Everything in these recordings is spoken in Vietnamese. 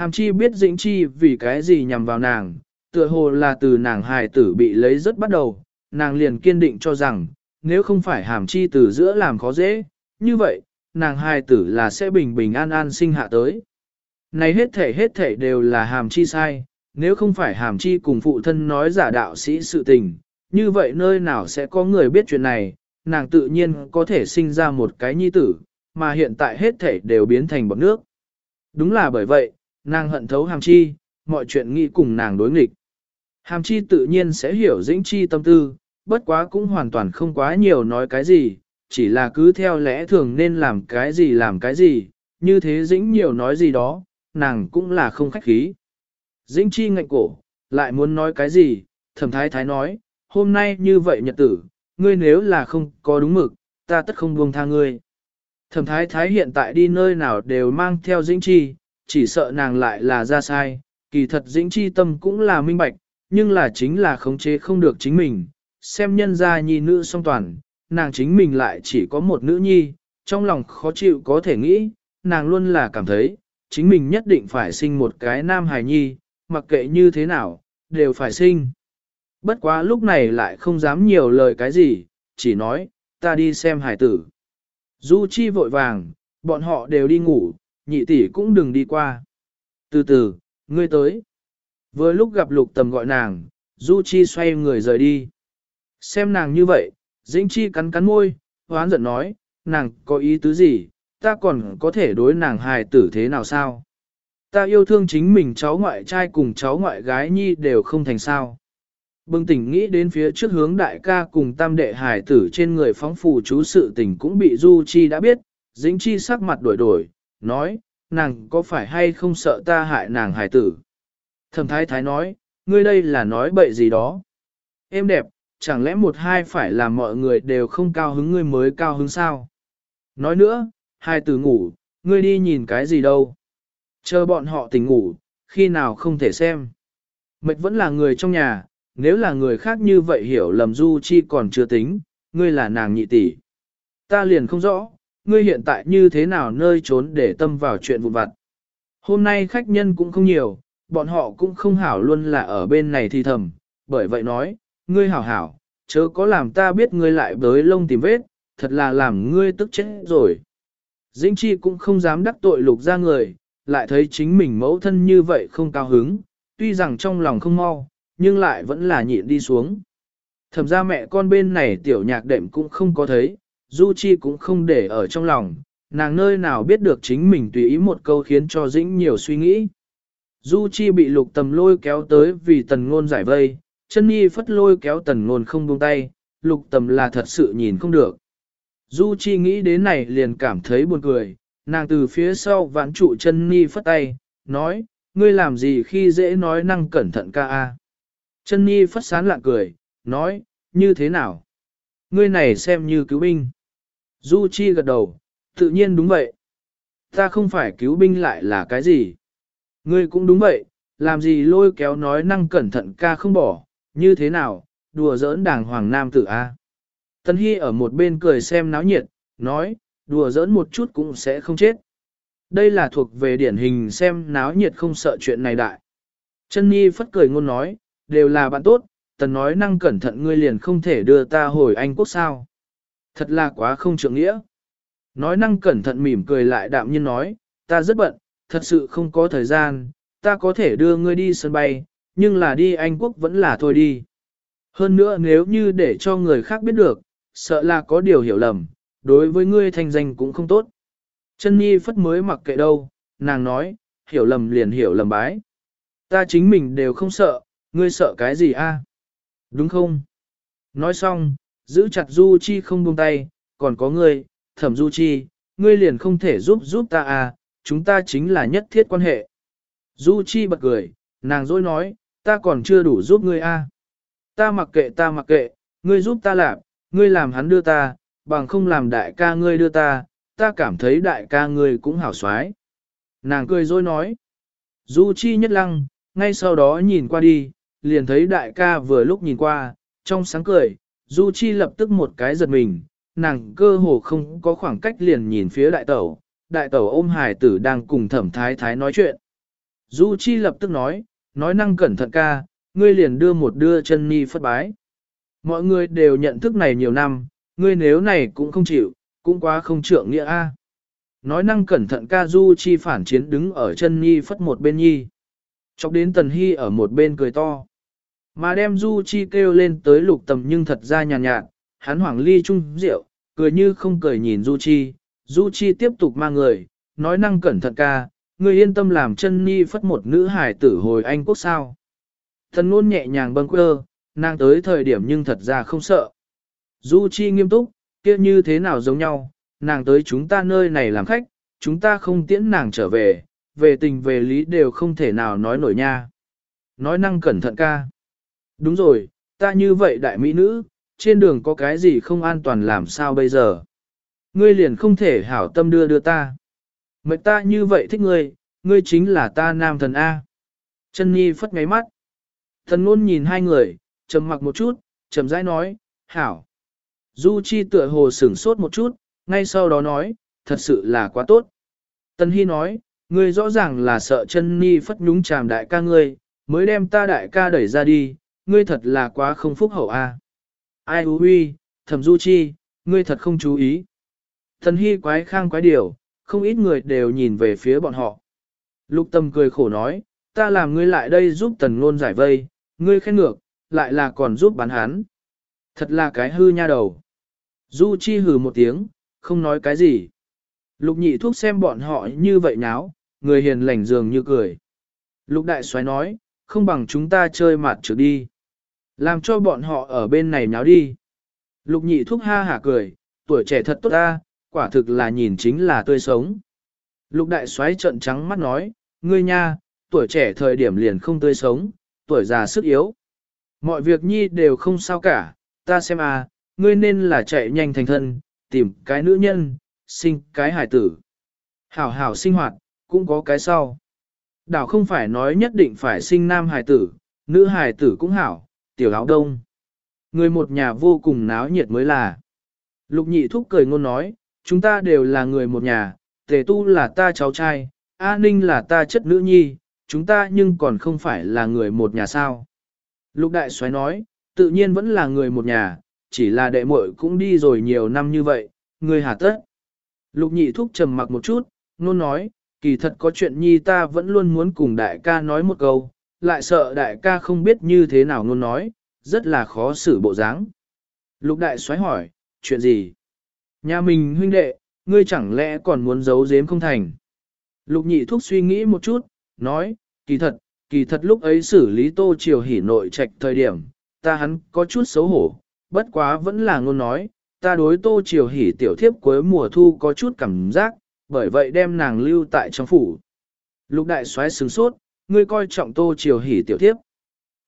Hàm chi biết dĩnh chi vì cái gì nhằm vào nàng, tựa hồ là từ nàng hài tử bị lấy rất bắt đầu, nàng liền kiên định cho rằng, nếu không phải hàm chi từ giữa làm khó dễ, như vậy, nàng hài tử là sẽ bình bình an an sinh hạ tới. Này hết thể hết thể đều là hàm chi sai, nếu không phải hàm chi cùng phụ thân nói giả đạo sĩ sự tình, như vậy nơi nào sẽ có người biết chuyện này, nàng tự nhiên có thể sinh ra một cái nhi tử, mà hiện tại hết thể đều biến thành bọt nước. Đúng là bởi vậy, nàng hận thấu hàm chi, mọi chuyện nghĩ cùng nàng đối nghịch. Hàm chi tự nhiên sẽ hiểu dĩnh chi tâm tư, bất quá cũng hoàn toàn không quá nhiều nói cái gì, chỉ là cứ theo lẽ thường nên làm cái gì làm cái gì, như thế dĩnh nhiều nói gì đó, nàng cũng là không khách khí. Dĩnh chi ngạnh cổ, lại muốn nói cái gì, thẩm thái thái nói, hôm nay như vậy nhật tử, ngươi nếu là không có đúng mực, ta tất không buông tha ngươi. Thẩm thái thái hiện tại đi nơi nào đều mang theo dĩnh chi, chỉ sợ nàng lại là ra sai, kỳ thật dĩnh chi tâm cũng là minh bạch, nhưng là chính là khống chế không được chính mình, xem nhân gia nhi nữ song toàn, nàng chính mình lại chỉ có một nữ nhi, trong lòng khó chịu có thể nghĩ, nàng luôn là cảm thấy, chính mình nhất định phải sinh một cái nam hài nhi, mặc kệ như thế nào, đều phải sinh. Bất quá lúc này lại không dám nhiều lời cái gì, chỉ nói, ta đi xem hài tử. Du Chi vội vàng, bọn họ đều đi ngủ, nhị tỷ cũng đừng đi qua. Từ từ, ngươi tới. Vừa lúc gặp lục tầm gọi nàng, Du Chi xoay người rời đi. Xem nàng như vậy, Dĩnh Chi cắn cắn môi, hoán giận nói, nàng có ý tứ gì, ta còn có thể đối nàng hài tử thế nào sao? Ta yêu thương chính mình cháu ngoại trai cùng cháu ngoại gái nhi đều không thành sao. Bừng tỉnh nghĩ đến phía trước hướng đại ca cùng tam đệ hài tử trên người phóng phù chú sự tình cũng bị Du Chi đã biết, Dĩnh Chi sắc mặt đổi đổi, nói, nàng có phải hay không sợ ta hại nàng hài tử? Thẩm thái thái nói, ngươi đây là nói bậy gì đó. Em đẹp, chẳng lẽ một hai phải làm mọi người đều không cao hứng ngươi mới cao hứng sao? Nói nữa, hai tử ngủ, ngươi đi nhìn cái gì đâu? Chờ bọn họ tỉnh ngủ, khi nào không thể xem. Mệt vẫn là người trong nhà, nếu là người khác như vậy hiểu lầm Du Chi còn chưa tính, ngươi là nàng nhị tỷ. Ta liền không rõ, ngươi hiện tại như thế nào nơi trốn để tâm vào chuyện vụn vặt. Hôm nay khách nhân cũng không nhiều, bọn họ cũng không hảo luôn là ở bên này thì thầm, bởi vậy nói, ngươi hảo hảo, chớ có làm ta biết ngươi lại bới lông tìm vết, thật là làm ngươi tức chết rồi. Dĩnh chi cũng không dám đắc tội lục ra người, lại thấy chính mình mẫu thân như vậy không cao hứng, tuy rằng trong lòng không mau, nhưng lại vẫn là nhịn đi xuống. Thẩm ra mẹ con bên này tiểu nhạc đệm cũng không có thấy, Du Chi cũng không để ở trong lòng, nàng nơi nào biết được chính mình tùy ý một câu khiến cho Dĩnh nhiều suy nghĩ. Du Chi bị lục tầm lôi kéo tới vì tần ngôn giải vây, chân nhi phất lôi kéo tần ngôn không buông tay, lục tầm là thật sự nhìn không được. Du Chi nghĩ đến này liền cảm thấy buồn cười, nàng từ phía sau vãn trụ chân nhi phất tay, nói, ngươi làm gì khi dễ nói năng cẩn thận ca a. Chân nhi phất sán lạ cười, nói, như thế nào? Ngươi này xem như cứu binh. Du Chi gật đầu, tự nhiên đúng vậy. Ta không phải cứu binh lại là cái gì? Ngươi cũng đúng vậy, làm gì lôi kéo nói năng cẩn thận ca không bỏ, như thế nào, đùa giỡn đàng hoàng nam tử A. Tân Hy ở một bên cười xem náo nhiệt, nói, đùa giỡn một chút cũng sẽ không chết. Đây là thuộc về điển hình xem náo nhiệt không sợ chuyện này đại. Chân Nhi phất cười ngôn nói, đều là bạn tốt, tần nói năng cẩn thận ngươi liền không thể đưa ta hồi Anh quốc sao. Thật là quá không trượng nghĩa. Nói năng cẩn thận mỉm cười lại đạm nhiên nói, ta rất bận, thật sự không có thời gian, ta có thể đưa ngươi đi sân bay, nhưng là đi Anh Quốc vẫn là thôi đi. Hơn nữa nếu như để cho người khác biết được, sợ là có điều hiểu lầm, đối với ngươi thành danh cũng không tốt. Chân Nhi phất mới mặc kệ đâu, nàng nói, hiểu lầm liền hiểu lầm bái. Ta chính mình đều không sợ, ngươi sợ cái gì a? Đúng không? Nói xong, giữ chặt Du Chi không buông tay, còn có ngươi, thẩm Du Chi, ngươi liền không thể giúp giúp ta à, chúng ta chính là nhất thiết quan hệ. Du Chi bật cười, nàng dối nói, ta còn chưa đủ giúp ngươi a. Ta mặc kệ ta mặc kệ, ngươi giúp ta làm, ngươi làm hắn đưa ta, bằng không làm đại ca ngươi đưa ta, ta cảm thấy đại ca ngươi cũng hảo xoái. Nàng cười dối nói. Du Chi nhất lăng, ngay sau đó nhìn qua đi, liền thấy đại ca vừa lúc nhìn qua, trong sáng cười, Du Chi lập tức một cái giật mình, nàng cơ hồ không có khoảng cách liền nhìn phía đại tẩu, đại tẩu ôm hải tử đang cùng thẩm thái thái nói chuyện. Du Chi lập tức nói, nói năng cẩn thận ca, ngươi liền đưa một đưa chân ni phất bái. Mọi người đều nhận thức này nhiều năm, ngươi nếu này cũng không chịu, cũng quá không trượng nghĩa a. Nói năng cẩn thận ca Du Chi phản chiến đứng ở chân nhi phất một bên nhi. Chọc đến Tần Hy ở một bên cười to. Mà đem Du Chi kêu lên tới lục tầm nhưng thật ra nhàn nhạt, hắn hoảng ly chung rượu, cười như không cười nhìn Du Chi. Du Chi tiếp tục mang người, nói năng cẩn thận ca, người yên tâm làm chân ni phất một nữ hải tử hồi Anh quốc sao. Thần luôn nhẹ nhàng bâng quơ, nàng tới thời điểm nhưng thật ra không sợ. Du Chi nghiêm túc, kia như thế nào giống nhau, nàng tới chúng ta nơi này làm khách, chúng ta không tiễn nàng trở về, về tình về lý đều không thể nào nói nổi nha. Nói năng cẩn thận ca. Đúng rồi, ta như vậy đại mỹ nữ, trên đường có cái gì không an toàn làm sao bây giờ. Ngươi liền không thể hảo tâm đưa đưa ta. Mệnh ta như vậy thích ngươi, ngươi chính là ta nam thần A. Chân Nhi phất ngáy mắt. Thần luôn nhìn hai người, trầm mặc một chút, trầm rãi nói, hảo. Du Chi tựa hồ sửng sốt một chút, ngay sau đó nói, thật sự là quá tốt. Tân Hy nói, ngươi rõ ràng là sợ chân Nhi phất nhúng chàm đại ca ngươi, mới đem ta đại ca đẩy ra đi, ngươi thật là quá không phúc hậu a. Ai hú huy, thẩm Du Chi, ngươi thật không chú ý. Thần Hy quái khang quái điều, không ít người đều nhìn về phía bọn họ. Lục tâm cười khổ nói, ta làm ngươi lại đây giúp tần ngôn giải vây, ngươi khen ngược, lại là còn giúp bán hắn. Thật là cái hư nha đầu. Du Chi hừ một tiếng, không nói cái gì. Lục nhị thuốc xem bọn họ như vậy nháo, người hiền lành dường như cười. Lục đại xoáy nói, không bằng chúng ta chơi mặt trước đi. Làm cho bọn họ ở bên này nháo đi. Lục nhị thúc ha hả cười, tuổi trẻ thật tốt ta, quả thực là nhìn chính là tươi sống. Lục đại xoáy trợn trắng mắt nói, ngươi nha, tuổi trẻ thời điểm liền không tươi sống, tuổi già sức yếu. Mọi việc nhi đều không sao cả, ta xem à, ngươi nên là chạy nhanh thành thân, tìm cái nữ nhân, sinh cái hải tử. Hảo hảo sinh hoạt, cũng có cái sau. Đảo không phải nói nhất định phải sinh nam hải tử, nữ hải tử cũng hảo, tiểu áo đông. Người một nhà vô cùng náo nhiệt mới là. Lục nhị thúc cười ngôn nói, chúng ta đều là người một nhà, tề tu là ta cháu trai, A Ninh là ta chất nữ nhi, chúng ta nhưng còn không phải là người một nhà sao. Lục đại xoáy nói, tự nhiên vẫn là người một nhà, chỉ là đệ muội cũng đi rồi nhiều năm như vậy, người hà tất. Lục nhị thúc trầm mặc một chút, nôn nói, kỳ thật có chuyện nhi ta vẫn luôn muốn cùng đại ca nói một câu, lại sợ đại ca không biết như thế nào luôn nói, rất là khó xử bộ dáng. Lục đại xoáy hỏi, chuyện gì? Nhà mình huynh đệ, ngươi chẳng lẽ còn muốn giấu giếm không thành? Lục nhị thúc suy nghĩ một chút, nói, kỳ thật, kỳ thật lúc ấy xử lý tô triều hỉ nội trạch thời điểm, ta hắn có chút xấu hổ, bất quá vẫn là ngôn nói, ta đối tô triều hỉ tiểu thiếp cuối mùa thu có chút cảm giác, bởi vậy đem nàng lưu tại trong phủ. Lục đại soái sướng sốt, ngươi coi trọng tô triều hỉ tiểu thiếp.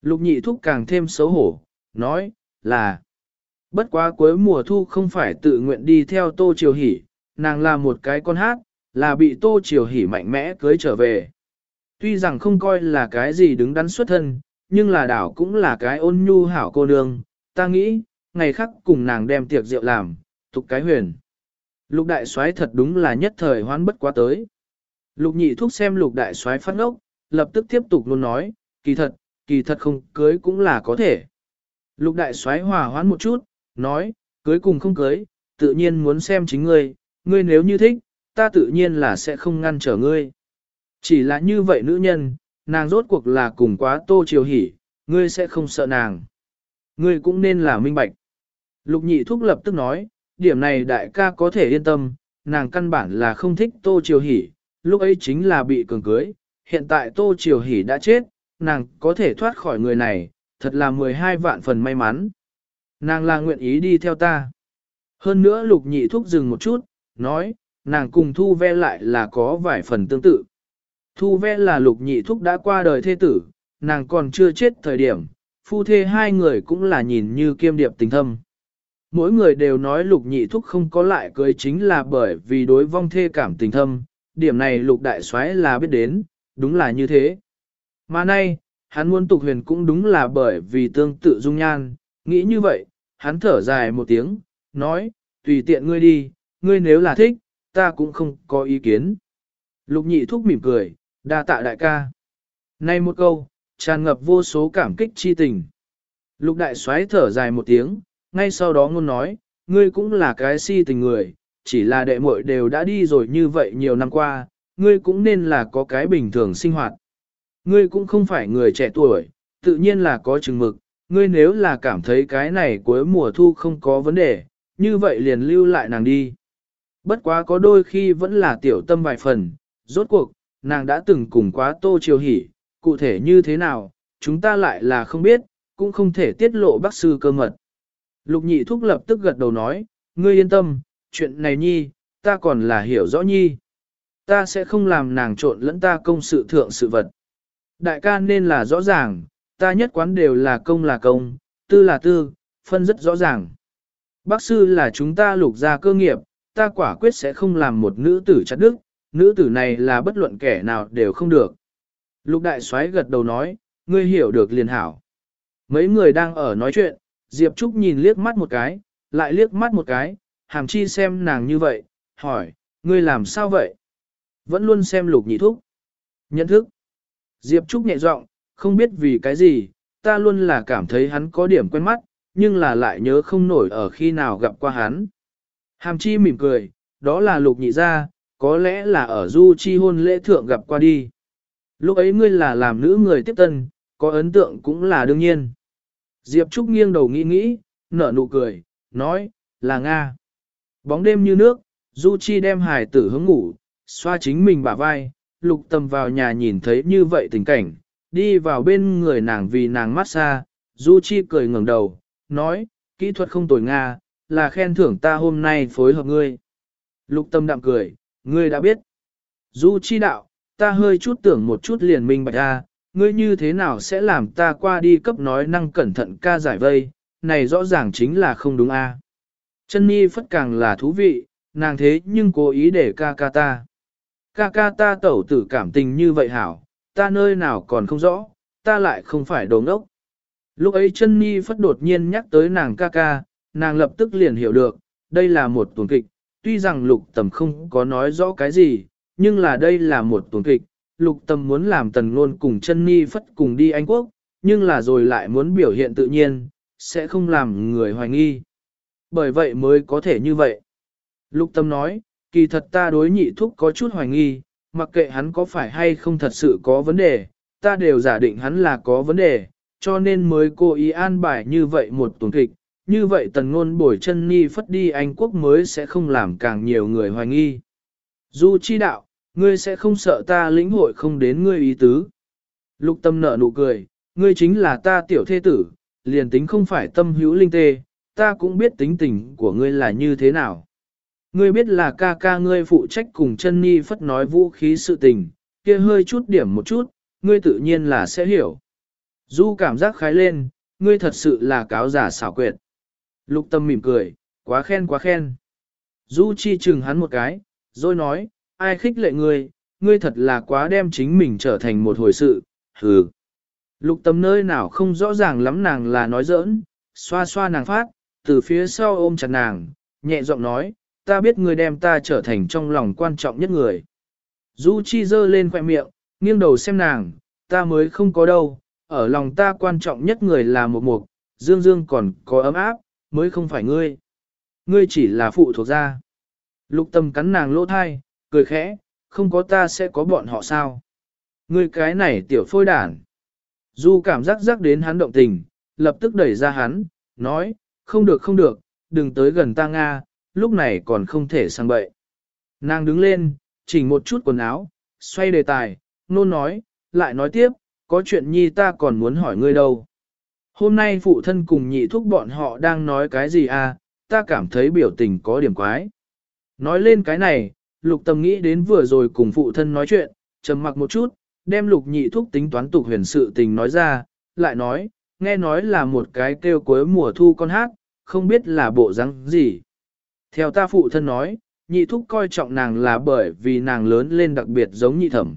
Lục nhị thúc càng thêm xấu hổ, nói, là, bất quá cuối mùa thu không phải tự nguyện đi theo tô triều hỉ, nàng là một cái con hát, là bị tô triều hỉ mạnh mẽ cưới trở về. Tuy rằng không coi là cái gì đứng đắn xuất thân, nhưng là đảo cũng là cái ôn nhu hảo cô nương, ta nghĩ, ngày khác cùng nàng đem tiệc rượu làm, tục cái huyền. Lục đại soái thật đúng là nhất thời hoán bất quá tới. Lục nhị thúc xem lục đại soái phát ngốc, lập tức tiếp tục luôn nói, kỳ thật, kỳ thật không cưới cũng là có thể. Lục đại soái hòa hoãn một chút, nói, cưới cùng không cưới, tự nhiên muốn xem chính ngươi, ngươi nếu như thích, ta tự nhiên là sẽ không ngăn trở ngươi. Chỉ là như vậy nữ nhân, nàng rốt cuộc là cùng quá tô chiều hỉ, ngươi sẽ không sợ nàng. Ngươi cũng nên là minh bạch. Lục nhị thúc lập tức nói, điểm này đại ca có thể yên tâm, nàng căn bản là không thích tô triều hỉ, lúc ấy chính là bị cường cưới, hiện tại tô triều hỉ đã chết, nàng có thể thoát khỏi người này, thật là 12 vạn phần may mắn. Nàng là nguyện ý đi theo ta. Hơn nữa lục nhị thúc dừng một chút, nói, nàng cùng thu ve lại là có vài phần tương tự. Thu ve là lục nhị thúc đã qua đời thê tử, nàng còn chưa chết thời điểm, phu thê hai người cũng là nhìn như kiêm điệp tình thâm. Mỗi người đều nói lục nhị thúc không có lại cưới chính là bởi vì đối vong thê cảm tình thâm, điểm này lục đại soái là biết đến, đúng là như thế. Mà nay, hắn muốn tục huyền cũng đúng là bởi vì tương tự dung nhan, nghĩ như vậy, hắn thở dài một tiếng, nói, tùy tiện ngươi đi, ngươi nếu là thích, ta cũng không có ý kiến. Lục nhị thúc mỉm cười, đa tạ đại ca. nay một câu, tràn ngập vô số cảm kích chi tình. Lục đại xoáy thở dài một tiếng, ngay sau đó ngôn nói, ngươi cũng là cái si tình người, chỉ là đệ muội đều đã đi rồi như vậy nhiều năm qua, ngươi cũng nên là có cái bình thường sinh hoạt. Ngươi cũng không phải người trẻ tuổi, tự nhiên là có chừng mực, ngươi nếu là cảm thấy cái này cuối mùa thu không có vấn đề, như vậy liền lưu lại nàng đi. Bất quá có đôi khi vẫn là tiểu tâm vài phần, rốt cuộc, nàng đã từng cùng quá tô chiều hỉ, cụ thể như thế nào, chúng ta lại là không biết, cũng không thể tiết lộ bác sư cơ mật. Lục nhị thúc lập tức gật đầu nói, ngươi yên tâm, chuyện này nhi, ta còn là hiểu rõ nhi. Ta sẽ không làm nàng trộn lẫn ta công sự thượng sự vật. Đại ca nên là rõ ràng, ta nhất quán đều là công là công, tư là tư, phân rất rõ ràng. Bác sư là chúng ta lục ra cơ nghiệp, ta quả quyết sẽ không làm một nữ tử chặt đức, nữ tử này là bất luận kẻ nào đều không được. Lục đại soái gật đầu nói, ngươi hiểu được liền hảo. Mấy người đang ở nói chuyện, Diệp Trúc nhìn liếc mắt một cái, lại liếc mắt một cái, hàm chi xem nàng như vậy, hỏi, ngươi làm sao vậy? Vẫn luôn xem lục nhị thúc. Nhận thức. Diệp Trúc nhẹ giọng, không biết vì cái gì, ta luôn là cảm thấy hắn có điểm quen mắt, nhưng là lại nhớ không nổi ở khi nào gặp qua hắn. Hàm chi mỉm cười, đó là lục nhị gia, có lẽ là ở du chi hôn lễ thượng gặp qua đi. Lúc ấy ngươi là làm nữ người tiếp tân, có ấn tượng cũng là đương nhiên. Diệp Trúc nghiêng đầu nghĩ nghĩ, nở nụ cười, nói, là Nga. Bóng đêm như nước, Du Chi đem hài tử hướng ngủ, xoa chính mình bả vai, lục tâm vào nhà nhìn thấy như vậy tình cảnh, đi vào bên người nàng vì nàng mát xa, Du Chi cười ngẩng đầu, nói, kỹ thuật không tồi Nga, là khen thưởng ta hôm nay phối hợp ngươi. Lục tâm đạm cười, ngươi đã biết. Du Chi đạo, ta hơi chút tưởng một chút liền minh bạch ra, ngươi như thế nào sẽ làm ta qua đi cấp nói năng cẩn thận ca giải vây, này rõ ràng chính là không đúng a. Chân Nhi phất càng là thú vị, nàng thế nhưng cố ý để ca ca ta. Ca ca ta tẩu tử cảm tình như vậy hảo, ta nơi nào còn không rõ, ta lại không phải đồ ngốc. Lúc ấy chân Nhi phất đột nhiên nhắc tới nàng ca ca, nàng lập tức liền hiểu được, đây là một tuần kịch, tuy rằng lục tầm không có nói rõ cái gì, nhưng là đây là một tuần kịch, lục tâm muốn làm tần luôn cùng chân ni phất cùng đi Anh Quốc, nhưng là rồi lại muốn biểu hiện tự nhiên, sẽ không làm người hoài nghi. Bởi vậy mới có thể như vậy. Lục tâm nói, kỳ thật ta đối nhị thúc có chút hoài nghi, mặc kệ hắn có phải hay không thật sự có vấn đề, ta đều giả định hắn là có vấn đề, cho nên mới cố ý an bài như vậy một tuần kịch. Như vậy tần ngôn bổi chân ni phất đi Anh Quốc mới sẽ không làm càng nhiều người hoài nghi. Du chi đạo, Ngươi sẽ không sợ ta lĩnh hội không đến ngươi ý tứ. Lục tâm nở nụ cười, ngươi chính là ta tiểu thế tử, liền tính không phải tâm hữu linh tê, ta cũng biết tính tình của ngươi là như thế nào. Ngươi biết là ca ca ngươi phụ trách cùng chân ni phất nói vũ khí sự tình, kia hơi chút điểm một chút, ngươi tự nhiên là sẽ hiểu. Du cảm giác khái lên, ngươi thật sự là cáo giả xảo quyệt. Lục tâm mỉm cười, quá khen quá khen. Du chi chừng hắn một cái, rồi nói, ai khích lệ ngươi, ngươi thật là quá đem chính mình trở thành một hồi sự, hừ. Lục tâm nơi nào không rõ ràng lắm nàng là nói giỡn, xoa xoa nàng phát, từ phía sau ôm chặt nàng, nhẹ giọng nói, ta biết ngươi đem ta trở thành trong lòng quan trọng nhất người. Du Chi dơ lên khoẻ miệng, nghiêng đầu xem nàng, ta mới không có đâu, ở lòng ta quan trọng nhất người là một mục, dương dương còn có ấm áp, mới không phải ngươi. Ngươi chỉ là phụ thuộc gia. Lục tâm cắn nàng lỗ thai, cười khẽ, không có ta sẽ có bọn họ sao. Ngươi cái này tiểu phôi đản. Du cảm giác giác đến hắn động tình, lập tức đẩy ra hắn, nói, không được không được, đừng tới gần ta Nga, lúc này còn không thể sang bậy. Nàng đứng lên, chỉnh một chút quần áo, xoay đề tài, nôn nói, lại nói tiếp, có chuyện nhi ta còn muốn hỏi ngươi đâu. Hôm nay phụ thân cùng nhị thúc bọn họ đang nói cái gì à, ta cảm thấy biểu tình có điểm quái. Nói lên cái này, lục tâm nghĩ đến vừa rồi cùng phụ thân nói chuyện, trầm mặc một chút, đem lục nhị thúc tính toán tục huyền sự tình nói ra, lại nói, nghe nói là một cái kêu cuối mùa thu con hát, không biết là bộ răng gì. Theo ta phụ thân nói, nhị thúc coi trọng nàng là bởi vì nàng lớn lên đặc biệt giống nhị thẩm.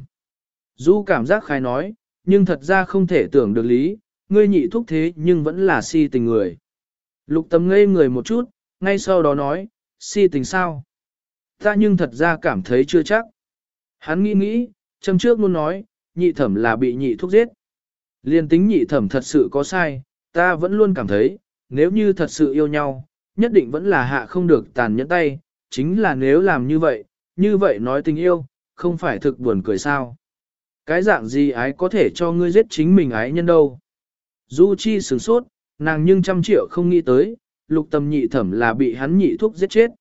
Du cảm giác khai nói, nhưng thật ra không thể tưởng được lý, ngươi nhị thúc thế nhưng vẫn là si tình người. Lục tâm ngây người một chút, ngay sau đó nói, si tình sao? Ta nhưng thật ra cảm thấy chưa chắc. Hắn nghĩ nghĩ, châm trước luôn nói, nhị thẩm là bị nhị thúc giết. Liên tính nhị thẩm thật sự có sai, ta vẫn luôn cảm thấy, nếu như thật sự yêu nhau, nhất định vẫn là hạ không được tàn nhẫn tay, chính là nếu làm như vậy, như vậy nói tình yêu, không phải thực buồn cười sao. Cái dạng gì ái có thể cho ngươi giết chính mình ái nhân đâu. Du Chi sửng sốt, nàng nhưng trăm triệu không nghĩ tới, lục tâm nhị thẩm là bị hắn nhị thuốc giết chết.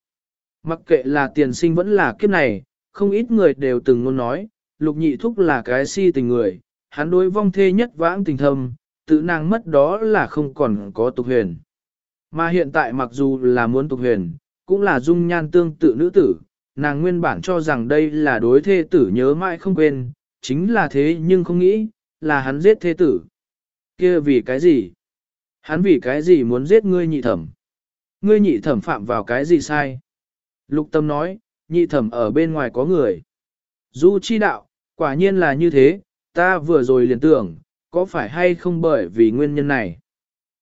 Mặc kệ là tiền sinh vẫn là kiếp này, không ít người đều từng ngôn nói, lục nhị thúc là cái si tình người, hắn đối vong thê nhất vãng tình thâm, tự nàng mất đó là không còn có tục huyền. Mà hiện tại mặc dù là muốn tục huyền, cũng là dung nhan tương tự nữ tử, nàng nguyên bản cho rằng đây là đối thê tử nhớ mãi không quên, chính là thế nhưng không nghĩ, là hắn giết thê tử. kia vì cái gì? Hắn vì cái gì muốn giết ngươi nhị thẩm? Ngươi nhị thẩm phạm vào cái gì sai? Lục tâm nói, nhị thẩm ở bên ngoài có người. Du chi đạo, quả nhiên là như thế, ta vừa rồi liền tưởng, có phải hay không bởi vì nguyên nhân này.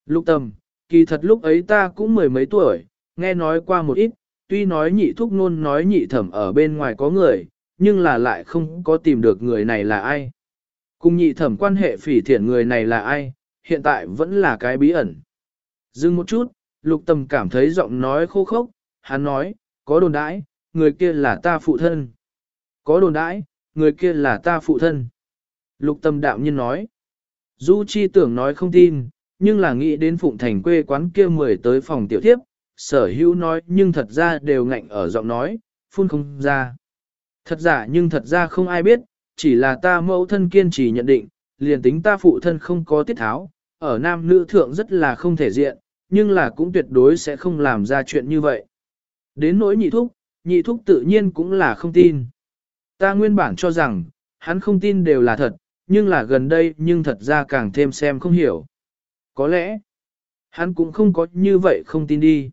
Lục tâm, kỳ thật lúc ấy ta cũng mười mấy tuổi, nghe nói qua một ít, tuy nói nhị thúc nôn nói nhị thẩm ở bên ngoài có người, nhưng là lại không có tìm được người này là ai. Cùng nhị thẩm quan hệ phỉ thiện người này là ai, hiện tại vẫn là cái bí ẩn. Dừng một chút, lục tâm cảm thấy giọng nói khô khốc, hắn nói, có đồn đãi, người kia là ta phụ thân. Có đồn đãi, người kia là ta phụ thân. Lục tâm đạm nhiên nói. Du Chi tưởng nói không tin, nhưng là nghĩ đến Phụng Thành quê quán kia mười tới phòng tiểu thiếp, sở hữu nói nhưng thật ra đều ngạnh ở giọng nói, phun không ra. Thật giả nhưng thật ra không ai biết, chỉ là ta mẫu thân kiên trì nhận định, liền tính ta phụ thân không có tiết tháo, ở nam nữ thượng rất là không thể diện, nhưng là cũng tuyệt đối sẽ không làm ra chuyện như vậy. Đến nỗi nhị thúc, nhị thúc tự nhiên cũng là không tin. Ta nguyên bản cho rằng, hắn không tin đều là thật, nhưng là gần đây nhưng thật ra càng thêm xem không hiểu. Có lẽ, hắn cũng không có như vậy không tin đi.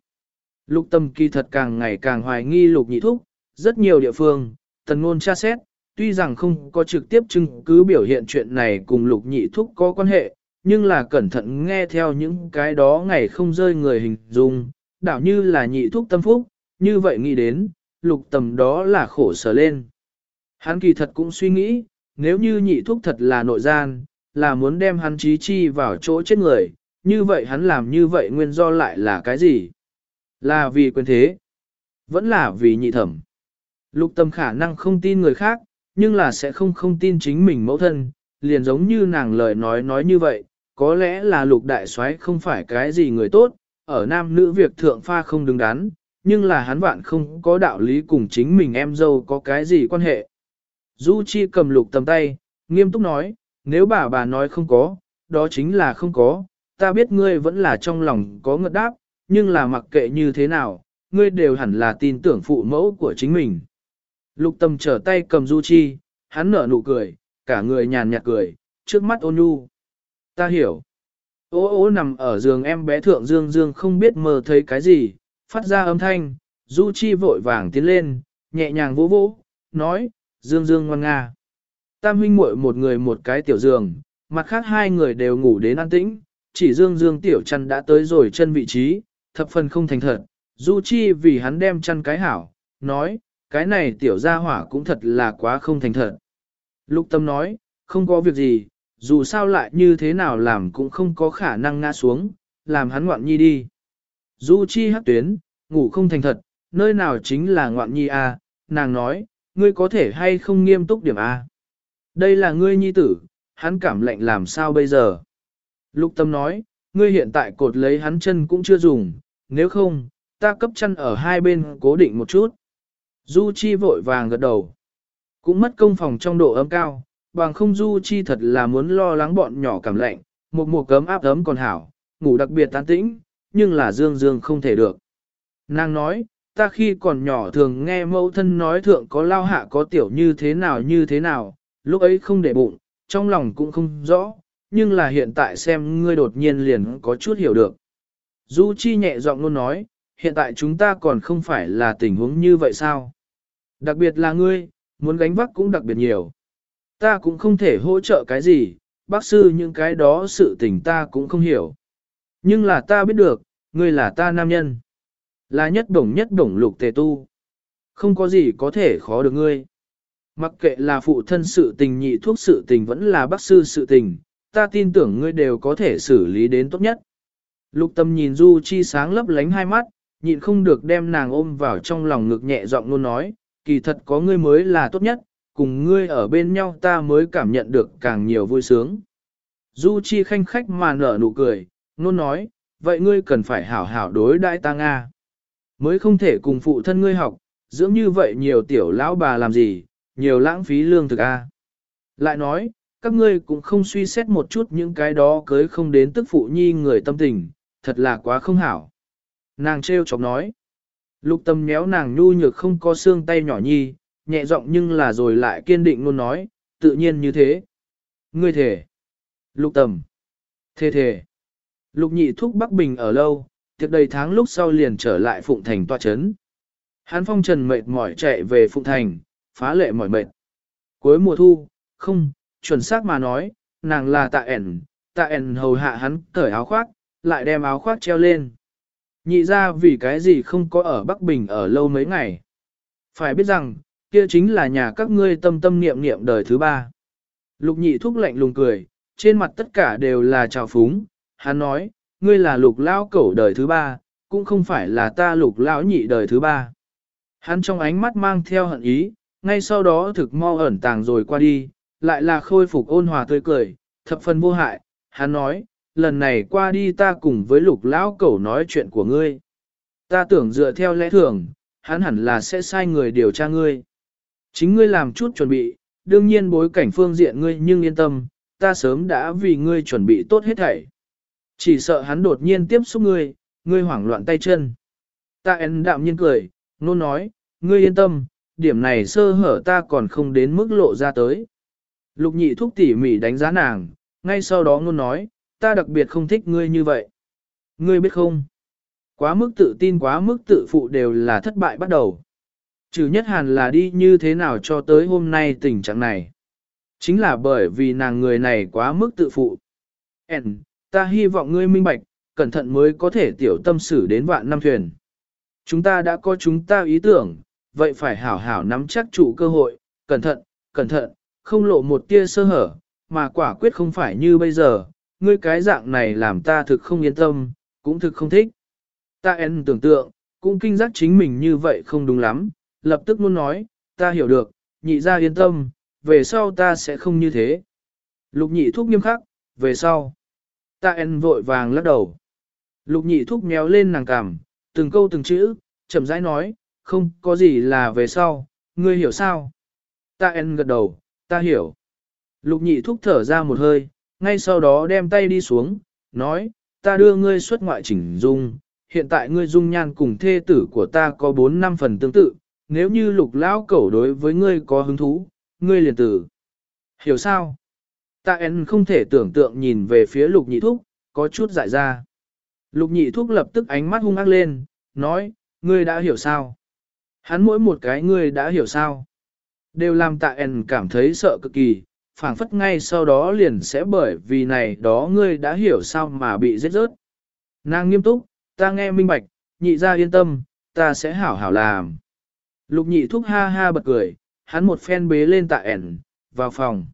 Lục tâm kỳ thật càng ngày càng hoài nghi lục nhị thúc, rất nhiều địa phương, tần ngôn tra xét, tuy rằng không có trực tiếp chứng cứ biểu hiện chuyện này cùng lục nhị thúc có quan hệ, nhưng là cẩn thận nghe theo những cái đó ngày không rơi người hình dung, đảo như là nhị thúc tâm phúc, như vậy nghĩ đến, lục tầm đó là khổ sở lên. Hắn kỳ thật cũng suy nghĩ, nếu như nhị thúc thật là nội gian, là muốn đem hắn trí chi vào chỗ chết người, như vậy hắn làm như vậy nguyên do lại là cái gì? Là vì quyền thế, vẫn là vì nhị thẩm. Lục tâm khả năng không tin người khác, nhưng là sẽ không không tin chính mình mẫu thân, liền giống như nàng lời nói nói như vậy, có lẽ là lục đại soái không phải cái gì người tốt, ở nam nữ việc thượng pha không đứng đắn, nhưng là hắn vạn không có đạo lý cùng chính mình em dâu có cái gì quan hệ. Du Chi cầm lục tầm tay, nghiêm túc nói, nếu bà bà nói không có, đó chính là không có, ta biết ngươi vẫn là trong lòng có ngợt đáp, nhưng là mặc kệ như thế nào, ngươi đều hẳn là tin tưởng phụ mẫu của chính mình. Lục tâm trở tay cầm Du Chi, hắn nở nụ cười, cả người nhàn nhạt cười, trước mắt ôn nhu. Ta hiểu. Ô ô nằm ở giường em bé thượng dương dương không biết mơ thấy cái gì, phát ra âm thanh, Du Chi vội vàng tiến lên, nhẹ nhàng vỗ vỗ, nói, dương dương ngoan nga. Tam huynh muội một người một cái tiểu giường, mặt khác hai người đều ngủ đến an tĩnh, chỉ dương dương tiểu chăn đã tới rồi chân vị trí, thập phần không thành thật. Du Chi vì hắn đem chăn cái hảo, nói, cái này tiểu gia hỏa cũng thật là quá không thành thật. Lục tâm nói, không có việc gì, dù sao lại như thế nào làm cũng không có khả năng ngã xuống, làm hắn ngoạn nhi đi. Du chi hắc tuyến, ngủ không thành thật, nơi nào chính là ngoạn nhi a? nàng nói, ngươi có thể hay không nghiêm túc điểm a? Đây là ngươi nhi tử, hắn cảm lạnh làm sao bây giờ? Lục tâm nói, ngươi hiện tại cột lấy hắn chân cũng chưa dùng, nếu không, ta cấp chân ở hai bên cố định một chút. Du Chi vội vàng gật đầu. Cũng mất công phòng trong độ ấm cao, bằng không Du Chi thật là muốn lo lắng bọn nhỏ cảm lạnh, một mùa cấm áp ấm còn hảo, ngủ đặc biệt tán tĩnh, nhưng là Dương Dương không thể được. Nàng nói, ta khi còn nhỏ thường nghe mẫu thân nói thượng có lao hạ có tiểu như thế nào như thế nào, lúc ấy không để bụng, trong lòng cũng không rõ, nhưng là hiện tại xem ngươi đột nhiên liền có chút hiểu được. Du Chi nhẹ giọng luôn nói, hiện tại chúng ta còn không phải là tình huống như vậy sao? Đặc biệt là ngươi, muốn gánh vác cũng đặc biệt nhiều. Ta cũng không thể hỗ trợ cái gì, bác sư những cái đó sự tình ta cũng không hiểu. Nhưng là ta biết được, ngươi là ta nam nhân. Là nhất đồng nhất đồng lục tề tu. Không có gì có thể khó được ngươi. Mặc kệ là phụ thân sự tình nhị thuốc sự tình vẫn là bác sư sự tình, ta tin tưởng ngươi đều có thể xử lý đến tốt nhất. Lục tâm nhìn Du Chi sáng lấp lánh hai mắt, nhịn không được đem nàng ôm vào trong lòng ngực nhẹ giọng luôn nói, kỳ thật có ngươi mới là tốt nhất, cùng ngươi ở bên nhau ta mới cảm nhận được càng nhiều vui sướng. Du Chi khanh khách mà nở nụ cười, luôn nói, vậy ngươi cần phải hảo hảo đối đại ta Nga. Mới không thể cùng phụ thân ngươi học, dưỡng như vậy nhiều tiểu lão bà làm gì, nhiều lãng phí lương thực a. Lại nói, các ngươi cũng không suy xét một chút những cái đó cưới không đến tức phụ nhi người tâm tình, thật là quá không hảo. Nàng trêu chọc nói. Lục tâm nhéo nàng nhu nhược không có xương tay nhỏ nhi, nhẹ giọng nhưng là rồi lại kiên định luôn nói, tự nhiên như thế. Ngươi thể. Lục tầm. Thề thề. Lục nhị thúc Bắc Bình ở lâu, tiệc đầy tháng lúc sau liền trở lại Phụng Thành tòa chấn. Hán phong trần mệt mỏi chạy về Phụng Thành, phá lệ mỏi mệt. Cuối mùa thu, không, chuẩn xác mà nói, nàng là tạ ẻn, tạ ẻn hầu hạ hắn cởi áo khoác, lại đem áo khoác treo lên. Nhị ra vì cái gì không có ở Bắc Bình ở lâu mấy ngày. Phải biết rằng, kia chính là nhà các ngươi tâm tâm niệm niệm đời thứ ba. Lục nhị thúc lạnh lùng cười, trên mặt tất cả đều là trào phúng, hắn nói, ngươi là lục lao cẩu đời thứ ba, cũng không phải là ta lục lão nhị đời thứ ba. Hắn trong ánh mắt mang theo hận ý, ngay sau đó thực mau ẩn tàng rồi qua đi, lại là khôi phục ôn hòa tươi cười, thập phần vô hại, hắn nói, lần này qua đi ta cùng với lục lão cẩu nói chuyện của ngươi. Ta tưởng dựa theo lẽ thường, hắn hẳn là sẽ sai người điều tra ngươi. Chính ngươi làm chút chuẩn bị, đương nhiên bối cảnh phương diện ngươi nhưng yên tâm, ta sớm đã vì ngươi chuẩn bị tốt hết thảy. Chỉ sợ hắn đột nhiên tiếp xúc ngươi, ngươi hoảng loạn tay chân. Ta en đạm nhiên cười, nôn nói, ngươi yên tâm, điểm này sơ hở ta còn không đến mức lộ ra tới. Lục nhị thúc tỉ mỉ đánh giá nàng, ngay sau đó nôn nói, ta đặc biệt không thích ngươi như vậy. Ngươi biết không? Quá mức tự tin quá mức tự phụ đều là thất bại bắt đầu. Trừ nhất hàn là đi như thế nào cho tới hôm nay tình trạng này. Chính là bởi vì nàng người này quá mức tự phụ. En, ta hy vọng ngươi minh bạch, cẩn thận mới có thể tiểu tâm xử đến vạn năm thuyền. Chúng ta đã có chúng ta ý tưởng, vậy phải hảo hảo nắm chắc chủ cơ hội, cẩn thận, cẩn thận, không lộ một tia sơ hở, mà quả quyết không phải như bây giờ, ngươi cái dạng này làm ta thực không yên tâm, cũng thực không thích. Ta en tưởng tượng, cũng kinh giác chính mình như vậy không đúng lắm, lập tức luôn nói, ta hiểu được, nhị ra yên tâm, về sau ta sẽ không như thế. Lục nhị thúc nghiêm khắc, về sau. Ta en vội vàng lắc đầu. Lục nhị thúc méo lên nàng cằm, từng câu từng chữ, chậm rãi nói, không có gì là về sau, ngươi hiểu sao? Ta en gật đầu, ta hiểu. Lục nhị thúc thở ra một hơi, ngay sau đó đem tay đi xuống, nói, ta đưa ngươi xuất ngoại chỉnh dung, hiện tại ngươi dung nhan cùng thê tử của ta có 4 năm phần tương tự, nếu như lục lão cẩu đối với ngươi có hứng thú, ngươi liền tử. Hiểu sao? Ta en không thể tưởng tượng nhìn về phía lục nhị thúc, có chút dại ra. Lục nhị thúc lập tức ánh mắt hung ác lên, nói, ngươi đã hiểu sao? Hắn mỗi một cái ngươi đã hiểu sao? Đều làm tạ ẩn cảm thấy sợ cực kỳ, phảng phất ngay sau đó liền sẽ bởi vì này đó ngươi đã hiểu sao mà bị giết rớt. Nàng nghiêm túc, ta nghe minh bạch, nhị ra yên tâm, ta sẽ hảo hảo làm. Lục nhị thúc ha ha bật cười, hắn một phen bế lên tạ ẻn, vào phòng.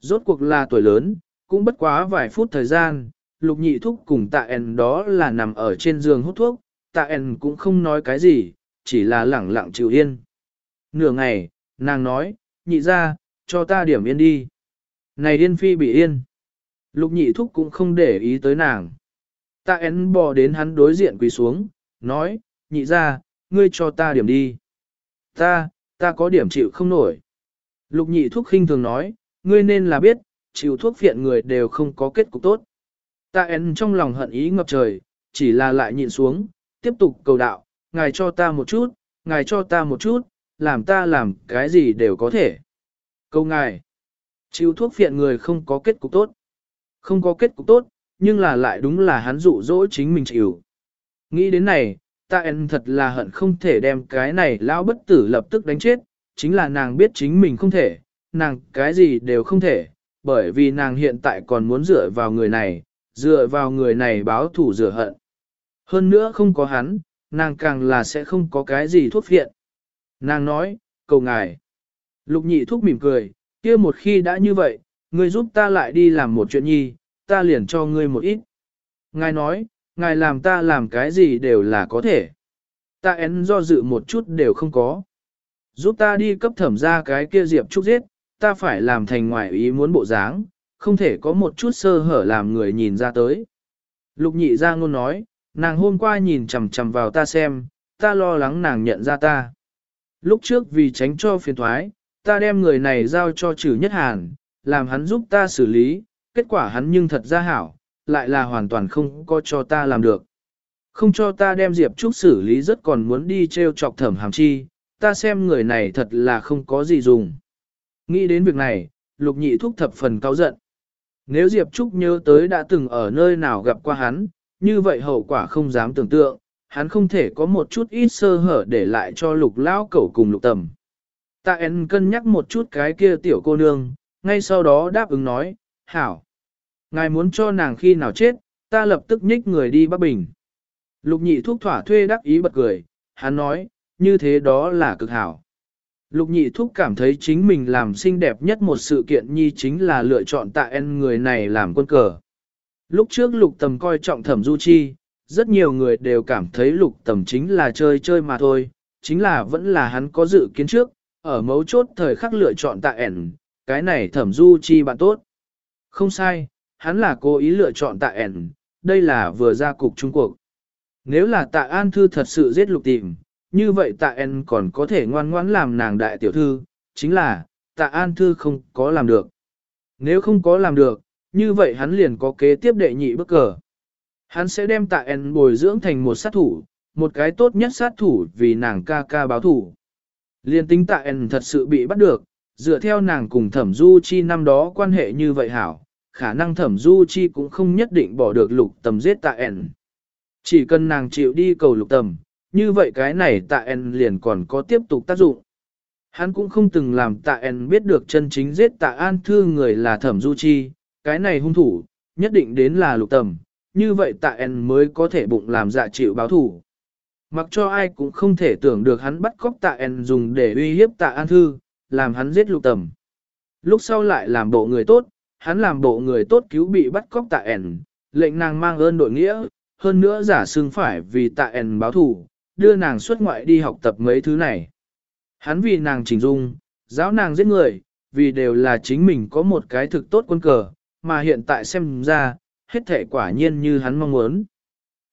Rốt cuộc là tuổi lớn, cũng bất quá vài phút thời gian, lục nhị thúc cùng tạ ẻn đó là nằm ở trên giường hút thuốc, tạ ẻn cũng không nói cái gì, chỉ là lẳng lặng chịu yên. Nửa ngày, nàng nói, nhị ra, cho ta điểm yên đi. Này điên phi bị yên. Lục nhị thúc cũng không để ý tới nàng. ta én bò đến hắn đối diện quỳ xuống, nói, nhị ra, ngươi cho ta điểm đi. Ta, ta có điểm chịu không nổi. Lục nhị thuốc khinh thường nói, ngươi nên là biết, chịu thuốc phiện người đều không có kết cục tốt. Ta én trong lòng hận ý ngập trời, chỉ là lại nhịn xuống, tiếp tục cầu đạo, ngài cho ta một chút, ngài cho ta một chút, làm ta làm cái gì đều có thể. Câu ngài, chịu thuốc phiện người không có kết cục tốt. Không có kết cục tốt, nhưng là lại đúng là hắn dụ dỗ chính mình chịu. Nghĩ đến này, ta en thật là hận không thể đem cái này lão bất tử lập tức đánh chết, chính là nàng biết chính mình không thể, nàng cái gì đều không thể, bởi vì nàng hiện tại còn muốn dựa vào người này, dựa vào người này báo thủ rửa hận. Hơn nữa không có hắn, nàng càng là sẽ không có cái gì thuốc viện. Nàng nói, cầu ngài. Lục nhị thuốc mỉm cười, kia một khi đã như vậy, ngươi giúp ta lại đi làm một chuyện nhi, ta liền cho ngươi một ít. Ngài nói, ngài làm ta làm cái gì đều là có thể. Ta én do dự một chút đều không có. Giúp ta đi cấp thẩm ra cái kia diệp trúc giết, ta phải làm thành ngoại ý muốn bộ dáng, không thể có một chút sơ hở làm người nhìn ra tới. Lục nhị ra ngôn nói, nàng hôm qua nhìn chằm chằm vào ta xem, ta lo lắng nàng nhận ra ta. Lúc trước vì tránh cho phiền thoái, ta đem người này giao cho trừ nhất hàn, làm hắn giúp ta xử lý, kết quả hắn nhưng thật ra hảo, lại là hoàn toàn không có cho ta làm được. Không cho ta đem Diệp Trúc xử lý rất còn muốn đi treo chọc thẩm hàm chi, ta xem người này thật là không có gì dùng. Nghĩ đến việc này, lục nhị thúc thập phần cao giận. Nếu Diệp Trúc nhớ tới đã từng ở nơi nào gặp qua hắn, như vậy hậu quả không dám tưởng tượng, hắn không thể có một chút ít sơ hở để lại cho lục lão cẩu cùng lục tầm. Tạ En cân nhắc một chút cái kia tiểu cô nương, ngay sau đó đáp ứng nói, hảo. Ngài muốn cho nàng khi nào chết, ta lập tức nhích người đi Bắc Bình. Lục nhị thuốc thỏa thuê đắc ý bật cười, hắn nói, như thế đó là cực hảo. Lục nhị thúc cảm thấy chính mình làm xinh đẹp nhất một sự kiện nhi chính là lựa chọn tạ en người này làm quân cờ. Lúc trước lục tầm coi trọng thẩm du chi, rất nhiều người đều cảm thấy lục tầm chính là chơi chơi mà thôi, chính là vẫn là hắn có dự kiến trước, ở mấu chốt thời khắc lựa chọn tạ ẻn, cái này thẩm du chi bạn tốt. Không sai, hắn là cố ý lựa chọn tạ ẻn, đây là vừa ra cục Trung Quốc. Nếu là tạ An Thư thật sự giết lục tìm, như vậy tạ ẻn còn có thể ngoan ngoãn làm nàng đại tiểu thư, chính là, tạ An Thư không có làm được. Nếu không có làm được, như vậy hắn liền có kế tiếp đệ nhị bức cờ. Hắn sẽ đem tạ en bồi dưỡng thành một sát thủ, một cái tốt nhất sát thủ vì nàng ca ca báo thủ. Liên tính tạ en thật sự bị bắt được, dựa theo nàng cùng thẩm du chi năm đó quan hệ như vậy hảo, khả năng thẩm du chi cũng không nhất định bỏ được lục tầm giết tạ en. Chỉ cần nàng chịu đi cầu lục tầm, như vậy cái này tạ en liền còn có tiếp tục tác dụng. Hắn cũng không từng làm tạ en biết được chân chính giết tạ an thư người là thẩm du chi, cái này hung thủ, nhất định đến là lục tầm, như vậy tạ en mới có thể bụng làm dạ chịu báo thủ. Mặc cho ai cũng không thể tưởng được hắn bắt cóc tạ en dùng để uy hiếp tạ an thư, làm hắn giết lục tầm. Lúc sau lại làm bộ người tốt, hắn làm bộ người tốt cứu bị bắt cóc tạ en, lệnh nàng mang ơn đội nghĩa, hơn nữa giả xưng phải vì tạ en báo thủ, đưa nàng xuất ngoại đi học tập mấy thứ này. Hắn vì nàng chỉnh dung, giáo nàng giết người, vì đều là chính mình có một cái thực tốt quân cờ, mà hiện tại xem ra, hết thể quả nhiên như hắn mong muốn.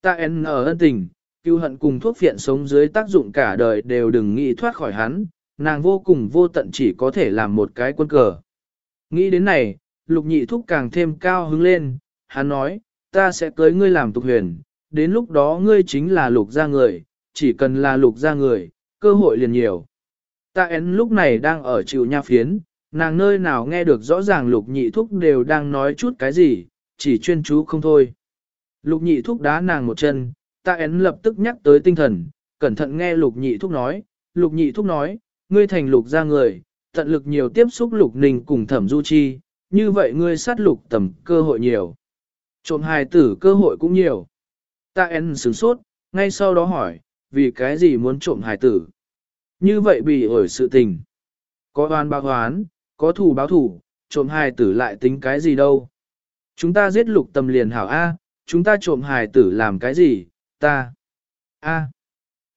Ta ẻn ở ân tình, cứu hận cùng thuốc phiện sống dưới tác dụng cả đời đều đừng nghĩ thoát khỏi hắn, nàng vô cùng vô tận chỉ có thể làm một cái quân cờ. Nghĩ đến này, lục nhị thúc càng thêm cao hứng lên, hắn nói, ta sẽ cưới ngươi làm tục huyền, đến lúc đó ngươi chính là lục gia người, chỉ cần là lục gia người, cơ hội liền nhiều. Ta én lúc này đang ở chịu nha phiến, nàng nơi nào nghe được rõ ràng lục nhị thúc đều đang nói chút cái gì, chỉ chuyên chú không thôi. Lục nhị thúc đá nàng một chân, ta én lập tức nhắc tới tinh thần, cẩn thận nghe lục nhị thúc nói, lục nhị thúc nói, ngươi thành lục gia người, tận lực nhiều tiếp xúc lục ninh cùng thẩm du chi, như vậy ngươi sát lục tầm cơ hội nhiều. Trộm hài tử cơ hội cũng nhiều. Ta én sửng sốt, ngay sau đó hỏi, vì cái gì muốn trộm hài tử? Như vậy bị ổi sự tình. Có oan bạc oán, có thù báo thù, trộm hài tử lại tính cái gì đâu. Chúng ta giết lục tầm liền hảo A, chúng ta trộm hài tử làm cái gì, ta. A.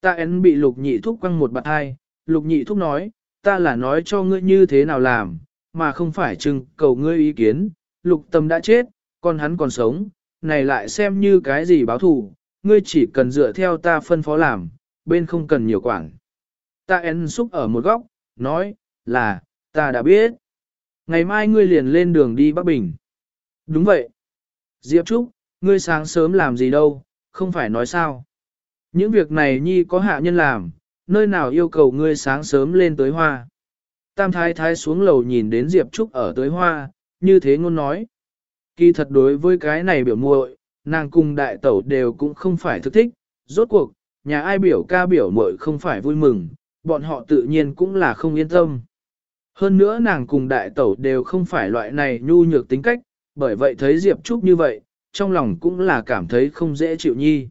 Ta en bị lục nhị thúc quăng một bạt hai, lục nhị thúc nói, ta là nói cho ngươi như thế nào làm, mà không phải trưng cầu ngươi ý kiến, lục tâm đã chết, còn hắn còn sống, này lại xem như cái gì báo thù, ngươi chỉ cần dựa theo ta phân phó làm, bên không cần nhiều quản. Ta en xúc ở một góc, nói, là, ta đã biết. Ngày mai ngươi liền lên đường đi Bắc Bình. Đúng vậy. Diệp Trúc, ngươi sáng sớm làm gì đâu, không phải nói sao. Những việc này nhi có hạ nhân làm, nơi nào yêu cầu ngươi sáng sớm lên tới hoa. Tam thái thái xuống lầu nhìn đến Diệp Trúc ở tới hoa, như thế ngôn nói. Kỳ thật đối với cái này biểu muội, nàng cùng đại tẩu đều cũng không phải thức thích, rốt cuộc, nhà ai biểu ca biểu muội không phải vui mừng, bọn họ tự nhiên cũng là không yên tâm. Hơn nữa nàng cùng đại tẩu đều không phải loại này nhu nhược tính cách, bởi vậy thấy Diệp Trúc như vậy, trong lòng cũng là cảm thấy không dễ chịu nhi.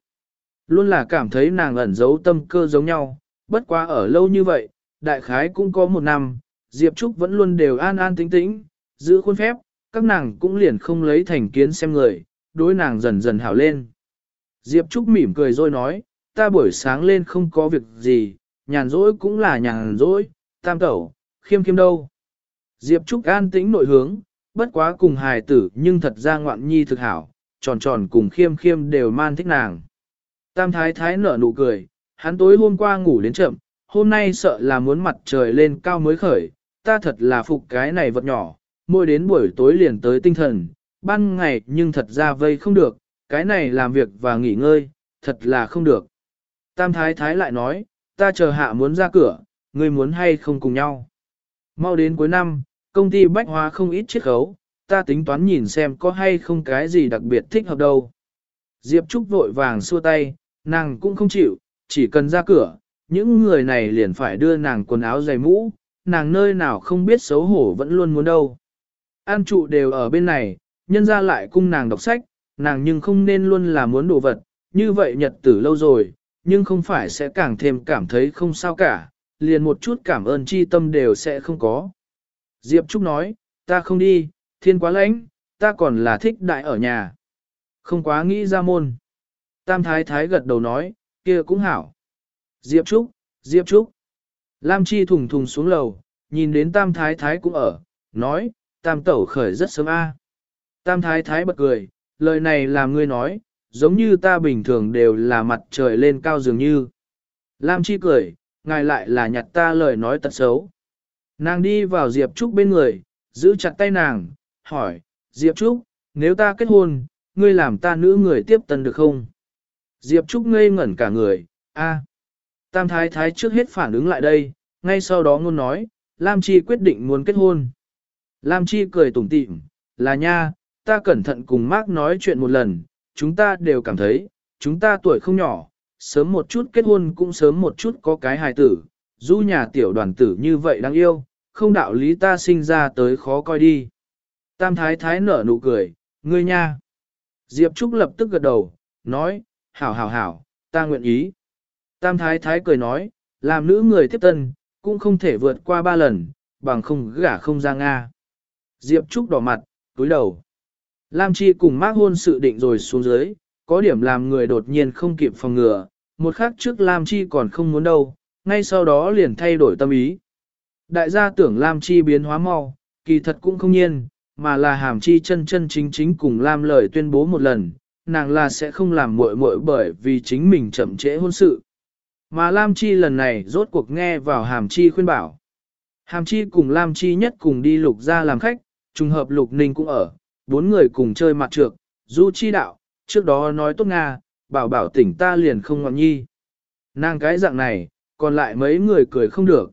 Luôn là cảm thấy nàng ẩn giấu tâm cơ giống nhau, bất quá ở lâu như vậy, đại khái cũng có một năm, Diệp Trúc vẫn luôn đều an an tĩnh tĩnh, giữ khuôn phép, các nàng cũng liền không lấy thành kiến xem người, đối nàng dần dần hảo lên. Diệp Trúc mỉm cười rồi nói, ta buổi sáng lên không có việc gì, nhàn rỗi cũng là nhàn rỗi, tam tẩu, khiêm khiêm đâu. Diệp Trúc an tĩnh nội hướng, bất quá cùng hài tử nhưng thật ra ngoạn nhi thực hảo, tròn tròn cùng khiêm khiêm đều man thích nàng. Tam thái thái nở nụ cười, hắn tối hôm qua ngủ đến chậm, hôm nay sợ là muốn mặt trời lên cao mới khởi, ta thật là phục cái này vật nhỏ, môi đến buổi tối liền tới tinh thần, ban ngày nhưng thật ra vây không được, cái này làm việc và nghỉ ngơi, thật là không được. Tam thái thái lại nói, ta chờ hạ muốn ra cửa, ngươi muốn hay không cùng nhau. Mau đến cuối năm, công ty bách hóa không ít chiết khấu, ta tính toán nhìn xem có hay không cái gì đặc biệt thích hợp đâu. Diệp Trúc vội vàng xua tay, nàng cũng không chịu, chỉ cần ra cửa, những người này liền phải đưa nàng quần áo dày mũ, nàng nơi nào không biết xấu hổ vẫn luôn muốn đâu. An trụ đều ở bên này, nhân ra lại cung nàng đọc sách, nàng nhưng không nên luôn là muốn đồ vật, như vậy nhật tử lâu rồi, nhưng không phải sẽ càng thêm cảm thấy không sao cả, liền một chút cảm ơn chi tâm đều sẽ không có. Diệp Trúc nói, ta không đi, thiên quá lãnh, ta còn là thích đại ở nhà. Không quá nghĩ ra môn. Tam Thái Thái gật đầu nói, kia cũng hảo. Diệp Trúc, Diệp Trúc. Lam Chi thùng thùng xuống lầu, nhìn đến Tam Thái Thái cũng ở, nói, Tam Tẩu khởi rất sớm a. Tam Thái Thái bật cười, lời này làm ngươi nói, giống như ta bình thường đều là mặt trời lên cao dường như. Lam Chi cười, ngài lại là nhặt ta lời nói tật xấu. Nàng đi vào Diệp Trúc bên người, giữ chặt tay nàng, hỏi, Diệp Trúc, nếu ta kết hôn, ngươi làm ta nữ người tiếp tân được không? Diệp Trúc ngây ngẩn cả người, a. Tam Thái Thái trước hết phản ứng lại đây, ngay sau đó ngôn nói, Lam Chi quyết định muốn kết hôn. Lam Chi cười tủm tỉm, là nha, ta cẩn thận cùng Mark nói chuyện một lần, chúng ta đều cảm thấy, chúng ta tuổi không nhỏ, sớm một chút kết hôn cũng sớm một chút có cái hài tử, du nhà tiểu đoàn tử như vậy đáng yêu, không đạo lý ta sinh ra tới khó coi đi. Tam thái thái nở nụ cười, ngươi nha. Diệp Trúc lập tức gật đầu, nói, hảo hảo hảo, ta nguyện ý. Tam thái thái cười nói, làm nữ người tiếp tân, cũng không thể vượt qua ba lần, bằng không gả không ra Nga. Diệp Trúc đỏ mặt, túi đầu. Lam Chi cùng mác hôn sự định rồi xuống dưới, có điểm làm người đột nhiên không kịp phòng ngừa, một khắc trước Lam Chi còn không muốn đâu, ngay sau đó liền thay đổi tâm ý. Đại gia tưởng Lam Chi biến hóa mau, kỳ thật cũng không nhiên, mà là hàm chi chân chân chính chính cùng Lam lời tuyên bố một lần, nàng là sẽ không làm muội muội bởi vì chính mình chậm trễ hôn sự. Mà Lam Chi lần này rốt cuộc nghe vào hàm chi khuyên bảo. Hàm chi cùng Lam Chi nhất cùng đi lục ra làm khách, trùng hợp lục ninh cũng ở, bốn người cùng chơi mặt trược, du chi đạo, trước đó nói tốt Nga, bảo bảo tỉnh ta liền không ngọn nhi. Nàng cái dạng này, còn lại mấy người cười không được.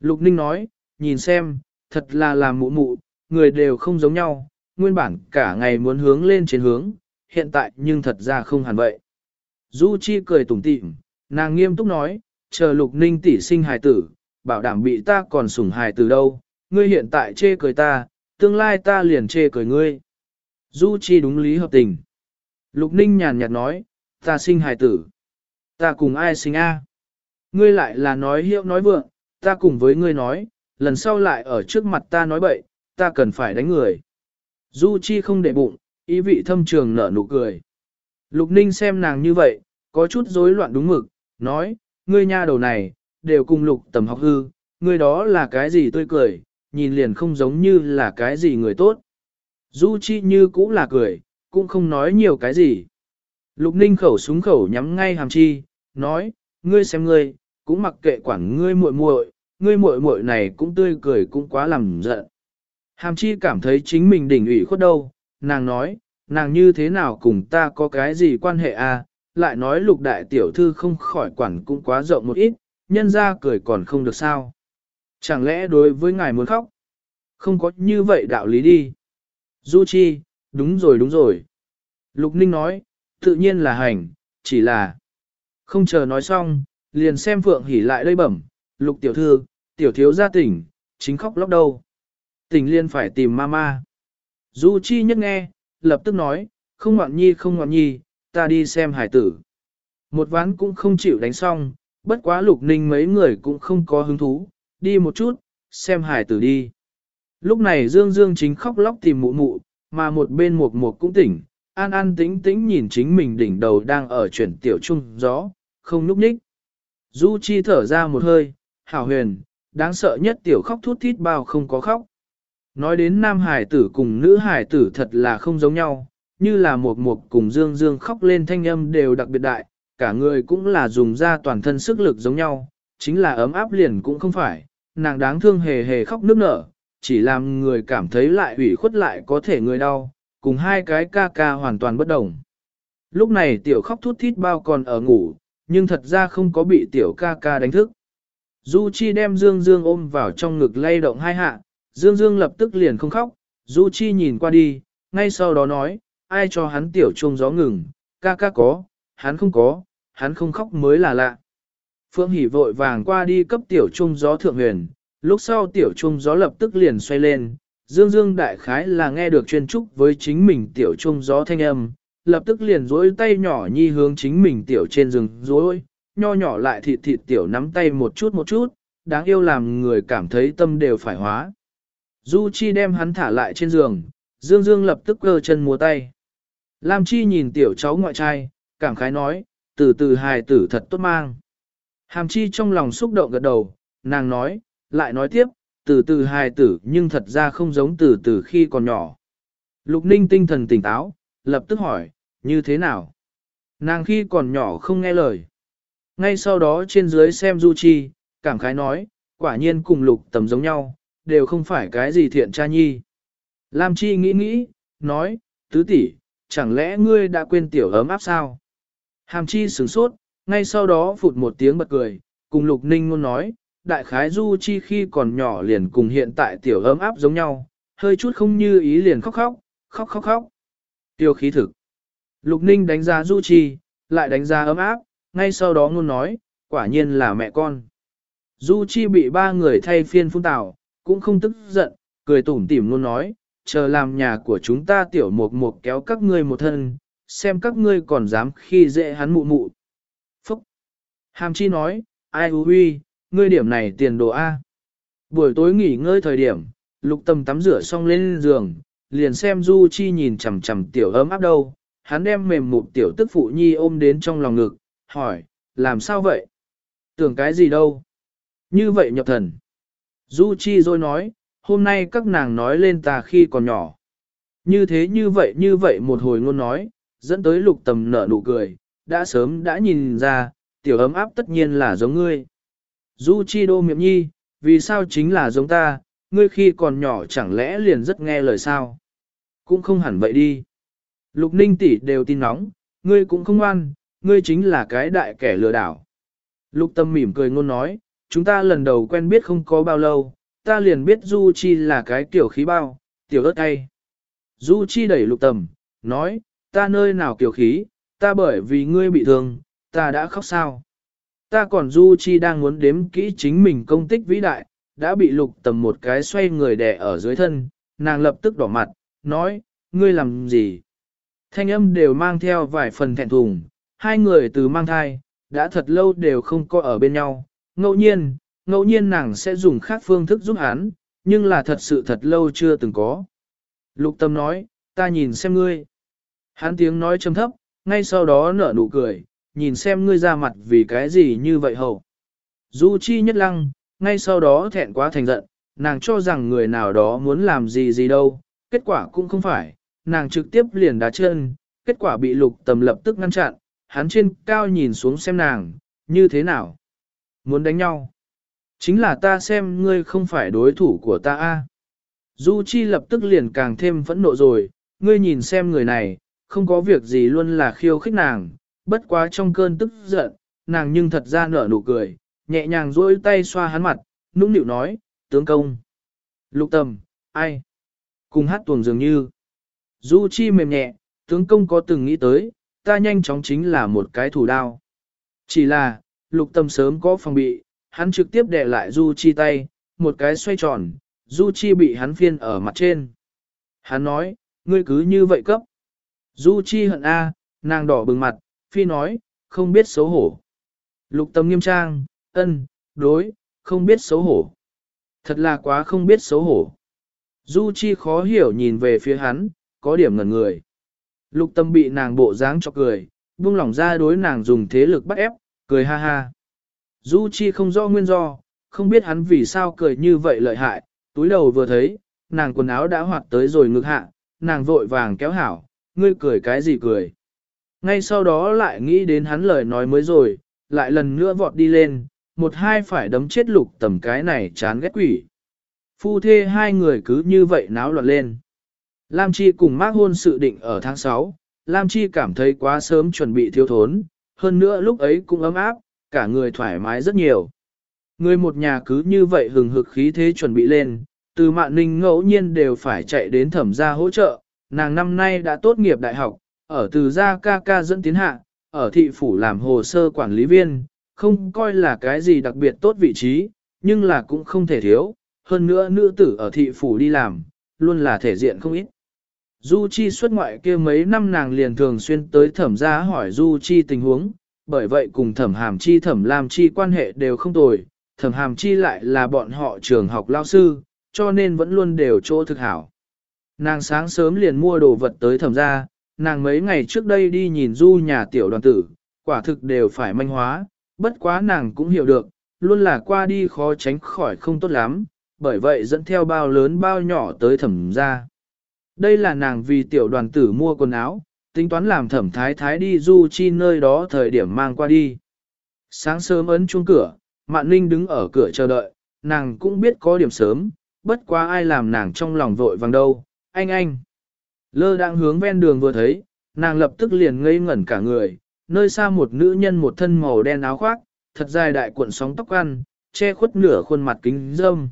Lục Ninh nói, nhìn xem, thật là làm mụ mụ, người đều không giống nhau, nguyên bản cả ngày muốn hướng lên trên hướng, hiện tại nhưng thật ra không hẳn vậy. Du Chi cười tủm tỉm, nàng nghiêm túc nói, chờ Lục Ninh tỷ sinh hài tử, bảo đảm bị ta còn sủng hài tử đâu, ngươi hiện tại chê cười ta, tương lai ta liền chê cười ngươi. Du Chi đúng lý hợp tình. Lục Ninh nhàn nhạt nói, ta sinh hài tử. Ta cùng ai sinh a? Ngươi lại là nói hiệu nói vượng, ta cùng với ngươi nói, lần sau lại ở trước mặt ta nói bậy, ta cần phải đánh người. Du Chi không để bụng, ý vị thâm trường nở nụ cười. Lục Ninh xem nàng như vậy, có chút rối loạn đúng mực, nói, ngươi nha đầu này, đều cùng lục tầm học hư, ngươi đó là cái gì tươi cười, nhìn liền không giống như là cái gì người tốt. Du Chi như cũng là cười, cũng không nói nhiều cái gì. Lục Ninh khẩu súng khẩu nhắm ngay hàm chi, nói, ngươi xem ngươi, cũng mặc kệ quản ngươi muội muội, ngươi muội muội này cũng tươi cười cũng quá làm giận. Hàm chi cảm thấy chính mình đỉnh ủy khuất đâu, nàng nói, nàng như thế nào cùng ta có cái gì quan hệ à, lại nói lục đại tiểu thư không khỏi quản cũng quá rộng một ít, nhân ra cười còn không được sao. Chẳng lẽ đối với ngài muốn khóc? Không có như vậy đạo lý đi. Du Chi, đúng rồi đúng rồi. Lục Ninh nói, tự nhiên là hành, chỉ là... Không chờ nói xong, liền xem Phượng hỉ lại đây bẩm, Lục tiểu thư, tiểu thiếu gia tỉnh, chính khóc lóc đâu. Tỉnh liên phải tìm mama. Du Chi nhất nghe, lập tức nói, không ngoạn nhi không ngoạn nhi, ta đi xem hải tử. Một ván cũng không chịu đánh xong, bất quá Lục Ninh mấy người cũng không có hứng thú, đi một chút, xem hải tử đi. Lúc này Dương Dương chính khóc lóc tìm mụ mụ, mà một bên mục mục cũng tỉnh, an an tĩnh tĩnh nhìn chính mình đỉnh đầu đang ở chuyển tiểu trung gió, không núp nhích. Du Chi thở ra một hơi, hảo huyền, đáng sợ nhất tiểu khóc thút thít bao không có khóc. Nói đến nam hải tử cùng nữ hải tử thật là không giống nhau, như là một mục cùng dương dương khóc lên thanh âm đều đặc biệt đại, cả người cũng là dùng ra toàn thân sức lực giống nhau, chính là ấm áp liền cũng không phải, nàng đáng thương hề hề khóc nước nở, chỉ làm người cảm thấy lại ủy khuất lại có thể người đau, cùng hai cái ca ca hoàn toàn bất đồng. Lúc này tiểu khóc thút thít bao còn ở ngủ, nhưng thật ra không có bị tiểu ca ca đánh thức. Du Chi đem Dương Dương ôm vào trong ngực lay động hai hạ, Dương Dương lập tức liền không khóc, Du Chi nhìn qua đi, ngay sau đó nói, ai cho hắn tiểu chuông gió ngừng, ca ca có, hắn không có, hắn không khóc mới là lạ. Phương Hỷ vội vàng qua đi cấp tiểu chuông gió thượng huyền, lúc sau tiểu trung gió lập tức liền xoay lên, Dương Dương đại khái là nghe được chuyên trúc với chính mình tiểu trung gió thanh âm, lập tức liền dối tay nhỏ nhi hướng chính mình tiểu trên rừng dối, nho nhỏ lại thịt thịt tiểu nắm tay một chút một chút, đáng yêu làm người cảm thấy tâm đều phải hóa. Du Chi đem hắn thả lại trên giường, Dương Dương lập tức cơ chân múa tay. Lam Chi nhìn tiểu cháu ngoại trai, cảm khái nói, từ từ hài tử thật tốt mang. Hàm Chi trong lòng xúc động gật đầu, nàng nói, lại nói tiếp, từ từ hài tử nhưng thật ra không giống từ từ khi còn nhỏ. Lục Ninh tinh thần tỉnh táo, lập tức hỏi, như thế nào? Nàng khi còn nhỏ không nghe lời. Ngay sau đó trên dưới xem Du Chi, cảm khái nói, quả nhiên cùng lục tầm giống nhau, đều không phải cái gì thiện cha nhi. Lam Chi nghĩ nghĩ, nói, tứ tỷ, chẳng lẽ ngươi đã quên tiểu ấm áp sao? Hàm Chi sửng sốt, ngay sau đó phụt một tiếng bật cười, cùng Lục Ninh ngôn nói, đại khái Du Chi khi còn nhỏ liền cùng hiện tại tiểu ấm áp giống nhau, hơi chút không như ý liền khóc khóc, khóc khóc khóc. Tiêu khí thực. Lục Ninh đánh giá Du Chi, lại đánh giá ấm áp, ngay sau đó ngôn nói, quả nhiên là mẹ con. Du Chi bị ba người thay phiên phun tảo, cũng không tức giận, cười tủm tỉm luôn nói, chờ làm nhà của chúng ta tiểu mục mục kéo các ngươi một thân, xem các ngươi còn dám khi dễ hắn mụ mụ. Phúc! Hàm chi nói, ai hư huy, ngươi điểm này tiền đồ A. Buổi tối nghỉ ngơi thời điểm, lục tâm tắm rửa xong lên giường, liền xem Du Chi nhìn chằm chằm tiểu ấm áp đâu, hắn đem mềm mụn tiểu tức phụ nhi ôm đến trong lòng ngực, hỏi, làm sao vậy? Tưởng cái gì đâu? Như vậy nhập thần. Du Chi rồi nói, hôm nay các nàng nói lên ta khi còn nhỏ. Như thế như vậy như vậy một hồi ngôn nói, dẫn tới lục tầm nở nụ cười, đã sớm đã nhìn ra, tiểu ấm áp tất nhiên là giống ngươi. Du Chi đô miệng nhi, vì sao chính là giống ta, ngươi khi còn nhỏ chẳng lẽ liền rất nghe lời sao? Cũng không hẳn vậy đi. Lục ninh tỷ đều tin nóng, ngươi cũng không ngoan, ngươi chính là cái đại kẻ lừa đảo. Lục tâm mỉm cười ngôn nói, chúng ta lần đầu quen biết không có bao lâu, ta liền biết Du Chi là cái kiểu khí bao, tiểu ớt tay. Du Chi đẩy lục Tâm, nói, ta nơi nào kiểu khí, ta bởi vì ngươi bị thương, ta đã khóc sao. Ta còn Du Chi đang muốn đếm kỹ chính mình công tích vĩ đại, đã bị lục tầm một cái xoay người đè ở dưới thân, nàng lập tức đỏ mặt, nói, ngươi làm gì? Thanh âm đều mang theo vài phần thẹn thùng, hai người từ mang thai, đã thật lâu đều không có ở bên nhau, ngẫu nhiên, ngẫu nhiên nàng sẽ dùng khác phương thức giúp hắn, nhưng là thật sự thật lâu chưa từng có. Lục tâm nói, ta nhìn xem ngươi. Hắn tiếng nói trầm thấp, ngay sau đó nở nụ cười, nhìn xem ngươi ra mặt vì cái gì như vậy hầu. Du chi nhất lăng, ngay sau đó thẹn quá thành giận, nàng cho rằng người nào đó muốn làm gì gì đâu, kết quả cũng không phải, nàng trực tiếp liền đá chân, kết quả bị lục tầm lập tức ngăn chặn, hắn trên cao nhìn xuống xem nàng, như thế nào? Muốn đánh nhau? Chính là ta xem ngươi không phải đối thủ của ta a. Du Chi lập tức liền càng thêm phẫn nộ rồi, ngươi nhìn xem người này, không có việc gì luôn là khiêu khích nàng, bất quá trong cơn tức giận, nàng nhưng thật ra nở nụ cười, nhẹ nhàng duỗi tay xoa hắn mặt, nũng nịu nói, tướng công. Lục tầm, ai? Cùng hát tuồng dường như. Du Chi mềm nhẹ, tướng công có từng nghĩ tới, ta nhanh chóng chính là một cái thủ đao. Chỉ là, lục tâm sớm có phòng bị, hắn trực tiếp đè lại Du Chi tay, một cái xoay tròn, Du Chi bị hắn phiên ở mặt trên. Hắn nói, ngươi cứ như vậy cấp. Du Chi hận a, nàng đỏ bừng mặt, phi nói, không biết xấu hổ. Lục tâm nghiêm trang, ân, đối, không biết xấu hổ. Thật là quá không biết xấu hổ. Du Chi khó hiểu nhìn về phía hắn, có điểm ngẩn người. Lục tâm bị nàng bộ dáng cho cười, buông lỏng ra đối nàng dùng thế lực bắt ép, cười ha ha. Du Chi không rõ nguyên do, không biết hắn vì sao cười như vậy lợi hại, túi đầu vừa thấy, nàng quần áo đã hoạt tới rồi ngực hạ, nàng vội vàng kéo hảo, ngươi cười cái gì cười. Ngay sau đó lại nghĩ đến hắn lời nói mới rồi, lại lần nữa vọt đi lên, một hai phải đấm chết lục tầm cái này chán ghét quỷ. Phu thê hai người cứ như vậy náo loạn lên. Lam Chi cùng mác hôn sự định ở tháng 6, Lam Chi cảm thấy quá sớm chuẩn bị thiếu thốn, hơn nữa lúc ấy cũng ấm áp, cả người thoải mái rất nhiều. Người một nhà cứ như vậy hừng hực khí thế chuẩn bị lên, từ mạn ninh ngẫu nhiên đều phải chạy đến thẩm gia hỗ trợ, nàng năm nay đã tốt nghiệp đại học, ở từ gia ca ca dẫn tiến hạ, ở thị phủ làm hồ sơ quản lý viên, không coi là cái gì đặc biệt tốt vị trí, nhưng là cũng không thể thiếu, hơn nữa nữ tử ở thị phủ đi làm, luôn là thể diện không ít. Du Chi xuất ngoại kia mấy năm nàng liền thường xuyên tới thẩm gia hỏi Du Chi tình huống, bởi vậy cùng thẩm hàm chi thẩm làm chi quan hệ đều không tồi, thẩm hàm chi lại là bọn họ trường học lao sư, cho nên vẫn luôn đều chỗ thực hảo. Nàng sáng sớm liền mua đồ vật tới thẩm gia, nàng mấy ngày trước đây đi nhìn Du nhà tiểu đoàn tử, quả thực đều phải manh hóa, bất quá nàng cũng hiểu được, luôn là qua đi khó tránh khỏi không tốt lắm, bởi vậy dẫn theo bao lớn bao nhỏ tới thẩm gia. Đây là nàng vì tiểu đoàn tử mua quần áo, tính toán làm thẩm thái thái đi du chi nơi đó thời điểm mang qua đi. Sáng sớm ấn chuông cửa, Mạn Ninh đứng ở cửa chờ đợi, nàng cũng biết có điểm sớm, bất quá ai làm nàng trong lòng vội vàng đâu, anh anh. Lơ đang hướng ven đường vừa thấy, nàng lập tức liền ngây ngẩn cả người, nơi xa một nữ nhân một thân màu đen áo khoác, thật dài đại cuộn sóng tóc ăn, che khuất nửa khuôn mặt kính dâm.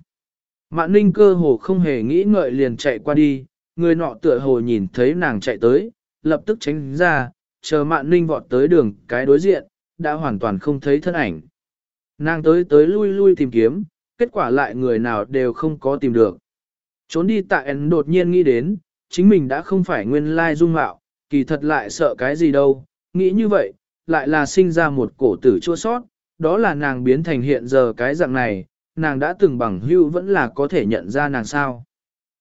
Mạn ninh cơ hồ không hề nghĩ ngợi liền chạy qua đi, người nọ tựa hồ nhìn thấy nàng chạy tới, lập tức tránh ra, chờ mạn ninh vọt tới đường cái đối diện, đã hoàn toàn không thấy thân ảnh. Nàng tới tới lui lui tìm kiếm, kết quả lại người nào đều không có tìm được. Trốn đi tại ấn đột nhiên nghĩ đến, chính mình đã không phải nguyên lai dung mạo, kỳ thật lại sợ cái gì đâu, nghĩ như vậy, lại là sinh ra một cổ tử chua sót, đó là nàng biến thành hiện giờ cái dạng này, nàng đã từng bằng hưu vẫn là có thể nhận ra nàng sao.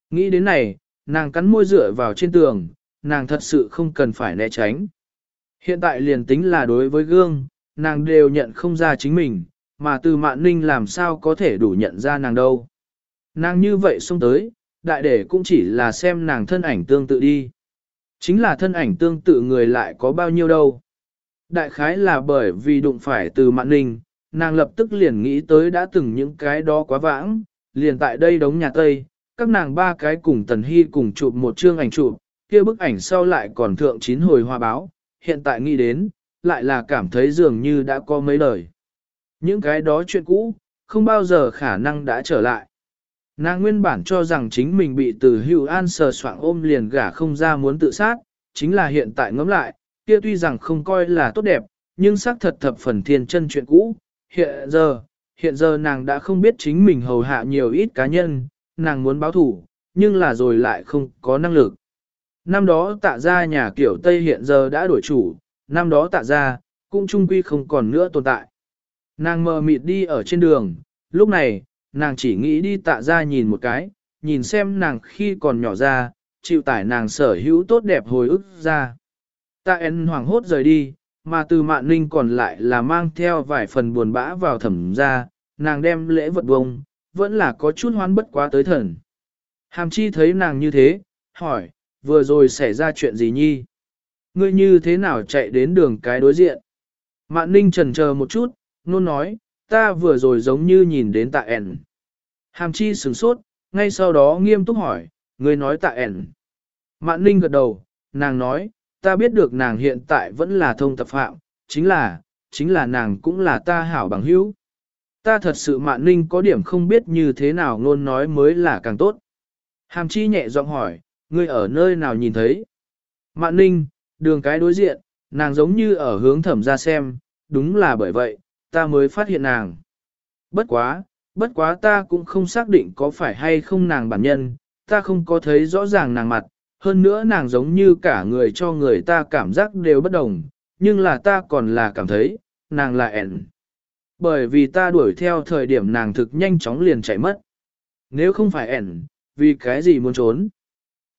Nghĩ đến này, nàng cắn môi dựa vào trên tường, nàng thật sự không cần phải né tránh. Hiện tại liền tính là đối với gương, nàng đều nhận không ra chính mình, mà từ mạn ninh làm sao có thể đủ nhận ra nàng đâu. Nàng như vậy xông tới, đại để cũng chỉ là xem nàng thân ảnh tương tự đi. Chính là thân ảnh tương tự người lại có bao nhiêu đâu. Đại khái là bởi vì đụng phải từ mạn ninh, nàng lập tức liền nghĩ tới đã từng những cái đó quá vãng, liền tại đây đống nhà Tây, các nàng ba cái cùng Tần Hy cùng chụp một chương ảnh chụp, kia bức ảnh sau lại còn thượng chín hồi hoa báo, hiện tại nghĩ đến, lại là cảm thấy dường như đã có mấy lời. Những cái đó chuyện cũ, không bao giờ khả năng đã trở lại. Nàng nguyên bản cho rằng chính mình bị từ hữu an sờ soạng ôm liền gả không ra muốn tự sát, chính là hiện tại ngẫm lại, kia tuy rằng không coi là tốt đẹp, nhưng xác thật thập phần thiên chân chuyện cũ. Hiện giờ, hiện giờ nàng đã không biết chính mình hầu hạ nhiều ít cá nhân, nàng muốn báo thủ, nhưng là rồi lại không có năng lực. Năm đó tạ ra nhà kiểu Tây hiện giờ đã đổi chủ, năm đó tạ ra, cũng trung quy không còn nữa tồn tại. Nàng mờ mịt đi ở trên đường, lúc này, nàng chỉ nghĩ đi tạ ra nhìn một cái, nhìn xem nàng khi còn nhỏ ra, chịu tải nàng sở hữu tốt đẹp hồi ức ra. Tạ en hoảng hốt rời đi, mà từ mạn ninh còn lại là mang theo vài phần buồn bã vào thẩm ra, nàng đem lễ vật bông, vẫn là có chút hoán bất quá tới thần. Hàm chi thấy nàng như thế, hỏi, vừa rồi xảy ra chuyện gì nhi? Ngươi như thế nào chạy đến đường cái đối diện? Mạn ninh trần chờ một chút, nôn nói, ta vừa rồi giống như nhìn đến tạ ẻn. Hàm chi sửng sốt, ngay sau đó nghiêm túc hỏi, người nói tạ ẻn. Mạn ninh gật đầu, nàng nói, ta biết được nàng hiện tại vẫn là thông tập phạm, chính là, chính là nàng cũng là ta hảo bằng hữu. Ta thật sự mạn ninh có điểm không biết như thế nào luôn nói mới là càng tốt. Hàm chi nhẹ giọng hỏi, ngươi ở nơi nào nhìn thấy? Mạn ninh, đường cái đối diện, nàng giống như ở hướng thẩm ra xem, đúng là bởi vậy, ta mới phát hiện nàng. Bất quá, bất quá ta cũng không xác định có phải hay không nàng bản nhân, ta không có thấy rõ ràng nàng mặt, hơn nữa nàng giống như cả người cho người ta cảm giác đều bất đồng, nhưng là ta còn là cảm thấy, nàng là ẻn. Bởi vì ta đuổi theo thời điểm nàng thực nhanh chóng liền chạy mất. nếu không phải ẻn, vì cái gì muốn trốn.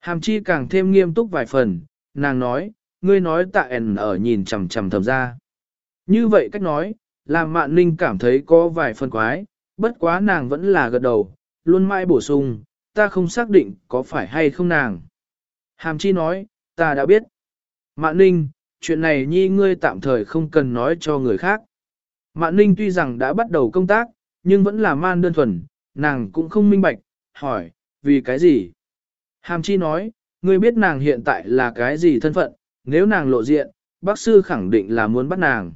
Hàm chi càng thêm nghiêm túc vài phần, nàng nói, ngươi nói tạ ẻn ở nhìn chằm chằm thầm ra. Như vậy cách nói, làm mạn ninh cảm thấy có vài phần quái, bất quá nàng vẫn là gật đầu, luôn mãi bổ sung, ta không xác định có phải hay không nàng. Hàm chi nói, ta đã biết. Mạn ninh, chuyện này nhi ngươi tạm thời không cần nói cho người khác. Mạn ninh tuy rằng đã bắt đầu công tác, nhưng vẫn là man đơn thuần, nàng cũng không minh bạch, hỏi, vì cái gì? Hàm chi nói, ngươi biết nàng hiện tại là cái gì thân phận, nếu nàng lộ diện, bác sư khẳng định là muốn bắt nàng.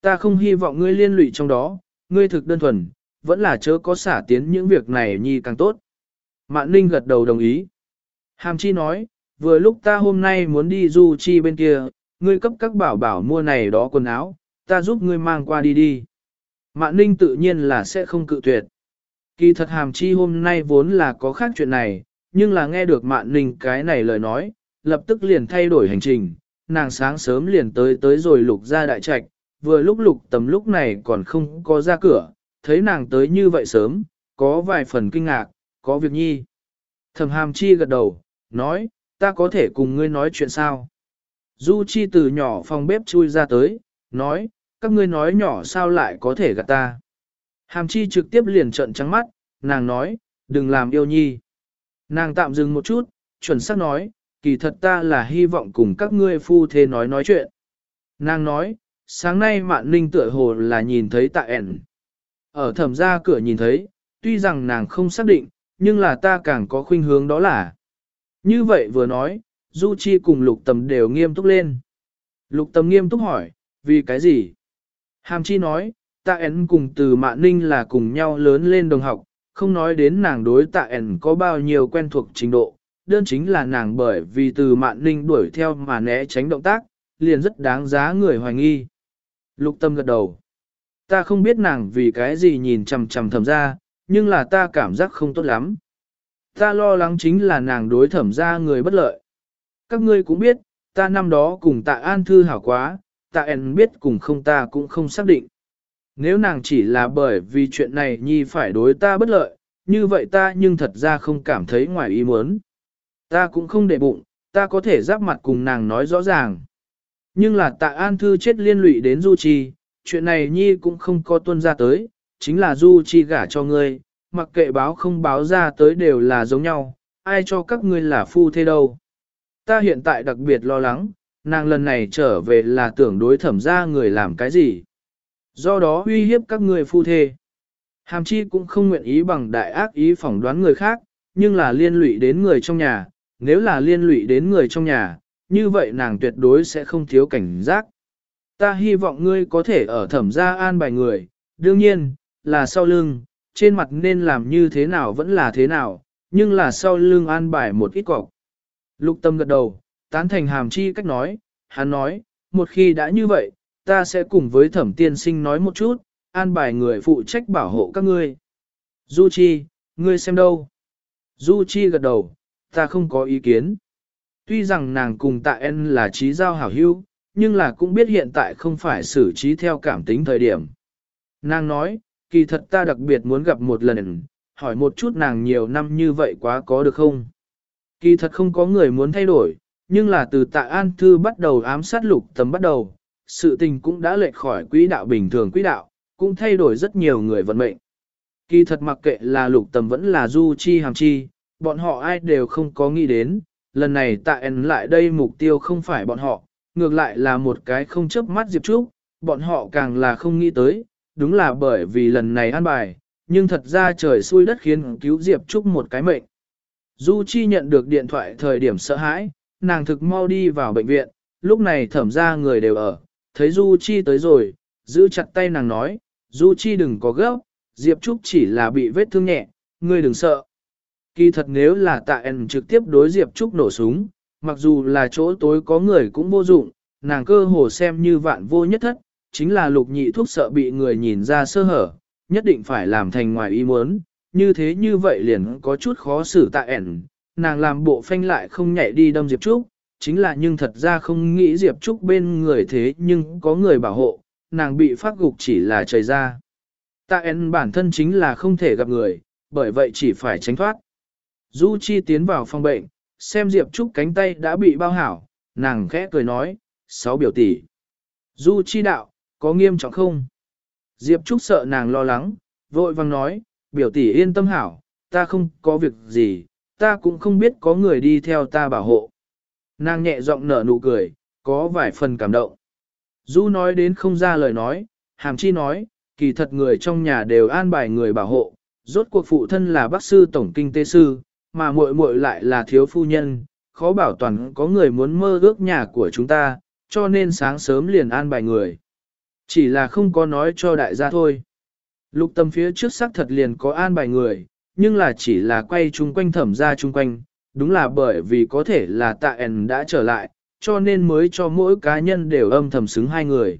Ta không hy vọng ngươi liên lụy trong đó, ngươi thực đơn thuần, vẫn là chớ có xả tiến những việc này nhi càng tốt. Mạn Ninh gật đầu đồng ý. Hàm Chi nói, vừa lúc ta hôm nay muốn đi du chi bên kia, ngươi cấp các bảo bảo mua này đó quần áo, ta giúp ngươi mang qua đi đi. Mạn Ninh tự nhiên là sẽ không cự tuyệt. Kỳ thật Hàm Chi hôm nay vốn là có khác chuyện này, nhưng là nghe được Mạn Ninh cái này lời nói, lập tức liền thay đổi hành trình, nàng sáng sớm liền tới tới rồi lục ra đại trạch, vừa lúc lục tầm lúc này còn không có ra cửa, thấy nàng tới như vậy sớm, có vài phần kinh ngạc, có việc nhi. Thẩm hàm chi gật đầu, nói, ta có thể cùng ngươi nói chuyện sao? Du chi từ nhỏ phòng bếp chui ra tới, nói, các ngươi nói nhỏ sao lại có thể gạt ta? Hàm chi trực tiếp liền trợn trắng mắt, nàng nói, đừng làm yêu nhi. Nàng tạm dừng một chút, chuẩn xác nói, kỳ thật ta là hy vọng cùng các ngươi phu thế nói nói chuyện. Nàng nói, sáng nay mạn ninh tựa hồ là nhìn thấy tạ ẻn. Ở thẩm ra cửa nhìn thấy, tuy rằng nàng không xác định, nhưng là ta càng có khuynh hướng đó là. Như vậy vừa nói, Du Chi cùng lục tầm đều nghiêm túc lên. Lục tầm nghiêm túc hỏi, vì cái gì? Hàm Chi nói, tạ ẻn cùng từ mạn ninh là cùng nhau lớn lên đồng học, không nói đến nàng đối tạ ẻn có bao nhiêu quen thuộc trình độ, đơn chính là nàng bởi vì từ mạn ninh đuổi theo mà né tránh động tác, liền rất đáng giá người hoài nghi. Lục tâm gật đầu. Ta không biết nàng vì cái gì nhìn chằm chằm thẩm ra, nhưng là ta cảm giác không tốt lắm. Ta lo lắng chính là nàng đối thẩm ra người bất lợi. Các ngươi cũng biết, ta năm đó cùng tạ an thư hảo quá, tạ en biết cùng không ta cũng không xác định. Nếu nàng chỉ là bởi vì chuyện này nhi phải đối ta bất lợi, như vậy ta nhưng thật ra không cảm thấy ngoài ý muốn. Ta cũng không để bụng, ta có thể giáp mặt cùng nàng nói rõ ràng. Nhưng là tạ an thư chết liên lụy đến Du Chi, chuyện này nhi cũng không có tuân ra tới, chính là Du Chi gả cho ngươi, mặc kệ báo không báo ra tới đều là giống nhau, ai cho các ngươi là phu thế đâu. Ta hiện tại đặc biệt lo lắng, nàng lần này trở về là tưởng đối thẩm ra người làm cái gì. Do đó uy hiếp các ngươi phu thê. Hàm chi cũng không nguyện ý bằng đại ác ý phỏng đoán người khác, nhưng là liên lụy đến người trong nhà, nếu là liên lụy đến người trong nhà, như vậy nàng tuyệt đối sẽ không thiếu cảnh giác. Ta hy vọng ngươi có thể ở thẩm gia an bài người, đương nhiên, là sau lưng, trên mặt nên làm như thế nào vẫn là thế nào, nhưng là sau lưng an bài một ít cọc. Lục tâm gật đầu, tán thành hàm chi cách nói, hắn nói, một khi đã như vậy, ta sẽ cùng với thẩm tiên sinh nói một chút, an bài người phụ trách bảo hộ các ngươi. Du Chi, ngươi xem đâu? Du Chi gật đầu, ta không có ý kiến. Tuy rằng nàng cùng tạ En là trí giao hảo hữu, nhưng là cũng biết hiện tại không phải xử trí theo cảm tính thời điểm. Nàng nói, kỳ thật ta đặc biệt muốn gặp một lần, hỏi một chút nàng nhiều năm như vậy quá có được không? Kỳ thật không có người muốn thay đổi, nhưng là từ tạ An Thư bắt đầu ám sát lục tầm bắt đầu, sự tình cũng đã lệch khỏi quỹ đạo bình thường quỹ đạo, cũng thay đổi rất nhiều người vận mệnh. Kỳ thật mặc kệ là lục tầm vẫn là du chi hàm chi, bọn họ ai đều không có nghĩ đến, lần này tạ ẩn lại đây mục tiêu không phải bọn họ, ngược lại là một cái không chớp mắt Diệp Trúc, bọn họ càng là không nghĩ tới, đúng là bởi vì lần này ăn bài, nhưng thật ra trời xui đất khiến cứu Diệp Trúc một cái mệnh. Du Chi nhận được điện thoại thời điểm sợ hãi, nàng thực mau đi vào bệnh viện, lúc này thẩm ra người đều ở, thấy Du Chi tới rồi, giữ chặt tay nàng nói, Du Chi đừng có gấp, Diệp Trúc chỉ là bị vết thương nhẹ, ngươi đừng sợ. Kỳ thật nếu là tạ ẩn trực tiếp đối Diệp Trúc nổ súng, mặc dù là chỗ tối có người cũng vô dụng, nàng cơ hồ xem như vạn vô nhất thất, chính là lục nhị thuốc sợ bị người nhìn ra sơ hở, nhất định phải làm thành ngoài ý muốn, như thế như vậy liền có chút khó xử tạ ẩn, nàng làm bộ phanh lại không nhảy đi đâm Diệp Trúc, chính là nhưng thật ra không nghĩ Diệp Trúc bên người thế nhưng có người bảo hộ, nàng bị phát gục chỉ là trời ra. Tạ ẩn bản thân chính là không thể gặp người, bởi vậy chỉ phải tránh thoát. Du Chi tiến vào phòng bệnh, xem Diệp Trúc cánh tay đã bị bao hảo, nàng khẽ cười nói, sáu biểu tỷ. Du Chi đạo, có nghiêm trọng không? Diệp Trúc sợ nàng lo lắng, vội vàng nói, biểu tỷ yên tâm hảo, ta không có việc gì, ta cũng không biết có người đi theo ta bảo hộ. Nàng nhẹ giọng nở nụ cười, có vài phần cảm động. Du nói đến không ra lời nói, hàm chi nói, kỳ thật người trong nhà đều an bài người bảo hộ, rốt cuộc phụ thân là bác sư tổng kinh tế sư, mà muội muội lại là thiếu phu nhân, khó bảo toàn có người muốn mơ ước nhà của chúng ta, cho nên sáng sớm liền an bài người. Chỉ là không có nói cho đại gia thôi. Lục tâm phía trước xác thật liền có an bài người, nhưng là chỉ là quay chung quanh thẩm ra chung quanh, đúng là bởi vì có thể là tạ ẻn đã trở lại, cho nên mới cho mỗi cá nhân đều âm thầm xứng hai người.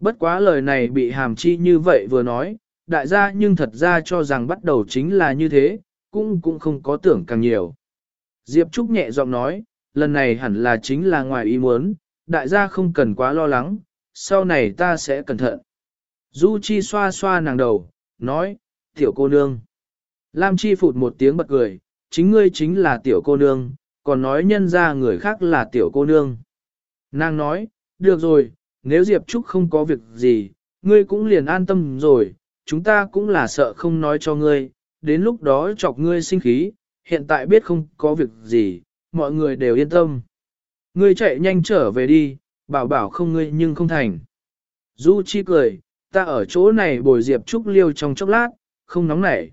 Bất quá lời này bị hàm chi như vậy vừa nói, đại gia nhưng thật ra cho rằng bắt đầu chính là như thế, cũng cũng không có tưởng càng nhiều. Diệp Trúc nhẹ giọng nói, lần này hẳn là chính là ngoài ý muốn, đại gia không cần quá lo lắng, sau này ta sẽ cẩn thận. Du Chi xoa xoa nàng đầu, nói, tiểu cô nương. Lam Chi phụt một tiếng bật cười, chính ngươi chính là tiểu cô nương, còn nói nhân ra người khác là tiểu cô nương. Nàng nói, được rồi, nếu Diệp Trúc không có việc gì, ngươi cũng liền an tâm rồi, chúng ta cũng là sợ không nói cho ngươi, đến lúc đó chọc ngươi sinh khí, hiện tại biết không có việc gì, mọi người đều yên tâm. Ngươi chạy nhanh trở về đi, bảo bảo không ngươi nhưng không thành. Du Chi cười, ta ở chỗ này bồi Diệp Trúc liêu trong chốc lát, không nóng nảy.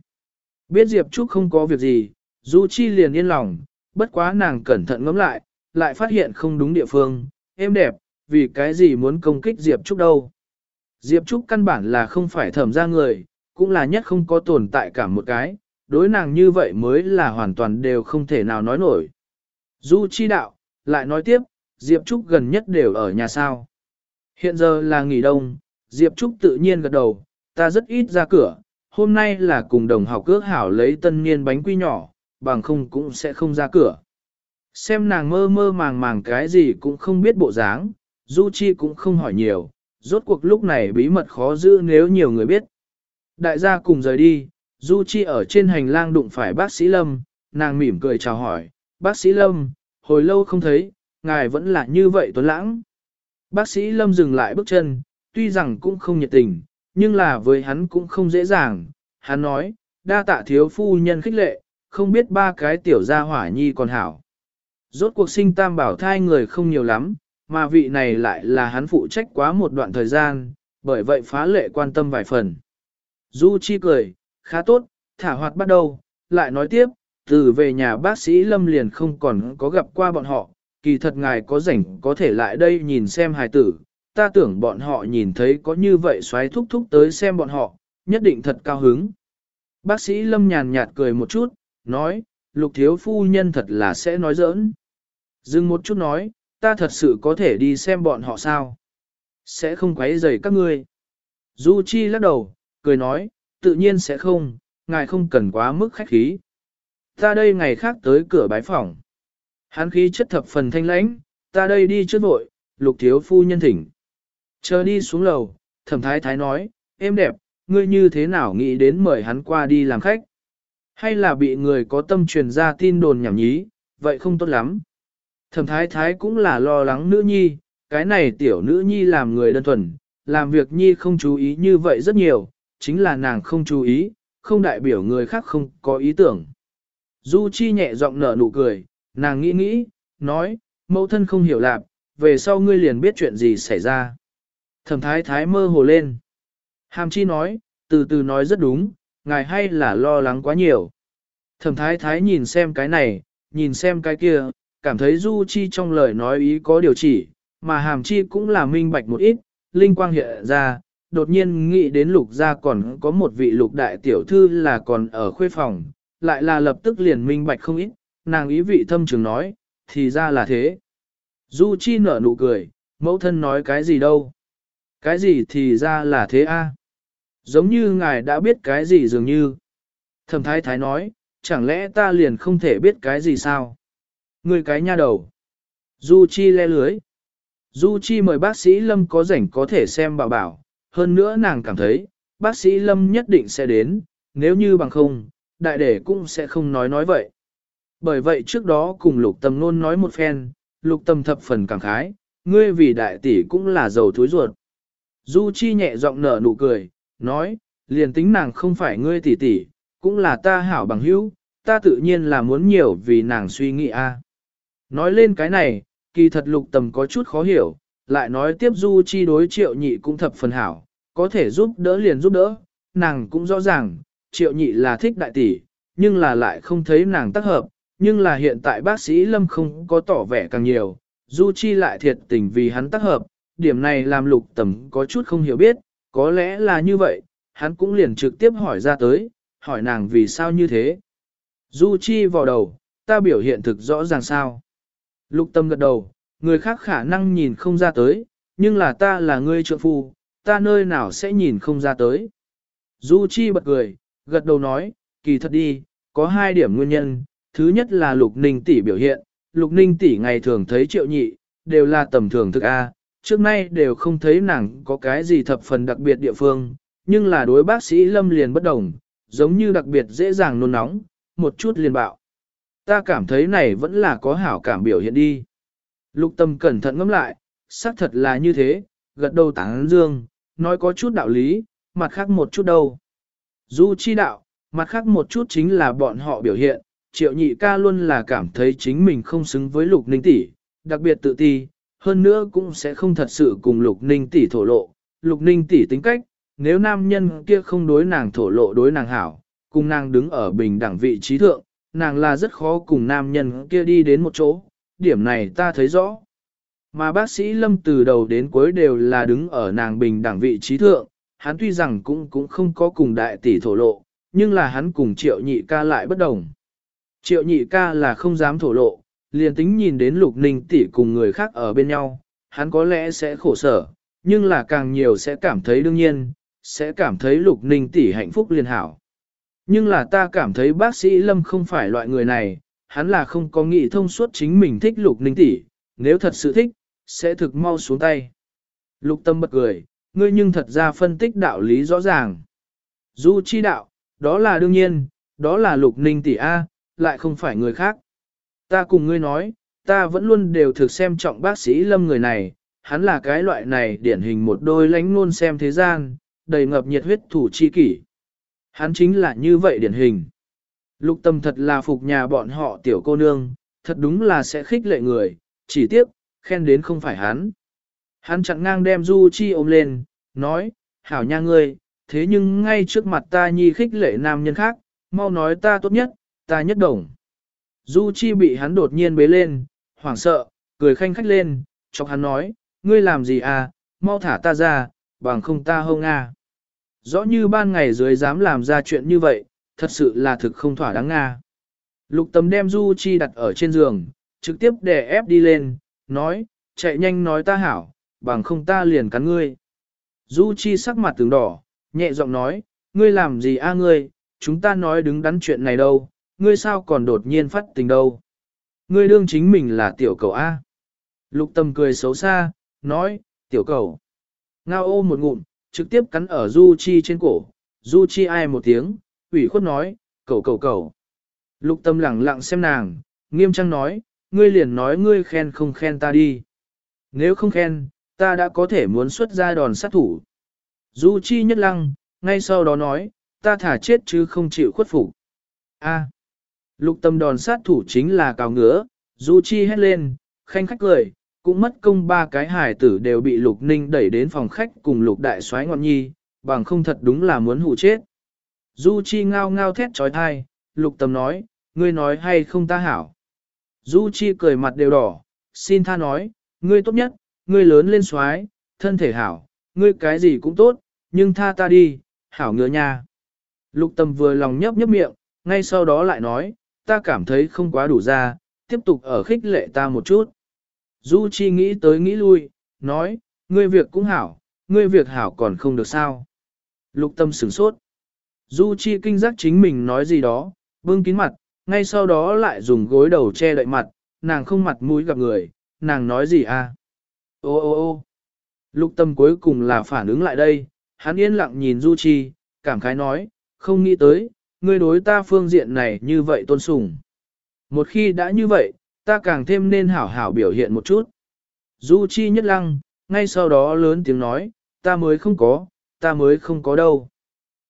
Biết Diệp Trúc không có việc gì, Du Chi liền yên lòng, bất quá nàng cẩn thận ngẫm lại, lại phát hiện không đúng địa phương, êm đẹp, vì cái gì muốn công kích Diệp Trúc đâu. Diệp Trúc căn bản là không phải thẩm ra người, cũng là nhất không có tồn tại cả một cái, đối nàng như vậy mới là hoàn toàn đều không thể nào nói nổi. Du chi đạo, lại nói tiếp, Diệp Trúc gần nhất đều ở nhà sao. Hiện giờ là nghỉ đông, Diệp Trúc tự nhiên gật đầu, ta rất ít ra cửa, hôm nay là cùng đồng học cước hảo lấy tân niên bánh quy nhỏ, bằng không cũng sẽ không ra cửa. Xem nàng mơ mơ màng màng cái gì cũng không biết bộ dáng, Du Chi cũng không hỏi nhiều, rốt cuộc lúc này bí mật khó giữ nếu nhiều người biết. Đại gia cùng rời đi, Du Chi ở trên hành lang đụng phải bác sĩ Lâm, nàng mỉm cười chào hỏi, bác sĩ Lâm, hồi lâu không thấy, ngài vẫn là như vậy tuấn lãng. Bác sĩ Lâm dừng lại bước chân, tuy rằng cũng không nhiệt tình, nhưng là với hắn cũng không dễ dàng. Hắn nói, đa tạ thiếu phu nhân khích lệ, không biết ba cái tiểu gia hỏa nhi còn hảo. Rốt cuộc sinh tam bảo thai người không nhiều lắm, mà vị này lại là hắn phụ trách quá một đoạn thời gian, bởi vậy phá lệ quan tâm vài phần. Du Chi cười, khá tốt, thả hoạt bắt đầu, lại nói tiếp, từ về nhà bác sĩ Lâm liền không còn có gặp qua bọn họ, kỳ thật ngài có rảnh có thể lại đây nhìn xem hài tử, ta tưởng bọn họ nhìn thấy có như vậy xoáy thúc thúc tới xem bọn họ, nhất định thật cao hứng. Bác sĩ Lâm nhàn nhạt cười một chút, nói, lục thiếu phu nhân thật là sẽ nói giỡn. Dừng một chút nói, ta thật sự có thể đi xem bọn họ sao? Sẽ không quấy rầy các ngươi. Du Chi lắc đầu, cười nói, tự nhiên sẽ không, ngài không cần quá mức khách khí. Ta đây ngày khác tới cửa bái phòng. Hán khí chất thập phần thanh lãnh, ta đây đi trước vội, lục thiếu phu nhân thỉnh. Chờ đi xuống lầu, thẩm thái thái nói, em đẹp, ngươi như thế nào nghĩ đến mời hắn qua đi làm khách? Hay là bị người có tâm truyền ra tin đồn nhảm nhí, vậy không tốt lắm. Thẩm thái thái cũng là lo lắng nữ nhi, cái này tiểu nữ nhi làm người đơn thuần, làm việc nhi không chú ý như vậy rất nhiều, chính là nàng không chú ý, không đại biểu người khác không có ý tưởng. Du Chi nhẹ giọng nở nụ cười, nàng nghĩ nghĩ, nói, mẫu thân không hiểu lạc, về sau ngươi liền biết chuyện gì xảy ra. Thẩm thái thái mơ hồ lên. Hàm chi nói, từ từ nói rất đúng, ngài hay là lo lắng quá nhiều. Thẩm thái thái nhìn xem cái này, nhìn xem cái kia, cảm thấy Du Chi trong lời nói ý có điều chỉ, mà hàm chi cũng là minh bạch một ít, linh quang hiện ra, đột nhiên nghĩ đến lục gia còn có một vị lục đại tiểu thư là còn ở khuê phòng, lại là lập tức liền minh bạch không ít, nàng ý vị thâm trường nói, thì ra là thế. Du Chi nở nụ cười, mẫu thân nói cái gì đâu. Cái gì thì ra là thế a? Giống như ngài đã biết cái gì dường như. Thẩm thái thái nói, chẳng lẽ ta liền không thể biết cái gì sao? Người cái nha đầu. Du Chi le lưới. Du Chi mời bác sĩ Lâm có rảnh có thể xem bảo bảo, hơn nữa nàng cảm thấy, bác sĩ Lâm nhất định sẽ đến, nếu như bằng không, đại đệ cũng sẽ không nói nói vậy. Bởi vậy trước đó cùng lục tâm nôn nói một phen, lục tâm thập phần cảm khái, ngươi vì đại tỷ cũng là giàu thúi ruột. Du Chi nhẹ giọng nở nụ cười, nói, liền tính nàng không phải ngươi tỷ tỷ, cũng là ta hảo bằng hữu, ta tự nhiên là muốn nhiều vì nàng suy nghĩ a. Nói lên cái này, kỳ thật lục tầm có chút khó hiểu, lại nói tiếp Du Chi đối triệu nhị cũng thập phần hảo, có thể giúp đỡ liền giúp đỡ, nàng cũng rõ ràng, triệu nhị là thích đại tỷ, nhưng là lại không thấy nàng tác hợp, nhưng là hiện tại bác sĩ Lâm không có tỏ vẻ càng nhiều, Du Chi lại thiệt tình vì hắn tác hợp, điểm này làm lục tầm có chút không hiểu biết, có lẽ là như vậy, hắn cũng liền trực tiếp hỏi ra tới, hỏi nàng vì sao như thế. Du Chi vào đầu, ta biểu hiện thực rõ ràng sao. Lục tâm gật đầu, người khác khả năng nhìn không ra tới, nhưng là ta là ngươi trợ phu, ta nơi nào sẽ nhìn không ra tới. Du Chi bật cười, gật đầu nói, kỳ thật đi, có hai điểm nguyên nhân, thứ nhất là lục ninh tỷ biểu hiện, lục ninh tỷ ngày thường thấy triệu nhị, đều là tầm thường thực A, trước nay đều không thấy nàng có cái gì thập phần đặc biệt địa phương, nhưng là đối bác sĩ lâm liền bất đồng, giống như đặc biệt dễ dàng nôn nóng, một chút liền bạo. Ta cảm thấy này vẫn là có hảo cảm biểu hiện đi. Lục tâm cẩn thận ngẫm lại, xác thật là như thế, gật đầu tán dương, nói có chút đạo lý, mặt khác một chút đâu. Du chi đạo, mặt khác một chút chính là bọn họ biểu hiện, triệu nhị ca luôn là cảm thấy chính mình không xứng với lục ninh tỷ, đặc biệt tự ti, hơn nữa cũng sẽ không thật sự cùng lục ninh tỷ thổ lộ. Lục ninh tỷ tính cách, nếu nam nhân kia không đối nàng thổ lộ đối nàng hảo, cùng nàng đứng ở bình đẳng vị trí thượng, nàng là rất khó cùng nam nhân kia đi đến một chỗ, điểm này ta thấy rõ. Mà bác sĩ Lâm từ đầu đến cuối đều là đứng ở nàng bình đẳng vị trí thượng, hắn tuy rằng cũng cũng không có cùng đại tỷ thổ lộ, nhưng là hắn cùng triệu nhị ca lại bất đồng. Triệu nhị ca là không dám thổ lộ, liền tính nhìn đến lục ninh tỷ cùng người khác ở bên nhau, hắn có lẽ sẽ khổ sở, nhưng là càng nhiều sẽ cảm thấy đương nhiên, sẽ cảm thấy lục ninh tỷ hạnh phúc liền hảo. Nhưng là ta cảm thấy bác sĩ Lâm không phải loại người này, hắn là không có nghĩ thông suốt chính mình thích lục ninh tỷ, nếu thật sự thích, sẽ thực mau xuống tay. Lục tâm bật cười, ngươi nhưng thật ra phân tích đạo lý rõ ràng. Du chi đạo, đó là đương nhiên, đó là lục ninh tỷ A, lại không phải người khác. Ta cùng ngươi nói, ta vẫn luôn đều thực xem trọng bác sĩ Lâm người này, hắn là cái loại này điển hình một đôi lánh luôn xem thế gian, đầy ngập nhiệt huyết thủ chi kỷ. Hắn chính là như vậy điển hình. Lục tâm thật là phục nhà bọn họ tiểu cô nương, thật đúng là sẽ khích lệ người, chỉ tiếc, khen đến không phải hắn. Hắn chặn ngang đem Du Chi ôm lên, nói, hảo nha ngươi, thế nhưng ngay trước mặt ta nhi khích lệ nam nhân khác, mau nói ta tốt nhất, ta nhất đồng. Du Chi bị hắn đột nhiên bế lên, hoảng sợ, cười khanh khách lên, chọc hắn nói, ngươi làm gì à, mau thả ta ra, bằng không ta hông à. Rõ như ban ngày dưới dám làm ra chuyện như vậy, thật sự là thực không thỏa đáng nga. Lục tầm đem Du Chi đặt ở trên giường, trực tiếp đè ép đi lên, nói, chạy nhanh nói ta hảo, bằng không ta liền cắn ngươi. Du Chi sắc mặt tướng đỏ, nhẹ giọng nói, ngươi làm gì a ngươi, chúng ta nói đứng đắn chuyện này đâu, ngươi sao còn đột nhiên phát tình đâu. Ngươi đương chính mình là tiểu cầu A. Lục tâm cười xấu xa, nói, tiểu cầu. Ngao ô một ngụm, trực tiếp cắn ở Du Chi trên cổ, Du Chi ai một tiếng, ủy khuất nói, cầu cầu cầu. Lục tâm lẳng lặng xem nàng, nghiêm trang nói, ngươi liền nói ngươi khen không khen ta đi. Nếu không khen, ta đã có thể muốn xuất ra đòn sát thủ. Du Chi nhất lăng, ngay sau đó nói, ta thả chết chứ không chịu khuất phục. A. Lục tâm đòn sát thủ chính là cào ngứa, Du Chi hét lên, khanh khách cười, cũng mất công ba cái hải tử đều bị Lục Ninh đẩy đến phòng khách cùng Lục Đại soái ngọn nhi, bằng không thật đúng là muốn hủ chết. Du Chi ngao ngao thét chói tai. Lục Tâm nói, ngươi nói hay không ta hảo. Du Chi cười mặt đều đỏ, xin tha nói, ngươi tốt nhất, ngươi lớn lên xoái, thân thể hảo, ngươi cái gì cũng tốt, nhưng tha ta đi, hảo ngứa nha. Lục Tâm vừa lòng nhấp nhấp miệng, ngay sau đó lại nói, ta cảm thấy không quá đủ ra, tiếp tục ở khích lệ ta một chút. Du Chi nghĩ tới nghĩ lui, nói, ngươi việc cũng hảo, ngươi việc hảo còn không được sao. Lục tâm sửng sốt. Du Chi kinh giác chính mình nói gì đó, bưng kín mặt, ngay sau đó lại dùng gối đầu che đậy mặt, nàng không mặt mũi gặp người, nàng nói gì à? Ô ô ô Lục tâm cuối cùng là phản ứng lại đây, hắn yên lặng nhìn Du Chi, cảm khái nói, không nghĩ tới, ngươi đối ta phương diện này như vậy tôn sùng. Một khi đã như vậy, ta càng thêm nên hảo hảo biểu hiện một chút. Du Chi nhất lăng, ngay sau đó lớn tiếng nói, ta mới không có, ta mới không có đâu.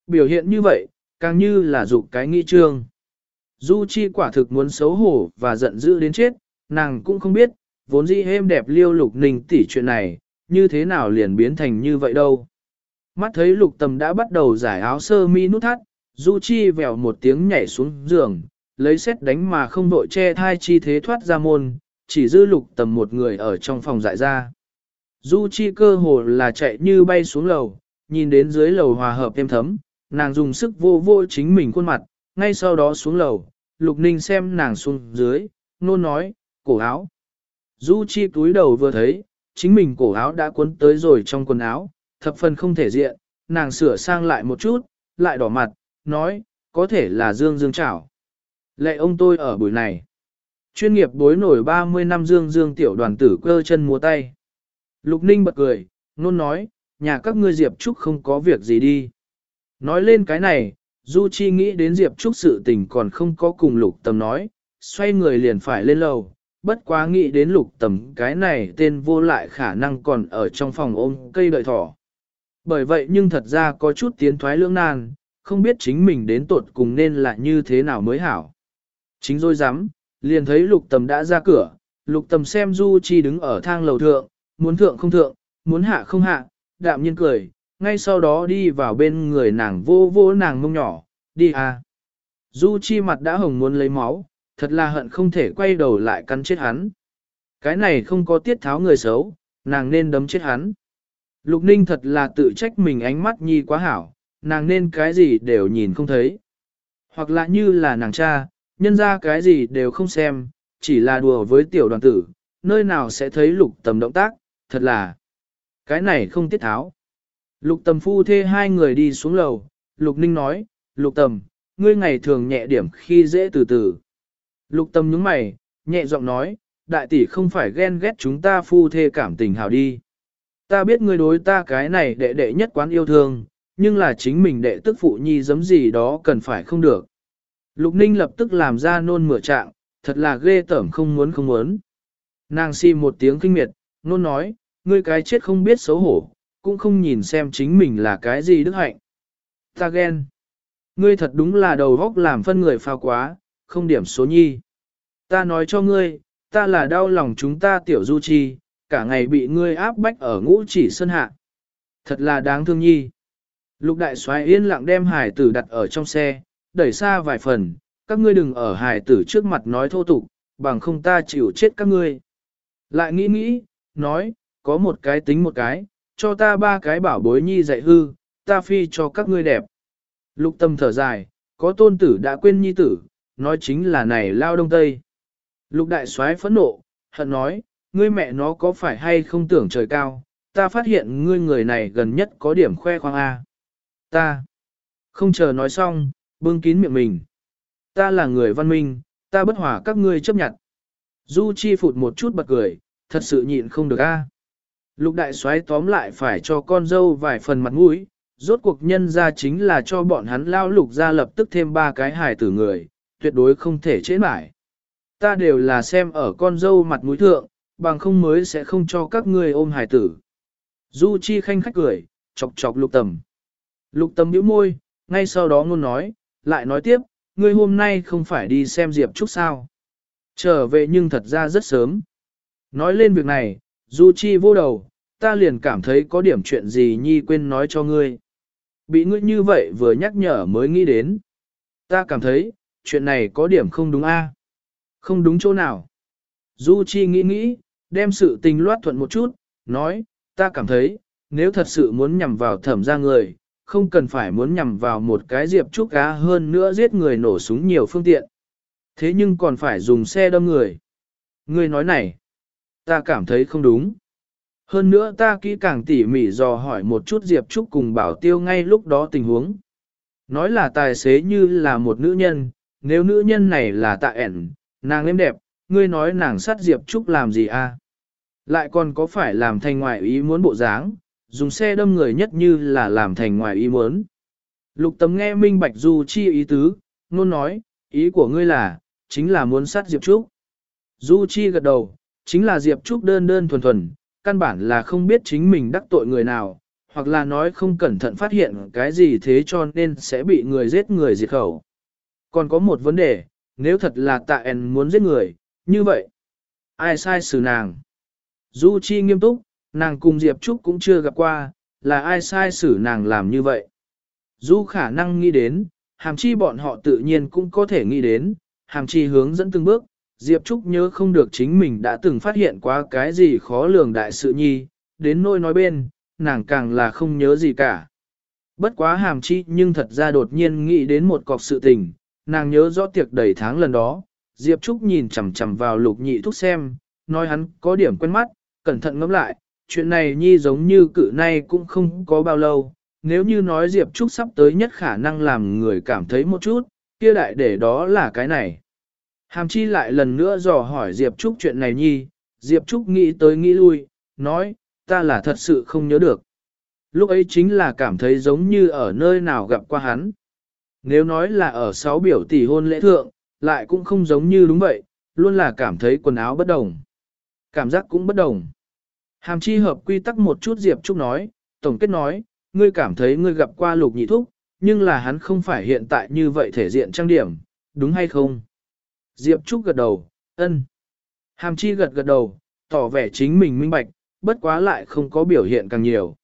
Biểu hiện như vậy, càng như là dục cái nghi trương. Du Chi quả thực muốn xấu hổ và giận dữ đến chết, nàng cũng không biết, vốn dĩ êm đẹp liêu lục ninh tỷ chuyện này, như thế nào liền biến thành như vậy đâu. Mắt thấy lục tầm đã bắt đầu giải áo sơ mi nút thắt, Du Chi vèo một tiếng nhảy xuống giường, lấy xét đánh mà không đội che thai chi thế thoát ra môn, chỉ dư lục tầm một người ở trong phòng dại ra. Du Chi cơ hồ là chạy như bay xuống lầu, nhìn đến dưới lầu hòa hợp êm thấm, nàng dùng sức vô vô chính mình khuôn mặt, ngay sau đó xuống lầu, lục ninh xem nàng xuống dưới, nôn nói, cổ áo. Du Chi túi đầu vừa thấy, chính mình cổ áo đã cuốn tới rồi trong quần áo, thập phần không thể diện, nàng sửa sang lại một chút, lại đỏ mặt, nói, có thể là Dương Dương chảo. Lệ ông tôi ở buổi này. Chuyên nghiệp bối nổi 30 năm Dương Dương tiểu đoàn tử cơ chân múa tay. Lục Ninh bật cười, nôn nói, nhà các ngươi Diệp Trúc không có việc gì đi. Nói lên cái này, Du Chi nghĩ đến Diệp Trúc sự tình còn không có cùng Lục Tầm nói, xoay người liền phải lên lầu, bất quá nghĩ đến Lục Tầm cái này tên vô lại khả năng còn ở trong phòng ôm cây đợi thỏ. Bởi vậy nhưng thật ra có chút tiến thoái lưỡng nan, không biết chính mình đến tột cùng nên là như thế nào mới hảo. Chính rồi dám, liền thấy Lục Tầm đã ra cửa, Lục Tầm xem Du Chi đứng ở thang lầu thượng, muốn thượng không thượng, muốn hạ không hạ, đạm nhiên cười, ngay sau đó đi vào bên người nàng vô vô nàng mông nhỏ, đi à. Du Chi mặt đã hồng muốn lấy máu, thật là hận không thể quay đầu lại cắn chết hắn. Cái này không có tiết tháo người xấu, nàng nên đấm chết hắn. Lục Ninh thật là tự trách mình ánh mắt nhi quá hảo, nàng nên cái gì đều nhìn không thấy. Hoặc là như là nàng cha, nhân ra cái gì đều không xem, chỉ là đùa với tiểu đoàn tử, nơi nào sẽ thấy lục tầm động tác, thật là cái này không tiết tháo. Lục tầm phu thê hai người đi xuống lầu, lục ninh nói, lục tầm, ngươi ngày thường nhẹ điểm khi dễ từ từ. Lục tầm nhướng mày, nhẹ giọng nói, đại tỷ không phải ghen ghét chúng ta phu thê cảm tình hảo đi. Ta biết ngươi đối ta cái này đệ đệ nhất quán yêu thương, nhưng là chính mình đệ tức phụ nhi giấm gì đó cần phải không được. Lục ninh lập tức làm ra nôn mửa trạng, thật là ghê tởm không muốn không muốn. Nàng si một tiếng kinh miệt, nôn nói, ngươi cái chết không biết xấu hổ, cũng không nhìn xem chính mình là cái gì đức hạnh. Ta ghen. Ngươi thật đúng là đầu góc làm phân người pha quá, không điểm số nhi. Ta nói cho ngươi, ta là đau lòng chúng ta tiểu du chi, cả ngày bị ngươi áp bách ở ngũ chỉ sân hạ. Thật là đáng thương nhi. Lục đại soái yên lặng đem hải tử đặt ở trong xe, đẩy xa vài phần, các ngươi đừng ở hải tử trước mặt nói thô tục, bằng không ta chịu chết các ngươi. Lại nghĩ nghĩ, nói, có một cái tính một cái, cho ta ba cái bảo bối nhi dạy hư, ta phi cho các ngươi đẹp. Lục tâm thở dài, có tôn tử đã quên nhi tử, nói chính là này lao đông tây. Lục đại soái phẫn nộ, hận nói, ngươi mẹ nó có phải hay không tưởng trời cao, ta phát hiện ngươi người này gần nhất có điểm khoe khoang A. Ta, không chờ nói xong, bưng kín miệng mình. Ta là người văn minh, ta bất hòa các ngươi chấp nhận. Du Chi phụt một chút bật cười, thật sự nhịn không được a. Lục đại soái tóm lại phải cho con dâu vài phần mặt mũi, rốt cuộc nhân ra chính là cho bọn hắn lao lục ra lập tức thêm ba cái hài tử người, tuyệt đối không thể chế mãi. Ta đều là xem ở con dâu mặt mũi thượng, bằng không mới sẽ không cho các ngươi ôm hài tử. Du Chi khanh khách cười, chọc chọc lục tầm. Lục tầm nhíu môi, ngay sau đó ngôn nói, lại nói tiếp, ngươi hôm nay không phải đi xem Diệp Trúc sao. Trở về nhưng thật ra rất sớm. Nói lên việc này, Du Chi vô đầu, ta liền cảm thấy có điểm chuyện gì nhi quên nói cho ngươi. Bị ngươi như vậy vừa nhắc nhở mới nghĩ đến. Ta cảm thấy, chuyện này có điểm không đúng a. À? Không đúng chỗ nào. Du Chi nghĩ nghĩ, đem sự tình loát thuận một chút, nói, ta cảm thấy, nếu thật sự muốn nhằm vào thẩm gia người, không cần phải muốn nhằm vào một cái diệp trúc cá hơn nữa giết người nổ súng nhiều phương tiện. Thế nhưng còn phải dùng xe đâm người. Ngươi nói này, ta cảm thấy không đúng. Hơn nữa ta kỹ càng tỉ mỉ dò hỏi một chút Diệp Trúc cùng bảo tiêu ngay lúc đó tình huống. Nói là tài xế như là một nữ nhân, nếu nữ nhân này là tạ ẻn, nàng êm đẹp, ngươi nói nàng sát Diệp Trúc làm gì a? Lại còn có phải làm thành ngoại ý muốn bộ dáng, dùng xe đâm người nhất như là làm thành ngoài ý muốn. Lục tấm nghe minh bạch du chi ý tứ, nôn nói, ý của ngươi là, chính là muốn sát Diệp Trúc. Du Chi gật đầu, chính là Diệp Trúc đơn đơn thuần thuần, căn bản là không biết chính mình đắc tội người nào, hoặc là nói không cẩn thận phát hiện cái gì thế cho nên sẽ bị người giết người diệt khẩu. Còn có một vấn đề, nếu thật là tạ en muốn giết người, như vậy, ai sai xử nàng? Du Chi nghiêm túc, nàng cùng Diệp Trúc cũng chưa gặp qua, là ai sai xử nàng làm như vậy? Du khả năng nghĩ đến, hàm chi bọn họ tự nhiên cũng có thể nghĩ đến, hàm chi hướng dẫn từng bước, Diệp Trúc nhớ không được chính mình đã từng phát hiện qua cái gì khó lường đại sự nhi, đến nỗi nói bên, nàng càng là không nhớ gì cả. Bất quá hàm chi nhưng thật ra đột nhiên nghĩ đến một cọc sự tình, nàng nhớ rõ tiệc đầy tháng lần đó, Diệp Trúc nhìn chằm chằm vào lục nhị thúc xem, nói hắn có điểm quen mắt, cẩn thận ngẫm lại, chuyện này nhi giống như cự nay cũng không có bao lâu, nếu như nói Diệp Trúc sắp tới nhất khả năng làm người cảm thấy một chút, kia đại để đó là cái này. Hàm chi lại lần nữa dò hỏi Diệp Trúc chuyện này nhi, Diệp Trúc nghĩ tới nghĩ lui, nói, ta là thật sự không nhớ được. Lúc ấy chính là cảm thấy giống như ở nơi nào gặp qua hắn. Nếu nói là ở sáu biểu tỷ hôn lễ thượng, lại cũng không giống như đúng vậy, luôn là cảm thấy quần áo bất đồng. Cảm giác cũng bất đồng. Hàm chi hợp quy tắc một chút Diệp Trúc nói, tổng kết nói, ngươi cảm thấy ngươi gặp qua lục nhị thúc, nhưng là hắn không phải hiện tại như vậy thể diện trang điểm, đúng hay không? Diệp Trúc gật đầu, ân. Hàm chi gật gật đầu, tỏ vẻ chính mình minh bạch, bất quá lại không có biểu hiện càng nhiều.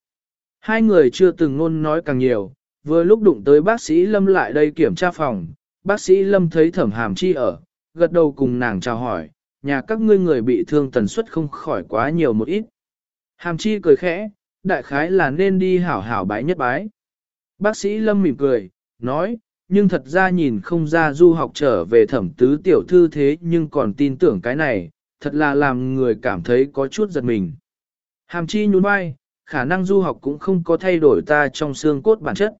Hai người chưa từng ngôn nói càng nhiều, vừa lúc đụng tới bác sĩ Lâm lại đây kiểm tra phòng, bác sĩ Lâm thấy thẩm hàm chi ở, gật đầu cùng nàng chào hỏi, nhà các ngươi người bị thương tần suất không khỏi quá nhiều một ít. Hàm chi cười khẽ, đại khái là nên đi hảo hảo bái nhất bái. Bác sĩ Lâm mỉm cười, nói, nhưng thật ra nhìn không ra du học trở về thẩm tứ tiểu thư thế nhưng còn tin tưởng cái này, thật là làm người cảm thấy có chút giật mình. Hàm chi nhún vai, khả năng du học cũng không có thay đổi ta trong xương cốt bản chất.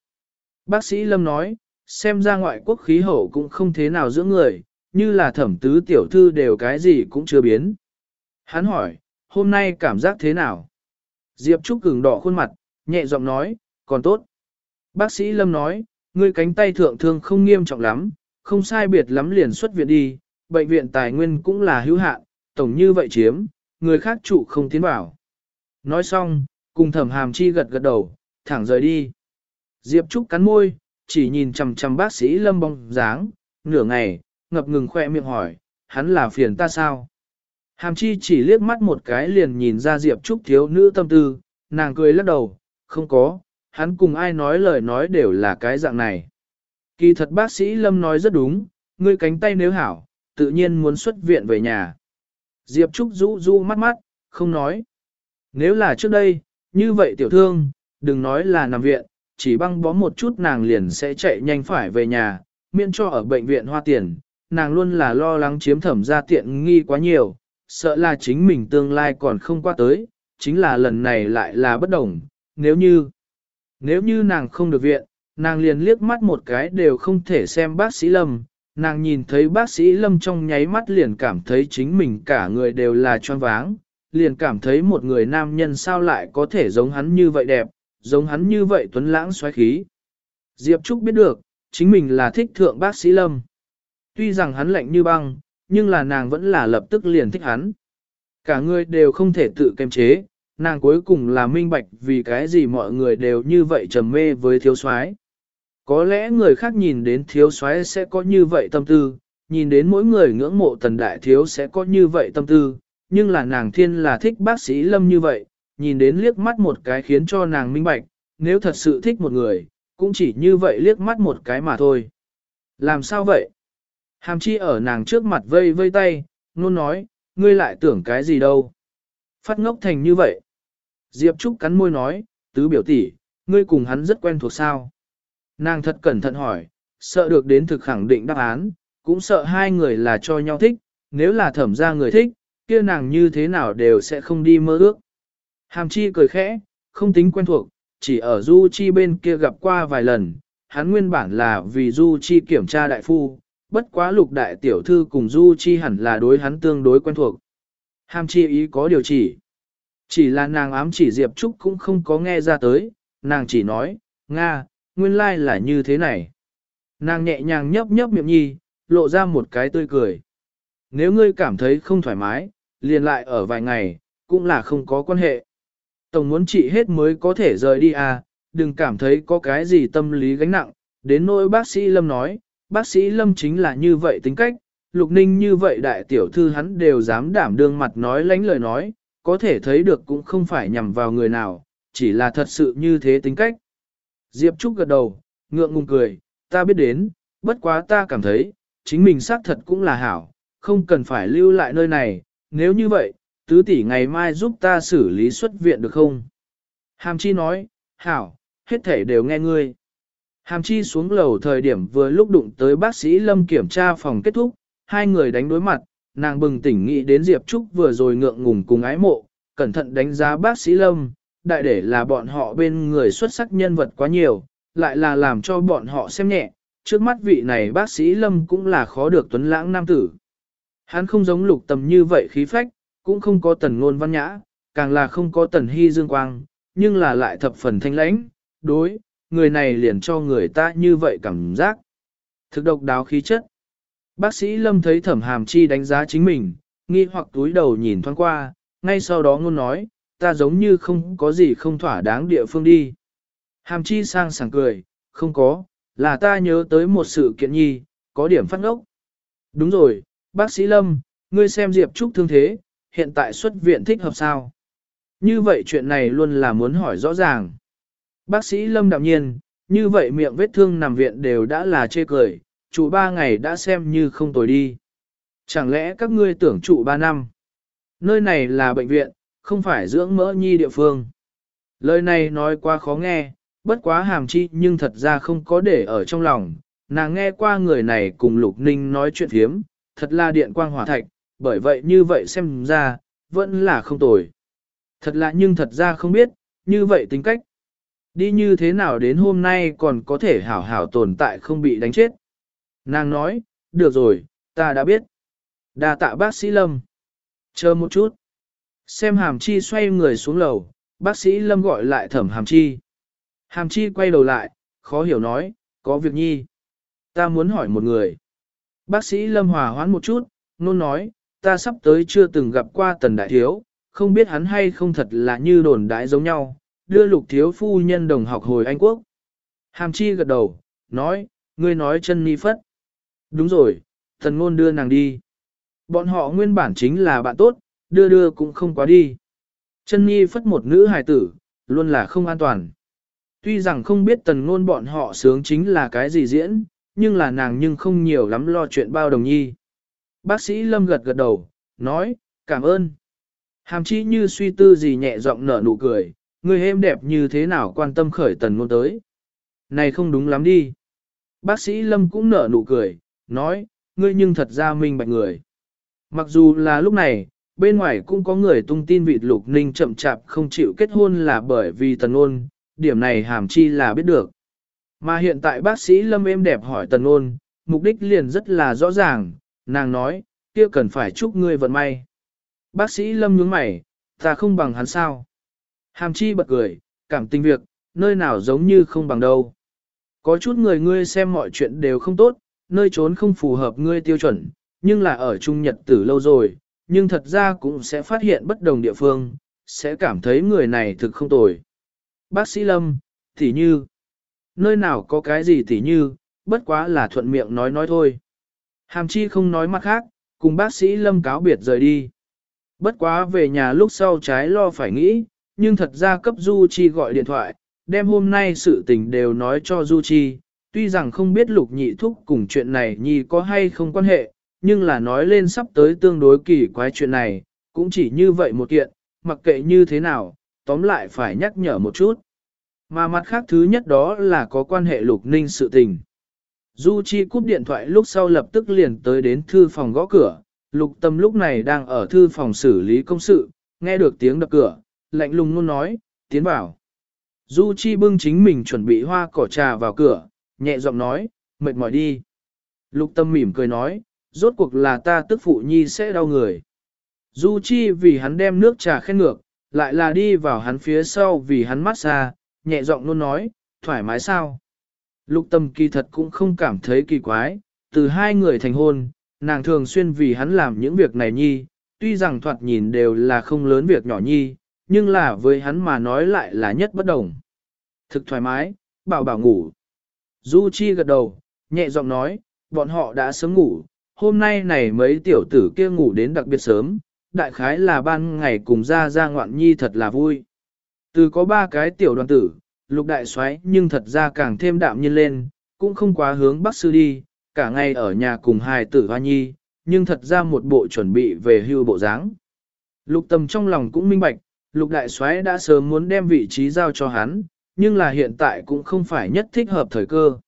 Bác sĩ Lâm nói, xem ra ngoại quốc khí hậu cũng không thế nào giữa người, như là thẩm tứ tiểu thư đều cái gì cũng chưa biến. Hắn hỏi, hôm nay cảm giác thế nào? Diệp Trúc cứng đỏ khuôn mặt, nhẹ giọng nói, còn tốt. Bác sĩ Lâm nói, ngươi cánh tay thượng thương không nghiêm trọng lắm, không sai biệt lắm liền xuất viện đi, bệnh viện tài nguyên cũng là hữu hạn, tổng như vậy chiếm, người khác trụ không tiến vào. Nói xong, cùng thẩm hàm chi gật gật đầu, thẳng rời đi. Diệp Trúc cắn môi, chỉ nhìn chằm chằm bác sĩ Lâm bong dáng, nửa ngày, ngập ngừng khoe miệng hỏi, hắn là phiền ta sao? Hàm chi chỉ liếc mắt một cái liền nhìn ra Diệp Trúc thiếu nữ tâm tư, nàng cười lắc đầu, không có, hắn cùng ai nói lời nói đều là cái dạng này. Kỳ thật bác sĩ Lâm nói rất đúng, ngươi cánh tay nếu hảo, tự nhiên muốn xuất viện về nhà. Diệp Trúc rũ rũ mắt mắt, không nói. Nếu là trước đây, như vậy tiểu thương, đừng nói là nằm viện, chỉ băng bó một chút nàng liền sẽ chạy nhanh phải về nhà, miễn cho ở bệnh viện hoa tiền, nàng luôn là lo lắng chiếm thẩm ra tiện nghi quá nhiều, sợ là chính mình tương lai còn không qua tới, chính là lần này lại là bất đồng, nếu như, nếu như nàng không được viện, nàng liền liếc mắt một cái đều không thể xem bác sĩ Lâm, nàng nhìn thấy bác sĩ Lâm trong nháy mắt liền cảm thấy chính mình cả người đều là choáng váng, liền cảm thấy một người nam nhân sao lại có thể giống hắn như vậy đẹp, giống hắn như vậy tuấn lãng xoáy khí. Diệp Trúc biết được, chính mình là thích thượng bác sĩ Lâm. Tuy rằng hắn lạnh như băng, nhưng là nàng vẫn là lập tức liền thích hắn. Cả người đều không thể tự kiềm chế, nàng cuối cùng là minh bạch vì cái gì mọi người đều như vậy trầm mê với thiếu soái. Có lẽ người khác nhìn đến thiếu soái sẽ có như vậy tâm tư, nhìn đến mỗi người ngưỡng mộ tần đại thiếu sẽ có như vậy tâm tư, nhưng là nàng thiên là thích bác sĩ Lâm như vậy, nhìn đến liếc mắt một cái khiến cho nàng minh bạch, nếu thật sự thích một người, cũng chỉ như vậy liếc mắt một cái mà thôi. Làm sao vậy? Hàm chi ở nàng trước mặt vây vây tay, luôn nói, ngươi lại tưởng cái gì đâu. Phát ngốc thành như vậy. Diệp Trúc cắn môi nói, tứ biểu tỷ, ngươi cùng hắn rất quen thuộc sao. Nàng thật cẩn thận hỏi, sợ được đến thực khẳng định đáp án, cũng sợ hai người là cho nhau thích, nếu là thẩm ra người thích, kia nàng như thế nào đều sẽ không đi mơ ước. Hàm chi cười khẽ, không tính quen thuộc, chỉ ở Du Chi bên kia gặp qua vài lần, hắn nguyên bản là vì Du Chi kiểm tra đại phu, bất quá lục đại tiểu thư cùng Du Chi hẳn là đối hắn tương đối quen thuộc. Hàm chi ý có điều chỉ. Chỉ là nàng ám chỉ Diệp Trúc cũng không có nghe ra tới, nàng chỉ nói, Nga, nguyên lai là như thế này. Nàng nhẹ nhàng nhấp nhấp miệng nhi, lộ ra một cái tươi cười. Nếu ngươi cảm thấy không thoải mái, liền lại ở vài ngày, cũng là không có quan hệ. Tổng muốn trị hết mới có thể rời đi à, đừng cảm thấy có cái gì tâm lý gánh nặng. Đến nỗi bác sĩ Lâm nói, bác sĩ Lâm chính là như vậy tính cách, Lục Ninh như vậy đại tiểu thư hắn đều dám đảm đương mặt nói lánh lời nói, có thể thấy được cũng không phải nhằm vào người nào, chỉ là thật sự như thế tính cách. Diệp Trúc gật đầu, ngượng ngùng cười, ta biết đến, bất quá ta cảm thấy, chính mình xác thật cũng là hảo, không cần phải lưu lại nơi này, nếu như vậy, tứ tỷ ngày mai giúp ta xử lý xuất viện được không? Hàm Chi nói, hảo, hết thể đều nghe ngươi. Hàm Chi xuống lầu thời điểm vừa lúc đụng tới bác sĩ Lâm kiểm tra phòng kết thúc, hai người đánh đối mặt, nàng bừng tỉnh nghĩ đến Diệp Trúc vừa rồi ngượng ngùng cùng ái mộ, cẩn thận đánh giá bác sĩ Lâm, đại để là bọn họ bên người xuất sắc nhân vật quá nhiều, lại là làm cho bọn họ xem nhẹ, trước mắt vị này bác sĩ Lâm cũng là khó được tuấn lãng nam tử. Hắn không giống lục tầm như vậy khí phách, cũng không có tần ngôn văn nhã, càng là không có tần hy dương quang, nhưng là lại thập phần thanh lãnh, đối, người này liền cho người ta như vậy cảm giác. Thực độc đáo khí chất. Bác sĩ Lâm thấy thẩm hàm chi đánh giá chính mình, nghi hoặc túi đầu nhìn thoáng qua, ngay sau đó ngôn nói, ta giống như không có gì không thỏa đáng địa phương đi. Hàm chi sang sảng cười, không có, là ta nhớ tới một sự kiện nhi, có điểm phát ngốc. Đúng rồi, bác sĩ Lâm, ngươi xem Diệp Trúc thương thế, hiện tại xuất viện thích hợp sao? Như vậy chuyện này luôn là muốn hỏi rõ ràng. Bác sĩ Lâm đạm nhiên, như vậy miệng vết thương nằm viện đều đã là chê cười, trụ ba ngày đã xem như không tồi đi. Chẳng lẽ các ngươi tưởng trụ ba năm? Nơi này là bệnh viện, không phải dưỡng mỡ nhi địa phương. Lời này nói quá khó nghe, bất quá hàm chi nhưng thật ra không có để ở trong lòng. Nàng nghe qua người này cùng Lục Ninh nói chuyện hiếm, thật là điện quang hỏa thạch, bởi vậy như vậy xem ra, vẫn là không tồi. Thật là nhưng thật ra không biết, như vậy tính cách. Đi như thế nào đến hôm nay còn có thể hảo hảo tồn tại không bị đánh chết. Nàng nói, được rồi, ta đã biết. đà tạ bác sĩ Lâm. Chờ một chút. Xem hàm chi xoay người xuống lầu, bác sĩ Lâm gọi lại thẩm hàm chi. Hàm chi quay đầu lại, khó hiểu nói, có việc nhi. Ta muốn hỏi một người. Bác sĩ Lâm hòa hoãn một chút, nôn nói, ta sắp tới chưa từng gặp qua tần đại thiếu, không biết hắn hay không thật là như đồn đại giống nhau, đưa lục thiếu phu nhân đồng học hồi Anh Quốc. Hàm chi gật đầu, nói, ngươi nói chân ni phất. Đúng rồi, thần ngôn đưa nàng đi. Bọn họ nguyên bản chính là bạn tốt, đưa đưa cũng không quá đi. Chân nhi phất một nữ hài tử, luôn là không an toàn. Tuy rằng không biết tần ngôn bọn họ sướng chính là cái gì diễn, nhưng là nàng nhưng không nhiều lắm lo chuyện bao đồng nhi. Bác sĩ Lâm gật gật đầu, nói, cảm ơn. Hàm chi như suy tư gì nhẹ giọng nở nụ cười, người êm đẹp như thế nào quan tâm khởi tần ngôn tới. Này không đúng lắm đi. Bác sĩ Lâm cũng nở nụ cười, nói, ngươi nhưng thật ra minh bạch người. Mặc dù là lúc này, bên ngoài cũng có người tung tin vịt lục ninh chậm chạp không chịu kết hôn là bởi vì tần ôn, điểm này hàm chi là biết được. Mà hiện tại bác sĩ Lâm êm đẹp hỏi tần ôn, mục đích liền rất là rõ ràng, nàng nói, kia cần phải chúc ngươi vận may. Bác sĩ Lâm nhướng mày, ta không bằng hắn sao. Hàm chi bật cười, cảm tình việc, nơi nào giống như không bằng đâu. Có chút người ngươi xem mọi chuyện đều không tốt, nơi trốn không phù hợp ngươi tiêu chuẩn, nhưng là ở Trung Nhật tử lâu rồi, nhưng thật ra cũng sẽ phát hiện bất đồng địa phương, sẽ cảm thấy người này thực không tồi. Bác sĩ Lâm, tỷ như, nơi nào có cái gì tỷ như, bất quá là thuận miệng nói nói thôi. Hàm chi không nói mặt khác, cùng bác sĩ Lâm cáo biệt rời đi. Bất quá về nhà lúc sau trái lo phải nghĩ, nhưng thật ra cấp Du Chi gọi điện thoại, đem hôm nay sự tình đều nói cho Du Chi, tuy rằng không biết lục nhị thúc cùng chuyện này nhi có hay không quan hệ, nhưng là nói lên sắp tới tương đối kỳ quái chuyện này, cũng chỉ như vậy một kiện, mặc kệ như thế nào, tóm lại phải nhắc nhở một chút. Mà mặt khác thứ nhất đó là có quan hệ lục ninh sự tình. Du Chi cúp điện thoại lúc sau lập tức liền tới đến thư phòng gõ cửa, lục tâm lúc này đang ở thư phòng xử lý công sự, nghe được tiếng đập cửa, lạnh lùng luôn nói, tiến vào. Du Chi bưng chính mình chuẩn bị hoa cỏ trà vào cửa, nhẹ giọng nói, mệt mỏi đi. Lục tâm mỉm cười nói, rốt cuộc là ta tức phụ nhi sẽ đau người. Du Chi vì hắn đem nước trà khen ngược, lại là đi vào hắn phía sau vì hắn mát xa, nhẹ giọng luôn nói, thoải mái sao. Lục tâm kỳ thật cũng không cảm thấy kỳ quái, từ hai người thành hôn, nàng thường xuyên vì hắn làm những việc này nhi, tuy rằng thoạt nhìn đều là không lớn việc nhỏ nhi, nhưng là với hắn mà nói lại là nhất bất đồng. Thực thoải mái, bảo bảo ngủ. Du Chi gật đầu, nhẹ giọng nói, bọn họ đã sớm ngủ, hôm nay này mấy tiểu tử kia ngủ đến đặc biệt sớm, đại khái là ban ngày cùng ra ra ngoạn nhi thật là vui. Từ có ba cái tiểu đoàn tử, lục đại xoáy nhưng thật ra càng thêm đạm nhiên lên, cũng không quá hướng bắc sư đi, cả ngày ở nhà cùng hài tử hoa nhi, nhưng thật ra một bộ chuẩn bị về hưu bộ dáng. Lục tầm trong lòng cũng minh bạch, lục đại xoáy đã sớm muốn đem vị trí giao cho hắn, nhưng là hiện tại cũng không phải nhất thích hợp thời cơ.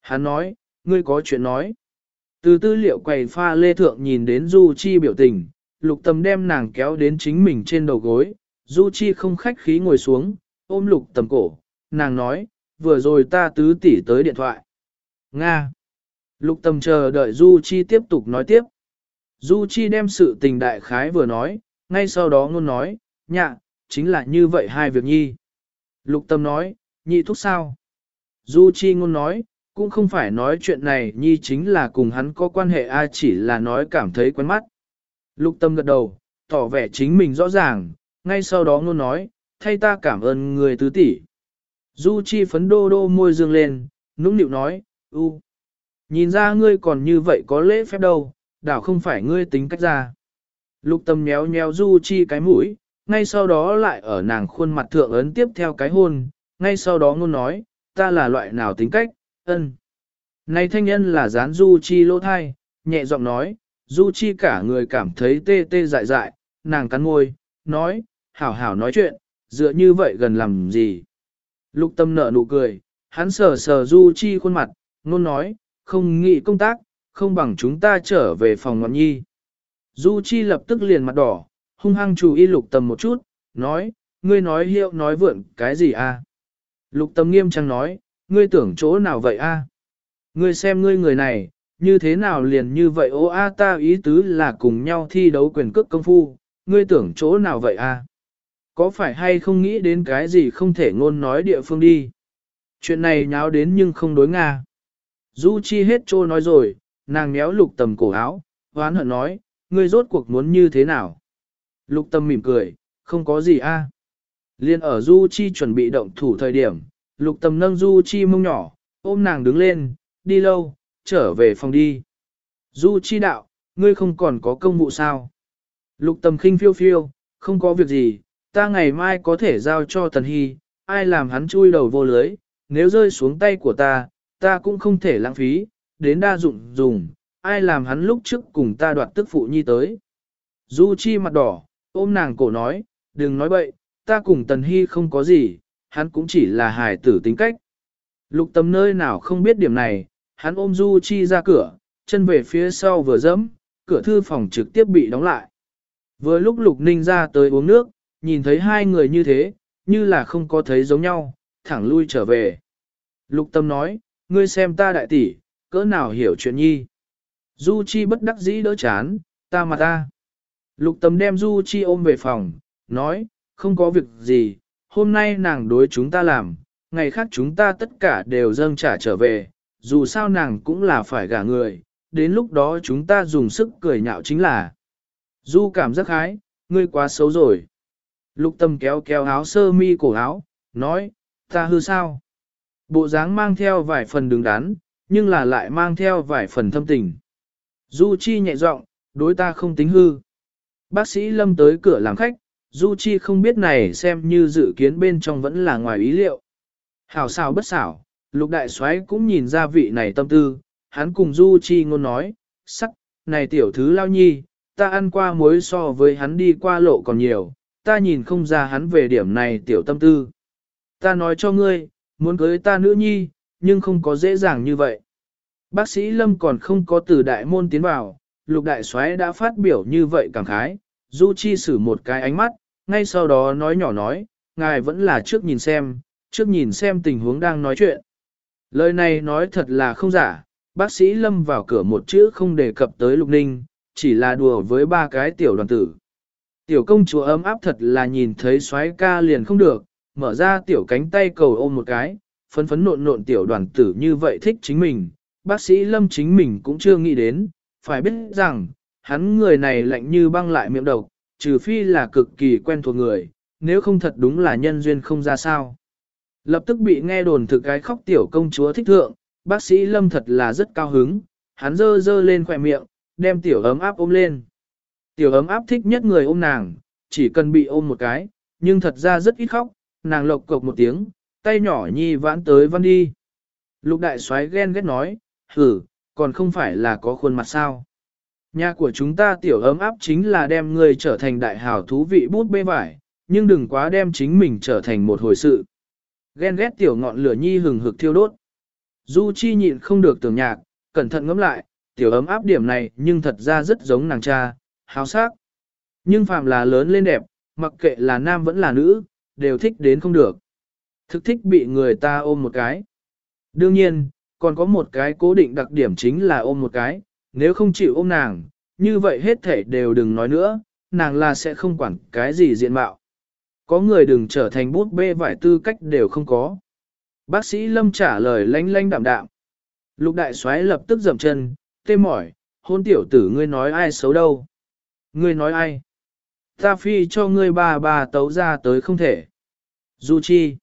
Hắn nói, ngươi có chuyện nói. Từ tư liệu quầy pha lê thượng nhìn đến Du Chi biểu tình, lục tầm đem nàng kéo đến chính mình trên đầu gối, Du Chi không khách khí ngồi xuống, ôm lục tầm cổ, nàng nói, vừa rồi ta tứ tỷ tới điện thoại. Nga. Lục tầm chờ đợi Du Chi tiếp tục nói tiếp. Du Chi đem sự tình đại khái vừa nói, ngay sau đó ngôn nói, nhạ, chính là như vậy hai việc nhi. Lục tâm nói, nhị thúc sao? Du Chi ngôn nói, cũng không phải nói chuyện này nhi chính là cùng hắn có quan hệ ai chỉ là nói cảm thấy quen mắt. Lục tâm gật đầu, tỏ vẻ chính mình rõ ràng, ngay sau đó ngôn nói, thay ta cảm ơn người tứ tỷ. Du Chi phấn đô đô môi dương lên, nũng nịu nói, u, nhìn ra ngươi còn như vậy có lễ phép đâu, đảo không phải ngươi tính cách ra. Lục tâm nhéo nhéo Du Chi cái mũi, ngay sau đó lại ở nàng khuôn mặt thượng ấn tiếp theo cái hôn, ngay sau đó ngôn nói, ta là loại nào tính cách, ân. Này thanh nhân là gián Du Chi lỗ thai, nhẹ giọng nói, Du Chi cả người cảm thấy tê tê dại dại, nàng cắn môi, nói, hảo hảo nói chuyện, dựa như vậy gần làm gì. Lục tâm nở nụ cười, hắn sờ sờ Du Chi khuôn mặt, ngôn nói, không nghĩ công tác, không bằng chúng ta trở về phòng ngọn nhi. Du Chi lập tức liền mặt đỏ, hung hăng chú ý lục tầm một chút, nói, ngươi nói hiệu nói vượn cái gì a? À? Lục tầm nghiêm trang nói, ngươi tưởng chỗ nào vậy a? À? Ngươi xem ngươi người này, như thế nào liền như vậy ô a ta ý tứ là cùng nhau thi đấu quyền cước công phu, ngươi tưởng chỗ nào vậy a? Có phải hay không nghĩ đến cái gì không thể ngôn nói địa phương đi? Chuyện này nháo đến nhưng không đối Nga. Du Chi hết trô nói rồi, nàng méo lục tầm cổ áo, hoán hận nói, ngươi rốt cuộc muốn như thế nào? Lục tâm mỉm cười, không có gì a. Liên ở Du Chi chuẩn bị động thủ thời điểm, lục tâm nâng Du Chi mông nhỏ, ôm nàng đứng lên, đi lâu, trở về phòng đi. Du Chi đạo, ngươi không còn có công vụ sao? Lục tâm khinh phiêu phiêu, không có việc gì, ta ngày mai có thể giao cho Tần Hy, ai làm hắn chui đầu vô lưới, nếu rơi xuống tay của ta, ta cũng không thể lãng phí, đến đa dụng dùng, ai làm hắn lúc trước cùng ta đoạt tức phụ nhi tới. Du Chi mặt đỏ, ôm nàng cổ nói, đừng nói bậy, ta cùng Tần Hy không có gì, hắn cũng chỉ là hài tử tính cách. Lục tâm nơi nào không biết điểm này, hắn ôm Du Chi ra cửa, chân về phía sau vừa dẫm, cửa thư phòng trực tiếp bị đóng lại. Vừa lúc Lục Ninh ra tới uống nước, nhìn thấy hai người như thế, như là không có thấy giống nhau, thẳng lui trở về. Lục tâm nói, ngươi xem ta đại tỷ, cỡ nào hiểu chuyện nhi. Du Chi bất đắc dĩ đỡ chán, ta mà ta. Lục tâm đem Du Chi ôm về phòng, nói, không có việc gì, hôm nay nàng đối chúng ta làm, ngày khác chúng ta tất cả đều dâng trả trở về, dù sao nàng cũng là phải gả người, đến lúc đó chúng ta dùng sức cười nhạo chính là. Du cảm giác hái, ngươi quá xấu rồi. Lục tâm kéo kéo áo sơ mi cổ áo, nói, ta hư sao? Bộ dáng mang theo vài phần đứng đắn, nhưng là lại mang theo vài phần thâm tình. Du Chi nhẹ giọng, đối ta không tính hư. Bác sĩ Lâm tới cửa làm khách, Du Chi không biết này xem như dự kiến bên trong vẫn là ngoài ý liệu. Hảo xảo bất xảo, lục đại soái cũng nhìn ra vị này tâm tư, hắn cùng Du Chi ngôn nói, sắc, này tiểu thứ lao nhi, ta ăn qua muối so với hắn đi qua lộ còn nhiều, ta nhìn không ra hắn về điểm này tiểu tâm tư. Ta nói cho ngươi, muốn cưới ta nữ nhi, nhưng không có dễ dàng như vậy. Bác sĩ Lâm còn không có từ đại môn tiến vào, lục đại soái đã phát biểu như vậy cảm khái, Du Chi sử một cái ánh mắt, ngay sau đó nói nhỏ nói, ngài vẫn là trước nhìn xem, trước nhìn xem tình huống đang nói chuyện. Lời này nói thật là không giả, bác sĩ Lâm vào cửa một chữ không đề cập tới Lục Ninh, chỉ là đùa với ba cái tiểu đoàn tử. Tiểu công chúa ấm áp thật là nhìn thấy xoái ca liền không được, mở ra tiểu cánh tay cầu ôm một cái, phấn phấn nộn nộn tiểu đoàn tử như vậy thích chính mình, bác sĩ Lâm chính mình cũng chưa nghĩ đến, phải biết rằng, hắn người này lạnh như băng lại miệng độc, trừ phi là cực kỳ quen thuộc người, nếu không thật đúng là nhân duyên không ra sao. Lập tức bị nghe đồn thực cái khóc tiểu công chúa thích thượng, bác sĩ Lâm thật là rất cao hứng, hắn dơ dơ lên khỏe miệng, đem tiểu ấm áp ôm lên. Tiểu ấm áp thích nhất người ôm nàng, chỉ cần bị ôm một cái, nhưng thật ra rất ít khóc, nàng lộc cộc một tiếng, tay nhỏ nhi vãn tới văn đi. Lục đại soái ghen ghét nói, hử, còn không phải là có khuôn mặt sao. Nhà của chúng ta tiểu ấm áp chính là đem người trở thành đại hào thú vị bút bê vải, nhưng đừng quá đem chính mình trở thành một hồi sự. Ghen ghét tiểu ngọn lửa nhi hừng hực thiêu đốt. Du Chi nhịn không được tưởng nhạc, cẩn thận ngẫm lại, tiểu ấm áp điểm này nhưng thật ra rất giống nàng cha, háo sắc. Nhưng phàm là lớn lên đẹp, mặc kệ là nam vẫn là nữ, đều thích đến không được. Thực thích bị người ta ôm một cái. Đương nhiên, còn có một cái cố định đặc điểm chính là ôm một cái, nếu không chịu ôm nàng, như vậy hết thể đều đừng nói nữa, nàng là sẽ không quản cái gì diện mạo. Có người đừng trở thành bút bê vải tư cách đều không có. Bác sĩ Lâm trả lời lanh lanh đạm đạm. Lục đại soái lập tức dậm chân, tê mỏi, hôn tiểu tử ngươi nói ai xấu đâu. Ngươi nói ai? Ta phi cho ngươi bà bà tấu ra tới không thể. Du chi.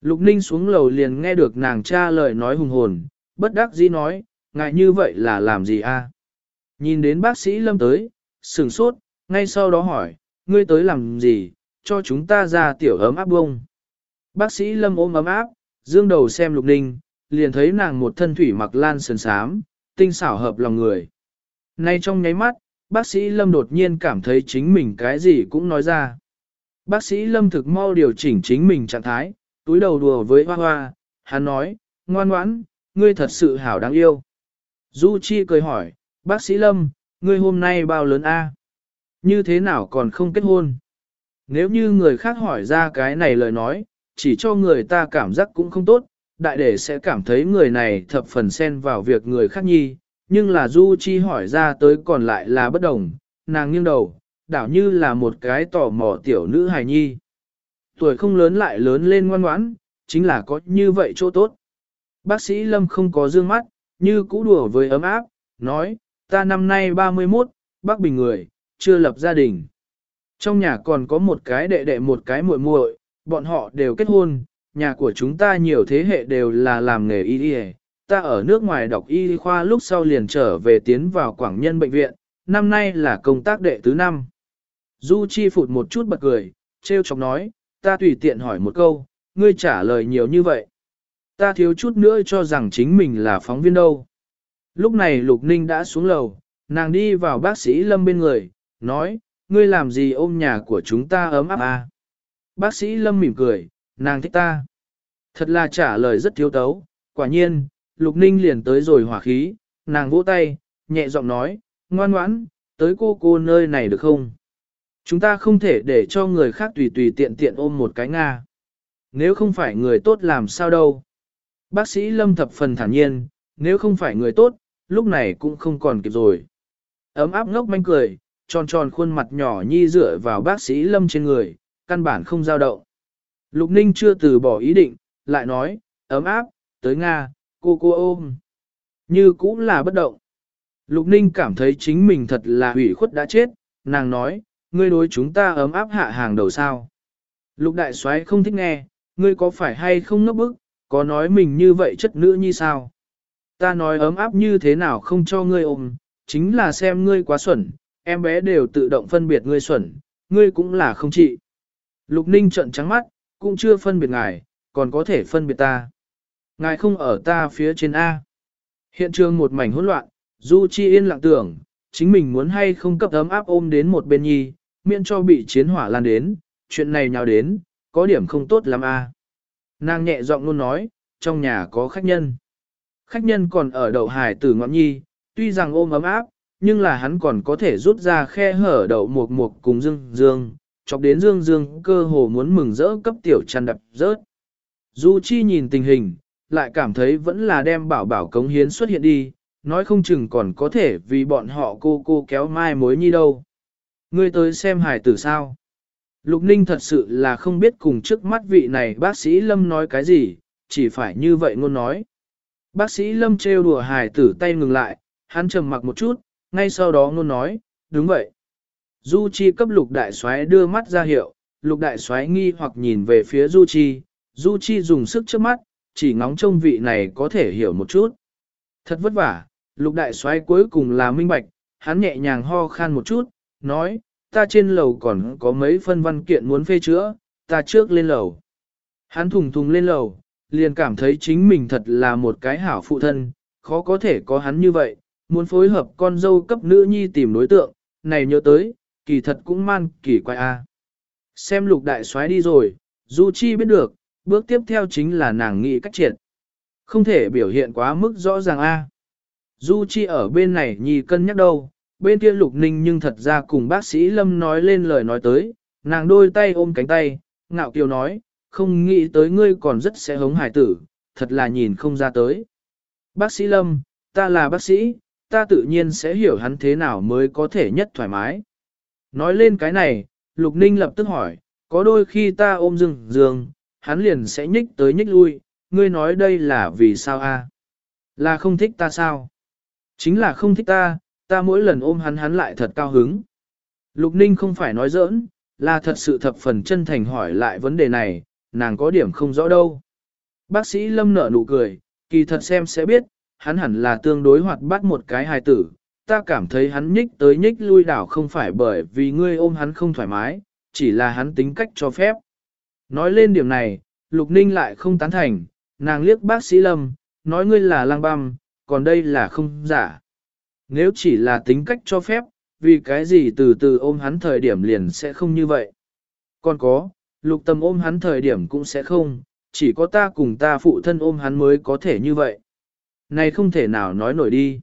Lục ninh xuống lầu liền nghe được nàng cha lời nói hùng hồn, bất đắc dĩ nói, ngại như vậy là làm gì a? Nhìn đến bác sĩ lâm tới, sửng sốt, ngay sau đó hỏi, ngươi tới làm gì, cho chúng ta ra tiểu ấm áp bông. Bác sĩ lâm ôm ấm áp, dương đầu xem lục ninh, liền thấy nàng một thân thủy mặc lan sườn sám, tinh xảo hợp lòng người. Nay trong nháy mắt, bác sĩ lâm đột nhiên cảm thấy chính mình cái gì cũng nói ra. Bác sĩ lâm thực mau điều chỉnh chính mình trạng thái, túi đầu đùa với hoa hoa, hắn nói, ngoan ngoãn, ngươi thật sự hảo đáng yêu. Du Chi cười hỏi, bác sĩ Lâm, ngươi hôm nay bao lớn a? Như thế nào còn không kết hôn? Nếu như người khác hỏi ra cái này lời nói, chỉ cho người ta cảm giác cũng không tốt, đại để sẽ cảm thấy người này thập phần xen vào việc người khác nhi, nhưng là Du Chi hỏi ra tới còn lại là bất đồng, nàng nghiêng đầu, đảo như là một cái tò mò tiểu nữ hài nhi. Tuổi không lớn lại lớn lên ngoan ngoãn, chính là có như vậy chỗ tốt. Bác sĩ Lâm không có dương mắt, như cũ đùa với ấm áp, nói, ta năm nay 31, bác bình người, chưa lập gia đình. Trong nhà còn có một cái đệ đệ một cái muội muội, bọn họ đều kết hôn, nhà của chúng ta nhiều thế hệ đều là làm nghề y y. Ta ở nước ngoài đọc y khoa lúc sau liền trở về tiến vào Quảng Nhân Bệnh viện, năm nay là công tác đệ tứ năm. Du Chi phụt một chút bật cười, treo chọc nói, ta tùy tiện hỏi một câu, ngươi trả lời nhiều như vậy. Ta thiếu chút nữa cho rằng chính mình là phóng viên đâu. Lúc này Lục Ninh đã xuống lầu, nàng đi vào bác sĩ Lâm bên người, nói, ngươi làm gì ôm nhà của chúng ta ấm áp à? Bác sĩ Lâm mỉm cười, nàng thích ta. Thật là trả lời rất thiếu tấu, quả nhiên, Lục Ninh liền tới rồi hỏa khí, nàng vỗ tay, nhẹ giọng nói, ngoan ngoãn, tới cô cô nơi này được không? Chúng ta không thể để cho người khác tùy tùy tiện tiện ôm một cái Nga. Nếu không phải người tốt làm sao đâu. Bác sĩ Lâm thập phần thản nhiên, nếu không phải người tốt, lúc này cũng không còn kịp rồi. Ấm áp ngốc manh cười, tròn tròn khuôn mặt nhỏ nhi dựa vào bác sĩ Lâm trên người, căn bản không giao động. Lục Ninh chưa từ bỏ ý định, lại nói, ấm áp, tới Nga, cô cô ôm. Như cũng là bất động. Lục Ninh cảm thấy chính mình thật là hủy khuất đã chết, nàng nói, ngươi đối chúng ta ấm áp hạ hàng đầu sao. Lục đại soái không thích nghe, ngươi có phải hay không ngốc bức, có nói mình như vậy chất nữ như sao? Ta nói ấm áp như thế nào không cho ngươi ôm, chính là xem ngươi quá xuẩn, em bé đều tự động phân biệt ngươi xuẩn, ngươi cũng là không trị. Lục ninh trợn trắng mắt, cũng chưa phân biệt ngài, còn có thể phân biệt ta. Ngài không ở ta phía trên A. Hiện trường một mảnh hỗn loạn, Du Chi yên lặng tưởng, chính mình muốn hay không cấp ấm áp ôm đến một bên nhi, miễn cho bị chiến hỏa lan đến, chuyện này nhào đến, có điểm không tốt lắm a. Nàng nhẹ giọng luôn nói, trong nhà có khách nhân. Khách nhân còn ở đậu hải tử ngọn nhi, tuy rằng ôm ấm áp, nhưng là hắn còn có thể rút ra khe hở đậu mục mục cùng dương dương, chọc đến dương dương cơ hồ muốn mừng rỡ cấp tiểu chăn đập rớt. Du Chi nhìn tình hình, lại cảm thấy vẫn là đem bảo bảo cống hiến xuất hiện đi, nói không chừng còn có thể vì bọn họ cô cô kéo mai mối nhi đâu. Ngươi tới xem hải tử sao? Lục Ninh thật sự là không biết cùng trước mắt vị này bác sĩ Lâm nói cái gì, chỉ phải như vậy ngôn nói. Bác sĩ Lâm trêu đùa hài tử tay ngừng lại, hắn trầm mặc một chút, ngay sau đó ngôn nói, đúng vậy. Du Chi cấp lục đại soái đưa mắt ra hiệu, lục đại soái nghi hoặc nhìn về phía Du Chi, Du Chi dùng sức trước mắt, chỉ ngóng trông vị này có thể hiểu một chút. Thật vất vả, lục đại soái cuối cùng là minh bạch, hắn nhẹ nhàng ho khan một chút, nói, ta trên lầu còn có mấy phân văn kiện muốn phê chữa, ta trước lên lầu. Hắn thùng thùng lên lầu, liền cảm thấy chính mình thật là một cái hảo phụ thân, khó có thể có hắn như vậy, muốn phối hợp con dâu cấp nữ nhi tìm đối tượng, này nhớ tới, kỳ thật cũng man kỳ quái a. Xem lục đại soái đi rồi, Du Chi biết được, bước tiếp theo chính là nàng nghĩ cách triệt. Không thể biểu hiện quá mức rõ ràng a. Du Chi ở bên này nhì cân nhắc đâu, bên kia lục ninh nhưng thật ra cùng bác sĩ Lâm nói lên lời nói tới, nàng đôi tay ôm cánh tay, ngạo kiều nói, không nghĩ tới ngươi còn rất sẽ hống hải tử, thật là nhìn không ra tới. Bác sĩ Lâm, ta là bác sĩ, ta tự nhiên sẽ hiểu hắn thế nào mới có thể nhất thoải mái. Nói lên cái này, Lục Ninh lập tức hỏi, có đôi khi ta ôm dương dương, hắn liền sẽ nhích tới nhích lui, ngươi nói đây là vì sao a? Là không thích ta sao? Chính là không thích ta, ta mỗi lần ôm hắn hắn lại thật cao hứng. Lục Ninh không phải nói giỡn, là thật sự thập phần chân thành hỏi lại vấn đề này, nàng có điểm không rõ đâu. Bác sĩ Lâm nở nụ cười, kỳ thật xem sẽ biết, hắn hẳn là tương đối hoạt bát một cái hài tử, ta cảm thấy hắn nhích tới nhích lui đảo không phải bởi vì ngươi ôm hắn không thoải mái, chỉ là hắn tính cách cho phép. Nói lên điểm này, Lục Ninh lại không tán thành, nàng liếc bác sĩ Lâm, nói ngươi là lang băm, còn đây là không giả. Nếu chỉ là tính cách cho phép, vì cái gì từ từ ôm hắn thời điểm liền sẽ không như vậy. Còn có, lục tâm ôm hắn thời điểm cũng sẽ không, chỉ có ta cùng ta phụ thân ôm hắn mới có thể như vậy. Này không thể nào nói nổi đi.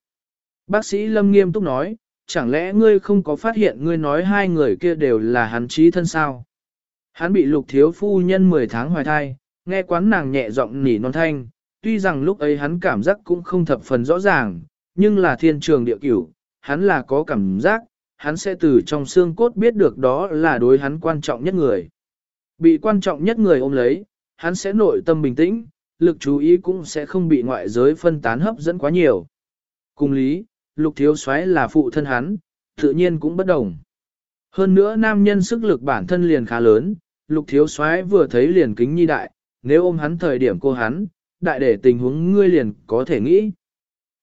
Bác sĩ Lâm nghiêm túc nói, chẳng lẽ ngươi không có phát hiện ngươi nói hai người kia đều là hắn trí thân sao? Hắn bị lục thiếu phu nhân 10 tháng hoài thai, nghe quán nàng nhẹ giọng nỉ non thanh, tuy rằng lúc ấy hắn cảm giác cũng không thập phần rõ ràng, nhưng là thiên trường địa cửu, hắn là có cảm giác, hắn sẽ từ trong xương cốt biết được đó là đối hắn quan trọng nhất người. Bị quan trọng nhất người ôm lấy, hắn sẽ nội tâm bình tĩnh, lực chú ý cũng sẽ không bị ngoại giới phân tán hấp dẫn quá nhiều. Cùng lý, lục thiếu soái là phụ thân hắn, tự nhiên cũng bất đồng. Hơn nữa nam nhân sức lực bản thân liền khá lớn, lục thiếu soái vừa thấy liền kính nhi đại, nếu ôm hắn thời điểm cô hắn, đại để tình huống ngươi liền có thể nghĩ.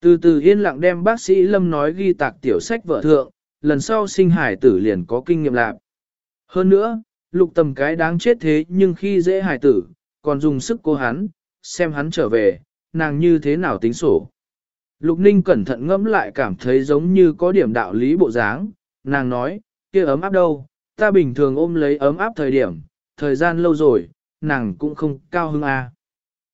Từ từ yên lặng đem bác sĩ Lâm nói ghi tạc tiểu sách vợ thượng, lần sau sinh hải tử liền có kinh nghiệm lạc. Hơn nữa, lục tầm cái đáng chết thế nhưng khi dễ hải tử, còn dùng sức cô hắn, xem hắn trở về, nàng như thế nào tính sổ. Lục ninh cẩn thận ngẫm lại cảm thấy giống như có điểm đạo lý bộ dáng, nàng nói, kia ấm áp đâu, ta bình thường ôm lấy ấm áp thời điểm, thời gian lâu rồi, nàng cũng không cao hứng a. À.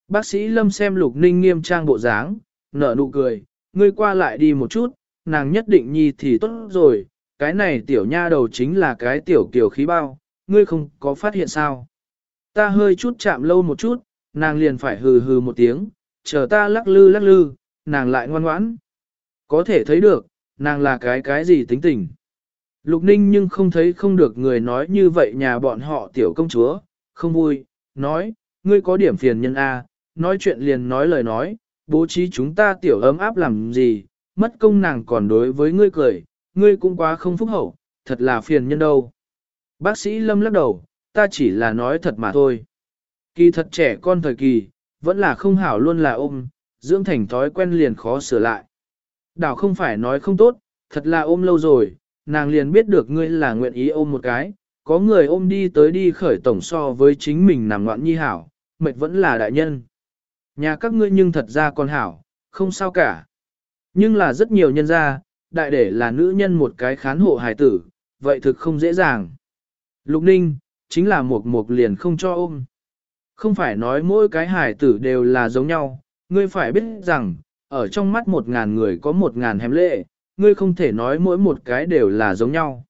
Bác sĩ Lâm xem lục ninh nghiêm trang bộ dáng, nở nụ cười, ngươi qua lại đi một chút, nàng nhất định nhi thì tốt rồi, cái này tiểu nha đầu chính là cái tiểu kiểu khí bao, ngươi không có phát hiện sao. Ta hơi chút chạm lâu một chút, nàng liền phải hừ hừ một tiếng, chờ ta lắc lư lắc lư, nàng lại ngoan ngoãn. Có thể thấy được, nàng là cái cái gì tính tình. Lục ninh nhưng không thấy không được người nói như vậy nhà bọn họ tiểu công chúa, không vui, nói, ngươi có điểm phiền nhân A, nói chuyện liền nói lời nói, bố trí chúng ta tiểu ấm áp làm gì, mất công nàng còn đối với ngươi cười, ngươi cũng quá không phúc hậu, thật là phiền nhân đâu. Bác sĩ Lâm lắc đầu, ta chỉ là nói thật mà thôi. Kỳ thật trẻ con thời kỳ, vẫn là không hảo luôn là ôm, dưỡng thành thói quen liền khó sửa lại. Đảo không phải nói không tốt, thật là ôm lâu rồi, nàng liền biết được ngươi là nguyện ý ôm một cái, có người ôm đi tới đi khởi tổng so với chính mình nằm ngoạn nhi hảo, mệt vẫn là đại nhân. Nhà các ngươi nhưng thật ra còn hảo, không sao cả. Nhưng là rất nhiều nhân gia, đại để là nữ nhân một cái khán hộ hài tử, vậy thực không dễ dàng. Lục ninh, chính là một một liền không cho ôm. Không phải nói mỗi cái hài tử đều là giống nhau, ngươi phải biết rằng, ở trong mắt một ngàn người có một ngàn hém lệ, ngươi không thể nói mỗi một cái đều là giống nhau.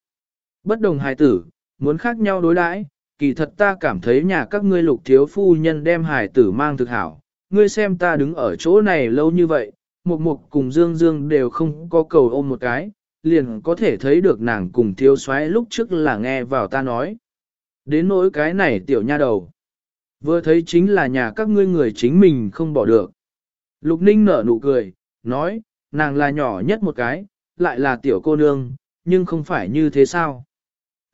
Bất đồng hài tử, muốn khác nhau đối đãi, kỳ thật ta cảm thấy nhà các ngươi lục thiếu phu nhân đem hài tử mang thực hảo, ngươi xem ta đứng ở chỗ này lâu như vậy, mục mục cùng dương dương đều không có cầu ôm một cái, liền có thể thấy được nàng cùng thiếu soái lúc trước là nghe vào ta nói. Đến nỗi cái này tiểu nha đầu. Vừa thấy chính là nhà các ngươi người chính mình không bỏ được. Lục Ninh nở nụ cười, nói, nàng là nhỏ nhất một cái, lại là tiểu cô nương, nhưng không phải như thế sao.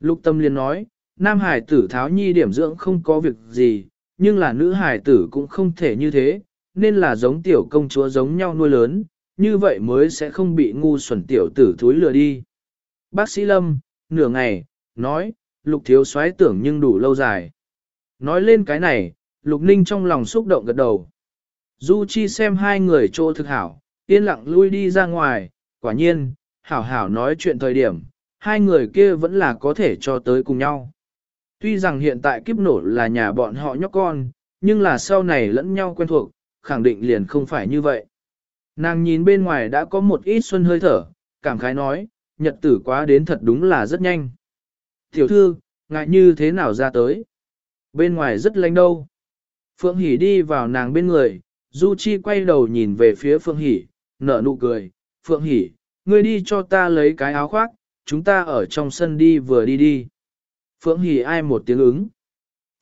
Lục Tâm liền nói, nam hải tử tháo nhi điểm dưỡng không có việc gì, nhưng là nữ hài tử cũng không thể như thế, nên là giống tiểu công chúa giống nhau nuôi lớn, như vậy mới sẽ không bị ngu xuẩn tiểu tử thúi lừa đi. Bác sĩ Lâm, nửa ngày, nói, lục thiếu xoáy tưởng nhưng đủ lâu dài. Nói lên cái này, lục ninh trong lòng xúc động gật đầu. Du Chi xem hai người trô thực hảo, yên lặng lui đi ra ngoài, quả nhiên, hảo hảo nói chuyện thời điểm, hai người kia vẫn là có thể cho tới cùng nhau. Tuy rằng hiện tại kiếp nổ là nhà bọn họ nhóc con, nhưng là sau này lẫn nhau quen thuộc, khẳng định liền không phải như vậy. Nàng nhìn bên ngoài đã có một ít xuân hơi thở, cảm khái nói, nhật tử quá đến thật đúng là rất nhanh. Tiểu thư, ngại như thế nào ra tới? Bên ngoài rất lạnh đâu. Phượng Hỷ đi vào nàng bên người, Du Chi quay đầu nhìn về phía Phượng Hỷ, nở nụ cười. Phượng Hỷ, ngươi đi cho ta lấy cái áo khoác, chúng ta ở trong sân đi vừa đi đi. Phượng Hỷ ai một tiếng ứng.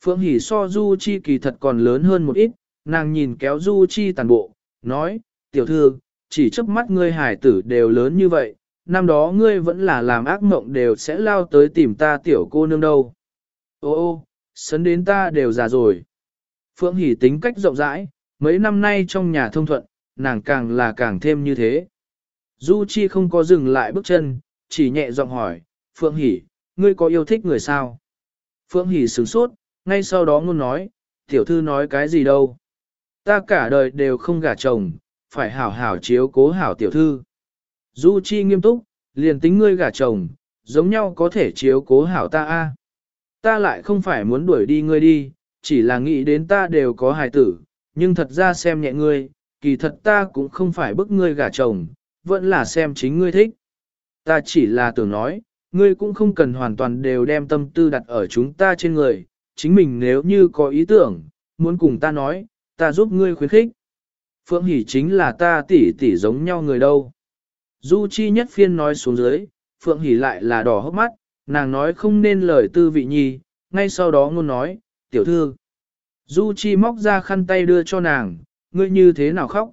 Phượng Hỷ so Du Chi kỳ thật còn lớn hơn một ít, nàng nhìn kéo Du Chi tàn bộ, nói, tiểu thư, chỉ chớp mắt ngươi hải tử đều lớn như vậy, năm đó ngươi vẫn là làm ác mộng đều sẽ lao tới tìm ta tiểu cô nương đâu. Ô ô, sấn đến ta đều già rồi. Phượng Hỷ tính cách rộng rãi, mấy năm nay trong nhà thông thuận, nàng càng là càng thêm như thế. Du Chi không có dừng lại bước chân, chỉ nhẹ giọng hỏi, Phượng Hỷ, ngươi có yêu thích người sao? Phượng Hỷ sửng sốt, ngay sau đó ngôn nói, tiểu thư nói cái gì đâu? Ta cả đời đều không gả chồng, phải hảo hảo chiếu cố hảo tiểu thư. Du Chi nghiêm túc, liền tính ngươi gả chồng, giống nhau có thể chiếu cố hảo ta a. Ta lại không phải muốn đuổi đi ngươi đi, chỉ là nghĩ đến ta đều có hài tử, nhưng thật ra xem nhẹ ngươi, kỳ thật ta cũng không phải bức ngươi gả chồng, vẫn là xem chính ngươi thích. Ta chỉ là tưởng nói, ngươi cũng không cần hoàn toàn đều đem tâm tư đặt ở chúng ta trên người, chính mình nếu như có ý tưởng, muốn cùng ta nói, ta giúp ngươi khuyến khích. Phượng Hỷ chính là ta tỷ tỷ giống nhau người đâu. Du Chi nhất phiên nói xuống dưới, Phượng Hỷ lại là đỏ hốc mắt, nàng nói không nên lời tư vị nhi, ngay sau đó ngôn nói, tiểu thư. Du Chi móc ra khăn tay đưa cho nàng, ngươi như thế nào khóc?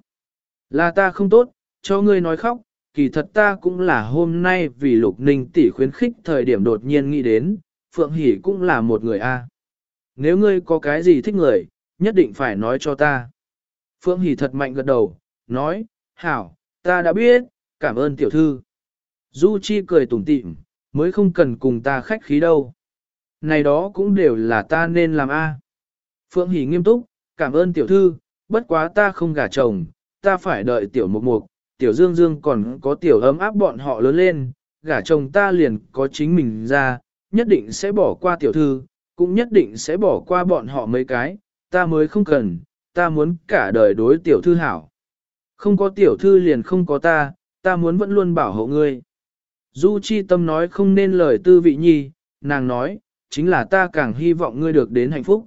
Là ta không tốt, cho ngươi nói khóc, kỳ thật ta cũng là hôm nay vì lục ninh tỷ khuyến khích thời điểm đột nhiên nghĩ đến, Phượng Hỷ cũng là một người a. Nếu ngươi có cái gì thích người, nhất định phải nói cho ta. Phượng Hỷ thật mạnh gật đầu, nói, hảo, ta đã biết, cảm ơn tiểu thư. Du Chi cười tủm tỉm, mới không cần cùng ta khách khí đâu. Này đó cũng đều là ta nên làm a. Phượng Hỷ nghiêm túc, cảm ơn tiểu thư, bất quá ta không gả chồng, ta phải đợi tiểu mục mục, tiểu dương dương còn có tiểu ấm áp bọn họ lớn lên, gả chồng ta liền có chính mình ra, nhất định sẽ bỏ qua tiểu thư, cũng nhất định sẽ bỏ qua bọn họ mấy cái, ta mới không cần, ta muốn cả đời đối tiểu thư hảo. Không có tiểu thư liền không có ta, ta muốn vẫn luôn bảo hộ ngươi. Du Chi Tâm nói không nên lời tư vị nhi, nàng nói, chính là ta càng hy vọng ngươi được đến hạnh phúc.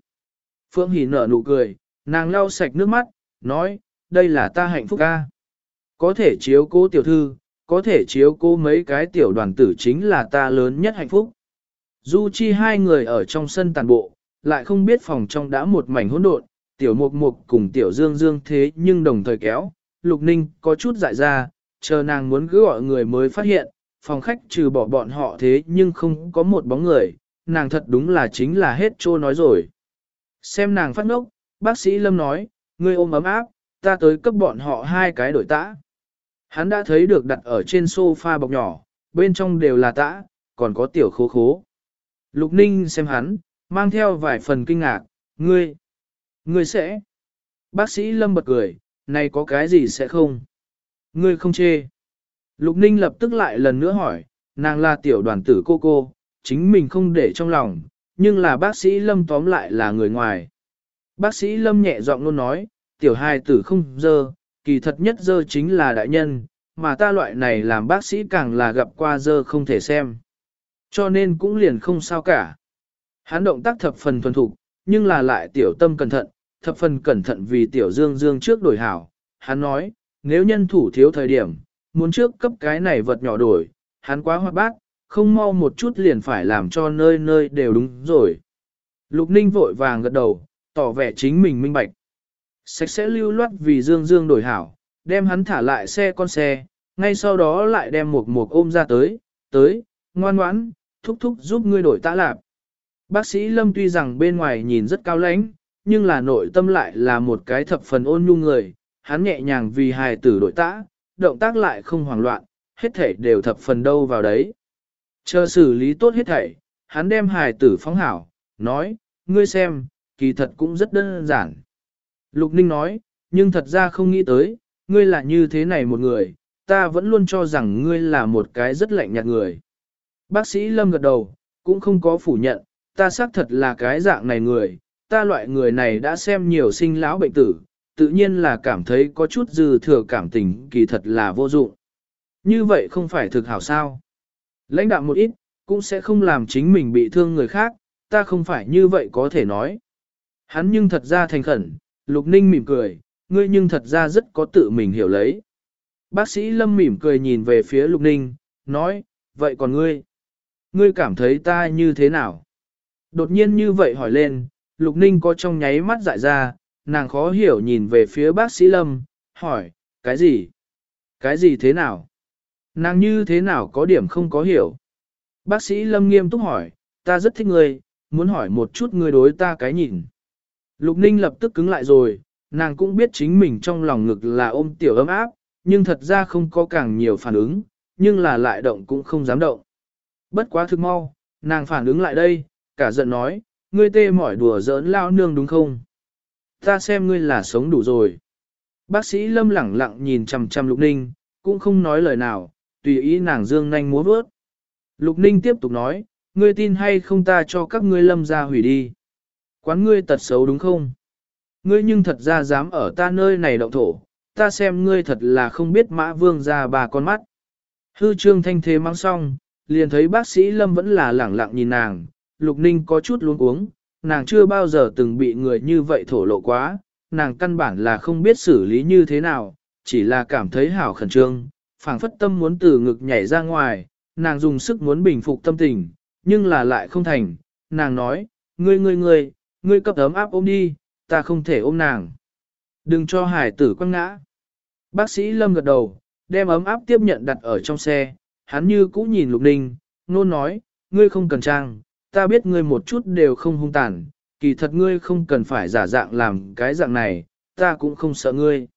Phương Hỷ nở nụ cười, nàng lau sạch nước mắt, nói, đây là ta hạnh phúc ca. Có thể chiếu cố tiểu thư, có thể chiếu cố mấy cái tiểu đoàn tử chính là ta lớn nhất hạnh phúc. Du Chi hai người ở trong sân tàn bộ, lại không biết phòng trong đã một mảnh hỗn độn, tiểu mục mục cùng tiểu dương dương thế nhưng đồng thời kéo, lục ninh có chút dại ra, chờ nàng muốn cứ gọi người mới phát hiện, phòng khách trừ bỏ bọn họ thế nhưng không có một bóng người, nàng thật đúng là chính là hết trô nói rồi. Xem nàng phát ngốc, bác sĩ Lâm nói, ngươi ôm ấm áp, ta tới cấp bọn họ hai cái đổi tã. Hắn đã thấy được đặt ở trên sofa bọc nhỏ, bên trong đều là tã, còn có tiểu khố khố. Lục ninh xem hắn, mang theo vài phần kinh ngạc, ngươi, ngươi sẽ. Bác sĩ Lâm bật cười, này có cái gì sẽ không? Ngươi không chê. Lục ninh lập tức lại lần nữa hỏi, nàng là tiểu đoàn tử cô cô, chính mình không để trong lòng, nhưng là bác sĩ Lâm tóm lại là người ngoài. Bác sĩ Lâm nhẹ giọng luôn nói, tiểu hài tử không dơ, kỳ thật nhất dơ chính là đại nhân, mà ta loại này làm bác sĩ càng là gặp qua dơ không thể xem. Cho nên cũng liền không sao cả. Hắn động tác thập phần thuần thục, nhưng là lại tiểu tâm cẩn thận, thập phần cẩn thận vì tiểu dương dương trước đổi hảo. Hắn nói, nếu nhân thủ thiếu thời điểm, muốn trước cấp cái này vật nhỏ đổi, hắn quá hoạt bát, không mau một chút liền phải làm cho nơi nơi đều đúng rồi. Lục ninh vội vàng gật đầu, tỏ vẻ chính mình minh bạch. Sạch sẽ lưu loát vì Dương Dương đổi hảo, đem hắn thả lại xe con xe, ngay sau đó lại đem một mục ôm ra tới, tới, ngoan ngoãn, thúc thúc giúp ngươi đổi tã lạp. Bác sĩ Lâm tuy rằng bên ngoài nhìn rất cao lãnh, nhưng là nội tâm lại là một cái thập phần ôn nhu người, hắn nhẹ nhàng vì hài tử đổi tã, động tác lại không hoảng loạn, hết thể đều thập phần đâu vào đấy. Chờ xử lý tốt hết thảy, hắn đem hài tử phóng hảo, nói, ngươi xem, kỳ thật cũng rất đơn giản. Lục Ninh nói, nhưng thật ra không nghĩ tới, ngươi là như thế này một người, ta vẫn luôn cho rằng ngươi là một cái rất lạnh nhạt người. Bác sĩ Lâm gật đầu, cũng không có phủ nhận, ta xác thật là cái dạng này người, ta loại người này đã xem nhiều sinh lão bệnh tử, tự nhiên là cảm thấy có chút dư thừa cảm tình kỳ thật là vô dụng. Như vậy không phải thực hảo sao. Lãnh đạo một ít, cũng sẽ không làm chính mình bị thương người khác, ta không phải như vậy có thể nói. Hắn nhưng thật ra thành khẩn, Lục Ninh mỉm cười, ngươi nhưng thật ra rất có tự mình hiểu lấy. Bác sĩ Lâm mỉm cười nhìn về phía Lục Ninh, nói, vậy còn ngươi? Ngươi cảm thấy ta như thế nào? Đột nhiên như vậy hỏi lên, Lục Ninh có trong nháy mắt dại ra, nàng khó hiểu nhìn về phía bác sĩ Lâm, hỏi, cái gì? Cái gì thế nào? Nàng như thế nào có điểm không có hiểu? Bác sĩ Lâm nghiêm túc hỏi, ta rất thích ngươi, muốn hỏi một chút ngươi đối ta cái nhìn. Lục Ninh lập tức cứng lại rồi, nàng cũng biết chính mình trong lòng ngực là ôm tiểu ấm áp, nhưng thật ra không có càng nhiều phản ứng, nhưng là lại động cũng không dám động. Bất quá thực mau, nàng phản ứng lại đây, cả giận nói, ngươi tê mỏi đùa giỡn lao nương đúng không? Ta xem ngươi là sống đủ rồi. Bác sĩ lâm lẳng lặng nhìn chằm chằm Lục Ninh, cũng không nói lời nào, tùy ý nàng dương nhanh múa vớt. Lục Ninh tiếp tục nói, ngươi tin hay không ta cho các ngươi lâm ra hủy đi. Quán ngươi tật xấu đúng không? Ngươi nhưng thật ra dám ở ta nơi này động thổ, ta xem ngươi thật là không biết mã vương ra bà con mắt. Hư trương thanh thế mang xong, liền thấy bác sĩ Lâm vẫn là lẳng lặng nhìn nàng, Lục Ninh có chút luống uống, nàng chưa bao giờ từng bị người như vậy thổ lộ quá, nàng căn bản là không biết xử lý như thế nào, chỉ là cảm thấy hảo khẩn trương, phảng phất tâm muốn từ ngực nhảy ra ngoài, nàng dùng sức muốn bình phục tâm tình, nhưng là lại không thành, nàng nói, ngươi ngươi ngươi, ngươi cấp ấm áp ôm đi, ta không thể ôm nàng. Đừng cho hải tử quăng ngã. Bác sĩ Lâm gật đầu, đem ấm áp tiếp nhận đặt ở trong xe, hắn như cũ nhìn Lục Ninh, nôn nói, ngươi không cần trang, ta biết ngươi một chút đều không hung tàn, kỳ thật ngươi không cần phải giả dạng làm cái dạng này, ta cũng không sợ ngươi.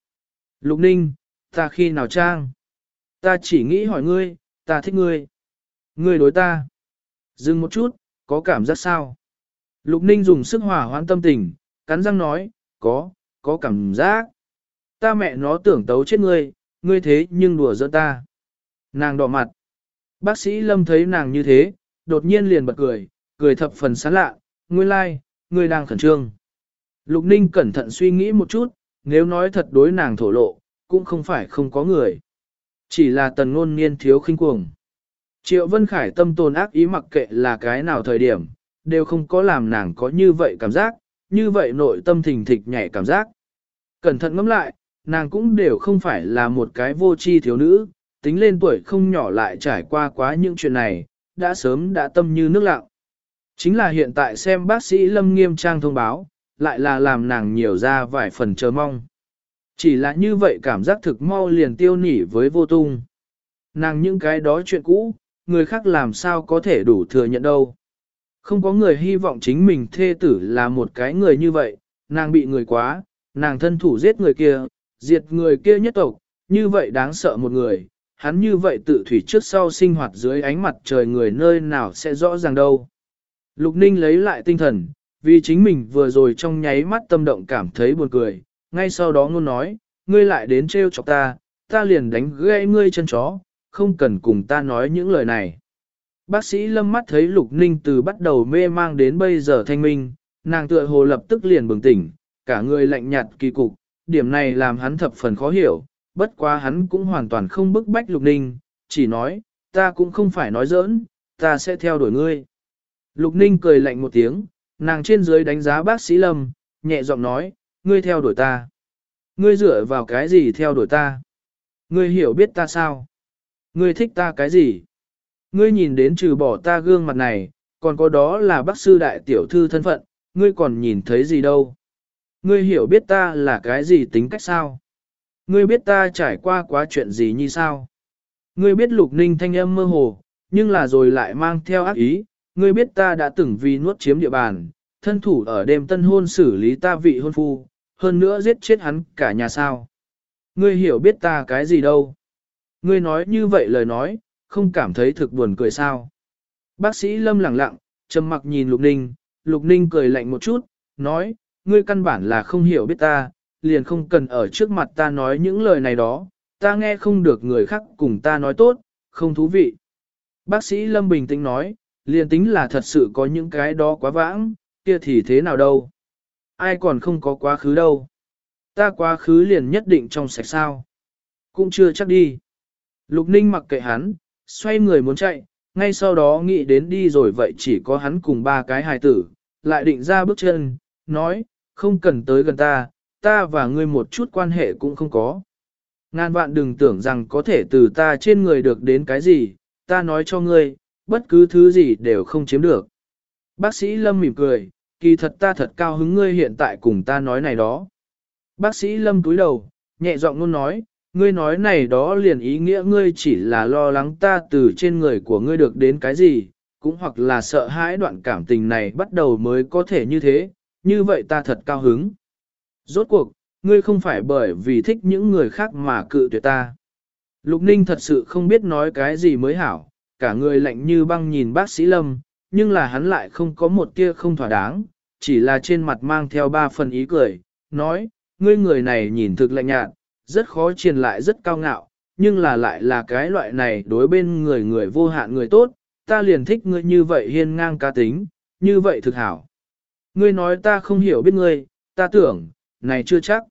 Lục Ninh, ta khi nào trang? Ta chỉ nghĩ hỏi ngươi, ta thích ngươi. Ngươi đối ta. Dừng một chút, có cảm giác sao? Lục Ninh dùng sức hòa hoãn tâm tình, cắn răng nói, có, có cảm giác. Ta mẹ nó tưởng tấu chết ngươi, ngươi thế nhưng đùa giỡn ta. Nàng đỏ mặt. Bác sĩ Lâm thấy nàng như thế, đột nhiên liền bật cười, cười thập phần sán lạ, nguyên lai, like, ngươi đang khẩn trương. Lục Ninh cẩn thận suy nghĩ một chút, nếu nói thật đối nàng thổ lộ, cũng không phải không có người. Chỉ là tần ngôn niên thiếu khinh cuồng. Triệu Vân Khải tâm tồn ác ý mặc kệ là cái nào thời điểm, đều không có làm nàng có như vậy cảm giác, như vậy nội tâm thình thịch nhảy cảm giác. Cẩn thận ngẫm lại, nàng cũng đều không phải là một cái vô tri thiếu nữ, tính lên tuổi không nhỏ lại trải qua quá những chuyện này, đã sớm đã tâm như nước lặng. Chính là hiện tại xem bác sĩ Lâm Nghiêm Trang thông báo, lại là làm nàng nhiều ra vài phần chờ mong. Chỉ là như vậy cảm giác thực mau liền tiêu nỉ với vô tung. Nàng những cái đó chuyện cũ, người khác làm sao có thể đủ thừa nhận đâu. Không có người hy vọng chính mình thê tử là một cái người như vậy, nàng bị người quá, nàng thân thủ giết người kia, diệt người kia nhất tộc, như vậy đáng sợ một người, hắn như vậy tự thủy trước sau sinh hoạt dưới ánh mặt trời người nơi nào sẽ rõ ràng đâu. Lục Ninh lấy lại tinh thần, vì chính mình vừa rồi trong nháy mắt tâm động cảm thấy buồn cười, ngay sau đó ngôn nói, ngươi lại đến trêu chọc ta, ta liền đánh gãy ngươi chân chó, không cần cùng ta nói những lời này. Bác sĩ lâm mắt thấy Lục Ninh từ bắt đầu mê mang đến bây giờ thanh minh, nàng tựa hồ lập tức liền bừng tỉnh, cả người lạnh nhạt kỳ cục, điểm này làm hắn thập phần khó hiểu, bất quá hắn cũng hoàn toàn không bức bách Lục Ninh, chỉ nói, ta cũng không phải nói giỡn, ta sẽ theo đuổi ngươi. Lục Ninh cười lạnh một tiếng, nàng trên dưới đánh giá bác sĩ Lâm, nhẹ giọng nói, ngươi theo đuổi ta. Ngươi dựa vào cái gì theo đuổi ta? Ngươi hiểu biết ta sao? Ngươi thích ta cái gì? Ngươi nhìn đến trừ bỏ ta gương mặt này, còn có đó là bác sư đại tiểu thư thân phận, ngươi còn nhìn thấy gì đâu? Ngươi hiểu biết ta là cái gì tính cách sao? Ngươi biết ta trải qua quá chuyện gì như sao? Ngươi biết lục ninh thanh âm mơ hồ, nhưng là rồi lại mang theo ác ý. Ngươi biết ta đã từng vì nuốt chiếm địa bàn, thân thủ ở đêm tân hôn xử lý ta vị hôn phu, hơn nữa giết chết hắn cả nhà sao. Ngươi hiểu biết ta cái gì đâu. Ngươi nói như vậy lời nói, không cảm thấy thực buồn cười sao. Bác sĩ Lâm lặng lặng, trầm mặc nhìn Lục Ninh, Lục Ninh cười lạnh một chút, nói, ngươi căn bản là không hiểu biết ta, liền không cần ở trước mặt ta nói những lời này đó, ta nghe không được người khác cùng ta nói tốt, không thú vị. Bác sĩ Lâm bình tĩnh nói, liền tính là thật sự có những cái đó quá vãng, kia thì thế nào đâu. Ai còn không có quá khứ đâu. Ta quá khứ liền nhất định trong sạch sao. Cũng chưa chắc đi. Lục Ninh mặc kệ hắn, xoay người muốn chạy, ngay sau đó nghĩ đến đi rồi vậy chỉ có hắn cùng ba cái hài tử, lại định ra bước chân, nói, không cần tới gần ta, ta và ngươi một chút quan hệ cũng không có. Ngàn vạn đừng tưởng rằng có thể từ ta trên người được đến cái gì, ta nói cho ngươi, bất cứ thứ gì đều không chiếm được. Bác sĩ Lâm mỉm cười, kỳ thật ta thật cao hứng ngươi hiện tại cùng ta nói này đó. Bác sĩ Lâm túi đầu, nhẹ giọng luôn nói, ngươi nói này đó liền ý nghĩa ngươi chỉ là lo lắng ta từ trên người của ngươi được đến cái gì, cũng hoặc là sợ hãi đoạn cảm tình này bắt đầu mới có thể như thế, như vậy ta thật cao hứng. Rốt cuộc, ngươi không phải bởi vì thích những người khác mà cự tuyệt ta. Lục Ninh thật sự không biết nói cái gì mới hảo, cả người lạnh như băng nhìn bác sĩ Lâm, nhưng là hắn lại không có một tia không thỏa đáng, chỉ là trên mặt mang theo ba phần ý cười, nói, ngươi người này nhìn thực lạnh nhạt, rất khó truyền lại rất cao ngạo, nhưng là lại là cái loại này đối bên người người vô hạn người tốt, ta liền thích ngươi như vậy hiên ngang cá tính, như vậy thực hảo. Ngươi nói ta không hiểu biết ngươi, ta tưởng, này chưa chắc.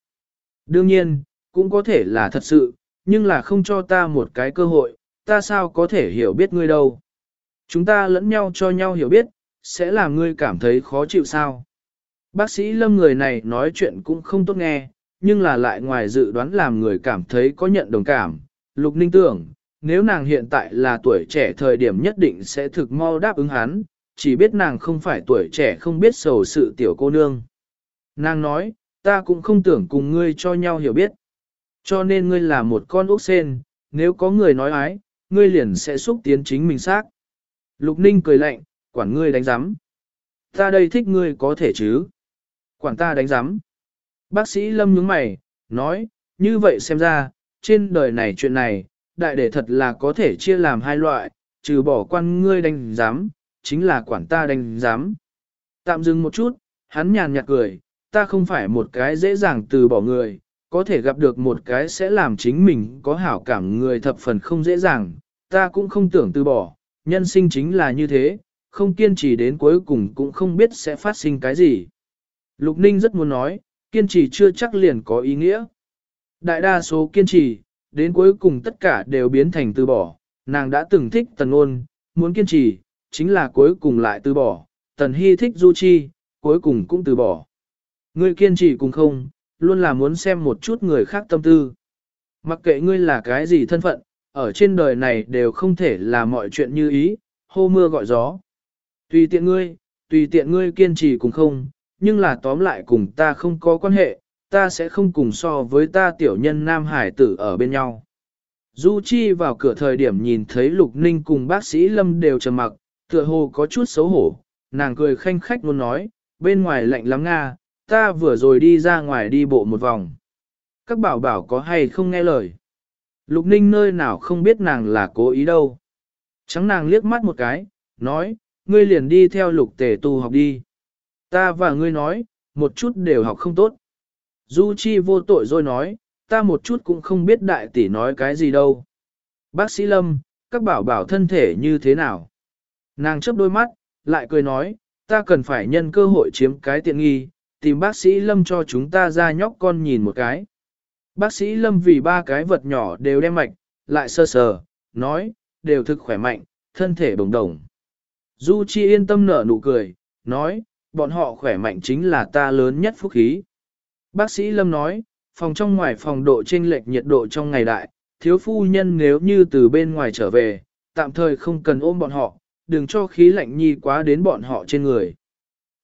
Đương nhiên, cũng có thể là thật sự, nhưng là không cho ta một cái cơ hội, ta sao có thể hiểu biết ngươi đâu. Chúng ta lẫn nhau cho nhau hiểu biết, sẽ làm ngươi cảm thấy khó chịu sao. Bác sĩ Lâm người này nói chuyện cũng không tốt nghe, nhưng là lại ngoài dự đoán làm người cảm thấy có nhận đồng cảm. Lục Ninh tưởng, nếu nàng hiện tại là tuổi trẻ thời điểm nhất định sẽ thực mau đáp ứng hắn, chỉ biết nàng không phải tuổi trẻ không biết sầu sự tiểu cô nương. Nàng nói, ta cũng không tưởng cùng ngươi cho nhau hiểu biết. Cho nên ngươi là một con ốc sen, nếu có người nói ái, ngươi liền sẽ xúc tiến chính mình xác. Lục Ninh cười lạnh, quản ngươi đánh giám. Ta đây thích ngươi có thể chứ. Quản ta đánh giám. Bác sĩ Lâm nhướng mày, nói, như vậy xem ra, trên đời này chuyện này, đại để thật là có thể chia làm hai loại, trừ bỏ quan ngươi đánh giám, chính là quản ta đánh giám. Tạm dừng một chút, hắn nhàn nhạt cười, ta không phải một cái dễ dàng từ bỏ người, có thể gặp được một cái sẽ làm chính mình có hảo cảm người thập phần không dễ dàng, ta cũng không tưởng từ bỏ, nhân sinh chính là như thế, không kiên trì đến cuối cùng cũng không biết sẽ phát sinh cái gì. Lục Ninh rất muốn nói, kiên trì chưa chắc liền có ý nghĩa. Đại đa số kiên trì, đến cuối cùng tất cả đều biến thành từ bỏ, nàng đã từng thích tần ôn, muốn kiên trì, chính là cuối cùng lại từ bỏ, tần hy thích du chi, cuối cùng cũng từ bỏ. Ngươi kiên trì cùng không, luôn là muốn xem một chút người khác tâm tư. Mặc kệ ngươi là cái gì thân phận, ở trên đời này đều không thể là mọi chuyện như ý, hô mưa gọi gió. Tùy tiện ngươi, tùy tiện ngươi kiên trì cùng không, nhưng là tóm lại cùng ta không có quan hệ, ta sẽ không cùng so với ta tiểu nhân nam hải tử ở bên nhau. Du Chi vào cửa thời điểm nhìn thấy Lục Ninh cùng bác sĩ Lâm đều trầm mặc, tựa hồ có chút xấu hổ, nàng cười khanh khách luôn nói, bên ngoài lạnh lắm nga, ta vừa rồi đi ra ngoài đi bộ một vòng. Các bảo bảo có hay không nghe lời. Lục Ninh nơi nào không biết nàng là cố ý đâu. Trắng nàng liếc mắt một cái, nói, ngươi liền đi theo lục tề tu học đi. Ta và ngươi nói, một chút đều học không tốt. Du Chi vô tội rồi nói, ta một chút cũng không biết đại tỷ nói cái gì đâu. Bác sĩ Lâm, các bảo bảo thân thể như thế nào? Nàng chớp đôi mắt, lại cười nói, ta cần phải nhân cơ hội chiếm cái tiện nghi, tìm bác sĩ Lâm cho chúng ta ra nhóc con nhìn một cái. Bác sĩ Lâm vì ba cái vật nhỏ đều đem mạch, lại sơ sờ, nói, đều thực khỏe mạnh, thân thể bồng đồng. Du Chi yên tâm nở nụ cười, nói, bọn họ khỏe mạnh chính là ta lớn nhất phúc khí. Bác sĩ Lâm nói, phòng trong ngoài phòng độ chênh lệch nhiệt độ trong ngày đại, thiếu phu nhân nếu như từ bên ngoài trở về, tạm thời không cần ôm bọn họ, đừng cho khí lạnh nhi quá đến bọn họ trên người.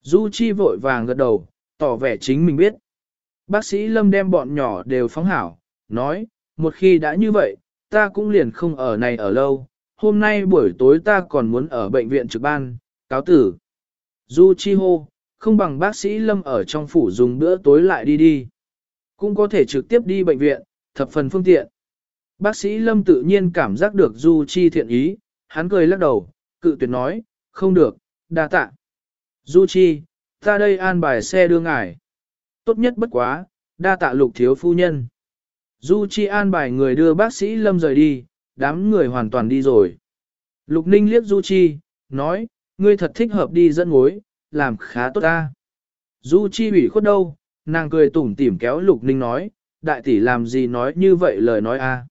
Du Chi vội vàng gật đầu, tỏ vẻ chính mình biết, Bác sĩ Lâm đem bọn nhỏ đều phóng hảo, nói, một khi đã như vậy, ta cũng liền không ở này ở lâu, hôm nay buổi tối ta còn muốn ở bệnh viện trực ban, cáo tử. Du Chi hô, không bằng bác sĩ Lâm ở trong phủ dùng bữa tối lại đi đi. Cũng có thể trực tiếp đi bệnh viện, thập phần phương tiện. Bác sĩ Lâm tự nhiên cảm giác được Du Chi thiện ý, hắn cười lắc đầu, cự tuyệt nói, không được, đa tạ. Du Chi, ta đây an bài xe đưa ngài. Tốt nhất bất quá, đa tạ lục thiếu phu nhân. Du Chi an bài người đưa bác sĩ Lâm rời đi, đám người hoàn toàn đi rồi. Lục Ninh liếc Du Chi, nói, ngươi thật thích hợp đi dẫn mối, làm khá tốt ta. Du Chi bị khuất đâu, nàng cười tủm tỉm kéo Lục Ninh nói, đại tỷ làm gì nói như vậy lời nói a?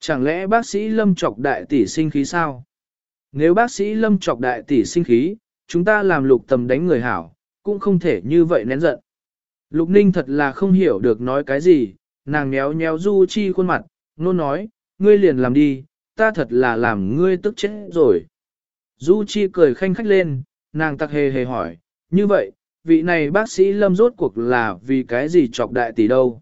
Chẳng lẽ bác sĩ Lâm chọc đại tỷ sinh khí sao? Nếu bác sĩ Lâm chọc đại tỷ sinh khí, chúng ta làm lục tầm đánh người hảo, cũng không thể như vậy nén giận. Lục Ninh thật là không hiểu được nói cái gì, nàng méo méo Du Chi khuôn mặt, nôn nói, ngươi liền làm đi, ta thật là làm ngươi tức chết rồi. Du Chi cười khanh khách lên, nàng tặc hề hề hỏi, như vậy, vị này bác sĩ lâm rốt cuộc là vì cái gì chọc đại tỷ đâu.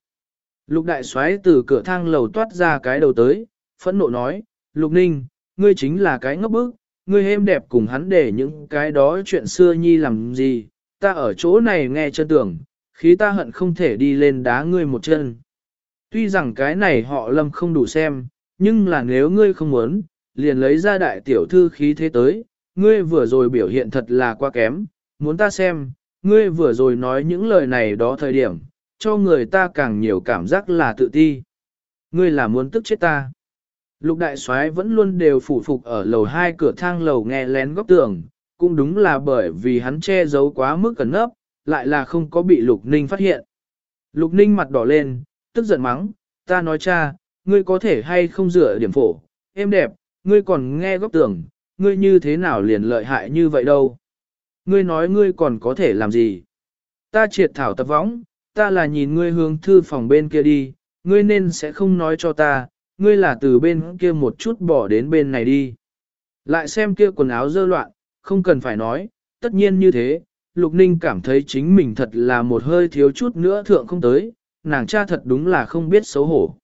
Lục đại xoáy từ cửa thang lầu toát ra cái đầu tới, phẫn nộ nói, Lục Ninh, ngươi chính là cái ngốc bức, ngươi hêm đẹp cùng hắn để những cái đó chuyện xưa nhi làm gì, ta ở chỗ này nghe chân tưởng, khí ta hận không thể đi lên đá ngươi một chân. Tuy rằng cái này họ lâm không đủ xem, nhưng là nếu ngươi không muốn, liền lấy ra đại tiểu thư khí thế tới, ngươi vừa rồi biểu hiện thật là quá kém, muốn ta xem, ngươi vừa rồi nói những lời này đó thời điểm, cho người ta càng nhiều cảm giác là tự ti. Ngươi là muốn tức chết ta. Lục đại soái vẫn luôn đều phủ phục ở lầu hai cửa thang lầu nghe lén góc tường, cũng đúng là bởi vì hắn che giấu quá mức cẩn nấp, lại là không có bị Lục Ninh phát hiện. Lục Ninh mặt đỏ lên, tức giận mắng, ta nói cha, ngươi có thể hay không dựa điểm phổ, em đẹp, ngươi còn nghe góc tưởng, ngươi như thế nào liền lợi hại như vậy đâu. Ngươi nói ngươi còn có thể làm gì? Ta triệt thảo tập võng, ta là nhìn ngươi hướng thư phòng bên kia đi, ngươi nên sẽ không nói cho ta, ngươi là từ bên kia một chút bỏ đến bên này đi. Lại xem kia quần áo dơ loạn, không cần phải nói, tất nhiên như thế, Lục Ninh cảm thấy chính mình thật là một hơi thiếu chút nữa thượng không tới, nàng cha thật đúng là không biết xấu hổ.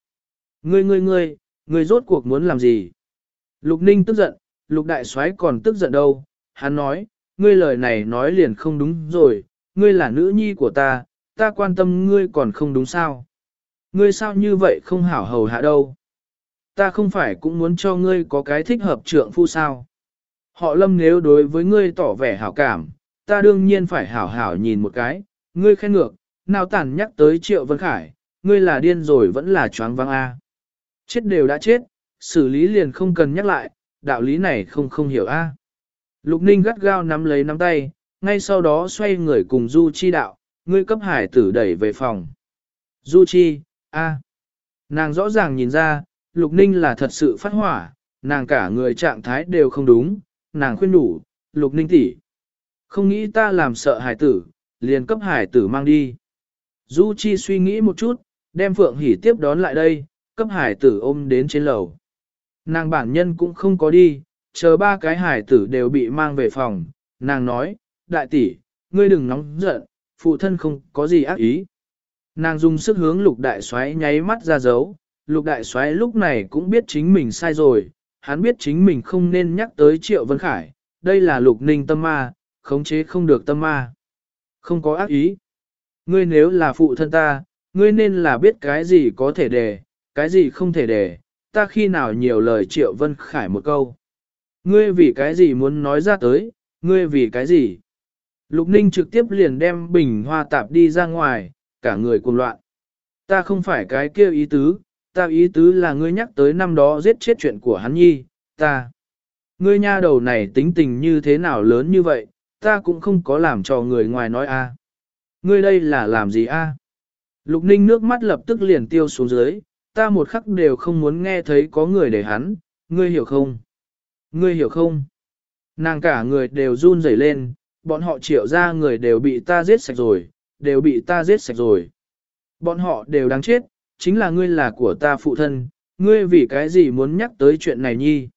Ngươi ngươi ngươi, ngươi rốt cuộc muốn làm gì? Lục Ninh tức giận, Lục Đại soái còn tức giận đâu, hắn nói, ngươi lời này nói liền không đúng rồi, ngươi là nữ nhi của ta, ta quan tâm ngươi còn không đúng sao? Ngươi sao như vậy không hảo hầu hạ đâu? Ta không phải cũng muốn cho ngươi có cái thích hợp trượng phu sao? Họ lâm nếu đối với ngươi tỏ vẻ hảo cảm, ta đương nhiên phải hảo hảo nhìn một cái, ngươi khen ngược, nào tản nhắc tới Triệu Vân Khải, ngươi là điên rồi vẫn là choáng văng a. Chết đều đã chết, xử lý liền không cần nhắc lại, đạo lý này không không hiểu a. Lục Ninh gắt gao nắm lấy nắm tay, ngay sau đó xoay người cùng Du Chi đạo, ngươi cấp hải tử đẩy về phòng. Du Chi, a, Nàng rõ ràng nhìn ra, Lục Ninh là thật sự phát hỏa, nàng cả người trạng thái đều không đúng, nàng khuyên đủ, Lục Ninh tỷ, Không nghĩ ta làm sợ hải tử, liền cấp hải tử mang đi. Du Chi suy nghĩ một chút, đem Phượng Hỷ tiếp đón lại đây, cấp hải tử ôm đến trên lầu. Nàng bản nhân cũng không có đi, chờ ba cái hải tử đều bị mang về phòng, nàng nói, đại tỷ, ngươi đừng nóng giận, phụ thân không có gì ác ý. Nàng dùng sức hướng lục đại xoáy nháy mắt ra dấu, lục đại xoáy lúc này cũng biết chính mình sai rồi, hắn biết chính mình không nên nhắc tới triệu vân khải, đây là lục ninh tâm ma, khống chế không được tâm ma. Không có ác ý. Ngươi nếu là phụ thân ta, ngươi nên là biết cái gì có thể để, cái gì không thể để ta khi nào nhiều lời triệu vân khải một câu. Ngươi vì cái gì muốn nói ra tới, ngươi vì cái gì? Lục Ninh trực tiếp liền đem bình hoa tạp đi ra ngoài, cả người cuồng loạn. Ta không phải cái kia ý tứ, ta ý tứ là ngươi nhắc tới năm đó giết chết chuyện của hắn nhi, ta. Ngươi nha đầu này tính tình như thế nào lớn như vậy, ta cũng không có làm cho người ngoài nói a. Ngươi đây là làm gì a? Lục Ninh nước mắt lập tức liền tiêu xuống dưới, ta một khắc đều không muốn nghe thấy có người để hắn, ngươi hiểu không? Ngươi hiểu không? Nàng cả người đều run rẩy lên, bọn họ triệu ra người đều bị ta giết sạch rồi, đều bị ta giết sạch rồi. Bọn họ đều đáng chết, chính là ngươi là của ta phụ thân, ngươi vì cái gì muốn nhắc tới chuyện này nhi.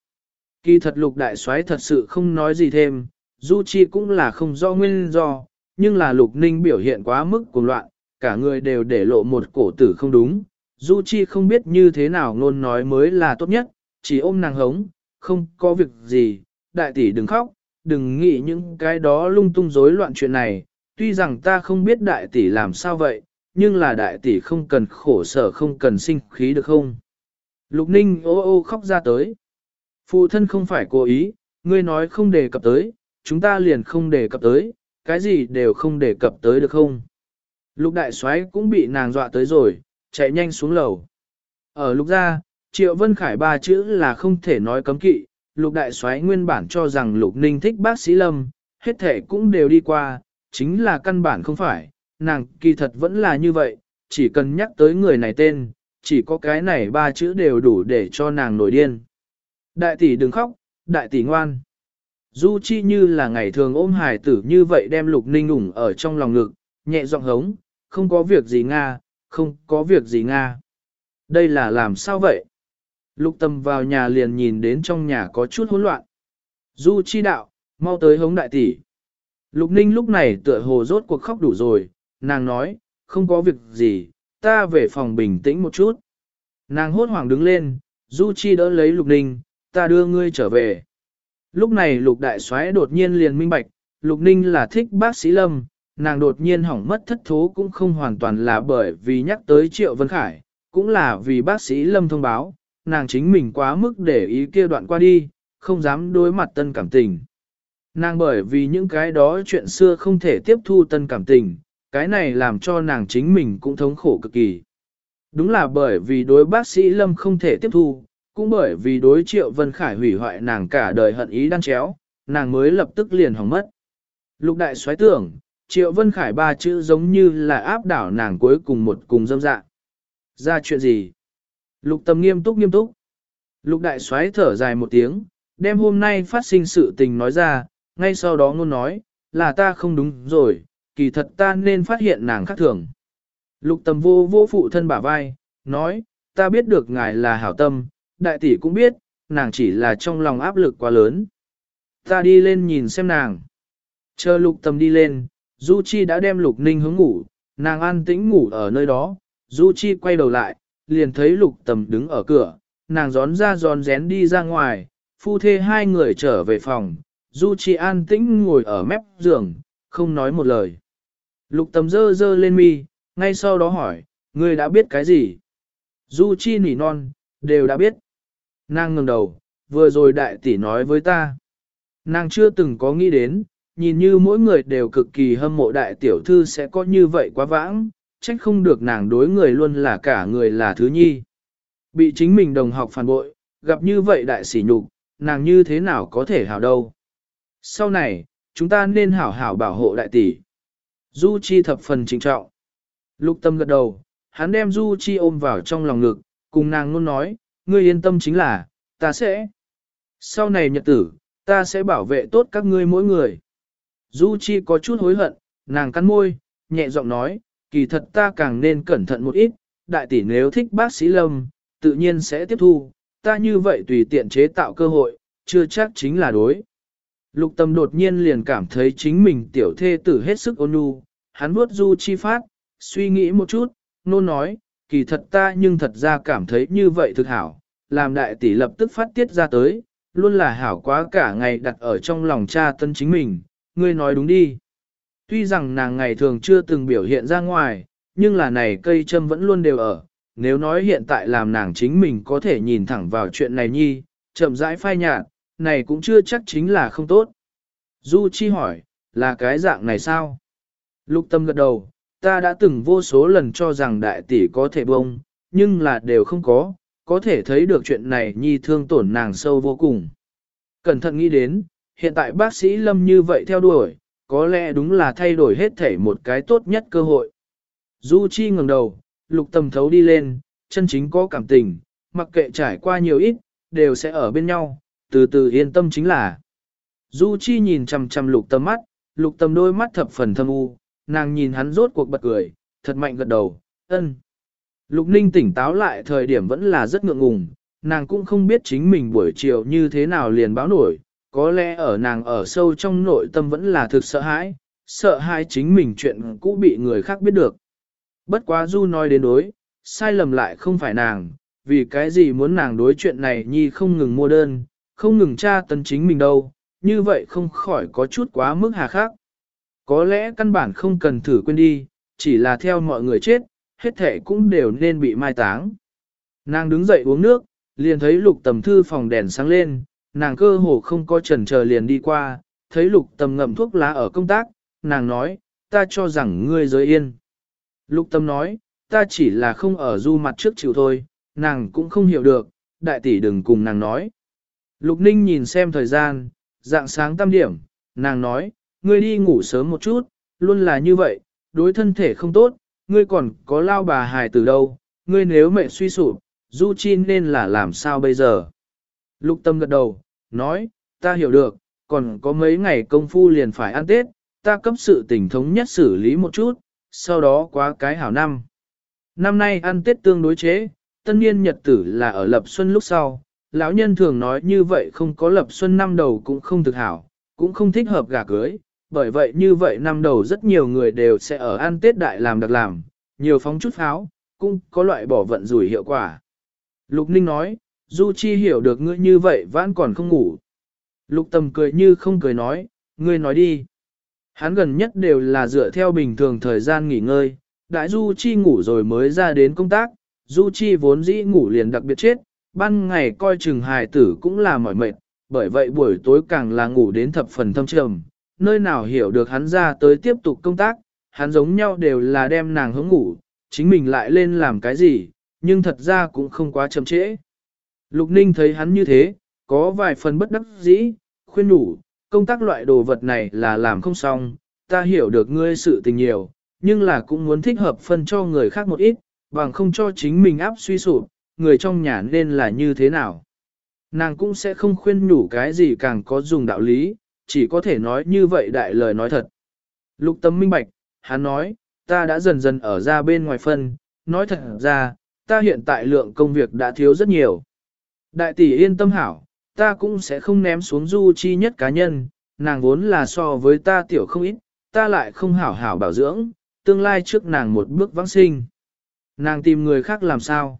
Kỳ thật lục đại soái thật sự không nói gì thêm, Du Chi cũng là không do nguyên do, nhưng là lục ninh biểu hiện quá mức cuồng loạn, cả người đều để lộ một cổ tử không đúng. Du Chi không biết như thế nào ngôn nói mới là tốt nhất, chỉ ôm nàng hống, không có việc gì, đại tỷ đừng khóc, đừng nghĩ những cái đó lung tung rối loạn chuyện này, tuy rằng ta không biết đại tỷ làm sao vậy, nhưng là đại tỷ không cần khổ sở không cần sinh khí được không? Lục Ninh ô ô khóc ra tới. Phụ thân không phải cố ý, ngươi nói không đề cập tới, chúng ta liền không đề cập tới, cái gì đều không đề cập tới được không? Lục đại soái cũng bị nàng dọa tới rồi, chạy nhanh xuống lầu. Ở lục gia, Triệu Vân Khải ba chữ là không thể nói cấm kỵ, lục đại soái nguyên bản cho rằng lục ninh thích bác sĩ Lâm, hết thể cũng đều đi qua, chính là căn bản không phải, nàng kỳ thật vẫn là như vậy, chỉ cần nhắc tới người này tên, chỉ có cái này ba chữ đều đủ để cho nàng nổi điên. Đại tỷ đừng khóc, đại tỷ ngoan. Du Chi như là ngày thường ôm hài tử như vậy đem lục ninh ủng ở trong lòng ngực, nhẹ giọng hống, không có việc gì Nga, không có việc gì Nga. Đây là làm sao vậy? Lục tâm vào nhà liền nhìn đến trong nhà có chút hỗn loạn. Du Chi đạo, mau tới hống đại tỷ. Lục ninh lúc này tựa hồ rốt cuộc khóc đủ rồi, nàng nói, không có việc gì, ta về phòng bình tĩnh một chút. Nàng hốt hoảng đứng lên, Du Chi đỡ lấy Lục Ninh, ta đưa ngươi trở về. Lúc này Lục Đại Soái đột nhiên liền minh bạch, Lục Ninh là thích bác sĩ Lâm, nàng đột nhiên hỏng mất thất thố cũng không hoàn toàn là bởi vì nhắc tới Triệu Vân Khải, cũng là vì bác sĩ Lâm thông báo, nàng chính mình quá mức để ý kia đoạn qua đi, không dám đối mặt tân cảm tình. Nàng bởi vì những cái đó chuyện xưa không thể tiếp thu tân cảm tình, cái này làm cho nàng chính mình cũng thống khổ cực kỳ. Đúng là bởi vì đối bác sĩ Lâm không thể tiếp thu, cũng bởi vì đối Triệu Vân Khải hủy hoại nàng cả đời hận ý đan chéo, nàng mới lập tức liền hỏng mất. Lục đại xoáy tưởng, Triệu Vân Khải ba chữ giống như là áp đảo nàng cuối cùng một cùng dâm dạ. Ra chuyện gì? Lục tâm nghiêm túc nghiêm túc. Lục đại xoáy thở dài một tiếng, đem hôm nay phát sinh sự tình nói ra, ngay sau đó ngôn nói, là ta không đúng rồi, kỳ thật ta nên phát hiện nàng khác thường. Lục Tâm vô vô phụ thân bả vai, nói, ta biết được ngài là hảo tâm, đại tỷ cũng biết, nàng chỉ là trong lòng áp lực quá lớn. Ta đi lên nhìn xem nàng. Chờ lục Tâm đi lên, Du Chi đã đem lục ninh hướng ngủ, nàng an tĩnh ngủ ở nơi đó, Du Chi quay đầu lại, liền thấy lục tầm đứng ở cửa, nàng gión ra gión rén đi ra ngoài, phu thê hai người trở về phòng, Du Chi an tĩnh ngồi ở mép giường, không nói một lời. Lục tầm dơ dơ lên mi, ngay sau đó hỏi, ngươi đã biết cái gì? Du Chi nỉ non, đều đã biết. Nàng ngẩng đầu, vừa rồi đại tỷ nói với ta. Nàng chưa từng có nghĩ đến, nhìn như mỗi người đều cực kỳ hâm mộ đại tiểu thư sẽ có như vậy quá vãng, trách không được nàng đối người luôn là cả người là thứ nhi. Bị chính mình đồng học phản bội, gặp như vậy đại sỉ nhục, nàng như thế nào có thể hảo đâu. Sau này, chúng ta nên hảo hảo bảo hộ đại tỷ. Du Chi thập phần trịnh trọng. Lục tâm gật đầu, hắn đem Du Chi ôm vào trong lòng ngực, cùng nàng luôn nói, ngươi yên tâm chính là, ta sẽ. Sau này nhật tử, ta sẽ bảo vệ tốt các ngươi mỗi người. Du Chi có chút hối hận, nàng cắn môi, nhẹ giọng nói, kỳ thật ta càng nên cẩn thận một ít, đại tỷ nếu thích bác sĩ Lâm, tự nhiên sẽ tiếp thu, ta như vậy tùy tiện chế tạo cơ hội, chưa chắc chính là đối. Lục tâm đột nhiên liền cảm thấy chính mình tiểu thê tử hết sức ôn nhu, hắn vuốt du chi phát, suy nghĩ một chút, nôn nói, kỳ thật ta nhưng thật ra cảm thấy như vậy thực hảo, làm đại tỷ lập tức phát tiết ra tới, luôn là hảo quá cả ngày đặt ở trong lòng cha tân chính mình, ngươi nói đúng đi. Tuy rằng nàng ngày thường chưa từng biểu hiện ra ngoài, nhưng là này cây châm vẫn luôn đều ở, nếu nói hiện tại làm nàng chính mình có thể nhìn thẳng vào chuyện này nhi, chậm rãi phai nhạt, này cũng chưa chắc chính là không tốt. Du Chi hỏi, là cái dạng này sao? Lục tâm gật đầu, ta đã từng vô số lần cho rằng đại tỷ có thể bông, nhưng là đều không có, có thể thấy được chuyện này nhi thương tổn nàng sâu vô cùng. Cẩn thận nghĩ đến, hiện tại bác sĩ Lâm như vậy theo đuổi, có lẽ đúng là thay đổi hết thể một cái tốt nhất cơ hội. Du Chi ngẩng đầu, lục tâm thấu đi lên, chân chính có cảm tình, mặc kệ trải qua nhiều ít, đều sẽ ở bên nhau, từ từ yên tâm chính là. Du Chi nhìn chằm chằm lục tâm mắt, lục tâm đôi mắt thập phần thâm u, nàng nhìn hắn rốt cuộc bật cười, thật mạnh gật đầu, ân. Lục ninh tỉnh táo lại thời điểm vẫn là rất ngượng ngùng, nàng cũng không biết chính mình buổi chiều như thế nào liền báo nổi, có lẽ ở nàng ở sâu trong nội tâm vẫn là thực sợ hãi, sợ hãi chính mình chuyện cũ bị người khác biết được. Bất quá Du nói đến đối, sai lầm lại không phải nàng, vì cái gì muốn nàng đối chuyện này nhi không ngừng mua đơn, không ngừng tra tấn chính mình đâu, như vậy không khỏi có chút quá mức hà khắc. Có lẽ căn bản không cần thử quên đi, chỉ là theo mọi người chết, hết thể cũng đều nên bị mai táng. Nàng đứng dậy uống nước, liền thấy lục tầm thư phòng đèn sáng lên, nàng cơ hồ không có chần chờ liền đi qua, thấy lục tầm ngậm thuốc lá ở công tác, nàng nói, ta cho rằng ngươi giới yên. Lục tâm nói, ta chỉ là không ở du mặt trước chịu thôi, nàng cũng không hiểu được, đại tỷ đừng cùng nàng nói. Lục ninh nhìn xem thời gian, dạng sáng tam điểm, nàng nói, ngươi đi ngủ sớm một chút, luôn là như vậy, đối thân thể không tốt, ngươi còn có lao bà hài từ đâu, ngươi nếu mẹ suy sụp, du chi nên là làm sao bây giờ. Lục tâm gật đầu, nói, ta hiểu được, còn có mấy ngày công phu liền phải ăn Tết, ta cấp sự tình thống nhất xử lý một chút, sau đó quá cái hảo năm. Năm nay ăn Tết tương đối chế, tân niên nhật tử là ở lập xuân lúc sau, lão nhân thường nói như vậy không có lập xuân năm đầu cũng không thực hảo, cũng không thích hợp gà cưới, bởi vậy như vậy năm đầu rất nhiều người đều sẽ ở ăn Tết đại làm đặc làm, nhiều phóng chút pháo, cũng có loại bỏ vận rủi hiệu quả. Lục Ninh nói, Du Chi hiểu được ngươi như vậy vẫn còn không ngủ. Lục Tầm cười như không cười nói, ngươi nói đi. Hắn gần nhất đều là dựa theo bình thường thời gian nghỉ ngơi, đại Du Chi ngủ rồi mới ra đến công tác, Du Chi vốn dĩ ngủ liền đặc biệt chết, ban ngày coi chừng hài tử cũng là mỏi mệt, bởi vậy buổi tối càng là ngủ đến thập phần thâm trầm, nơi nào hiểu được hắn ra tới tiếp tục công tác, hắn giống nhau đều là đem nàng hướng ngủ, chính mình lại lên làm cái gì, nhưng thật ra cũng không quá chậm trễ. Lục Ninh thấy hắn như thế, có vài phần bất đắc dĩ, khuyên đủ, công tác loại đồ vật này là làm không xong, ta hiểu được ngươi sự tình nhiều, nhưng là cũng muốn thích hợp phân cho người khác một ít, bằng không cho chính mình áp suy sụp, người trong nhà nên là như thế nào. Nàng cũng sẽ không khuyên nhủ cái gì càng có dùng đạo lý, chỉ có thể nói như vậy đại lời nói thật. Lục tâm minh bạch, hắn nói, ta đã dần dần ở ra bên ngoài phân, nói thật ra, ta hiện tại lượng công việc đã thiếu rất nhiều. Đại tỷ yên tâm hảo, ta cũng sẽ không ném xuống du chi nhất cá nhân, nàng vốn là so với ta tiểu không ít, ta lại không hảo hảo bảo dưỡng, tương lai trước nàng một bước vãng sinh. Nàng tìm người khác làm sao?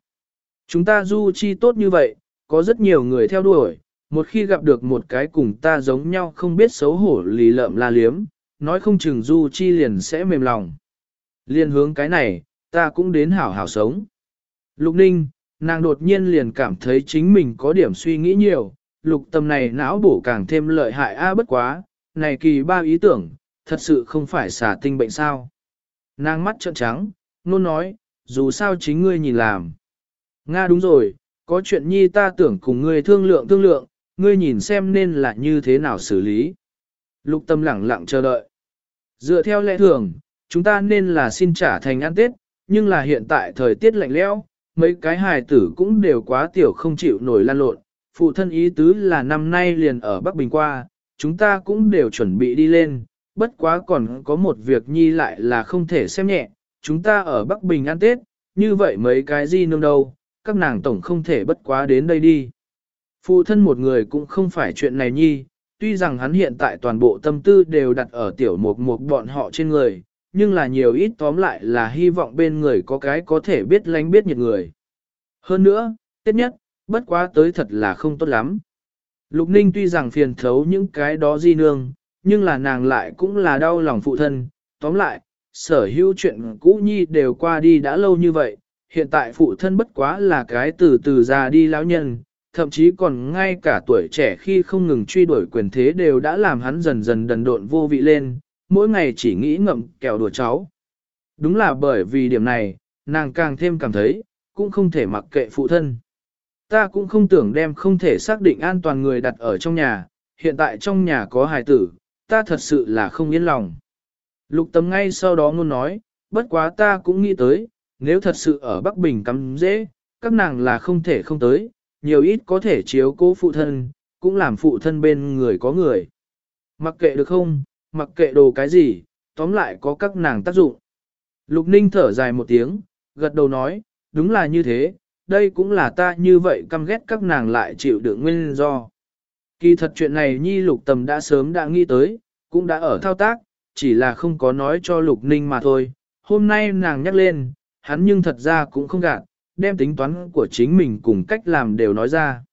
Chúng ta du chi tốt như vậy, có rất nhiều người theo đuổi, một khi gặp được một cái cùng ta giống nhau không biết xấu hổ lì lợm la liếm, nói không chừng du chi liền sẽ mềm lòng. Liên hướng cái này, ta cũng đến hảo hảo sống. Lục ninh, nàng đột nhiên liền cảm thấy chính mình có điểm suy nghĩ nhiều, lục tâm này não bổ càng thêm lợi hại a bất quá, này kỳ ba ý tưởng, thật sự không phải xả tinh bệnh sao. Nàng mắt trợn trắng, nôn nói, dù sao chính ngươi nhìn làm. Nga đúng rồi, có chuyện nhi ta tưởng cùng ngươi thương lượng thương lượng, ngươi nhìn xem nên là như thế nào xử lý. Lục tâm lẳng lặng chờ đợi. Dựa theo lẽ thường, chúng ta nên là xin trả thành ăn Tết, nhưng là hiện tại thời tiết lạnh lẽo, mấy cái hài tử cũng đều quá tiểu không chịu nổi lan lộn. Phụ thân ý tứ là năm nay liền ở Bắc Bình qua, chúng ta cũng đều chuẩn bị đi lên, bất quá còn có một việc nhi lại là không thể xem nhẹ, chúng ta ở Bắc Bình ăn Tết, như vậy mấy cái gì nương đâu, các nàng tổng không thể bất quá đến đây đi. Phụ thân một người cũng không phải chuyện này nhi, tuy rằng hắn hiện tại toàn bộ tâm tư đều đặt ở tiểu mục mục bọn họ trên người, nhưng là nhiều ít tóm lại là hy vọng bên người có cái có thể biết lánh biết nhiệt người. Hơn nữa, tiết nhất, bất quá tới thật là không tốt lắm. Lục Ninh tuy rằng phiền thấu những cái đó di nương, nhưng là nàng lại cũng là đau lòng phụ thân. Tóm lại, sở hữu chuyện cũ nhi đều qua đi đã lâu như vậy, hiện tại phụ thân bất quá là cái từ từ già đi lão nhân, thậm chí còn ngay cả tuổi trẻ khi không ngừng truy đuổi quyền thế đều đã làm hắn dần dần đần độn vô vị lên, mỗi ngày chỉ nghĩ ngậm kẹo đùa cháu. Đúng là bởi vì điểm này, nàng càng thêm cảm thấy, cũng không thể mặc kệ phụ thân. Ta cũng không tưởng đem không thể xác định an toàn người đặt ở trong nhà, hiện tại trong nhà có hài tử, ta thật sự là không yên lòng. Lục tâm ngay sau đó ngôn nói, bất quá ta cũng nghĩ tới, nếu thật sự ở Bắc Bình cắm dễ, các nàng là không thể không tới, nhiều ít có thể chiếu cố phụ thân, cũng làm phụ thân bên người có người. Mặc kệ được không, mặc kệ đồ cái gì, tóm lại có các nàng tác dụng. Lục Ninh thở dài một tiếng, gật đầu nói, đúng là như thế, đây cũng là ta như vậy căm ghét các nàng lại chịu được nguyên do. Kỳ thật chuyện này Nhi Lục Tầm đã sớm đã nghĩ tới, cũng đã ở thao tác, chỉ là không có nói cho Lục Ninh mà thôi. hôm nay nàng nhắc lên, hắn nhưng thật ra cũng không gạt, đem tính toán của chính mình cùng cách làm đều nói ra.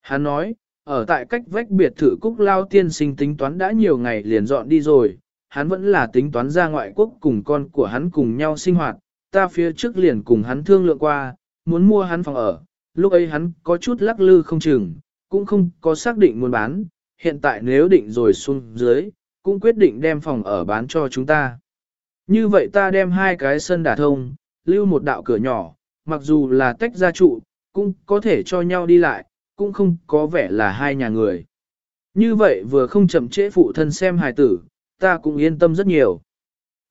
Hắn nói, ở tại cách vách biệt thự Cúc Lao tiên sinh tính toán đã nhiều ngày liền dọn đi rồi, hắn vẫn là tính toán ra ngoại quốc cùng con của hắn cùng nhau sinh hoạt, ta phía trước liền cùng hắn thương lượng qua, muốn mua hắn phòng ở, lúc ấy hắn có chút lắc lư không chừng, cũng không có xác định muốn bán, hiện tại nếu định rồi xuống dưới, cũng quyết định đem phòng ở bán cho chúng ta. Như vậy ta đem hai cái sân đả thông, lưu một đạo cửa nhỏ, mặc dù là tách ra trụ, cũng có thể cho nhau đi lại, cũng không có vẻ là hai nhà người. Như vậy vừa không chậm trễ phụ thân xem hài tử, ta cũng yên tâm rất nhiều.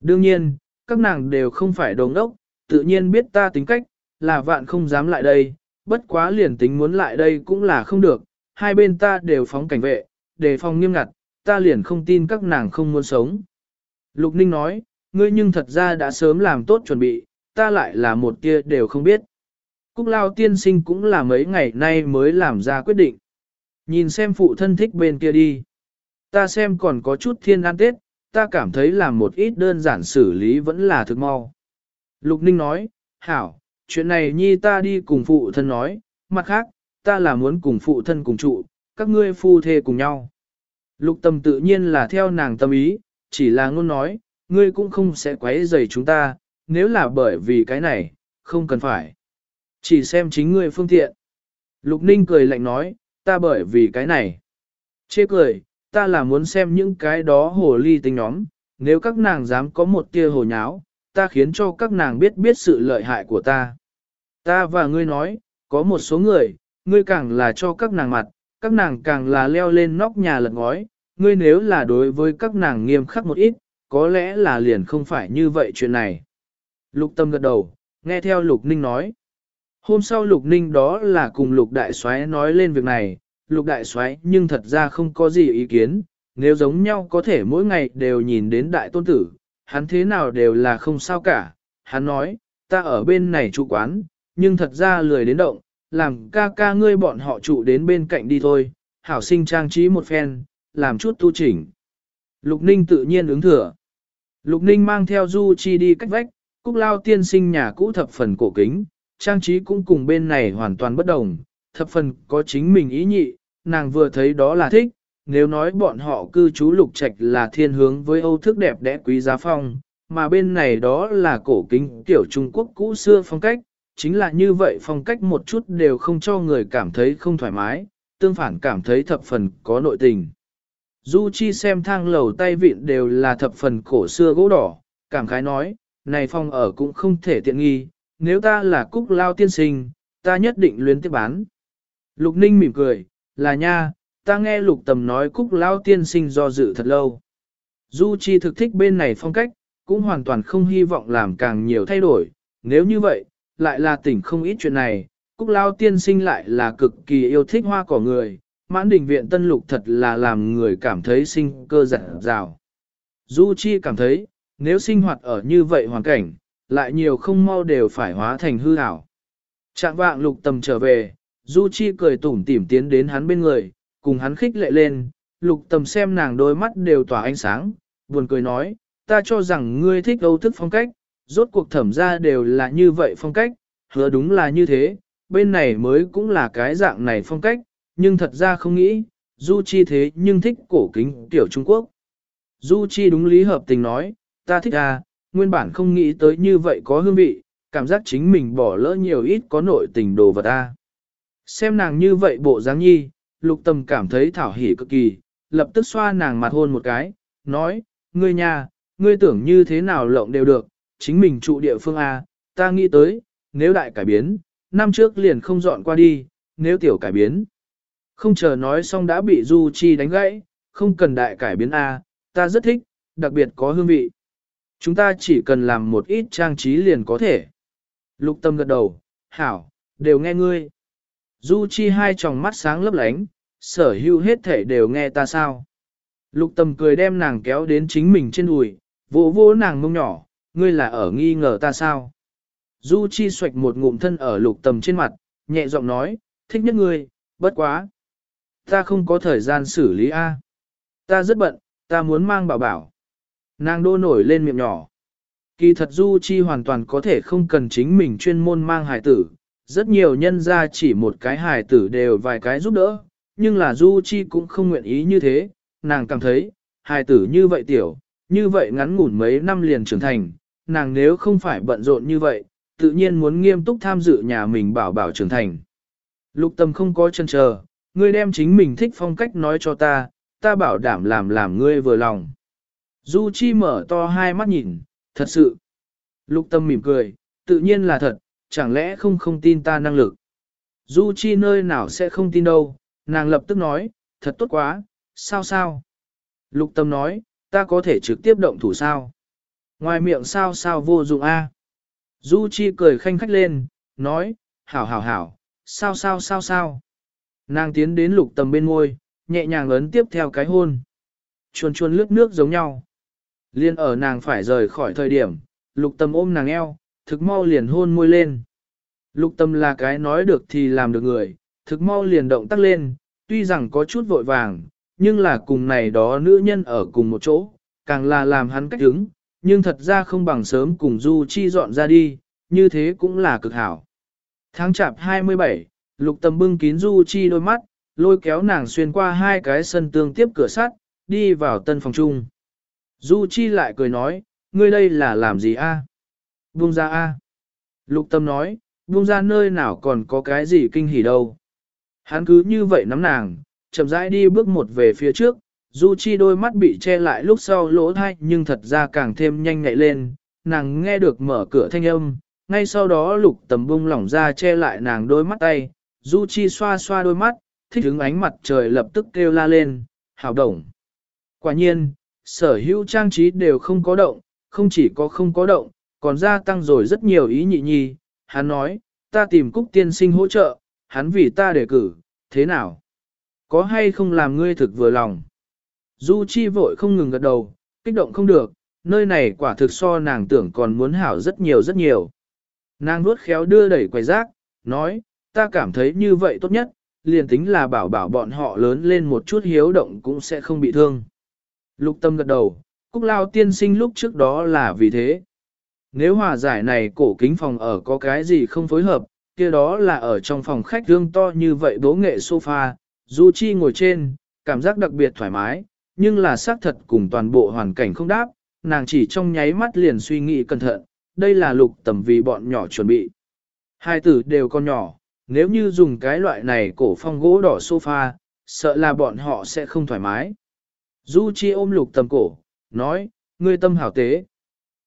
Đương nhiên, các nàng đều không phải đồng ốc, tự nhiên biết ta tính cách, là vạn không dám lại đây, bất quá liền tính muốn lại đây cũng là không được, hai bên ta đều phóng cảnh vệ, đề phòng nghiêm ngặt, ta liền không tin các nàng không muốn sống. Lục Ninh nói, ngươi nhưng thật ra đã sớm làm tốt chuẩn bị, ta lại là một kia đều không biết. Cúc Lao tiên sinh cũng là mấy ngày nay mới làm ra quyết định. Nhìn xem phụ thân thích bên kia đi. Ta xem còn có chút thiên an tết, ta cảm thấy làm một ít đơn giản xử lý vẫn là thực mau. Lục Ninh nói, hảo, chuyện này nhi ta đi cùng phụ thân nói, mặt khác, ta là muốn cùng phụ thân cùng trụ, các ngươi phu thê cùng nhau. Lục tâm tự nhiên là theo nàng tâm ý, chỉ là ngôn nói, ngươi cũng không sẽ quấy rầy chúng ta, nếu là bởi vì cái này, không cần phải. Chỉ xem chính ngươi phương tiện. Lục Ninh cười lạnh nói, ta bởi vì cái này. Chê cười, ta là muốn xem những cái đó hồ ly tinh nhóm, nếu các nàng dám có một tia hồ nháo, ta khiến cho các nàng biết biết sự lợi hại của ta. Ta và ngươi nói, có một số người, ngươi càng là cho các nàng mặt, các nàng càng là leo lên nóc nhà lật ngói, ngươi nếu là đối với các nàng nghiêm khắc một ít, có lẽ là liền không phải như vậy chuyện này. Lục tâm gật đầu, nghe theo Lục Ninh nói. Hôm sau Lục Ninh đó là cùng Lục Đại Soái nói lên việc này, Lục Đại Soái nhưng thật ra không có gì ý kiến, nếu giống nhau có thể mỗi ngày đều nhìn đến Đại Tôn Tử, hắn thế nào đều là không sao cả. Hắn nói, ta ở bên này trụ quán, nhưng thật ra lười đến động, làm ca ca ngươi bọn họ trụ đến bên cạnh đi thôi, hảo sinh trang trí một phen, làm chút tu chỉnh. Lục Ninh tự nhiên ứng thừa. Lục Ninh mang theo Du Chi đi cách vách, Cúc Lao tiên sinh nhà cũ thập phần cổ kính, trang trí cũng cùng bên này hoàn toàn bất đồng, thập phần có chính mình ý nhị, nàng vừa thấy đó là thích, nếu nói bọn họ cư trú lục trạch là thiên hướng với âu thức đẹp đẽ quý giá phong, mà bên này đó là cổ kính tiểu Trung Quốc cũ xưa phong cách, chính là như vậy phong cách một chút đều không cho người cảm thấy không thoải mái, tương phản cảm thấy thập phần có nội tình. Du Chi xem thang lầu tay vịn đều là thập phần cổ xưa gỗ đỏ, cảm khái nói, này phong ở cũng không thể tiện nghi, nếu ta là cúc lao tiên sinh, ta nhất định luyến tiếp bán. Lục Ninh mỉm cười, là nha, ta nghe lục tầm nói cúc lao tiên sinh do dự thật lâu. Du Chi thực thích bên này phong cách, cũng hoàn toàn không hy vọng làm càng nhiều thay đổi, nếu như vậy, lại là tỉnh không ít chuyện này, Cúc Lao tiên sinh lại là cực kỳ yêu thích hoa cỏ người, mãn đình viện tân lục thật là làm người cảm thấy sinh cơ giản rào. Du Chi cảm thấy, nếu sinh hoạt ở như vậy hoàn cảnh, lại nhiều không mau đều phải hóa thành hư ảo. Trạng vạng lục tầm trở về, Du Chi cười tủm tỉm tiến đến hắn bên người, cùng hắn khích lệ lên, lục tầm xem nàng đôi mắt đều tỏa ánh sáng, buồn cười nói, ta cho rằng ngươi thích âu thức phong cách, rốt cuộc thẩm ra đều là như vậy phong cách, hứa đúng là như thế, bên này mới cũng là cái dạng này phong cách, nhưng thật ra không nghĩ, Du Chi thế nhưng thích cổ kính tiểu Trung Quốc. Du Chi đúng lý hợp tình nói, ta thích à, nguyên bản không nghĩ tới như vậy có hương vị, cảm giác chính mình bỏ lỡ nhiều ít có nội tình đồ vật ta. Xem nàng như vậy bộ dáng nhi, lục tâm cảm thấy thảo hỉ cực kỳ, lập tức xoa nàng mặt hôn một cái, nói, ngươi nhà, ngươi tưởng như thế nào lộng đều được, chính mình trụ địa phương A, ta nghĩ tới, nếu đại cải biến, năm trước liền không dọn qua đi, nếu tiểu cải biến. Không chờ nói xong đã bị Du Chi đánh gãy, không cần đại cải biến A, ta rất thích, đặc biệt có hương vị. Chúng ta chỉ cần làm một ít trang trí liền có thể. Lục tâm gật đầu, hảo, đều nghe ngươi. Du Chi hai tròng mắt sáng lấp lánh, sở hữu hết thể đều nghe ta sao. Lục tâm cười đem nàng kéo đến chính mình trên đùi, vỗ vỗ nàng mông nhỏ, ngươi là ở nghi ngờ ta sao? Du Chi xoạch một ngụm thân ở lục tầm trên mặt, nhẹ giọng nói, thích nhất ngươi, bất quá. Ta không có thời gian xử lý A. Ta rất bận, ta muốn mang bảo bảo. Nàng đô nổi lên miệng nhỏ. Kỳ thật Du Chi hoàn toàn có thể không cần chính mình chuyên môn mang hài tử, rất nhiều nhân gia chỉ một cái hài tử đều vài cái giúp đỡ, nhưng là Du Chi cũng không nguyện ý như thế, nàng cảm thấy, hài tử như vậy tiểu, như vậy ngắn ngủn mấy năm liền trưởng thành, nàng nếu không phải bận rộn như vậy, tự nhiên muốn nghiêm túc tham dự nhà mình bảo bảo trưởng thành. Lục tâm không có chân chờ, ngươi đem chính mình thích phong cách nói cho ta, ta bảo đảm làm làm ngươi vừa lòng. Du Chi mở to hai mắt nhìn, thật sự. Lục tâm mỉm cười, tự nhiên là thật, chẳng lẽ không không tin ta năng lực. Du Chi nơi nào sẽ không tin đâu, nàng lập tức nói, thật tốt quá, sao sao. Lục tâm nói, ta có thể trực tiếp động thủ sao. Ngoài miệng sao sao vô dụng a. Du Chi cười khanh khách lên, nói, hảo hảo hảo, sao sao sao sao. Nàng tiến đến lục tầm bên ngôi, nhẹ nhàng ấn tiếp theo cái hôn. Chuồn chuồn lướt nước giống nhau. Liên ở nàng phải rời khỏi thời điểm, lục tâm ôm nàng eo, thực mau liền hôn môi lên. Lục tâm là cái nói được thì làm được người, thực mau liền động tác lên, tuy rằng có chút vội vàng, nhưng là cùng này đó nữ nhân ở cùng một chỗ, càng là làm hắn cách đứng, nhưng thật ra không bằng sớm cùng Du Chi dọn ra đi, như thế cũng là cực hảo. Tháng chạp 27, lục tâm bưng kín Du Chi đôi mắt, lôi kéo nàng xuyên qua hai cái sân tương tiếp cửa sắt, đi vào tân phòng chung. Du Chi lại cười nói, ngươi đây là làm gì a? Buông ra a. Lục tâm nói, buông ra nơi nào còn có cái gì kinh hỉ đâu. Hắn cứ như vậy nắm nàng, chậm rãi đi bước một về phía trước, Du Chi đôi mắt bị che lại lúc sau lỗ tai nhưng thật ra càng thêm nhanh nhạy lên, nàng nghe được mở cửa thanh âm, ngay sau đó lục tầm bung lỏng ra che lại nàng đôi mắt tay, Du Chi xoa xoa đôi mắt, thích hứng ánh mặt trời lập tức kêu la lên, hào động. Quả nhiên, sở hữu trang trí đều không có động, không chỉ có không có động, còn gia tăng rồi rất nhiều ý nhị nhi, hắn nói, ta tìm cúc tiên sinh hỗ trợ, hắn vì ta đề cử, thế nào? Có hay không làm ngươi thực vừa lòng? Du Chi vội không ngừng gật đầu, kích động không được, nơi này quả thực so nàng tưởng còn muốn hảo rất nhiều rất nhiều. Nàng nuốt khéo đưa đẩy quầy rác, nói, ta cảm thấy như vậy tốt nhất, liền tính là bảo bảo bọn họ lớn lên một chút hiếu động cũng sẽ không bị thương. Lục tâm gật đầu, Cúc Lao tiên sinh lúc trước đó là vì thế. Nếu hòa giải này cổ kính phòng ở có cái gì không phối hợp, kia đó là ở trong phòng khách gương to như vậy bố nghệ sofa, Du Chi ngồi trên, cảm giác đặc biệt thoải mái, nhưng là xác thật cùng toàn bộ hoàn cảnh không đáp, nàng chỉ trong nháy mắt liền suy nghĩ cẩn thận, đây là lục tầm vì bọn nhỏ chuẩn bị. Hai tử đều con nhỏ, nếu như dùng cái loại này cổ phong gỗ đỏ sofa, sợ là bọn họ sẽ không thoải mái. Du Chi ôm lục tầm cổ, nói, ngươi tâm hảo tế.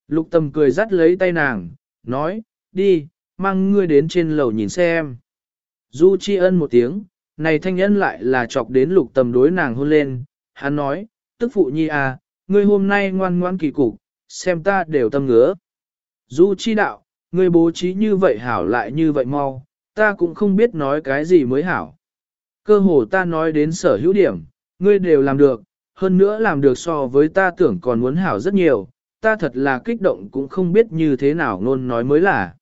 Lục tầm cười dắt lấy tay nàng, nói, đi, mang ngươi đến trên lầu nhìn xem. Du Chi ân một tiếng, này thanh nhân lại là chọc đến lục tầm đối nàng hôn lên, hắn nói, tức phụ nhi à, ngươi hôm nay ngoan ngoan kỳ cục, xem ta đều tâm ngứa. Du chi đạo, ngươi bố trí như vậy hảo lại như vậy mau, ta cũng không biết nói cái gì mới hảo. Cơ hồ ta nói đến sở hữu điểm, ngươi đều làm được, hơn nữa làm được so với ta tưởng còn muốn hảo rất nhiều, ta thật là kích động cũng không biết như thế nào ngôn nói mới là.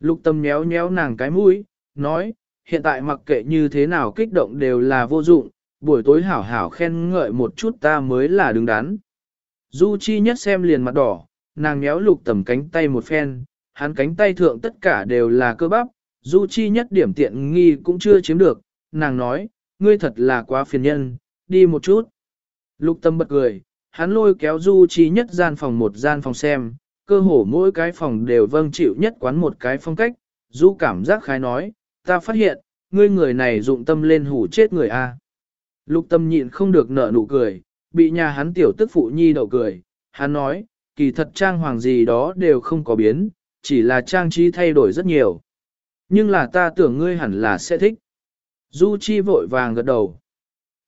Lục tâm nhéo nhéo nàng cái mũi, nói, hiện tại mặc kệ như thế nào kích động đều là vô dụng, buổi tối hảo hảo khen ngợi một chút ta mới là đứng đắn. Du Chi nhất xem liền mặt đỏ, nàng nhéo lục tầm cánh tay một phen, hắn cánh tay thượng tất cả đều là cơ bắp, Du Chi nhất điểm tiện nghi cũng chưa chiếm được, nàng nói, ngươi thật là quá phiền nhân, đi một chút. Lục tâm bật cười, hắn lôi kéo Du Chi nhất gian phòng một gian phòng xem, cơ hồ mỗi cái phòng đều vâng chịu nhất quán một cái phong cách, Du cảm giác khái nói, ta phát hiện, ngươi người này dụng tâm lên hủ chết người a. Lục tâm nhịn không được nở nụ cười, bị nhà hắn tiểu tức phụ nhi đậu cười, hắn nói, kỳ thật trang hoàng gì đó đều không có biến, chỉ là trang trí thay đổi rất nhiều. Nhưng là ta tưởng ngươi hẳn là sẽ thích. Du Chi vội vàng gật đầu.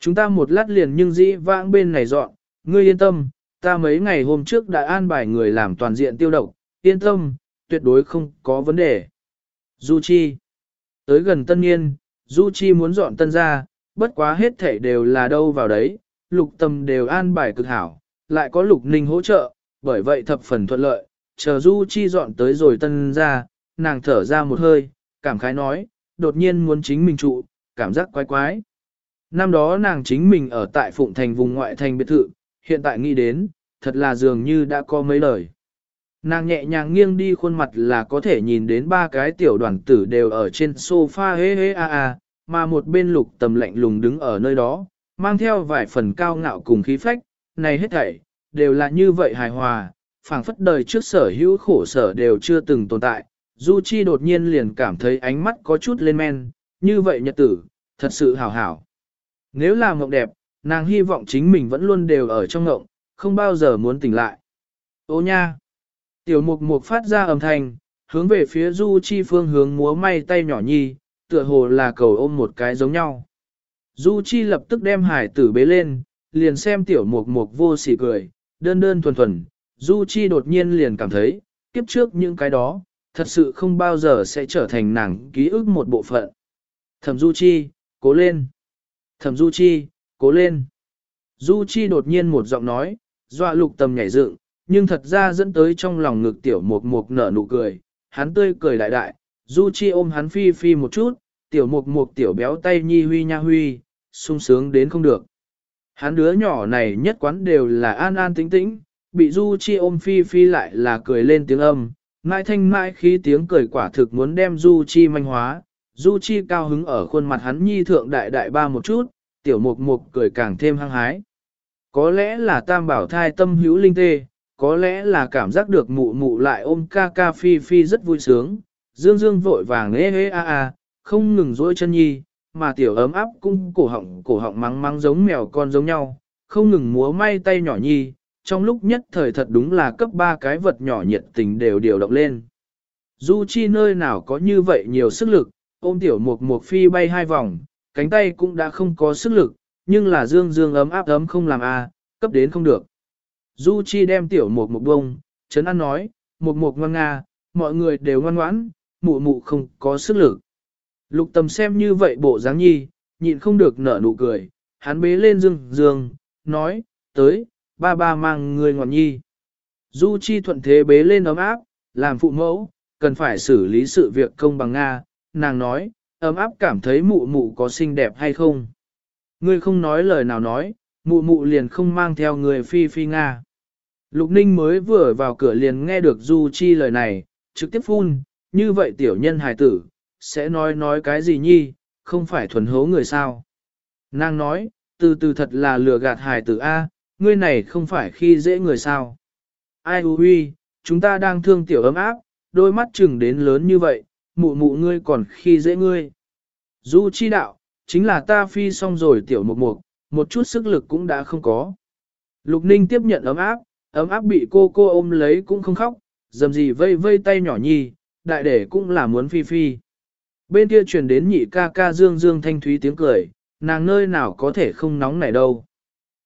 Chúng ta một lát liền nhưng dĩ vãng bên này dọn, ngươi yên tâm, ta mấy ngày hôm trước đã an bài người làm toàn diện tiêu độc, yên tâm, tuyệt đối không có vấn đề. Du Chi Tới gần tân niên, Du Chi muốn dọn tân ra, bất quá hết thể đều là đâu vào đấy, lục tâm đều an bài cực hảo, lại có lục ninh hỗ trợ, bởi vậy thập phần thuận lợi, chờ Du Chi dọn tới rồi tân ra, nàng thở ra một hơi, cảm khái nói, đột nhiên muốn chính mình trụ, cảm giác quái quái. Năm đó nàng chính mình ở tại Phụng Thành vùng ngoại thành biệt thự, hiện tại nghĩ đến, thật là dường như đã có mấy lời. Nàng nhẹ nhàng nghiêng đi khuôn mặt là có thể nhìn đến ba cái tiểu đoàn tử đều ở trên sofa hê hê a a, mà một bên lục tầm lạnh lùng đứng ở nơi đó, mang theo vài phần cao ngạo cùng khí phách, này hết thảy, đều là như vậy hài hòa, phảng phất đời trước sở hữu khổ sở đều chưa từng tồn tại. Du Chi đột nhiên liền cảm thấy ánh mắt có chút lên men, như vậy nhật tử, thật sự hảo hảo. Nếu là mộng đẹp, nàng hy vọng chính mình vẫn luôn đều ở trong ngộng, không bao giờ muốn tỉnh lại. Ô nha! Tiểu mục mục phát ra âm thanh, hướng về phía Du Chi phương hướng múa may tay nhỏ nhi, tựa hồ là cầu ôm một cái giống nhau. Du Chi lập tức đem hải tử bế lên, liền xem tiểu mục mục vô sỉ cười, đơn đơn thuần thuần. Du Chi đột nhiên liền cảm thấy, kiếp trước những cái đó, thật sự không bao giờ sẽ trở thành nàng ký ức một bộ phận. Thẩm Du Chi, cố lên. Thẩm Du Chi, cố lên. Du Chi đột nhiên một giọng nói, dọa lục tầm nhảy dựng, nhưng thật ra dẫn tới trong lòng ngực tiểu mục mục nở nụ cười, hắn tươi cười đại đại, Du Chi ôm hắn phi phi một chút, tiểu mục mục tiểu béo tay nhi huy nha huy, sung sướng đến không được. Hắn đứa nhỏ này nhất quán đều là an an tĩnh tĩnh, bị Du Chi ôm phi phi lại là cười lên tiếng âm, mãi thanh mãi khí tiếng cười quả thực muốn đem Du Chi manh hóa. Du Chi cao hứng ở khuôn mặt hắn nhi thượng đại đại ba một chút, tiểu mục mục cười càng thêm hăng hái. Có lẽ là tam bảo thai tâm hữu linh tê, có lẽ là cảm giác được mụ mụ lại ôm ca ca phi phi rất vui sướng, dương dương vội vàng ê ê a a, không ngừng dỗi chân nhi, mà tiểu ấm áp cung cổ họng cổ họng mắng mắng giống mèo con giống nhau, không ngừng múa may tay nhỏ nhi, trong lúc nhất thời thật đúng là cấp ba cái vật nhỏ nhiệt tình đều điều động lên. Du chi nơi nào có như vậy nhiều sức lực, ôm tiểu mục mục phi bay hai vòng, cánh tay cũng đã không có sức lực, nhưng là dương dương ấm áp ấm không làm a, cấp đến không được. Du Chi đem tiểu mục mục bông, chấn an nói, mục mục ngoan nga, mọi người đều ngoan ngoãn, mụ mụ không có sức lực. Lục tầm xem như vậy bộ dáng nhi, nhịn không được nở nụ cười, hắn bế lên dương dương, nói, tới, ba ba mang người ngọn nhi. Du Chi thuận thế bế lên ấm áp, làm phụ mẫu, cần phải xử lý sự việc công bằng Nga, nàng nói, ấm áp cảm thấy mụ mụ có xinh đẹp hay không. Ngươi không nói lời nào nói, mụ mụ liền không mang theo người phi phi Nga. Lục Ninh mới vừa vào cửa liền nghe được Du Chi lời này, trực tiếp phun, như vậy tiểu nhân hài tử, sẽ nói nói cái gì nhi, không phải thuần hố người sao. Nàng nói, từ từ thật là lừa gạt hài tử A, ngươi này không phải khi dễ người sao. Ai hư huy, chúng ta đang thương tiểu ấm áp, đôi mắt chừng đến lớn như vậy, mụ mụ ngươi còn khi dễ ngươi. Du chi đạo, chính là ta phi xong rồi tiểu mục mục, một chút sức lực cũng đã không có. Lục ninh tiếp nhận ấm áp, ấm áp bị cô cô ôm lấy cũng không khóc, dầm gì vây vây tay nhỏ nhi, đại để cũng là muốn phi phi. Bên kia truyền đến nhị ca ca dương dương thanh thúy tiếng cười, nàng nơi nào có thể không nóng này đâu.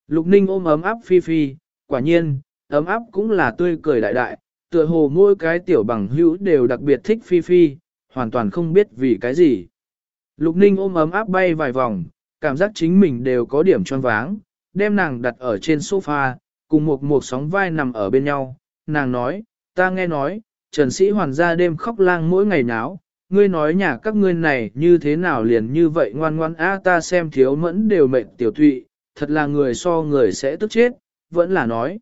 Lục ninh ôm ấm áp phi phi, quả nhiên, ấm áp cũng là tươi cười đại đại, tựa hồ mỗi cái tiểu bằng hữu đều đặc biệt thích phi phi, hoàn toàn không biết vì cái gì. Lục ninh ôm ấm áp bay vài vòng, cảm giác chính mình đều có điểm tròn váng, đem nàng đặt ở trên sofa, cùng một một sóng vai nằm ở bên nhau. Nàng nói, ta nghe nói, Trần Sĩ Hoàn ra đêm khóc lang mỗi ngày náo, ngươi nói nhà các ngươi này như thế nào liền như vậy ngoan ngoan á ta xem thiếu mẫn đều mệnh tiểu thụy, thật là người so người sẽ tức chết, vẫn là nói.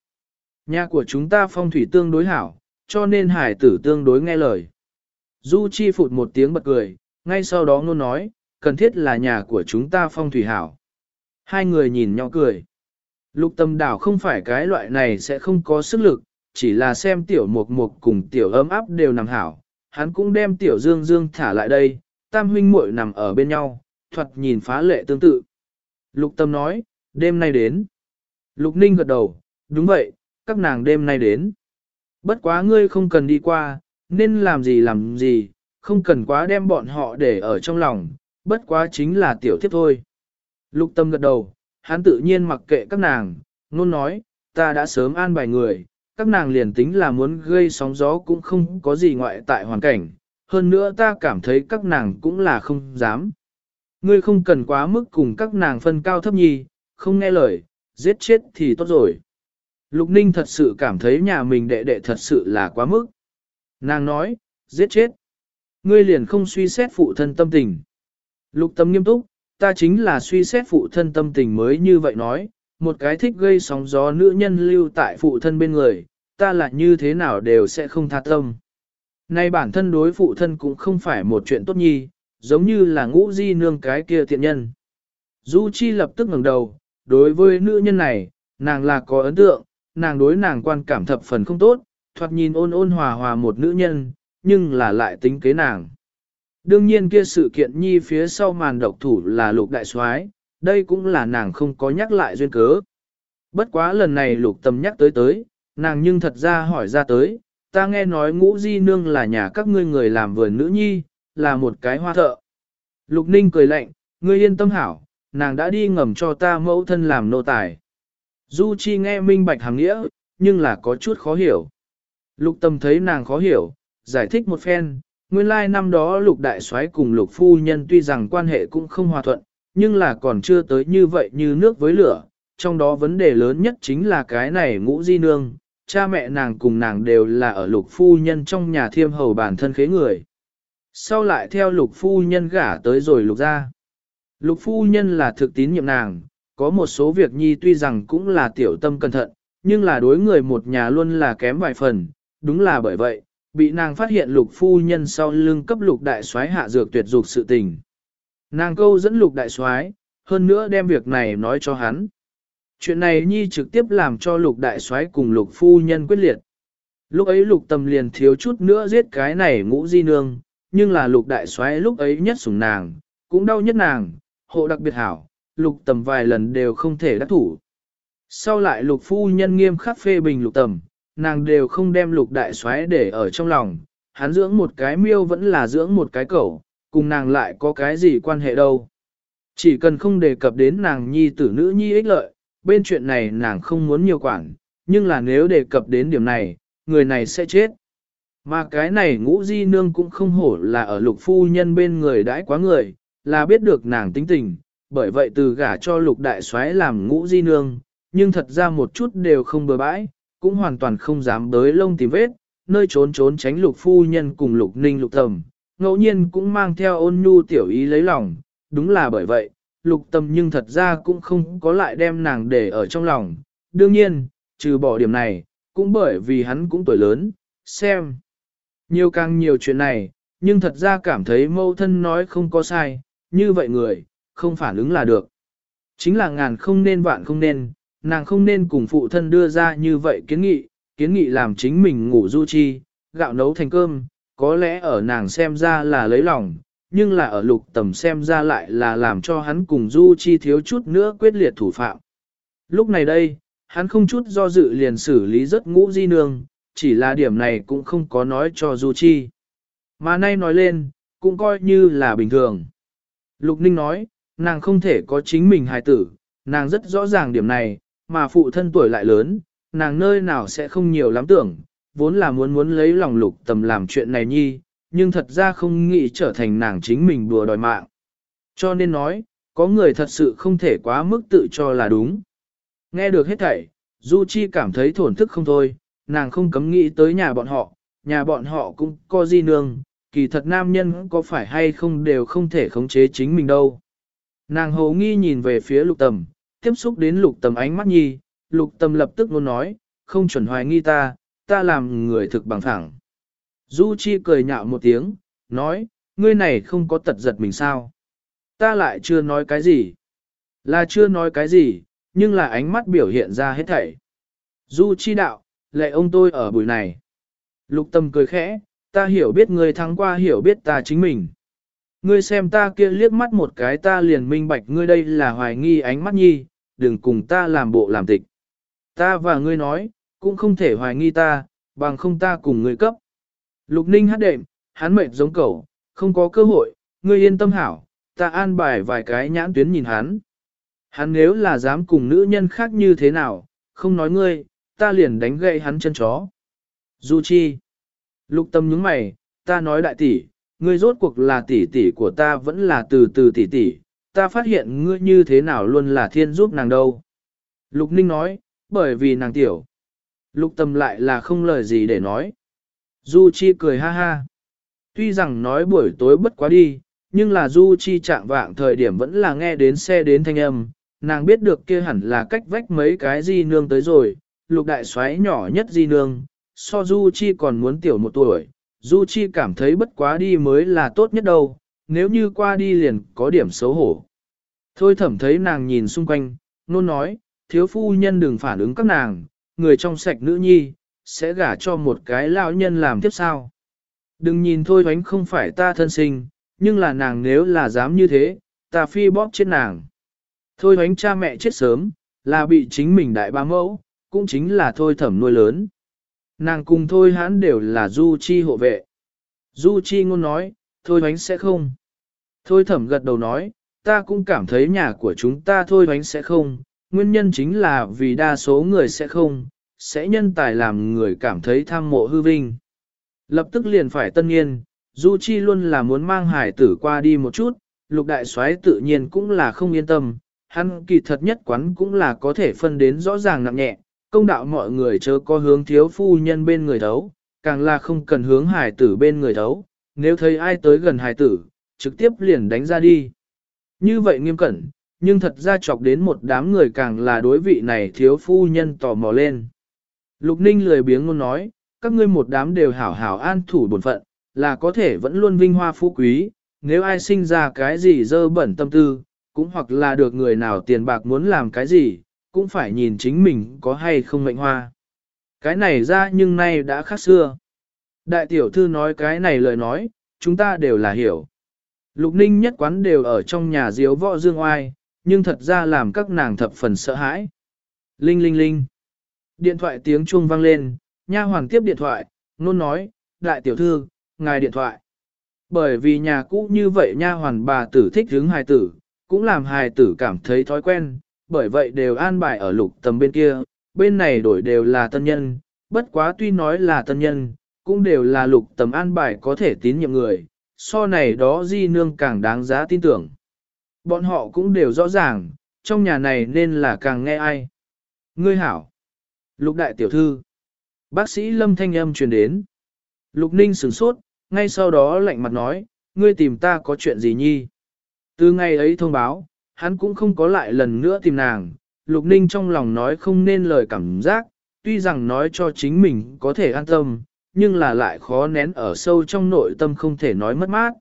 Nhà của chúng ta phong thủy tương đối hảo, cho nên hải tử tương đối nghe lời. Du Chi phụt một tiếng bật cười, ngay sau đó ngôn nói, cần thiết là nhà của chúng ta phong thủy hảo. Hai người nhìn nhau cười. Lục tâm đảo không phải cái loại này sẽ không có sức lực, chỉ là xem tiểu mục mục cùng tiểu ấm áp đều nằm hảo. Hắn cũng đem tiểu dương dương thả lại đây, tam huynh muội nằm ở bên nhau, thuật nhìn phá lệ tương tự. Lục tâm nói, đêm nay đến. Lục ninh gật đầu, đúng vậy, các nàng đêm nay đến. Bất quá ngươi không cần đi qua, nên làm gì làm gì, không cần quá đem bọn họ để ở trong lòng, bất quá chính là tiểu thiếp thôi. Lục tâm gật đầu, hắn tự nhiên mặc kệ các nàng, nôn nói, ta đã sớm an bài người, các nàng liền tính là muốn gây sóng gió cũng không có gì ngoại tại hoàn cảnh, hơn nữa ta cảm thấy các nàng cũng là không dám. Ngươi không cần quá mức cùng các nàng phân cao thấp nhi, không nghe lời, giết chết thì tốt rồi. Lục Ninh thật sự cảm thấy nhà mình đệ đệ thật sự là quá mức. Nàng nói, giết chết. Ngươi liền không suy xét phụ thân tâm tình. Lục tâm nghiêm túc, ta chính là suy xét phụ thân tâm tình mới như vậy nói, một cái thích gây sóng gió nữ nhân lưu tại phụ thân bên người, ta là như thế nào đều sẽ không tha tâm. Nay bản thân đối phụ thân cũng không phải một chuyện tốt nhi, giống như là ngũ di nương cái kia thiện nhân. Du Chi lập tức ngẩng đầu, đối với nữ nhân này, nàng là có ấn tượng, nàng đối nàng quan cảm thập phần không tốt, thoạt nhìn ôn ôn hòa hòa một nữ nhân, nhưng là lại tính kế nàng. Đương nhiên kia sự kiện nhi phía sau màn độc thủ là lục đại soái, đây cũng là nàng không có nhắc lại duyên cớ. Bất quá lần này lục tâm nhắc tới tới, nàng nhưng thật ra hỏi ra tới, ta nghe nói ngũ di nương là nhà các ngươi người làm vườn nữ nhi, là một cái hoa thợ. Lục ninh cười lạnh, ngươi yên tâm hảo, nàng đã đi ngầm cho ta mẫu thân làm nô tài. Du Chi nghe minh bạch hàng nghĩa, nhưng là có chút khó hiểu. Lục tâm thấy nàng khó hiểu, giải thích một phen, nguyên lai năm đó lục đại soái cùng lục phu nhân tuy rằng quan hệ cũng không hòa thuận, nhưng là còn chưa tới như vậy như nước với lửa. Trong đó vấn đề lớn nhất chính là cái này ngũ di nương, cha mẹ nàng cùng nàng đều là ở lục phu nhân trong nhà thiêm hầu bản thân khế người. Sau lại theo lục phu nhân gả tới rồi lục ra. Lục phu nhân là thực tín nhiệm nàng, có một số việc nhi tuy rằng cũng là tiểu tâm cẩn thận, nhưng là đối người một nhà luôn là kém vài phần, đúng là bởi vậy, bị nàng phát hiện lục phu nhân sau lưng cấp lục đại soái hạ dược tuyệt dục sự tình. Nàng câu dẫn lục đại soái, hơn nữa đem việc này nói cho hắn. Chuyện này nhi trực tiếp làm cho lục đại soái cùng lục phu nhân quyết liệt. Lúc ấy lục tầm liền thiếu chút nữa giết cái này ngũ di nương, nhưng là lục đại soái lúc ấy nhất sủng nàng, cũng đau nhất nàng, hộ đặc biệt hảo, lục tầm vài lần đều không thể đắc thủ. Sau lại lục phu nhân nghiêm khắc phê bình lục tầm, nàng đều không đem lục đại soái để ở trong lòng, hắn dưỡng một cái miêu vẫn là dưỡng một cái cẩu, cùng nàng lại có cái gì quan hệ đâu. Chỉ cần không đề cập đến nàng nhi tử nữ nhi ích lợi, bên chuyện này nàng không muốn nhiều quản, nhưng là nếu đề cập đến điểm này, người này sẽ chết. Mà cái này ngũ di nương cũng không hổ là ở lục phu nhân bên người đãi quá người, là biết được nàng tính tình, bởi vậy từ gả cho lục đại soái làm ngũ di nương, nhưng thật ra một chút đều không bừa bãi, cũng hoàn toàn không dám bới lông tìm vết, nơi trốn trốn tránh lục phu nhân cùng lục ninh lục tầm, ngẫu nhiên cũng mang theo ôn nhu tiểu ý lấy lòng, đúng là bởi vậy, lục tầm nhưng thật ra cũng không có lại đem nàng để ở trong lòng, đương nhiên, trừ bỏ điểm này, cũng bởi vì hắn cũng tuổi lớn, xem. Nhiều càng nhiều chuyện này, nhưng thật ra cảm thấy mâu thân nói không có sai, như vậy người, không phản ứng là được. Chính là ngàn không nên vạn không nên, nàng không nên cùng phụ thân đưa ra như vậy kiến nghị, kiến nghị làm chính mình ngủ du chi, gạo nấu thành cơm, có lẽ ở nàng xem ra là lấy lòng, nhưng là ở lục tầm xem ra lại là làm cho hắn cùng du chi thiếu chút nữa quyết liệt thủ phạm. Lúc này đây, hắn không chút do dự liền xử lý rất ngũ di nương, chỉ là điểm này cũng không có nói cho du chi. Mà nay nói lên, cũng coi như là bình thường. Lục Ninh nói, nàng không thể có chính mình hài tử, nàng rất rõ ràng điểm này, mà phụ thân tuổi lại lớn, nàng nơi nào sẽ không nhiều lắm tưởng, vốn là muốn muốn lấy lòng lục tầm làm chuyện này nhi, nhưng thật ra không nghĩ trở thành nàng chính mình đùa đòi mạng. Cho nên nói, có người thật sự không thể quá mức tự cho là đúng. Nghe được hết thảy, Du Chi cảm thấy thổn thức không thôi, nàng không cấm nghĩ tới nhà bọn họ, nhà bọn họ cũng có di nương, kỳ thật nam nhân có phải hay không đều không thể khống chế chính mình đâu. Nàng hầu nghi nhìn về phía lục tầm, tiếp xúc đến lục tầm ánh mắt nhi, lục tầm lập tức luôn nói, không chuẩn hoài nghi ta, ta làm người thực bằng thẳng. Du Chi cười nhạo một tiếng, nói, ngươi này không có tật giật mình sao. Ta lại chưa nói cái gì. Là chưa nói cái gì, nhưng là ánh mắt biểu hiện ra hết thảy. Du Chi đạo, lệ ông tôi ở buổi này. Lục tâm cười khẽ, ta hiểu biết ngươi thắng qua hiểu biết ta chính mình. Ngươi xem ta kia liếc mắt một cái ta liền minh bạch ngươi đây là hoài nghi ánh mắt nhi, đừng cùng ta làm bộ làm tịch. Ta và ngươi nói, cũng không thể hoài nghi ta, bằng không ta cùng ngươi cấp. Lục ninh hát đệm, hắn mệt giống cẩu, không có cơ hội, ngươi yên tâm hảo, ta an bài vài cái nhãn tuyến nhìn hắn. Hắn nếu là dám cùng nữ nhân khác như thế nào, không nói ngươi, ta liền đánh gậy hắn chân chó. Du chi. Lục tâm nhướng mày, ta nói đại tỷ, ngươi rốt cuộc là tỷ tỷ của ta vẫn là từ từ tỷ tỷ, ta phát hiện ngươi như thế nào luôn là thiên giúp nàng đâu. Lục ninh nói, bởi vì nàng tiểu. Lục tâm lại là không lời gì để nói. Du Chi cười ha ha. Tuy rằng nói buổi tối bất quá đi, nhưng là Du Chi chạm vạng thời điểm vẫn là nghe đến xe đến thanh âm, nàng biết được kia hẳn là cách vách mấy cái di nương tới rồi, lục đại xoáy nhỏ nhất di nương, so Du Chi còn muốn tiểu một tuổi, Du Chi cảm thấy bất quá đi mới là tốt nhất đâu, nếu như qua đi liền có điểm xấu hổ. Thôi thẩm thấy nàng nhìn xung quanh, nôn nói, thiếu phu nhân đừng phản ứng các nàng, người trong sạch nữ nhi, sẽ gả cho một cái lão nhân làm tiếp sao. Đừng nhìn thôi thoánh không phải ta thân sinh, nhưng là nàng nếu là dám như thế, ta phi bóp chết nàng. Thôi thoánh cha mẹ chết sớm, là bị chính mình đại ba mẫu, cũng chính là thôi thẩm nuôi lớn. Nàng cùng thôi hãn đều là du chi hộ vệ. Du chi ngôn nói, thôi thoánh sẽ không. Thôi thẩm gật đầu nói, ta cũng cảm thấy nhà của chúng ta thôi thoánh sẽ không, nguyên nhân chính là vì đa số người sẽ không, sẽ nhân tài làm người cảm thấy tham mộ hư vinh. Lập tức liền phải tân nhiên, Du Chi luôn là muốn mang hải tử qua đi một chút, lục đại soái tự nhiên cũng là không yên tâm, hắn kỳ thật nhất quán cũng là có thể phân đến rõ ràng nặng nhẹ, công đạo mọi người chớ có hướng thiếu phu nhân bên người thấu, càng là không cần hướng hải tử bên người thấu, nếu thấy ai tới gần hải tử, trực tiếp liền đánh ra đi. Như vậy nghiêm cẩn, nhưng thật ra chọc đến một đám người càng là đối vị này thiếu phu nhân tò mò lên. Lục Ninh lười biếng luôn nói, các ngươi một đám đều hảo hảo an thủ bổn phận, là có thể vẫn luôn vinh hoa phú quý, nếu ai sinh ra cái gì dơ bẩn tâm tư, cũng hoặc là được người nào tiền bạc muốn làm cái gì, cũng phải nhìn chính mình có hay không mệnh hoa. Cái này ra nhưng nay đã khác xưa. Đại tiểu thư nói cái này lời nói, chúng ta đều là hiểu. Lục ninh nhất quán đều ở trong nhà diếu võ dương oai, nhưng thật ra làm các nàng thập phần sợ hãi. Linh linh linh. Điện thoại tiếng chuông vang lên, nha hoàng tiếp điện thoại, nôn nói, đại tiểu thư, ngài điện thoại. Bởi vì nhà cũ như vậy nha hoàn bà tử thích hướng hài tử, cũng làm hài tử cảm thấy thói quen, bởi vậy đều an bài ở lục tầm bên kia, bên này đổi đều là tân nhân, bất quá tuy nói là tân nhân, cũng đều là lục tầm an bài có thể tín nhiệm người, so này đó di nương càng đáng giá tin tưởng. Bọn họ cũng đều rõ ràng, trong nhà này nên là càng nghe ai. Ngươi hảo. Lục đại tiểu thư. Bác sĩ lâm thanh âm truyền đến. Lục ninh sửng sốt, ngay sau đó lạnh mặt nói, ngươi tìm ta có chuyện gì nhi. Từ ngày ấy thông báo, hắn cũng không có lại lần nữa tìm nàng. Lục ninh trong lòng nói không nên lời cảm giác, tuy rằng nói cho chính mình có thể an tâm, nhưng là lại khó nén ở sâu trong nội tâm không thể nói mất mát.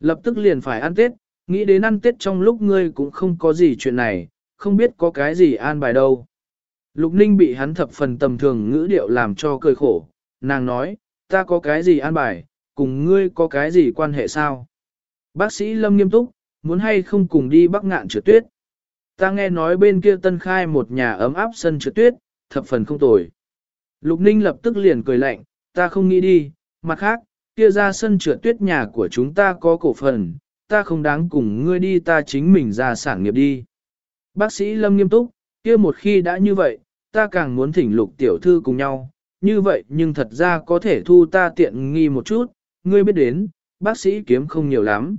Lập tức liền phải ăn Tết, nghĩ đến ăn Tết trong lúc ngươi cũng không có gì chuyện này, không biết có cái gì an bài đâu. Lục Ninh bị hắn thập phần tầm thường ngữ điệu làm cho cười khổ, nàng nói, ta có cái gì an bài, cùng ngươi có cái gì quan hệ sao? Bác sĩ Lâm nghiêm túc, muốn hay không cùng đi bắc ngạn trượt tuyết. Ta nghe nói bên kia tân khai một nhà ấm áp sân trượt tuyết, thập phần không tồi. Lục Ninh lập tức liền cười lạnh, ta không nghĩ đi, mặt khác, kia ra sân trượt tuyết nhà của chúng ta có cổ phần, ta không đáng cùng ngươi đi ta chính mình ra sản nghiệp đi. Bác sĩ Lâm nghiêm túc, kia một khi đã như vậy, ta càng muốn thỉnh lục tiểu thư cùng nhau, như vậy nhưng thật ra có thể thu ta tiện nghi một chút, ngươi biết đến, bác sĩ kiếm không nhiều lắm.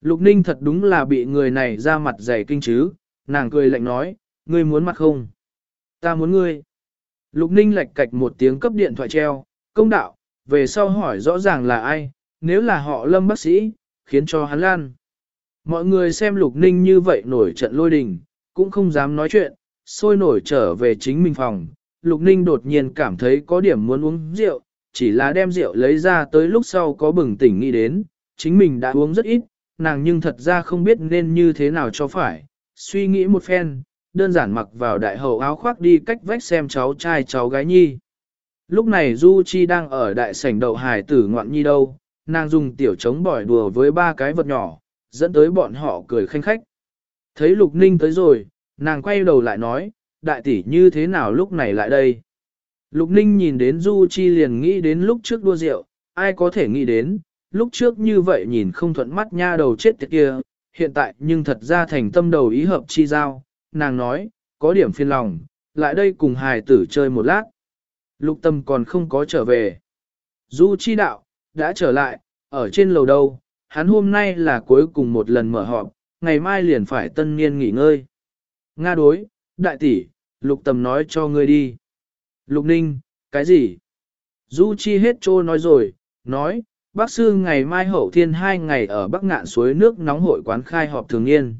Lục ninh thật đúng là bị người này ra mặt dày kinh chứ, nàng cười lạnh nói, ngươi muốn mặt không? Ta muốn ngươi. Lục ninh lạch cạch một tiếng cấp điện thoại treo, công đạo, về sau hỏi rõ ràng là ai, nếu là họ lâm bác sĩ, khiến cho hắn lan. Mọi người xem lục ninh như vậy nổi trận lôi đình, cũng không dám nói chuyện, sôi nổi trở về chính mình phòng. Lục ninh đột nhiên cảm thấy có điểm muốn uống rượu, chỉ là đem rượu lấy ra tới lúc sau có bừng tỉnh nghĩ đến, chính mình đã uống rất ít, nàng nhưng thật ra không biết nên như thế nào cho phải. Suy nghĩ một phen, đơn giản mặc vào đại hậu áo khoác đi cách vách xem cháu trai cháu gái nhi. Lúc này Du Chi đang ở đại sảnh đậu hài tử ngoạn nhi đâu, nàng dùng tiểu chống bỏi đùa với ba cái vật nhỏ, dẫn tới bọn họ cười khanh khách. Thấy Lục Ninh tới rồi, nàng quay đầu lại nói, đại tỷ như thế nào lúc này lại đây? Lục Ninh nhìn đến Du Chi liền nghĩ đến lúc trước đua rượu, ai có thể nghĩ đến, lúc trước như vậy nhìn không thuận mắt nha đầu chết tiệt kia, hiện tại nhưng thật ra thành tâm đầu ý hợp chi giao, nàng nói, có điểm phiền lòng, lại đây cùng hài tử chơi một lát. Lục tâm còn không có trở về. Du chi đạo, đã trở lại, ở trên lầu đâu, hắn hôm nay là cuối cùng một lần mở họp, ngày mai liền phải tân niên nghỉ ngơi. Nga đối, đại tỷ, lục tầm nói cho ngươi đi. Lục ninh, cái gì? Du chi hết trô nói rồi, nói, bác sư ngày mai hậu thiên hai ngày ở bắc ngạn suối nước nóng hội quán khai họp thường niên.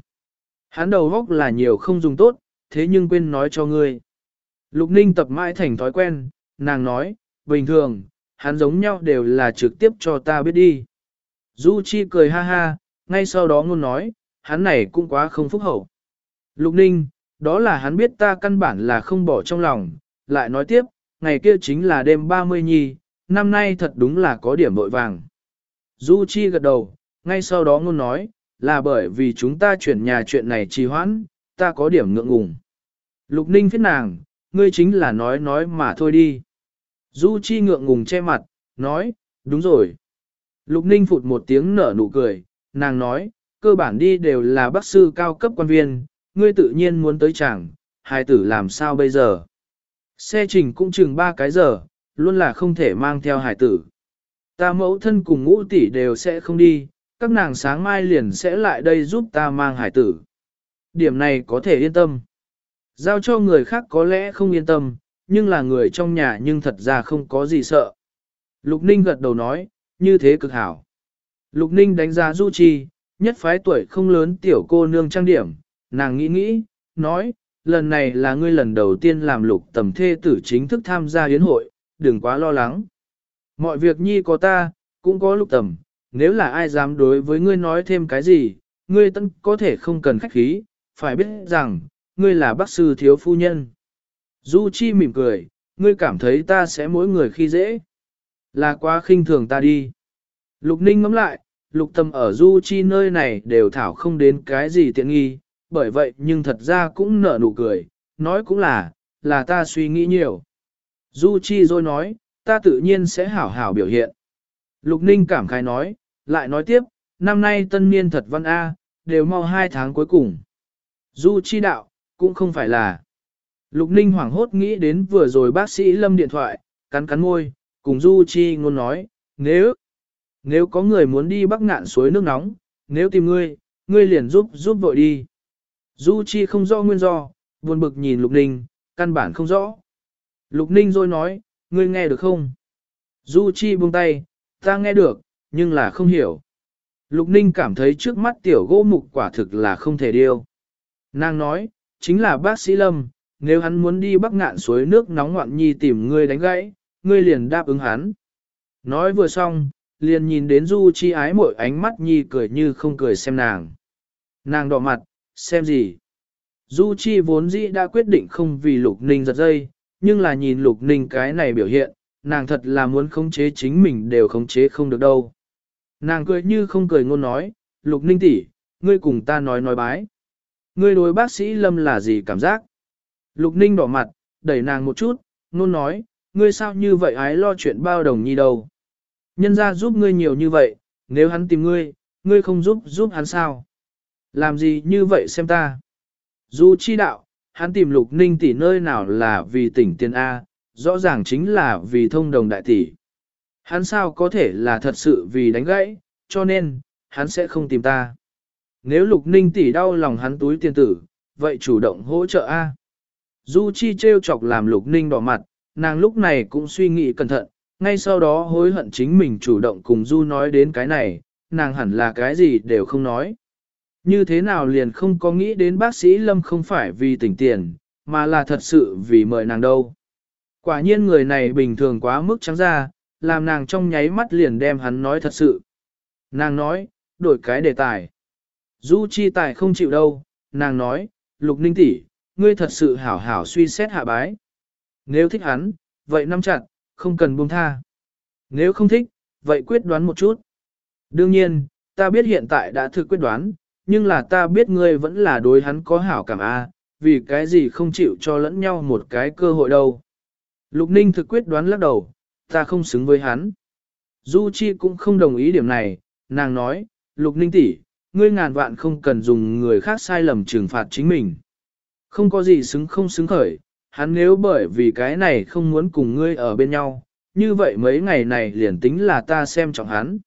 Hắn đầu góc là nhiều không dùng tốt, thế nhưng quên nói cho ngươi. Lục ninh tập mãi thành thói quen, nàng nói, bình thường, hắn giống nhau đều là trực tiếp cho ta biết đi. Du Chi cười ha ha, ngay sau đó ngôn nói, hắn này cũng quá không phúc hậu. Lục ninh, đó là hắn biết ta căn bản là không bỏ trong lòng, lại nói tiếp, ngày kia chính là đêm 30 nhi, năm nay thật đúng là có điểm vội vàng. Du Chi gật đầu, ngay sau đó ngôn nói, là bởi vì chúng ta chuyển nhà chuyện này trì hoãn, ta có điểm ngượng ngùng. Lục ninh phiết nàng, ngươi chính là nói nói mà thôi đi. Du Chi ngượng ngùng che mặt, nói, đúng rồi. Lục ninh phụt một tiếng nở nụ cười, nàng nói, cơ bản đi đều là bác sư cao cấp quan viên, ngươi tự nhiên muốn tới chẳng, hai tử làm sao bây giờ. Xe trình cũng chừng ba cái giờ, luôn là không thể mang theo hải tử. Ta mẫu thân cùng ngũ tỷ đều sẽ không đi, các nàng sáng mai liền sẽ lại đây giúp ta mang hải tử. Điểm này có thể yên tâm. Giao cho người khác có lẽ không yên tâm, nhưng là người trong nhà nhưng thật ra không có gì sợ. Lục Ninh gật đầu nói, như thế cực hảo. Lục Ninh đánh giá Du Chi, nhất phái tuổi không lớn tiểu cô nương trang điểm, nàng nghĩ nghĩ, nói, lần này là ngươi lần đầu tiên làm lục tầm thê tử chính thức tham gia yến hội, đừng quá lo lắng. Mọi việc nhi có ta, cũng có lục tầm, nếu là ai dám đối với ngươi nói thêm cái gì, ngươi tân có thể không cần khách khí, phải biết rằng, ngươi là bác sư thiếu phu nhân. Du Chi mỉm cười, ngươi cảm thấy ta sẽ mỗi người khi dễ. Là quá khinh thường ta đi. Lục Ninh ngắm lại, lục tâm ở Du Chi nơi này đều thảo không đến cái gì tiện nghi, bởi vậy nhưng thật ra cũng nở nụ cười, nói cũng là, là ta suy nghĩ nhiều. Du Chi rồi nói, ta tự nhiên sẽ hảo hảo biểu hiện. Lục Ninh cảm khái nói, lại nói tiếp, năm nay tân niên thật văn A, đều mau hai tháng cuối cùng. Du Chi đạo, cũng không phải là. Lục Ninh hoảng hốt nghĩ đến vừa rồi bác sĩ lâm điện thoại, cắn cắn môi, cùng Du Chi ngôn nói, nếu, nếu có người muốn đi bắc ngạn suối nước nóng, nếu tìm ngươi, ngươi liền giúp giúp vội đi. Du Chi không rõ nguyên do, buồn bực nhìn Lục Ninh, căn bản không rõ. Lục Ninh rồi nói, ngươi nghe được không? Du Chi buông tay, ta nghe được, nhưng là không hiểu. Lục Ninh cảm thấy trước mắt tiểu gỗ mục quả thực là không thể điêu. Nàng nói, chính là bác sĩ Lâm, nếu hắn muốn đi bắc ngạn suối nước nóng ngoạn nhi tìm ngươi đánh gãy, ngươi liền đáp ứng hắn. Nói vừa xong, liền nhìn đến Du Chi ái mỗi ánh mắt nhi cười như không cười xem nàng. Nàng đỏ mặt, xem gì? Du Chi vốn dĩ đã quyết định không vì Lục Ninh giật dây, nhưng là nhìn Lục Ninh cái này biểu hiện, nàng thật là muốn khống chế chính mình đều khống chế không được đâu. Nàng cười như không cười ngôn nói, Lục Ninh tỷ, ngươi cùng ta nói nói bái. Ngươi đối bác sĩ Lâm là gì cảm giác? Lục Ninh đỏ mặt, đẩy nàng một chút, ngôn nói, ngươi sao như vậy ái lo chuyện bao đồng nhi đâu. Nhân ra giúp ngươi nhiều như vậy, nếu hắn tìm ngươi, ngươi không giúp giúp hắn sao? Làm gì như vậy xem ta? Du chi đạo, hắn tìm lục ninh tỷ nơi nào là vì tỉnh tiền A, rõ ràng chính là vì thông đồng đại tỷ. Hắn sao có thể là thật sự vì đánh gãy, cho nên, hắn sẽ không tìm ta. Nếu lục ninh tỷ đau lòng hắn túi tiền tử, vậy chủ động hỗ trợ A. Du Chi treo chọc làm lục ninh đỏ mặt, nàng lúc này cũng suy nghĩ cẩn thận, ngay sau đó hối hận chính mình chủ động cùng Du nói đến cái này, nàng hẳn là cái gì đều không nói. Như thế nào liền không có nghĩ đến bác sĩ Lâm không phải vì tỉnh tiền, mà là thật sự vì mời nàng đâu. Quả nhiên người này bình thường quá mức trắng ra, làm nàng trong nháy mắt liền đem hắn nói thật sự. Nàng nói, đổi cái đề tài. Du chi tài không chịu đâu, nàng nói, lục ninh tỷ, ngươi thật sự hảo hảo suy xét hạ bái. Nếu thích hắn, vậy nắm chặt, không cần buông tha. Nếu không thích, vậy quyết đoán một chút. Đương nhiên, ta biết hiện tại đã thực quyết đoán, nhưng là ta biết ngươi vẫn là đối hắn có hảo cảm a, vì cái gì không chịu cho lẫn nhau một cái cơ hội đâu. Lục Ninh thực quyết đoán lắc đầu, ta không xứng với hắn. Du Chi cũng không đồng ý điểm này, nàng nói, Lục Ninh tỷ, ngươi ngàn vạn không cần dùng người khác sai lầm trừng phạt chính mình. Không có gì xứng không xứng khởi, hắn nếu bởi vì cái này không muốn cùng ngươi ở bên nhau, như vậy mấy ngày này liền tính là ta xem trọng hắn.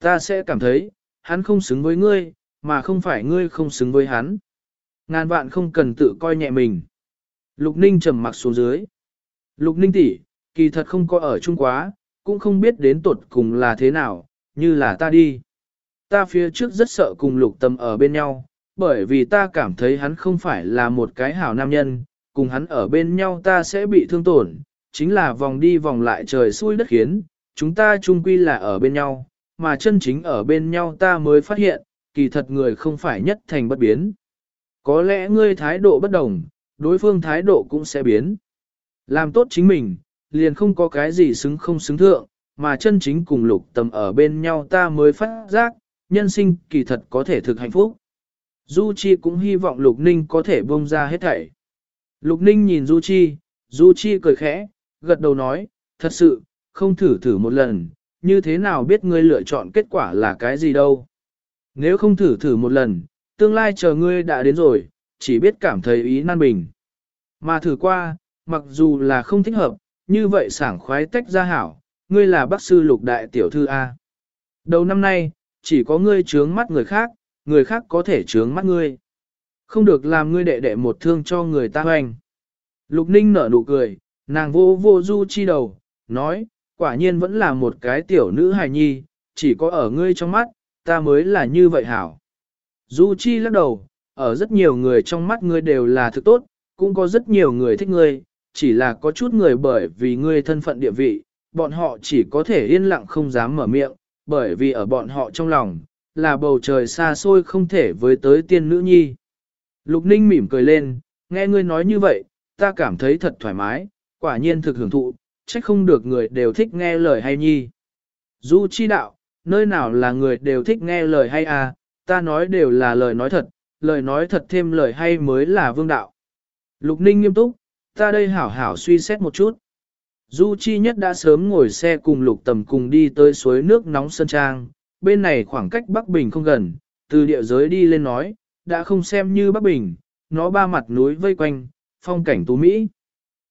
Ta sẽ cảm thấy, hắn không xứng với ngươi, mà không phải ngươi không xứng với hắn. Ngàn vạn không cần tự coi nhẹ mình. Lục Ninh trầm mặc xuống dưới. Lục Ninh tỷ, kỳ thật không có ở chung quá, cũng không biết đến tột cùng là thế nào, như là ta đi. Ta phía trước rất sợ cùng Lục Tâm ở bên nhau, bởi vì ta cảm thấy hắn không phải là một cái hảo nam nhân, cùng hắn ở bên nhau ta sẽ bị thương tổn, chính là vòng đi vòng lại trời xui đất khiến, chúng ta chung quy là ở bên nhau, mà chân chính ở bên nhau ta mới phát hiện, kỳ thật người không phải nhất thành bất biến. Có lẽ ngươi thái độ bất đồng, đối phương thái độ cũng sẽ biến. Làm tốt chính mình, liền không có cái gì xứng không xứng thượng, mà chân chính cùng lục tầm ở bên nhau ta mới phát giác, nhân sinh kỳ thật có thể thực hạnh phúc. Du Chi cũng hy vọng Lục Ninh có thể bông ra hết thảy. Lục Ninh nhìn Du Chi, Du Chi cười khẽ, gật đầu nói, thật sự, không thử thử một lần, như thế nào biết ngươi lựa chọn kết quả là cái gì đâu. Nếu không thử thử một lần, tương lai chờ ngươi đã đến rồi, chỉ biết cảm thấy ý nan bình. Mà thử qua, mặc dù là không thích hợp, như vậy sảng khoái tách ra hảo, ngươi là bác sư lục đại tiểu thư A. Đầu năm nay, chỉ có ngươi trướng mắt người khác, người khác có thể trướng mắt ngươi. Không được làm ngươi đệ đệ một thương cho người ta hoành. Lục ninh nở nụ cười, nàng vô vô du chi đầu, nói, quả nhiên vẫn là một cái tiểu nữ hài nhi, chỉ có ở ngươi trong mắt, ta mới là như vậy hảo. Du chi lắc đầu, ở rất nhiều người trong mắt ngươi đều là thực tốt, cũng có rất nhiều người thích ngươi, chỉ là có chút người bởi vì ngươi thân phận địa vị, bọn họ chỉ có thể yên lặng không dám mở miệng, bởi vì ở bọn họ trong lòng, là bầu trời xa xôi không thể với tới tiên nữ nhi. Lục Ninh mỉm cười lên, nghe ngươi nói như vậy, ta cảm thấy thật thoải mái, quả nhiên thực hưởng thụ, trách không được người đều thích nghe lời hay nhi. Du chi đạo, nơi nào là người đều thích nghe lời hay à, ta nói đều là lời nói thật, lời nói thật thêm lời hay mới là vương đạo. Lục Ninh nghiêm túc, ta đây hảo hảo suy xét một chút. Du Chi Nhất đã sớm ngồi xe cùng Lục Tầm cùng đi tới suối nước nóng Sơn Trang, bên này khoảng cách Bắc Bình không gần, từ địa giới đi lên nói, đã không xem như Bắc Bình, nó ba mặt núi vây quanh, phong cảnh tú Mỹ.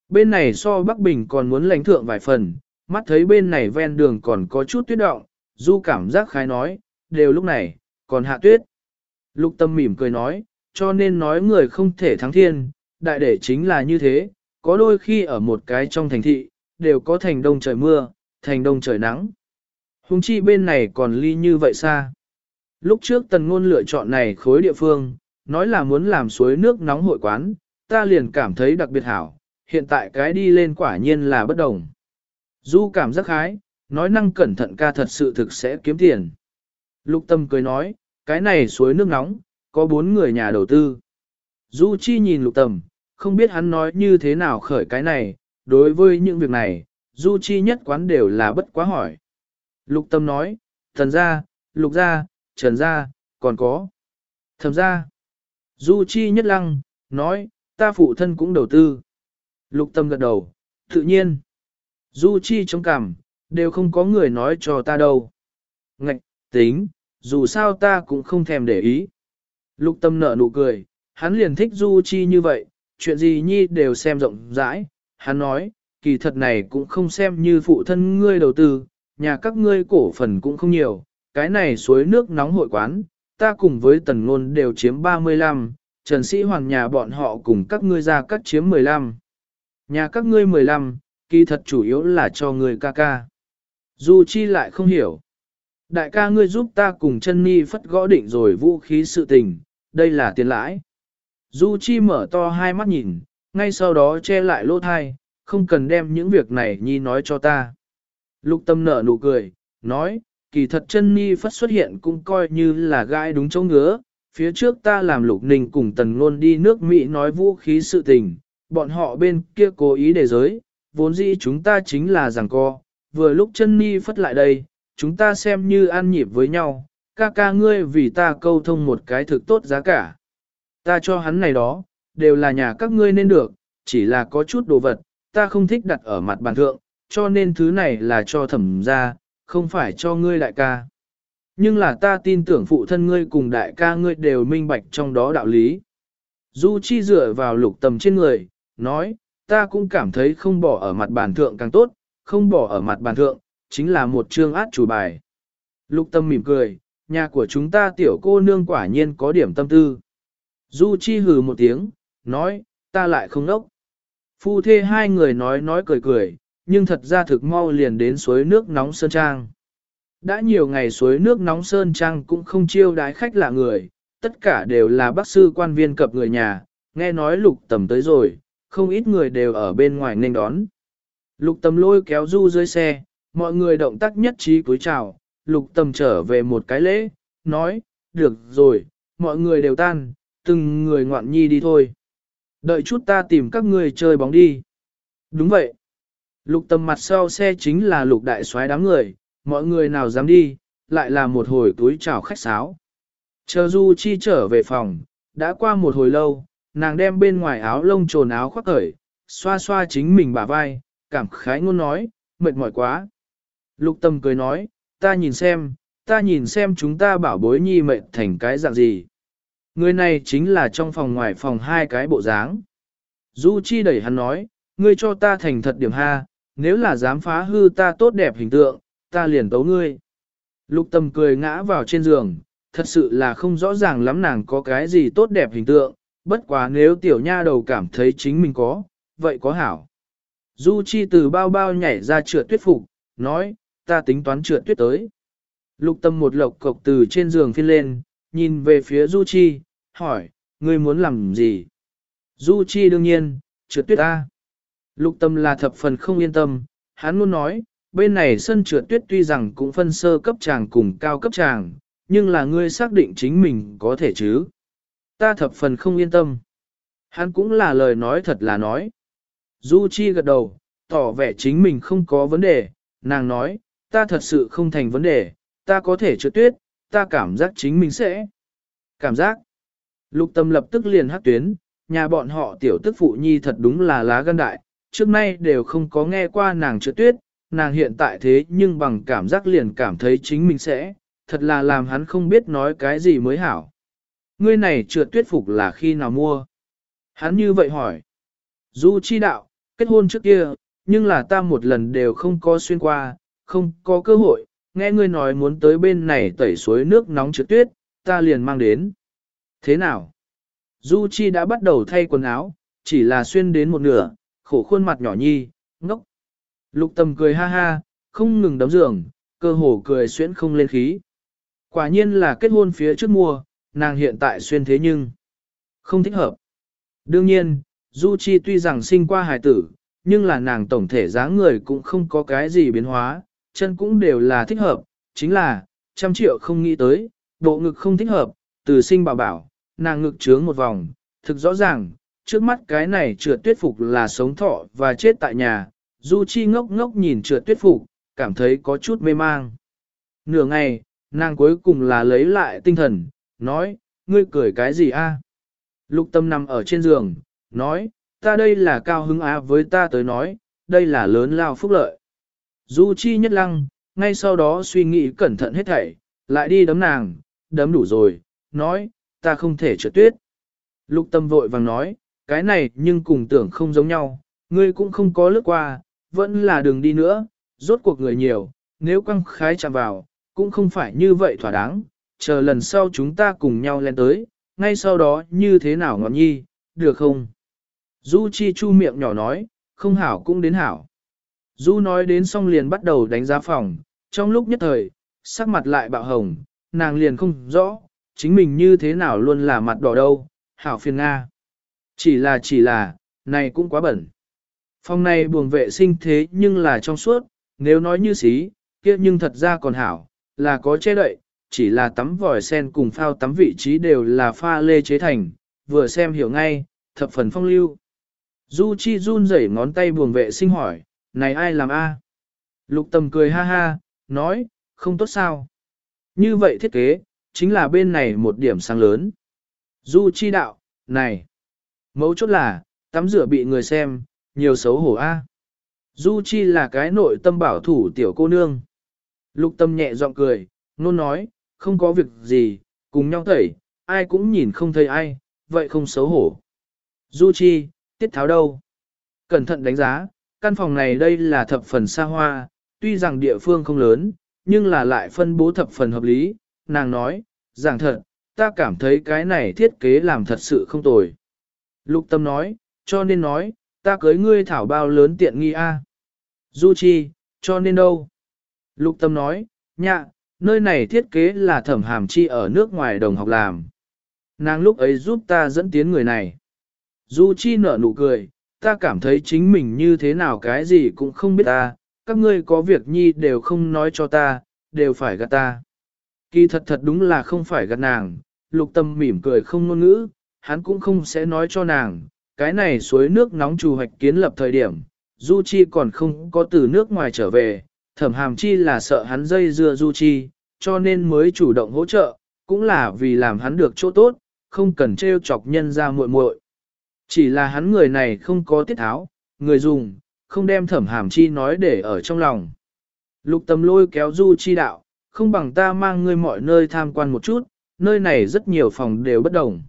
Bên này so Bắc Bình còn muốn lãnh thượng vài phần, mắt thấy bên này ven đường còn có chút tuyết động, Du cảm giác khái nói, đều lúc này, còn hạ tuyết. Lục Tâm mỉm cười nói, cho nên nói người không thể thắng thiên, đại để chính là như thế, có đôi khi ở một cái trong thành thị, đều có thành đông trời mưa, thành đông trời nắng. Hùng chi bên này còn ly như vậy xa. Lúc trước tần ngôn lựa chọn này khối địa phương, nói là muốn làm suối nước nóng hội quán, ta liền cảm thấy đặc biệt hảo, hiện tại cái đi lên quả nhiên là bất đồng. Du cảm giác khái, nói năng cẩn thận ca thật sự thực sẽ kiếm tiền. Lục tâm cười nói, cái này suối nước nóng, có bốn người nhà đầu tư. Du chi nhìn lục tâm, không biết hắn nói như thế nào khởi cái này, đối với những việc này, du chi nhất quán đều là bất quá hỏi. Lục tâm nói, thần gia, lục gia, trần gia, còn có. Thẩm gia. Du chi nhất lăng, nói, ta phụ thân cũng đầu tư. Lục tâm gật đầu, tự nhiên. Du chi chống cằm, đều không có người nói cho ta đâu. Ngạch, tính, dù sao ta cũng không thèm để ý. Lục tâm nở nụ cười, hắn liền thích Du chi như vậy, chuyện gì nhi đều xem rộng rãi. Hắn nói, kỳ thật này cũng không xem như phụ thân ngươi đầu tư, nhà các ngươi cổ phần cũng không nhiều, cái này suối nước nóng hội quán, ta cùng với tần ngôn đều chiếm 35, Trần Sĩ Hoàng nhà bọn họ cùng các ngươi ra cắt chiếm 15. Nhà các ngươi 15, kỳ thật chủ yếu là cho người ca ca. Du Chi lại không hiểu. Đại ca ngươi giúp ta cùng chân ni phất gõ định rồi vũ khí sự tình, đây là tiền lãi. Du Chi mở to hai mắt nhìn, ngay sau đó che lại lỗ thai, không cần đem những việc này nhi nói cho ta. Lục tâm nở nụ cười, nói, kỳ thật chân ni phất xuất hiện cũng coi như là gai đúng chỗ ngứa. Phía trước ta làm lục ninh cùng tần ngôn đi nước Mỹ nói vũ khí sự tình, bọn họ bên kia cố ý để giới, vốn dĩ chúng ta chính là giảng co, vừa lúc chân ni phất lại đây, chúng ta xem như ăn nhịp với nhau, ca ca ngươi vì ta câu thông một cái thực tốt giá cả. Ta cho hắn này đó, đều là nhà các ngươi nên được, chỉ là có chút đồ vật, ta không thích đặt ở mặt bàn thượng, cho nên thứ này là cho thẩm ra, không phải cho ngươi đại ca. Nhưng là ta tin tưởng phụ thân ngươi cùng đại ca ngươi đều minh bạch trong đó đạo lý. Du Chi dựa vào lục tầm trên người, nói, ta cũng cảm thấy không bỏ ở mặt bàn thượng càng tốt, không bỏ ở mặt bàn thượng, chính là một chương át chủ bài. Lục tâm mỉm cười, nhà của chúng ta tiểu cô nương quả nhiên có điểm tâm tư. Du Chi hừ một tiếng, nói, ta lại không nốc. Phu thê hai người nói nói cười cười, nhưng thật ra thực mau liền đến suối nước nóng Sơn Trang. Đã nhiều ngày suối nước nóng Sơn Trang cũng không chiêu đái khách lạ người, tất cả đều là bác sư quan viên cập người nhà, nghe nói lục tầm tới rồi, không ít người đều ở bên ngoài nên đón. Lục tầm lôi kéo du dưới xe, mọi người động tác nhất trí cúi chào, lục tầm trở về một cái lễ, nói, được rồi, mọi người đều tan, từng người ngoạn nhi đi thôi. Đợi chút ta tìm các người chơi bóng đi. Đúng vậy. Lục tầm mặt sau xe chính là lục đại soái đám người, mọi người nào dám đi, lại là một hồi túi chào khách sáo. Chờ Du Chi trở về phòng, đã qua một hồi lâu, nàng đem bên ngoài áo lông trồn áo khoác cởi, xoa xoa chính mình bả vai, cảm khái ngôn nói, mệt mỏi quá. Lục tâm cười nói, ta nhìn xem, ta nhìn xem chúng ta bảo bối nhi mệt thành cái dạng gì. Người này chính là trong phòng ngoài phòng hai cái bộ dáng. Du Chi đẩy hắn nói, ngươi cho ta thành thật điểm ha, nếu là dám phá hư ta tốt đẹp hình tượng, ta liền tấu ngươi. Lục tâm cười ngã vào trên giường, thật sự là không rõ ràng lắm nàng có cái gì tốt đẹp hình tượng, bất quá nếu tiểu nha đầu cảm thấy chính mình có, vậy có hảo. Du Chi từ bao bao nhảy ra trượt tuyết phục, nói, ta tính toán trượt tuyết tới. Lục tâm một lộc cộc từ trên giường phiên lên, nhìn về phía Du Chi, hỏi, ngươi muốn làm gì? Du Chi đương nhiên, trượt tuyết ta. Lục tâm là thập phần không yên tâm, hắn luôn nói, bên này sân trượt tuyết tuy rằng cũng phân sơ cấp tràng cùng cao cấp tràng, nhưng là ngươi xác định chính mình có thể chứ. Ta thập phần không yên tâm. Hắn cũng là lời nói thật là nói. Du Chi gật đầu, tỏ vẻ chính mình không có vấn đề, nàng nói, ta thật sự không thành vấn đề, ta có thể trượt tuyết, ta cảm giác chính mình sẽ. Cảm giác. Lục tâm lập tức liền hát tuyến, nhà bọn họ tiểu tức phụ nhi thật đúng là lá gan đại, trước nay đều không có nghe qua nàng trượt tuyết, nàng hiện tại thế nhưng bằng cảm giác liền cảm thấy chính mình sẽ, thật là làm hắn không biết nói cái gì mới hảo. Ngươi này trượt tuyết phục là khi nào mua? Hắn như vậy hỏi. Du chi đạo, kết hôn trước kia, nhưng là ta một lần đều không có xuyên qua, không có cơ hội, nghe ngươi nói muốn tới bên này tẩy suối nước nóng trượt tuyết, ta liền mang đến. Thế nào? Du Chi đã bắt đầu thay quần áo, chỉ là xuyên đến một nửa, khổ khuôn mặt nhỏ nhi, ngốc. Lục tầm cười ha ha, không ngừng đấm giường, cơ hồ cười xuyễn không lên khí. Quả nhiên là kết hôn phía trước mùa, nàng hiện tại xuyên thế nhưng không thích hợp. Đương nhiên, Du Chi tuy rằng sinh qua hài tử, nhưng là nàng tổng thể dáng người cũng không có cái gì biến hóa, chân cũng đều là thích hợp, chính là, trăm triệu không nghĩ tới, bộ ngực không thích hợp, từ sinh bảo bảo, nàng ngực trướng một vòng, thực rõ ràng, trước mắt cái này trượt tuyết phục là sống thọ và chết tại nhà, Du Chi ngốc ngốc nhìn trượt tuyết phục, cảm thấy có chút mê mang. Nửa ngày, nàng cuối cùng là lấy lại tinh thần, nói, ngươi cười cái gì a? Lục tâm nằm ở trên giường, nói, ta đây là cao hứng á với ta tới nói, đây là lớn lao phúc lợi. Du Chi nhất lăng, ngay sau đó suy nghĩ cẩn thận hết thảy, lại đi đấm nàng, đấm đủ rồi, nói, ta không thể trượt tuyết. Lục tâm vội vàng nói, cái này nhưng cùng tưởng không giống nhau, ngươi cũng không có lướt qua, vẫn là đường đi nữa, rốt cuộc người nhiều, nếu quăng khái chạm vào, cũng không phải như vậy thỏa đáng, chờ lần sau chúng ta cùng nhau lên tới, ngay sau đó như thế nào ngọn nhi, được không? Du Chi Chu miệng nhỏ nói, không hảo cũng đến hảo. Du nói đến xong liền bắt đầu đánh giá phòng, trong lúc nhất thời, sắc mặt lại bạo hồng, nàng liền không rõ, chính mình như thế nào luôn là mặt đỏ đâu, hảo phiền Nga. Chỉ là chỉ là, này cũng quá bẩn. Phòng này buồng vệ sinh thế nhưng là trong suốt, nếu nói như xí, kia nhưng thật ra còn hảo, là có che đậy, chỉ là tắm vòi sen cùng phao tắm vị trí đều là pha lê chế thành, vừa xem hiểu ngay, thập phần phong lưu. Du Chi run rẩy ngón tay buồng vệ sinh hỏi, này ai làm a? Lục tầm cười ha ha, nói, không tốt sao. Như vậy thiết kế, chính là bên này một điểm sáng lớn. Du Chi đạo, này, mấu chốt là, tắm rửa bị người xem, nhiều xấu hổ a. Du Chi là cái nội tâm bảo thủ tiểu cô nương. Lục tâm nhẹ giọng cười, nôn nói, không có việc gì, cùng nhau tẩy, ai cũng nhìn không thấy ai, vậy không xấu hổ. Du Chi, tiết tháo đâu? Cẩn thận đánh giá, căn phòng này đây là thập phần xa hoa, tuy rằng địa phương không lớn, nhưng là lại phân bố thập phần hợp lý, nàng nói, giảng thật, ta cảm thấy cái này thiết kế làm thật sự không tồi. Lục tâm nói, cho nên nói, ta cưới ngươi thảo bao lớn tiện nghi a. Du Chi, cho nên đâu? Lục tâm nói, nhạ, nơi này thiết kế là thẩm hàm chi ở nước ngoài đồng học làm. Nàng lúc ấy giúp ta dẫn tiến người này. Du Chi nở nụ cười, ta cảm thấy chính mình như thế nào cái gì cũng không biết ta, các ngươi có việc nhi đều không nói cho ta, đều phải gạt ta. Kỳ thật thật đúng là không phải gạt nàng, lục tâm mỉm cười không ngôn ngữ, hắn cũng không sẽ nói cho nàng, cái này suối nước nóng trù hoạch kiến lập thời điểm, Du Chi còn không có từ nước ngoài trở về, thẩm hàm chi là sợ hắn dây dưa Du Chi, cho nên mới chủ động hỗ trợ, cũng là vì làm hắn được chỗ tốt, không cần treo chọc nhân ra muội muội. Chỉ là hắn người này không có tiết tháo, người dùng, không đem thẩm hàm chi nói để ở trong lòng. Lục tâm lôi kéo Du Chi đạo, không bằng ta mang ngươi mọi nơi tham quan một chút, nơi này rất nhiều phòng đều bất đồng.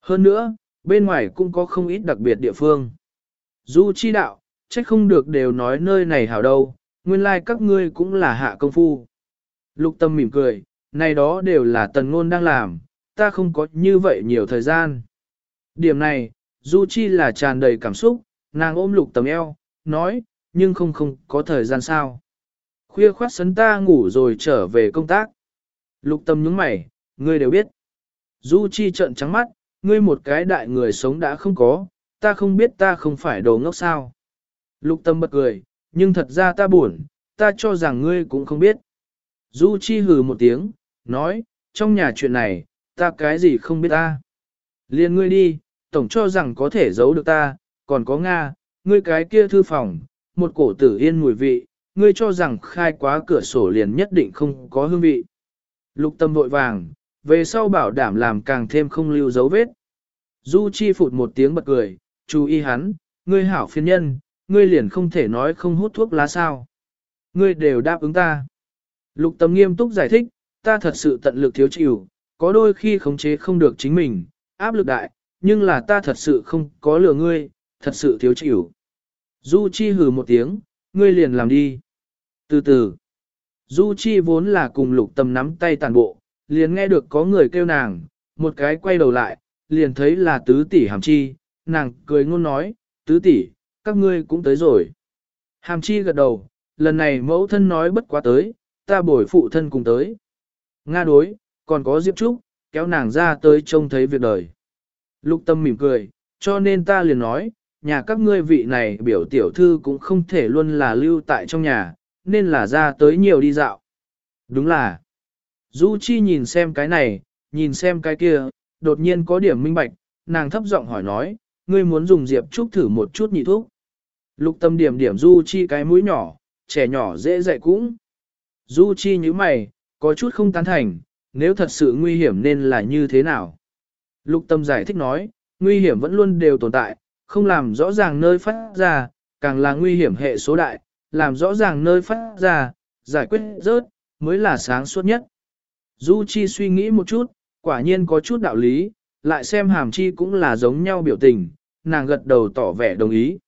Hơn nữa, bên ngoài cũng có không ít đặc biệt địa phương. Du Chi đạo, trách không được đều nói nơi này hảo đâu, nguyên lai like các ngươi cũng là hạ công phu. Lục tâm mỉm cười, này đó đều là tần ngôn đang làm, ta không có như vậy nhiều thời gian. Điểm này, Du Chi là tràn đầy cảm xúc, nàng ôm lục tầm eo, nói, nhưng không không có thời gian sao. Khuya khoát sấn ta ngủ rồi trở về công tác. Lục tâm nhướng mày, ngươi đều biết. Du Chi trợn trắng mắt, ngươi một cái đại người sống đã không có, ta không biết ta không phải đồ ngốc sao. Lục tâm bật cười, nhưng thật ra ta buồn, ta cho rằng ngươi cũng không biết. Du Chi hừ một tiếng, nói, trong nhà chuyện này, ta cái gì không biết ta. Liên ngươi đi, tổng cho rằng có thể giấu được ta, còn có Nga, ngươi cái kia thư phòng, một cổ tử yên mùi vị, ngươi cho rằng khai quá cửa sổ liền nhất định không có hương vị. Lục tâm vội vàng, về sau bảo đảm làm càng thêm không lưu dấu vết. Du Chi phụt một tiếng bật cười, chú ý hắn, ngươi hảo phiên nhân, ngươi liền không thể nói không hút thuốc lá sao. Ngươi đều đáp ứng ta. Lục tâm nghiêm túc giải thích, ta thật sự tận lực thiếu chịu, có đôi khi khống chế không được chính mình, áp lực đại, nhưng là ta thật sự không có lừa ngươi, thật sự thiếu chịu. Du Chi hừ một tiếng, ngươi liền làm đi. Từ từ, Du Chi vốn là cùng lục tâm nắm tay tàn bộ, liền nghe được có người kêu nàng, một cái quay đầu lại, liền thấy là tứ tỷ hàm chi, nàng cười ngôn nói, tứ tỷ, các ngươi cũng tới rồi. Hàm chi gật đầu, lần này mẫu thân nói bất quá tới, ta bồi phụ thân cùng tới. Nga đối, còn có Diệp Trúc, kéo nàng ra tới trông thấy việc đời. Lục tâm mỉm cười, cho nên ta liền nói, nhà các ngươi vị này biểu tiểu thư cũng không thể luôn là lưu tại trong nhà, nên là ra tới nhiều đi dạo. Đúng là, Du Chi nhìn xem cái này, nhìn xem cái kia, đột nhiên có điểm minh bạch, nàng thấp giọng hỏi nói, ngươi muốn dùng Diệp Trúc thử một chút nhị thuốc. Lục tâm điểm điểm Du Chi cái mũi nhỏ, trẻ nhỏ dễ dạy cũng. Du Chi như mày, có chút không tán thành, nếu thật sự nguy hiểm nên là như thế nào? Lục tâm giải thích nói, nguy hiểm vẫn luôn đều tồn tại, không làm rõ ràng nơi phát ra, càng là nguy hiểm hệ số đại, làm rõ ràng nơi phát ra, giải quyết rớt, mới là sáng suốt nhất. Du Chi suy nghĩ một chút, quả nhiên có chút đạo lý, lại xem hàm chi cũng là giống nhau biểu tình, nàng gật đầu tỏ vẻ đồng ý.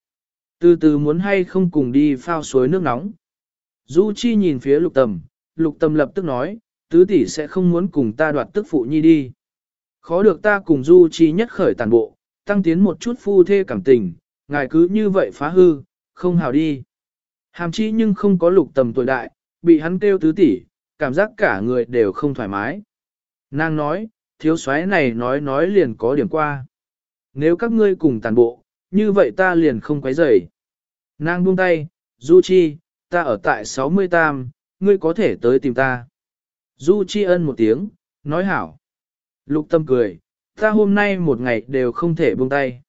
Từ từ muốn hay không cùng đi phao suối nước nóng. Du Chi nhìn phía lục tầm, lục tầm lập tức nói, tứ tỷ sẽ không muốn cùng ta đoạt tức phụ nhi đi. Khó được ta cùng Du Chi nhất khởi tàn bộ, tăng tiến một chút phu thê cảm tình, ngài cứ như vậy phá hư, không hào đi. Hàm chi nhưng không có lục tầm tuổi đại, bị hắn kêu tứ tỷ, cảm giác cả người đều không thoải mái. Nàng nói, thiếu soái này nói nói liền có điểm qua. Nếu các ngươi cùng tàn bộ, như vậy ta liền không quấy rầy. Nàng buông tay, Du Chi, ta ở tại 60 tam, ngươi có thể tới tìm ta. Du Chi ân một tiếng, nói hảo. Lục tâm cười, ta hôm nay một ngày đều không thể buông tay.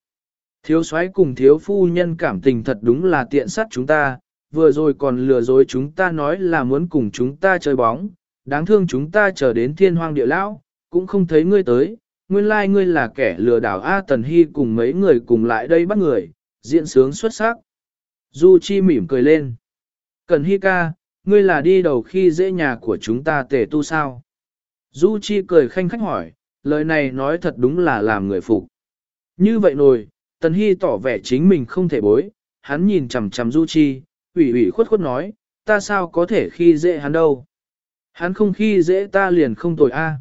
Thiếu soái cùng thiếu phu nhân cảm tình thật đúng là tiện sát chúng ta, vừa rồi còn lừa dối chúng ta nói là muốn cùng chúng ta chơi bóng, đáng thương chúng ta chờ đến thiên hoang địa lão, cũng không thấy ngươi tới, nguyên lai like ngươi là kẻ lừa đảo A Tần Hy cùng mấy người cùng lại đây bắt người, diễn sướng xuất sắc. Du Chi mỉm cười lên. Cần Hy ca, ngươi là đi đầu khi dễ nhà của chúng ta tề tu sao? Du Chi cười khanh khách hỏi, lời này nói thật đúng là làm người phục. Như vậy nồi Tần Hy tỏ vẻ chính mình không thể bối, hắn nhìn chằm chằm Du Chi, ủy ủy khuất khuất nói, ta sao có thể khi dễ hắn đâu. Hắn không khi dễ ta liền không tội a.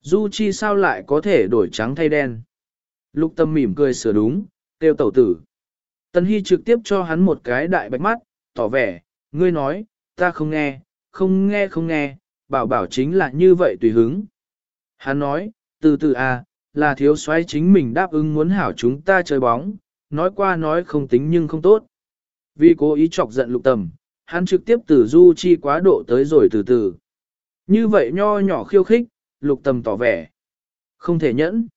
Du Chi sao lại có thể đổi trắng thay đen. Lục tâm mỉm cười sửa đúng, tiêu tẩu tử. Tần Hy trực tiếp cho hắn một cái đại bạch mắt, tỏ vẻ, ngươi nói, ta không nghe, không nghe không nghe, bảo bảo chính là như vậy tùy hứng. Hắn nói, từ từ à, là thiếu soái chính mình đáp ứng muốn hảo chúng ta chơi bóng, nói qua nói không tính nhưng không tốt. Vì cố ý chọc giận lục tầm, hắn trực tiếp từ du chi quá độ tới rồi từ từ. Như vậy nho nhỏ khiêu khích, lục tầm tỏ vẻ. Không thể nhẫn.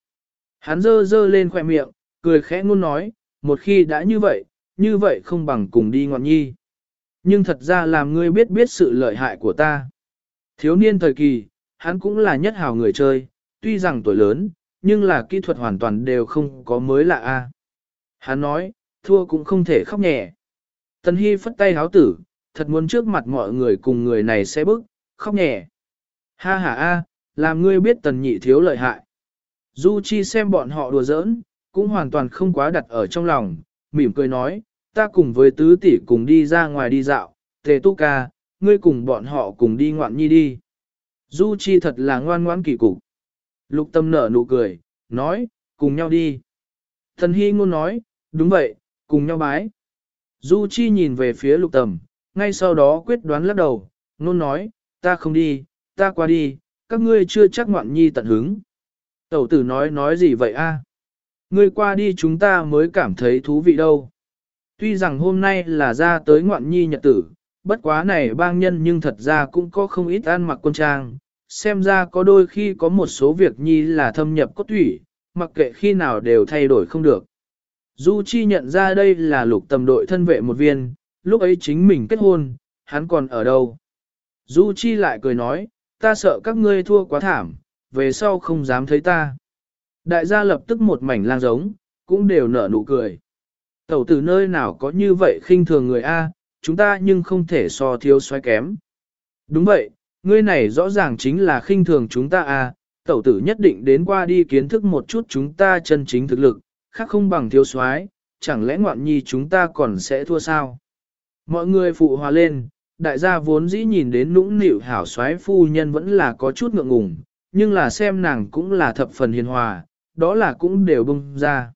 Hắn dơ dơ lên khoẻ miệng, cười khẽ ngôn nói, một khi đã như vậy, như vậy không bằng cùng đi ngọn nhi. Nhưng thật ra làm ngươi biết biết sự lợi hại của ta. Thiếu niên thời kỳ, hắn cũng là nhất hào người chơi, tuy rằng tuổi lớn, nhưng là kỹ thuật hoàn toàn đều không có mới lạ a. Hắn nói, thua cũng không thể khóc nhẹ. Tần Hy phất tay háo tử, thật muốn trước mặt mọi người cùng người này sẽ bức, khóc nhẹ. Ha ha a, làm ngươi biết tần nhị thiếu lợi hại. Du Chi xem bọn họ đùa giỡn, cũng hoàn toàn không quá đặt ở trong lòng, mỉm cười nói, ta cùng với tứ tỷ cùng đi ra ngoài đi dạo, tề tu ca, ngươi cùng bọn họ cùng đi ngoạn nhi đi. Du Chi thật là ngoan ngoãn kỳ cục. Lục tâm nở nụ cười, nói, cùng nhau đi. Thần Hy ngôn nói, đúng vậy, cùng nhau bái. Du Chi nhìn về phía lục tầm, ngay sau đó quyết đoán lắc đầu, ngôn nói, ta không đi, ta qua đi, các ngươi chưa chắc ngoạn nhi tận hứng. Tẩu tử nói nói gì vậy a? Ngươi qua đi chúng ta mới cảm thấy thú vị đâu. Tuy rằng hôm nay là ra tới ngoạn nhi nhật tử, bất quá này bang nhân nhưng thật ra cũng có không ít ăn mặc quân trang, xem ra có đôi khi có một số việc nhi là thâm nhập cốt thủy, mặc kệ khi nào đều thay đổi không được. Du Chi nhận ra đây là lục tầm đội thân vệ một viên, lúc ấy chính mình kết hôn, hắn còn ở đâu. Du Chi lại cười nói, ta sợ các ngươi thua quá thảm, về sau không dám thấy ta. Đại gia lập tức một mảnh lang giống, cũng đều nở nụ cười. Tẩu tử nơi nào có như vậy khinh thường người A, chúng ta nhưng không thể so thiếu xoay kém. Đúng vậy, ngươi này rõ ràng chính là khinh thường chúng ta à? tẩu tử nhất định đến qua đi kiến thức một chút chúng ta chân chính thực lực, khác không bằng thiếu soái, chẳng lẽ ngoạn nhi chúng ta còn sẽ thua sao? Mọi người phụ hòa lên, đại gia vốn dĩ nhìn đến nũng nịu hảo soái phu nhân vẫn là có chút ngượng ngùng, nhưng là xem nàng cũng là thập phần hiền hòa, đó là cũng đều bông ra.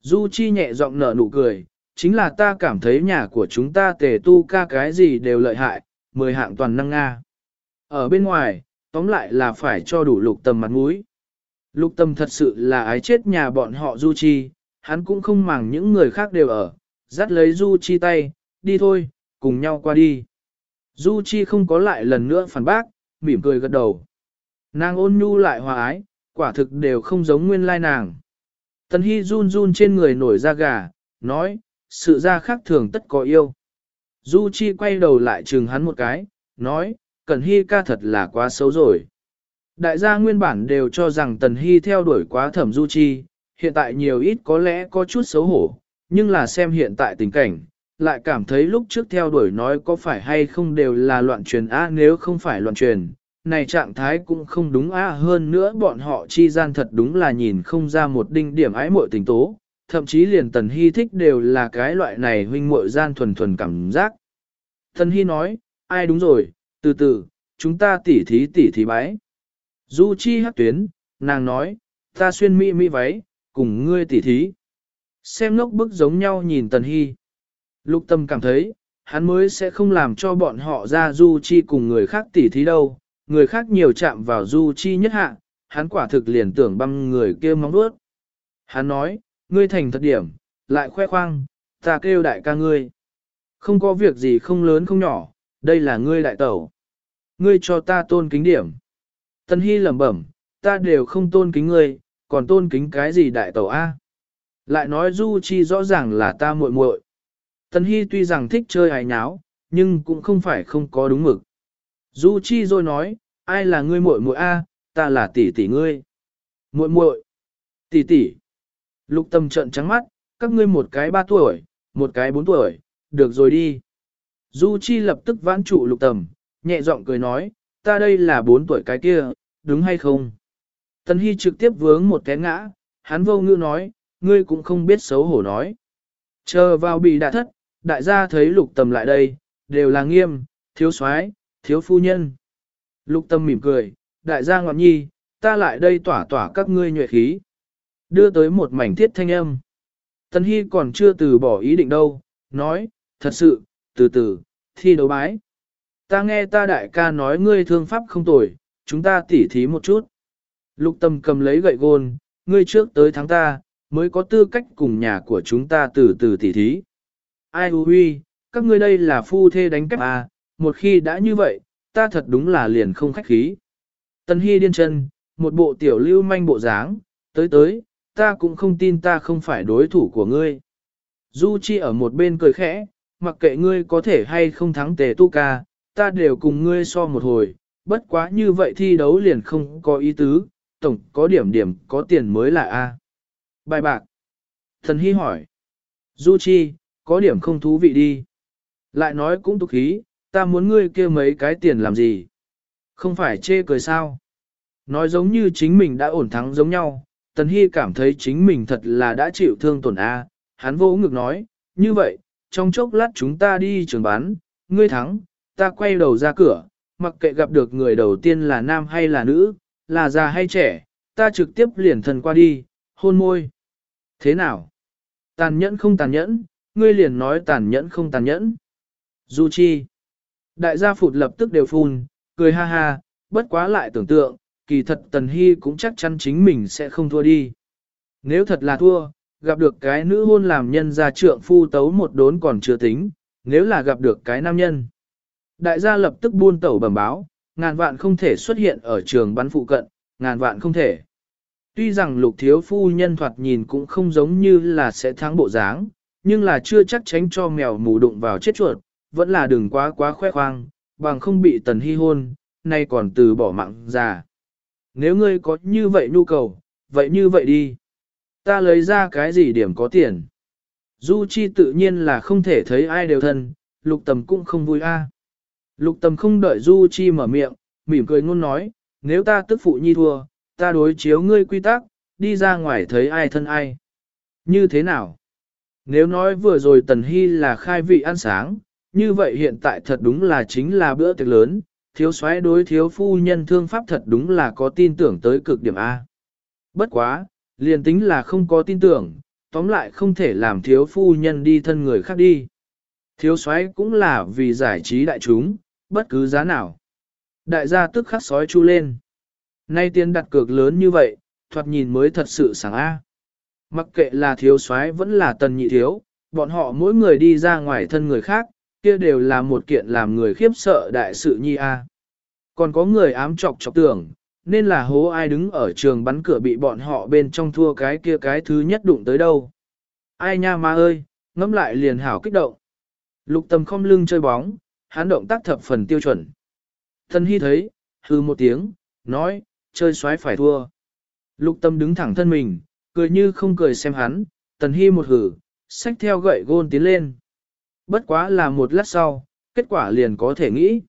Du Chi nhẹ giọng nở nụ cười, chính là ta cảm thấy nhà của chúng ta tề tu ca cái gì đều lợi hại, mười hạng toàn năng Nga. Ở bên ngoài, tóm lại là phải cho đủ lục tầm mặt mũi. Lục tâm thật sự là ái chết nhà bọn họ Du Chi, hắn cũng không màng những người khác đều ở, dắt lấy Du Chi tay, đi thôi, cùng nhau qua đi. Du Chi không có lại lần nữa phản bác, mỉm cười gật đầu. Nàng ôn nhu lại hòa ái, quả thực đều không giống nguyên lai nàng. Tần Hy run run trên người nổi da gà, nói, sự ra khác thường tất có yêu. Du Chi quay đầu lại trừng hắn một cái, nói, Cẩn Hy ca thật là quá xấu rồi. Đại gia nguyên bản đều cho rằng Tần Hy theo đuổi quá thẩm Du Chi, hiện tại nhiều ít có lẽ có chút xấu hổ, nhưng là xem hiện tại tình cảnh, lại cảm thấy lúc trước theo đuổi nói có phải hay không đều là loạn truyền á nếu không phải loạn truyền, này trạng thái cũng không đúng a hơn nữa bọn họ chi gian thật đúng là nhìn không ra một đinh điểm ái muội tình tố, thậm chí liền Tần Hy thích đều là cái loại này huynh muội gian thuần thuần cảm giác. Tần Hy nói, ai đúng rồi, từ từ, chúng ta tỉ thí tỉ thí bái. Du chi hắc tuyến, nàng nói, ta xuyên mỹ mỹ váy, cùng ngươi tỉ thí. Xem ngốc bức giống nhau nhìn Tần Hy. Lục tâm cảm thấy, hắn mới sẽ không làm cho bọn họ ra Du Chi cùng người khác tỉ thí đâu, người khác nhiều chạm vào Du Chi nhất hạ, hắn quả thực liền tưởng băm người kia móng đuốt. Hắn nói, ngươi thành thật điểm, lại khoe khoang, ta kêu đại ca ngươi. Không có việc gì không lớn không nhỏ, đây là ngươi đại tẩu. Ngươi cho ta tôn kính điểm. Tân Hy lẩm bẩm, ta đều không tôn kính ngươi, còn tôn kính cái gì đại tẩu A. Lại nói Du Chi rõ ràng là ta muội muội. Tân Hy tuy rằng thích chơi hài nháo, nhưng cũng không phải không có đúng mực. Du Chi rồi nói, ai là ngươi muội muội A, ta là tỷ tỷ ngươi. Muội muội, tỷ tỷ. Lục tâm trợn trắng mắt, các ngươi một cái ba tuổi, một cái bốn tuổi, được rồi đi. Du Chi lập tức vãn trụ lục tầm, nhẹ giọng cười nói, ta đây là bốn tuổi cái kia, đúng hay không? Tần Hy trực tiếp vướng một cái ngã, hắn vô ngữ nói, ngươi cũng không biết xấu hổ nói. Chờ vào bị đại thất, đại gia thấy lục tầm lại đây, đều là nghiêm, thiếu soái, thiếu phu nhân. Lục tâm mỉm cười, đại gia ngọn nhi, ta lại đây tỏa tỏa các ngươi nhuệ khí. Đưa tới một mảnh thiết thanh âm. Tần Hy còn chưa từ bỏ ý định đâu, nói, thật sự, từ từ, thi đấu bái. Ta nghe ta đại ca nói ngươi thương pháp không tồi, chúng ta tỉ thí một chút. Lục tâm cầm lấy gậy gôn, ngươi trước tới tháng ta, mới có tư cách cùng nhà của chúng ta từ từ tỉ thí. Ai hư huy, các ngươi đây là phu thê đánh kép à, một khi đã như vậy, ta thật đúng là liền không khách khí. Tần Hy điên chân, một bộ tiểu lưu manh bộ dáng, tới tới, ta cũng không tin ta không phải đối thủ của ngươi. Du Chi ở một bên cười khẽ, mặc kệ ngươi có thể hay không thắng tề tu ca, ta đều cùng ngươi so một hồi, bất quá như vậy thi đấu liền không có ý tứ, tổng có điểm điểm có tiền mới là A. Bài bạc. Thần Hy hỏi. Du Chi, có điểm không thú vị đi. Lại nói cũng tục khí, ta muốn ngươi kia mấy cái tiền làm gì? Không phải chê cười sao? Nói giống như chính mình đã ổn thắng giống nhau, Tần Hy cảm thấy chính mình thật là đã chịu thương tổn A, hắn vô ngực nói, như vậy, trong chốc lát chúng ta đi trường bán, ngươi thắng, ta quay đầu ra cửa, mặc kệ gặp được người đầu tiên là nam hay là nữ, là già hay trẻ, ta trực tiếp liền thần qua đi, hôn môi. Thế nào? Tàn nhẫn không tàn nhẫn, ngươi liền nói tàn nhẫn không tàn nhẫn. Du chi. Đại gia phụt lập tức đều phun, cười ha ha, bất quá lại tưởng tượng, kỳ thật Tần Hy cũng chắc chắn chính mình sẽ không thua đi. Nếu thật là thua, gặp được cái nữ hôn làm nhân gia trượng phu tấu một đốn còn chưa tính, nếu là gặp được cái nam nhân. Đại gia lập tức buôn tẩu bẩm báo, ngàn vạn không thể xuất hiện ở trường bắn phụ cận, ngàn vạn không thể. Tuy rằng lục thiếu phu nhân thoạt nhìn cũng không giống như là sẽ thắng bộ dáng, nhưng là chưa chắc tránh cho mèo mù đụng vào chết chuột, vẫn là đừng quá quá khoe khoang, bằng không bị tần hy hôn, nay còn từ bỏ mạng già. Nếu ngươi có như vậy nhu cầu, vậy như vậy đi. Ta lấy ra cái gì điểm có tiền. Du Chi tự nhiên là không thể thấy ai đều thân, lục tầm cũng không vui a. Lục tầm không đợi Du Chi mở miệng, mỉm cười ngôn nói, nếu ta tức phụ nhi thua, ta đối chiếu ngươi quy tắc, đi ra ngoài thấy ai thân ai. Như thế nào? Nếu nói vừa rồi Tần Hy là khai vị ăn sáng, như vậy hiện tại thật đúng là chính là bữa tiệc lớn, thiếu soái đối thiếu phu nhân thương pháp thật đúng là có tin tưởng tới cực điểm A. Bất quá, liền tính là không có tin tưởng, tóm lại không thể làm thiếu phu nhân đi thân người khác đi. Thiếu soái cũng là vì giải trí đại chúng, bất cứ giá nào. Đại gia tức khắc sói chu lên. Nay tiền đặt cược lớn như vậy, thoạt nhìn mới thật sự sáng A. Mặc kệ là thiếu soái vẫn là tần nhị thiếu, bọn họ mỗi người đi ra ngoài thân người khác, kia đều là một kiện làm người khiếp sợ đại sự nhi A. Còn có người ám chọc chọc tưởng, nên là hố ai đứng ở trường bắn cửa bị bọn họ bên trong thua cái kia cái thứ nhất đụng tới đâu. Ai nha ma ơi, ngẫm lại liền hảo kích động. Lục tầm không lưng chơi bóng, hắn động tác thập phần tiêu chuẩn. Thân hy thấy, hư một tiếng, nói, chơi xoái phải thua. Lục tâm đứng thẳng thân mình, cười như không cười xem hắn, tần hy một hử, xách theo gậy gôn tiến lên. Bất quá là một lát sau, kết quả liền có thể nghĩ.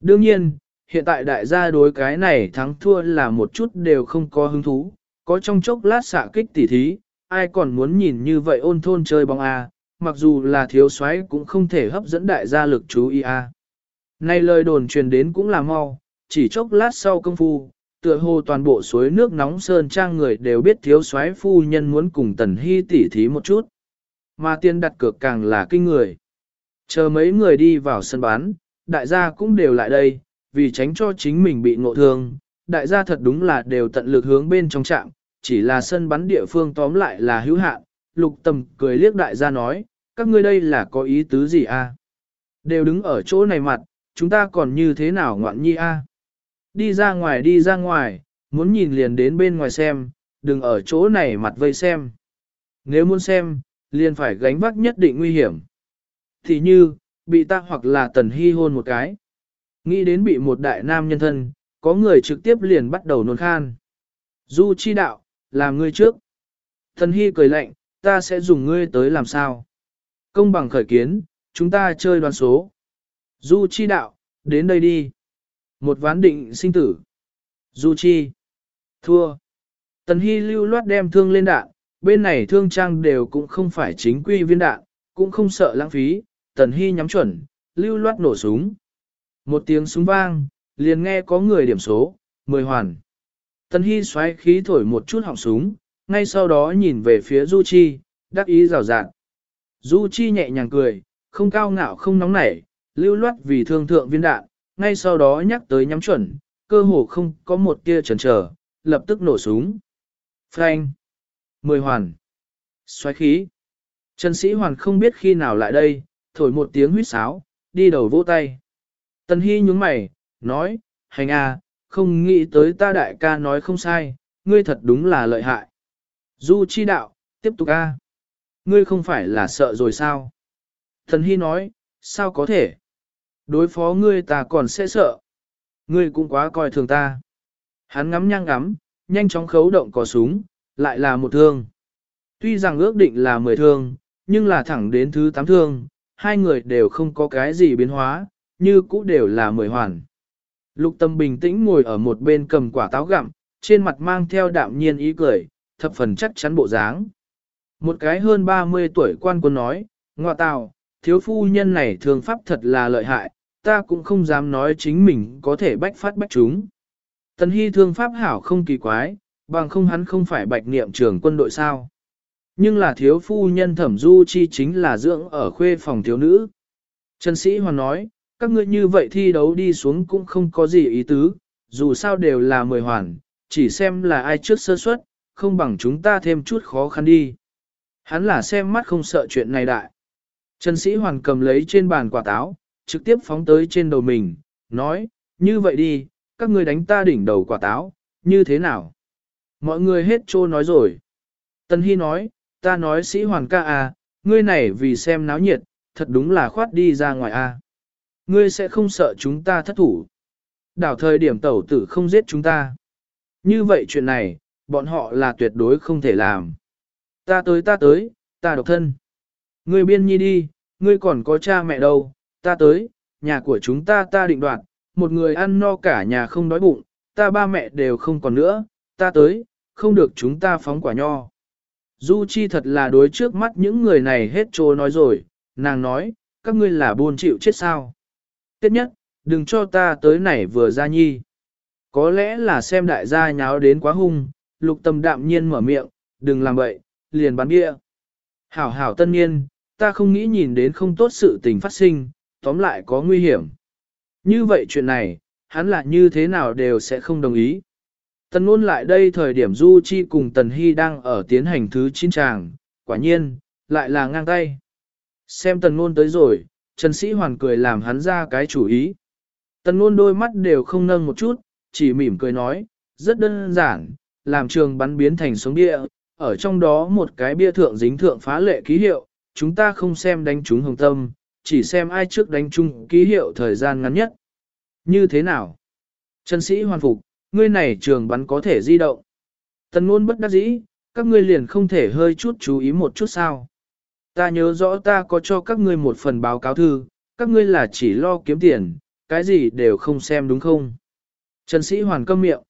Đương nhiên, hiện tại đại gia đối cái này thắng thua là một chút đều không có hứng thú, có trong chốc lát xạ kích tỉ thí, ai còn muốn nhìn như vậy ôn thôn chơi bóng à, mặc dù là thiếu soái cũng không thể hấp dẫn đại gia lực chú ý à. Nay lời đồn truyền đến cũng là mau, chỉ chốc lát sau công phu, tựa hồ toàn bộ suối nước nóng sơn trang người đều biết thiếu soái phu nhân muốn cùng tần hy tỉ thí một chút. Mà tiền đặt cược càng là kinh người. Chờ mấy người đi vào sân bán, đại gia cũng đều lại đây, vì tránh cho chính mình bị ngộ thương, đại gia thật đúng là đều tận lực hướng bên trong trạm, chỉ là sân bắn địa phương tóm lại là hữu hạn. Lục tầm cười liếc đại gia nói, các ngươi đây là có ý tứ gì a? Đều đứng ở chỗ này mặt, chúng ta còn như thế nào ngoạn nhi a? Đi ra ngoài đi ra ngoài, muốn nhìn liền đến bên ngoài xem, đừng ở chỗ này mặt vây xem. Nếu muốn xem, liền phải gánh vác nhất định nguy hiểm. Thì như, bị ta hoặc là tần hy hôn một cái. Nghĩ đến bị một đại nam nhân thân, có người trực tiếp liền bắt đầu nôn khan. Du chi đạo, làm ngươi trước. Tần hy cười lạnh, ta sẽ dùng ngươi tới làm sao? Công bằng khởi kiến, chúng ta chơi đoán số. Du chi đạo, đến đây đi. Một ván định sinh tử. Du chi. Thua. Tần Hy lưu loát đem thương lên đạn, bên này thương trang đều cũng không phải chính quy viên đạn, cũng không sợ lãng phí. Tần Hy nhắm chuẩn, lưu loát nổ súng. Một tiếng súng vang, liền nghe có người điểm số, 10 hoàn. Tần Hy xoáy khí thổi một chút họng súng, ngay sau đó nhìn về phía Du Chi, đắc ý rào rạt. Du Chi nhẹ nhàng cười, không cao ngạo không nóng nảy, lưu loát vì thương thượng viên đạn, ngay sau đó nhắc tới nhắm chuẩn, cơ hồ không có một tia chần chờ, lập tức nổ súng. Phanh! Mười hoàn! Xoáy khí. Trần Sĩ Hoàn không biết khi nào lại đây, thổi một tiếng huýt sáo, đi đầu vỗ tay. Tần Hy nhướng mày, nói, hành à, không nghĩ tới ta đại ca nói không sai, ngươi thật đúng là lợi hại. Du chi đạo, tiếp tục a. Ngươi không phải là sợ rồi sao? Thần Hy nói, sao có thể? Đối phó ngươi ta còn sẽ sợ. Ngươi cũng quá coi thường ta. Hắn ngắm nhang ngắm, nhanh chóng khấu động cò súng, lại là một thương. Tuy rằng ước định là 10 thương, nhưng là thẳng đến thứ 8 thương, hai người đều không có cái gì biến hóa, như cũ đều là 10 hoàn. Lục tâm bình tĩnh ngồi ở một bên cầm quả táo gặm, trên mặt mang theo đạm nhiên ý cười, thập phần chắc chắn bộ dáng. Một cái hơn 30 tuổi quan quân nói, ngọa tào, thiếu phu nhân này thường pháp thật là lợi hại, ta cũng không dám nói chính mình có thể bách phát bách chúng. Tần Hy thương pháp hảo không kỳ quái, bằng không hắn không phải bạch niệm trưởng quân đội sao. Nhưng là thiếu phu nhân thẩm du chi chính là dưỡng ở khuê phòng thiếu nữ. Trần Sĩ Hoàn nói, các ngươi như vậy thi đấu đi xuống cũng không có gì ý tứ, dù sao đều là mười hoàn, chỉ xem là ai trước sơ suất, không bằng chúng ta thêm chút khó khăn đi. Hắn là xem mắt không sợ chuyện này đại. Trần Sĩ Hoàn cầm lấy trên bàn quả táo, trực tiếp phóng tới trên đầu mình, nói, như vậy đi, các ngươi đánh ta đỉnh đầu quả táo, như thế nào? Mọi người hết trô nói rồi. Tân Hy nói, ta nói Sĩ Hoàn ca à, ngươi này vì xem náo nhiệt, thật đúng là khoát đi ra ngoài a. À. Ngươi sẽ không sợ chúng ta thất thủ. Đảo thời điểm tẩu tử không giết chúng ta. Như vậy chuyện này, bọn họ là tuyệt đối không thể làm. Ta tới ta tới, ta độc thân. Ngươi biên nhi đi, ngươi còn có cha mẹ đâu, ta tới, nhà của chúng ta ta định đoạt, một người ăn no cả nhà không đói bụng, ta ba mẹ đều không còn nữa, ta tới, không được chúng ta phóng quả nho. Du Chi thật là đối trước mắt những người này hết trô nói rồi, nàng nói, các ngươi là buồn chịu chết sao. Tiếp nhất, đừng cho ta tới này vừa ra nhi. Có lẽ là xem đại gia nháo đến quá hung, lục tâm đạm nhiên mở miệng, đừng làm bậy, liền bắn bia. Hảo hảo tân niên, ta không nghĩ nhìn đến không tốt sự tình phát sinh, tóm lại có nguy hiểm. Như vậy chuyện này, hắn là như thế nào đều sẽ không đồng ý. Tần ngôn lại đây thời điểm Du Chi cùng Tần Hy đang ở tiến hành thứ chín tràng, quả nhiên, lại là ngang tay. Xem tần ngôn tới rồi, Trần Sĩ Hoàn cười làm hắn ra cái chủ ý. Tần ngôn đôi mắt đều không nâng một chút, chỉ mỉm cười nói, rất đơn giản, làm trường bắn biến thành sống địa, ở trong đó một cái bia thượng dính thượng phá lệ ký hiệu, chúng ta không xem đánh trúng hồng tâm, chỉ xem ai trước đánh trúng ký hiệu thời gian ngắn nhất. Như thế nào? Trần Sĩ Hoàn phục, ngươi này trường bắn có thể di động. Tần ngôn bất đắc dĩ, các ngươi liền không thể hơi chút chú ý một chút sao. Ta nhớ rõ ta có cho các ngươi một phần báo cáo thư, các ngươi là chỉ lo kiếm tiền, cái gì đều không xem đúng không? Trần Sĩ Hoàn câm miệng.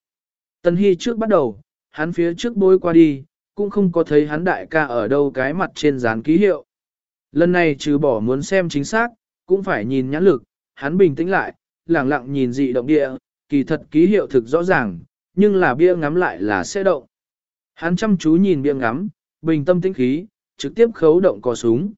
Tần Hy trước bắt đầu, hắn phía trước bôi qua đi, cũng không có thấy hắn đại ca ở đâu cái mặt trên dán ký hiệu. Lần này trừ bỏ muốn xem chính xác, cũng phải nhìn nhãn lực, hắn bình tĩnh lại, lẳng lặng nhìn dị động địa, kỳ thật ký hiệu thực rõ ràng, nhưng là bia ngắm lại là sẽ động. Hắn chăm chú nhìn bia ngắm, bình tâm tĩnh khí, trực tiếp khấu động cò súng.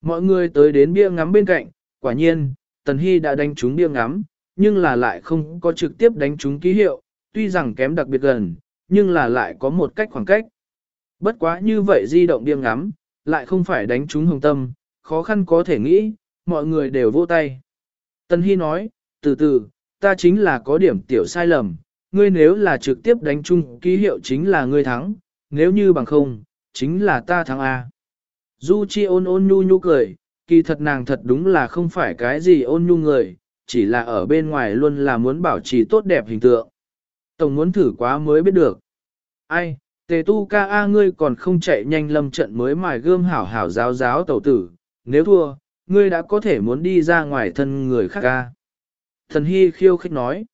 Mọi người tới đến bia ngắm bên cạnh, quả nhiên, Tần Hy đã đánh trúng bia ngắm, nhưng là lại không có trực tiếp đánh trúng ký hiệu, tuy rằng kém đặc biệt gần, nhưng là lại có một cách khoảng cách. Bất quá như vậy di động điêm ngắm, lại không phải đánh trúng hồng tâm, khó khăn có thể nghĩ, mọi người đều vô tay. Tân Hy nói, từ từ, ta chính là có điểm tiểu sai lầm, ngươi nếu là trực tiếp đánh chung ký hiệu chính là ngươi thắng, nếu như bằng không, chính là ta thắng A. Du Chi ôn ôn nhu nhu cười, kỳ thật nàng thật đúng là không phải cái gì ôn nhu người, chỉ là ở bên ngoài luôn là muốn bảo trì tốt đẹp hình tượng. Tổng muốn thử quá mới biết được. Ai, tề tu ca a ngươi còn không chạy nhanh lâm trận mới mài gươm hảo hảo giáo giáo tẩu tử, nếu thua, ngươi đã có thể muốn đi ra ngoài thân người khác ca. Thần Hy khiêu khích nói.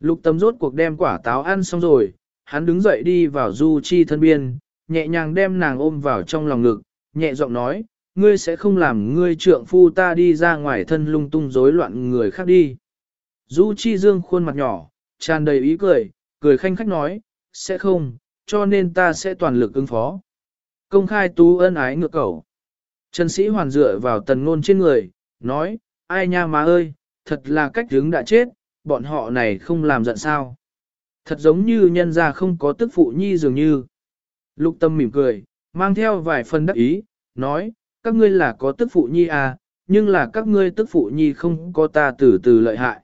Lục tâm rốt cuộc đem quả táo ăn xong rồi, hắn đứng dậy đi vào Du Chi thân biên, nhẹ nhàng đem nàng ôm vào trong lòng ngực, nhẹ giọng nói, ngươi sẽ không làm ngươi trượng phu ta đi ra ngoài thân lung tung rối loạn người khác đi. Du Chi Dương khuôn mặt nhỏ, tràn đầy ý cười, cười khanh khách nói, sẽ không, cho nên ta sẽ toàn lực ứng phó. Công khai tú ân ái ngược cầu. Trần sĩ hoàn dựa vào tần ngôn trên người, nói, ai nha má ơi, thật là cách hướng đã chết, bọn họ này không làm giận sao. Thật giống như nhân gia không có tức phụ nhi dường như. Lục tâm mỉm cười, Mang theo vài phần đắc ý, nói, các ngươi là có tức phụ nhi à, nhưng là các ngươi tức phụ nhi không có ta từ từ lợi hại.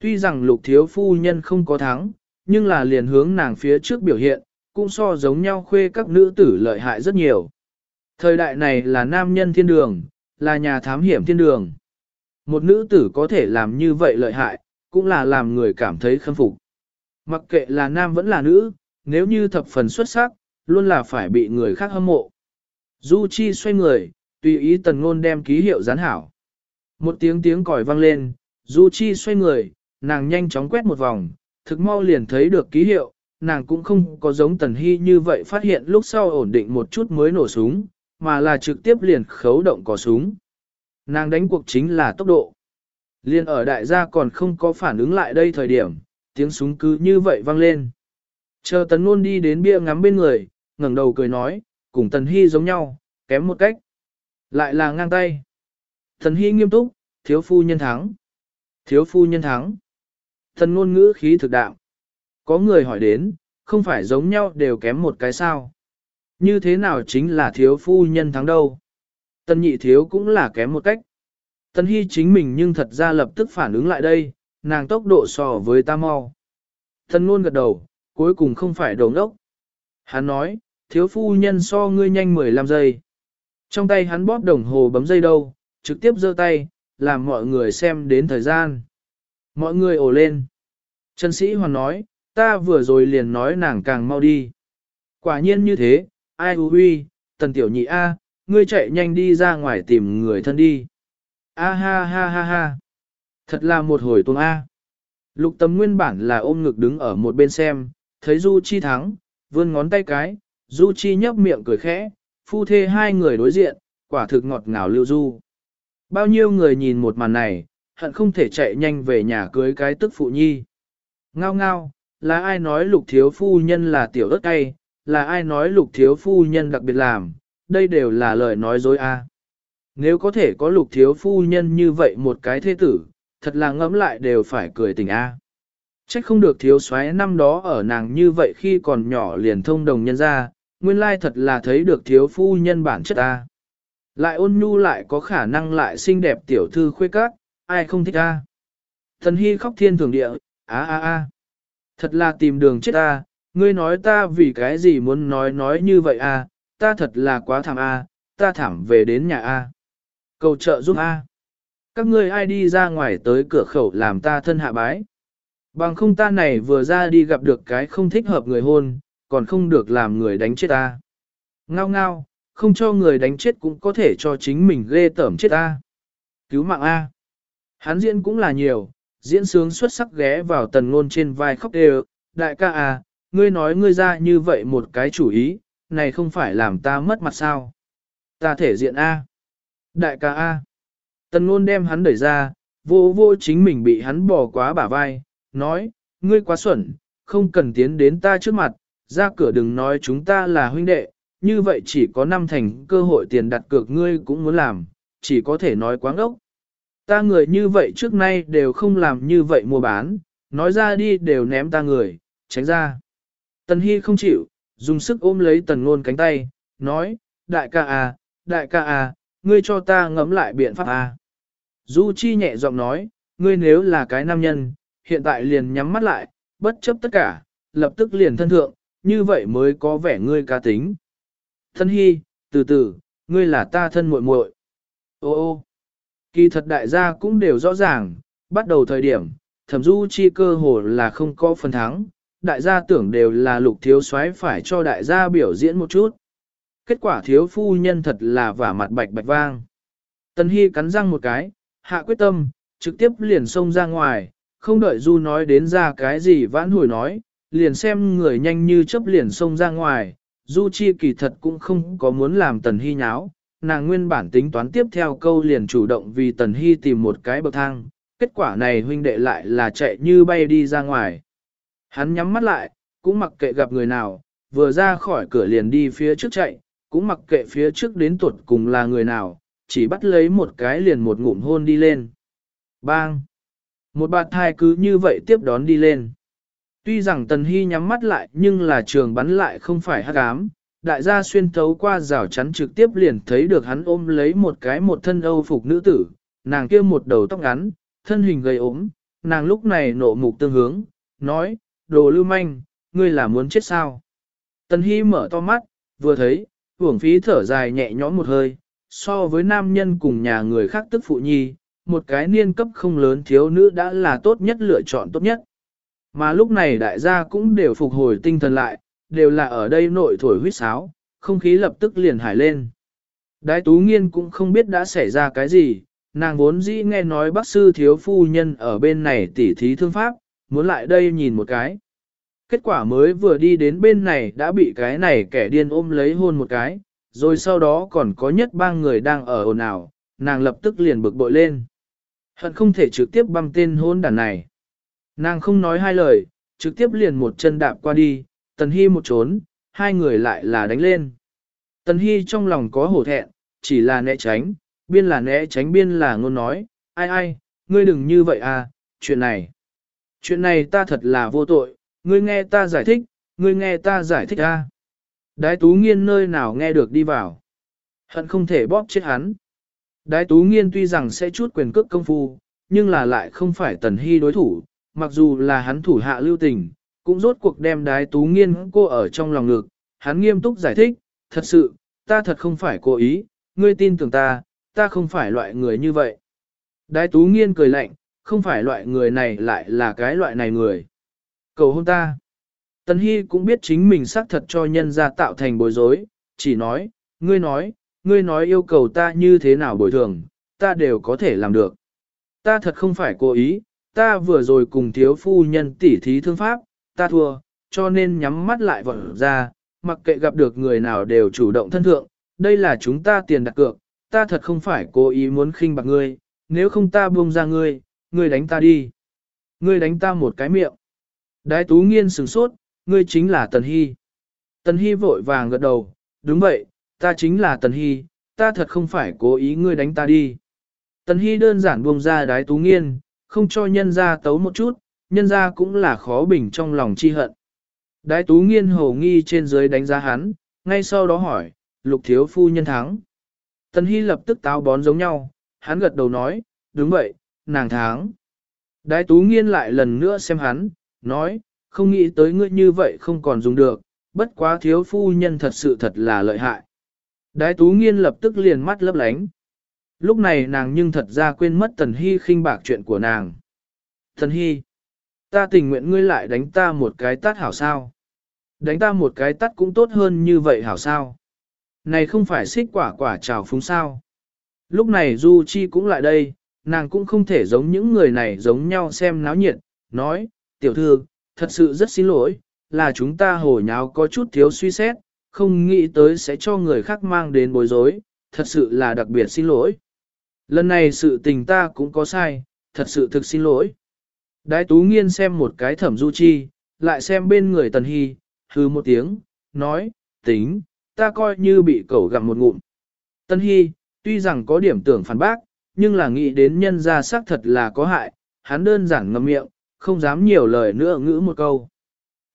Tuy rằng lục thiếu phu nhân không có thắng, nhưng là liền hướng nàng phía trước biểu hiện, cũng so giống nhau khuê các nữ tử lợi hại rất nhiều. Thời đại này là nam nhân thiên đường, là nhà thám hiểm thiên đường. Một nữ tử có thể làm như vậy lợi hại, cũng là làm người cảm thấy khâm phục. Mặc kệ là nam vẫn là nữ, nếu như thập phần xuất sắc, luôn là phải bị người khác hâm mộ. Du Chi xoay người, tùy ý tần ngôn đem ký hiệu gián hảo. Một tiếng tiếng còi vang lên, Du Chi xoay người, nàng nhanh chóng quét một vòng, thực mau liền thấy được ký hiệu, nàng cũng không có giống tần hy như vậy phát hiện lúc sau ổn định một chút mới nổ súng, mà là trực tiếp liền khấu động cò súng. Nàng đánh cuộc chính là tốc độ. Liên ở đại gia còn không có phản ứng lại đây thời điểm, tiếng súng cứ như vậy vang lên. Chờ tần Nôn đi đến bia ngắm bên người, ngẩng đầu cười nói, cùng tần hy giống nhau, kém một cách. Lại là ngang tay. Tần hy nghiêm túc, thiếu phu nhân thắng. Thiếu phu nhân thắng. Tần Nôn ngữ khí thực đạo. Có người hỏi đến, không phải giống nhau đều kém một cái sao. Như thế nào chính là thiếu phu nhân thắng đâu. tân nhị thiếu cũng là kém một cách. tân hy chính mình nhưng thật ra lập tức phản ứng lại đây, nàng tốc độ so với ta mau. tân ngôn gật đầu, cuối cùng không phải đồ ngốc. Hắn nói, thiếu phu nhân so ngươi nhanh 15 giây. Trong tay hắn bóp đồng hồ bấm dây đâu, trực tiếp giơ tay, làm mọi người xem đến thời gian. Mọi người ồ lên. Trần sĩ hoàn nói, ta vừa rồi liền nói nàng càng mau đi. Quả nhiên như thế, ai hư huy, tần tiểu nhị A, ngươi chạy nhanh đi ra ngoài tìm người thân đi. A ha ha ha ha. Thật là một hồi tuồng A. Lục tâm nguyên bản là ôm ngực đứng ở một bên xem, thấy Du Chi thắng, vươn ngón tay cái, Du Chi nhấp miệng cười khẽ, phu thê hai người đối diện, quả thực ngọt ngào lưu du. Bao nhiêu người nhìn một màn này, hận không thể chạy nhanh về nhà cưới cái tức phụ nhi. Ngao ngao, là ai nói lục thiếu phu nhân là tiểu ớt cay, là ai nói lục thiếu phu nhân đặc biệt làm, đây đều là lời nói dối a. Nếu có thể có lục thiếu phu nhân như vậy một cái thế tử, thật là ngẫm lại đều phải cười tình a. Trách không được thiếu soái năm đó ở nàng như vậy khi còn nhỏ liền thông đồng nhân ra, nguyên lai thật là thấy được thiếu phu nhân bản chất a. Lại ôn nhu lại có khả năng lại xinh đẹp tiểu thư khuê các, ai không thích a. Thần hy khóc thiên thường địa, a a a. Thật là tìm đường chết ta, ngươi nói ta vì cái gì muốn nói nói như vậy a, ta thật là quá thảm a, ta thảm về đến nhà a. Cầu trợ giúp a. Các ngươi ai đi ra ngoài tới cửa khẩu làm ta thân hạ bái. Bằng không ta này vừa ra đi gặp được cái không thích hợp người hôn, còn không được làm người đánh chết ta. Ngao ngao, không cho người đánh chết cũng có thể cho chính mình ghê tởm chết ta. Cứu mạng A. Hắn diễn cũng là nhiều, diễn sướng xuất sắc ghé vào tần ngôn trên vai khóc đều, đại ca A, ngươi nói ngươi ra như vậy một cái chủ ý, này không phải làm ta mất mặt sao. Ta thể diện A. Đại ca A. Tần ngôn đem hắn đẩy ra, vô vô chính mình bị hắn bỏ quá bả vai, nói, ngươi quá xuẩn, không cần tiến đến ta trước mặt, ra cửa đừng nói chúng ta là huynh đệ, như vậy chỉ có năm thành cơ hội tiền đặt cược ngươi cũng muốn làm, chỉ có thể nói quá ngốc. Ta người như vậy trước nay đều không làm như vậy mua bán, nói ra đi đều ném ta người, tránh ra. Tần Hy không chịu, dùng sức ôm lấy tần ngôn cánh tay, nói, đại ca à, đại ca à, ngươi cho ta ngẫm lại biện pháp à. Du Chi nhẹ giọng nói, ngươi nếu là cái nam nhân, hiện tại liền nhắm mắt lại, bất chấp tất cả, lập tức liền thân thượng, như vậy mới có vẻ ngươi ca tính. Thân hy, từ từ, ngươi là ta thân muội muội. Ô ô, kỳ thật đại gia cũng đều rõ ràng, bắt đầu thời điểm, thẩm du chi cơ hồ là không có phần thắng, đại gia tưởng đều là lục thiếu soái phải cho đại gia biểu diễn một chút. Kết quả thiếu phu nhân thật là vả mặt bạch bạch vang. Tần Hy cắn răng một cái, hạ quyết tâm, trực tiếp liền xông ra ngoài, không đợi Du nói đến ra cái gì vãn hồi nói, liền xem người nhanh như chớp liền xông ra ngoài, Du Chi kỳ thật cũng không có muốn làm Tần Hy nháo, nàng nguyên bản tính toán tiếp theo câu liền chủ động vì Tần Hy tìm một cái bậc thang, kết quả này huynh đệ lại là chạy như bay đi ra ngoài. Hắn nhắm mắt lại, cũng mặc kệ gặp người nào, vừa ra khỏi cửa liền đi phía trước chạy, cũng mặc kệ phía trước đến tuột cùng là người nào, chỉ bắt lấy một cái liền một ngụm hôn đi lên. Bang! Một bạt thai cứ như vậy tiếp đón đi lên. Tuy rằng Tần Hy nhắm mắt lại nhưng là trường bắn lại không phải hắc ám, đại gia xuyên thấu qua rào chắn trực tiếp liền thấy được hắn ôm lấy một cái một thân âu phục nữ tử, nàng kia một đầu tóc ngắn, thân hình gầy ốm, nàng lúc này nộ mục tương hướng, nói, đồ lưu manh, ngươi là muốn chết sao? Tần Hy mở to mắt, vừa thấy, hưởng phí thở dài nhẹ nhõm một hơi, so với nam nhân cùng nhà người khác tức phụ nhi, một cái niên cấp không lớn thiếu nữ đã là tốt nhất lựa chọn tốt nhất. Mà lúc này đại gia cũng đều phục hồi tinh thần lại, đều là ở đây nội thổi huyết sáo, không khí lập tức liền hải lên. Đái tú nghiên cũng không biết đã xảy ra cái gì, nàng vốn dĩ nghe nói bác sư thiếu phu nhân ở bên này tỉ thí thương pháp, muốn lại đây nhìn một cái. Kết quả mới vừa đi đến bên này đã bị cái này kẻ điên ôm lấy hôn một cái, rồi sau đó còn có nhất ba người đang ở ồn ào, nàng lập tức liền bực bội lên. Hận không thể trực tiếp băm tên hôn đàn này. Nàng không nói hai lời, trực tiếp liền một chân đạp qua đi, Tần Hy một trốn, hai người lại là đánh lên. Tần Hy trong lòng có hổ thẹn, chỉ là né tránh, biên là né tránh biên là ngôn nói, ai ai, ngươi đừng như vậy à, chuyện này. Chuyện này ta thật là vô tội, ngươi nghe ta giải thích, ngươi nghe ta giải thích à. Đái tú nghiên nơi nào nghe được đi vào. Hận không thể bóp chết hắn. Đái tú nghiên tuy rằng sẽ chút quyền cước công phu, nhưng là lại không phải tần hy đối thủ, mặc dù là hắn thủ hạ lưu tình, cũng rốt cuộc đem đái tú nghiên cô ở trong lòng ngực, hắn nghiêm túc giải thích, thật sự, ta thật không phải cố ý, ngươi tin tưởng ta, ta không phải loại người như vậy. Đái tú nghiên cười lạnh, không phải loại người này lại là cái loại này người. Cầu hôn ta. Tần Hy cũng biết chính mình xác thật cho nhân ra tạo thành bối rối, chỉ nói, ngươi nói, ngươi nói yêu cầu ta như thế nào bồi thường, ta đều có thể làm được. Ta thật không phải cố ý, ta vừa rồi cùng thiếu phu nhân tỉ thí thương pháp, ta thua, cho nên nhắm mắt lại vọt ra, mặc kệ gặp được người nào đều chủ động thân thượng, đây là chúng ta tiền đặt cược, ta thật không phải cố ý muốn khinh bạc ngươi, nếu không ta buông ra ngươi, ngươi đánh ta đi. Ngươi đánh ta một cái miệng. Đái tú nghiên sừng sốt, ngươi chính là Tần Hy. Tần Hy vội vàng gật đầu, đúng vậy, ta chính là Tần Hy, ta thật không phải cố ý ngươi đánh ta đi. Tần Hy đơn giản buông ra đái tú nghiên, không cho nhân ra tấu một chút, nhân ra cũng là khó bình trong lòng chi hận. Đái tú nghiên hồ nghi trên dưới đánh giá hắn, ngay sau đó hỏi, lục thiếu phu nhân thắng. Tần Hy lập tức táo bón giống nhau, hắn gật đầu nói, đúng vậy, nàng thắng. Đái tú nghiên lại lần nữa xem hắn, nói, không nghĩ tới ngươi như vậy không còn dùng được, bất quá thiếu phu nhân thật sự thật là lợi hại. Đái tú nghiên lập tức liền mắt lấp lánh. Lúc này nàng nhưng thật ra quên mất Tần Hy khinh bạc chuyện của nàng. Tần Hy, ta tình nguyện ngươi lại đánh ta một cái tát hảo sao. Đánh ta một cái tát cũng tốt hơn như vậy hảo sao. Này không phải xích quả quả trào phúng sao. Lúc này Du Chi cũng lại đây, nàng cũng không thể giống những người này giống nhau xem náo nhiệt, nói, tiểu thư, thật sự rất xin lỗi, là chúng ta hồ nháo có chút thiếu suy xét, không nghĩ tới sẽ cho người khác mang đến bối rối, thật sự là đặc biệt xin lỗi. Lần này sự tình ta cũng có sai, thật sự thực xin lỗi. Đái tú nghiên xem một cái thẩm du chi, lại xem bên người tần hy, hư một tiếng, nói, tính, ta coi như bị cẩu gặm một ngụm. Tần hy, tuy rằng có điểm tưởng phản bác, nhưng là nghĩ đến nhân ra xác thật là có hại, hắn đơn giản ngậm miệng, không dám nhiều lời nữa ngữ một câu.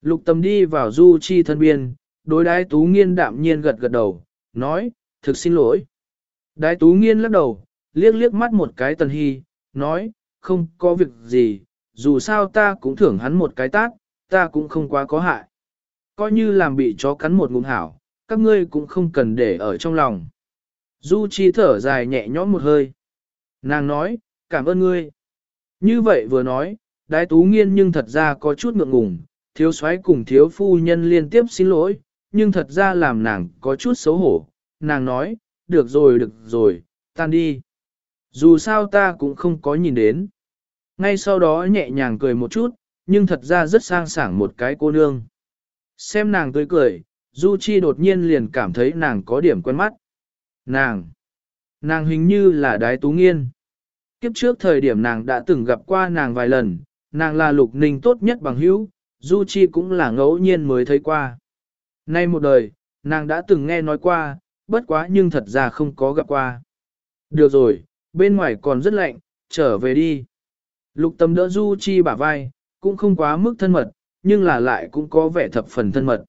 Lục tâm đi vào du chi thân biên, đối đái tú nghiên đạm nhiên gật gật đầu, nói, thực xin lỗi. Đái tú nghiên lắc đầu, liếc liếc mắt một cái tần hy, nói, không có việc gì, dù sao ta cũng thưởng hắn một cái tát, ta cũng không quá có hại. Coi như làm bị chó cắn một ngụm hảo, các ngươi cũng không cần để ở trong lòng. Du Chi thở dài nhẹ nhõm một hơi. Nàng nói, cảm ơn ngươi. Như vậy vừa nói, đái tú nghiên nhưng thật ra có chút ngượng ngùng, thiếu soái cùng thiếu phu nhân liên tiếp xin lỗi, nhưng thật ra làm nàng có chút xấu hổ. Nàng nói, được rồi được rồi, tan đi. Dù sao ta cũng không có nhìn đến. Ngay sau đó nhẹ nhàng cười một chút, nhưng thật ra rất sang sảng một cái cô nương. Xem nàng tươi cười, Du Chi đột nhiên liền cảm thấy nàng có điểm quen mắt. Nàng! Nàng hình như là đái tú nghiên. Kiếp trước thời điểm nàng đã từng gặp qua nàng vài lần, nàng là lục ninh tốt nhất bằng hữu, Du Chi cũng là ngẫu nhiên mới thấy qua. Nay một đời, nàng đã từng nghe nói qua, bất quá nhưng thật ra không có gặp qua. Được rồi, bên ngoài còn rất lạnh, trở về đi. Lục tâm đỡ Du Chi bả vai, cũng không quá mức thân mật, nhưng là lại cũng có vẻ thập phần thân mật.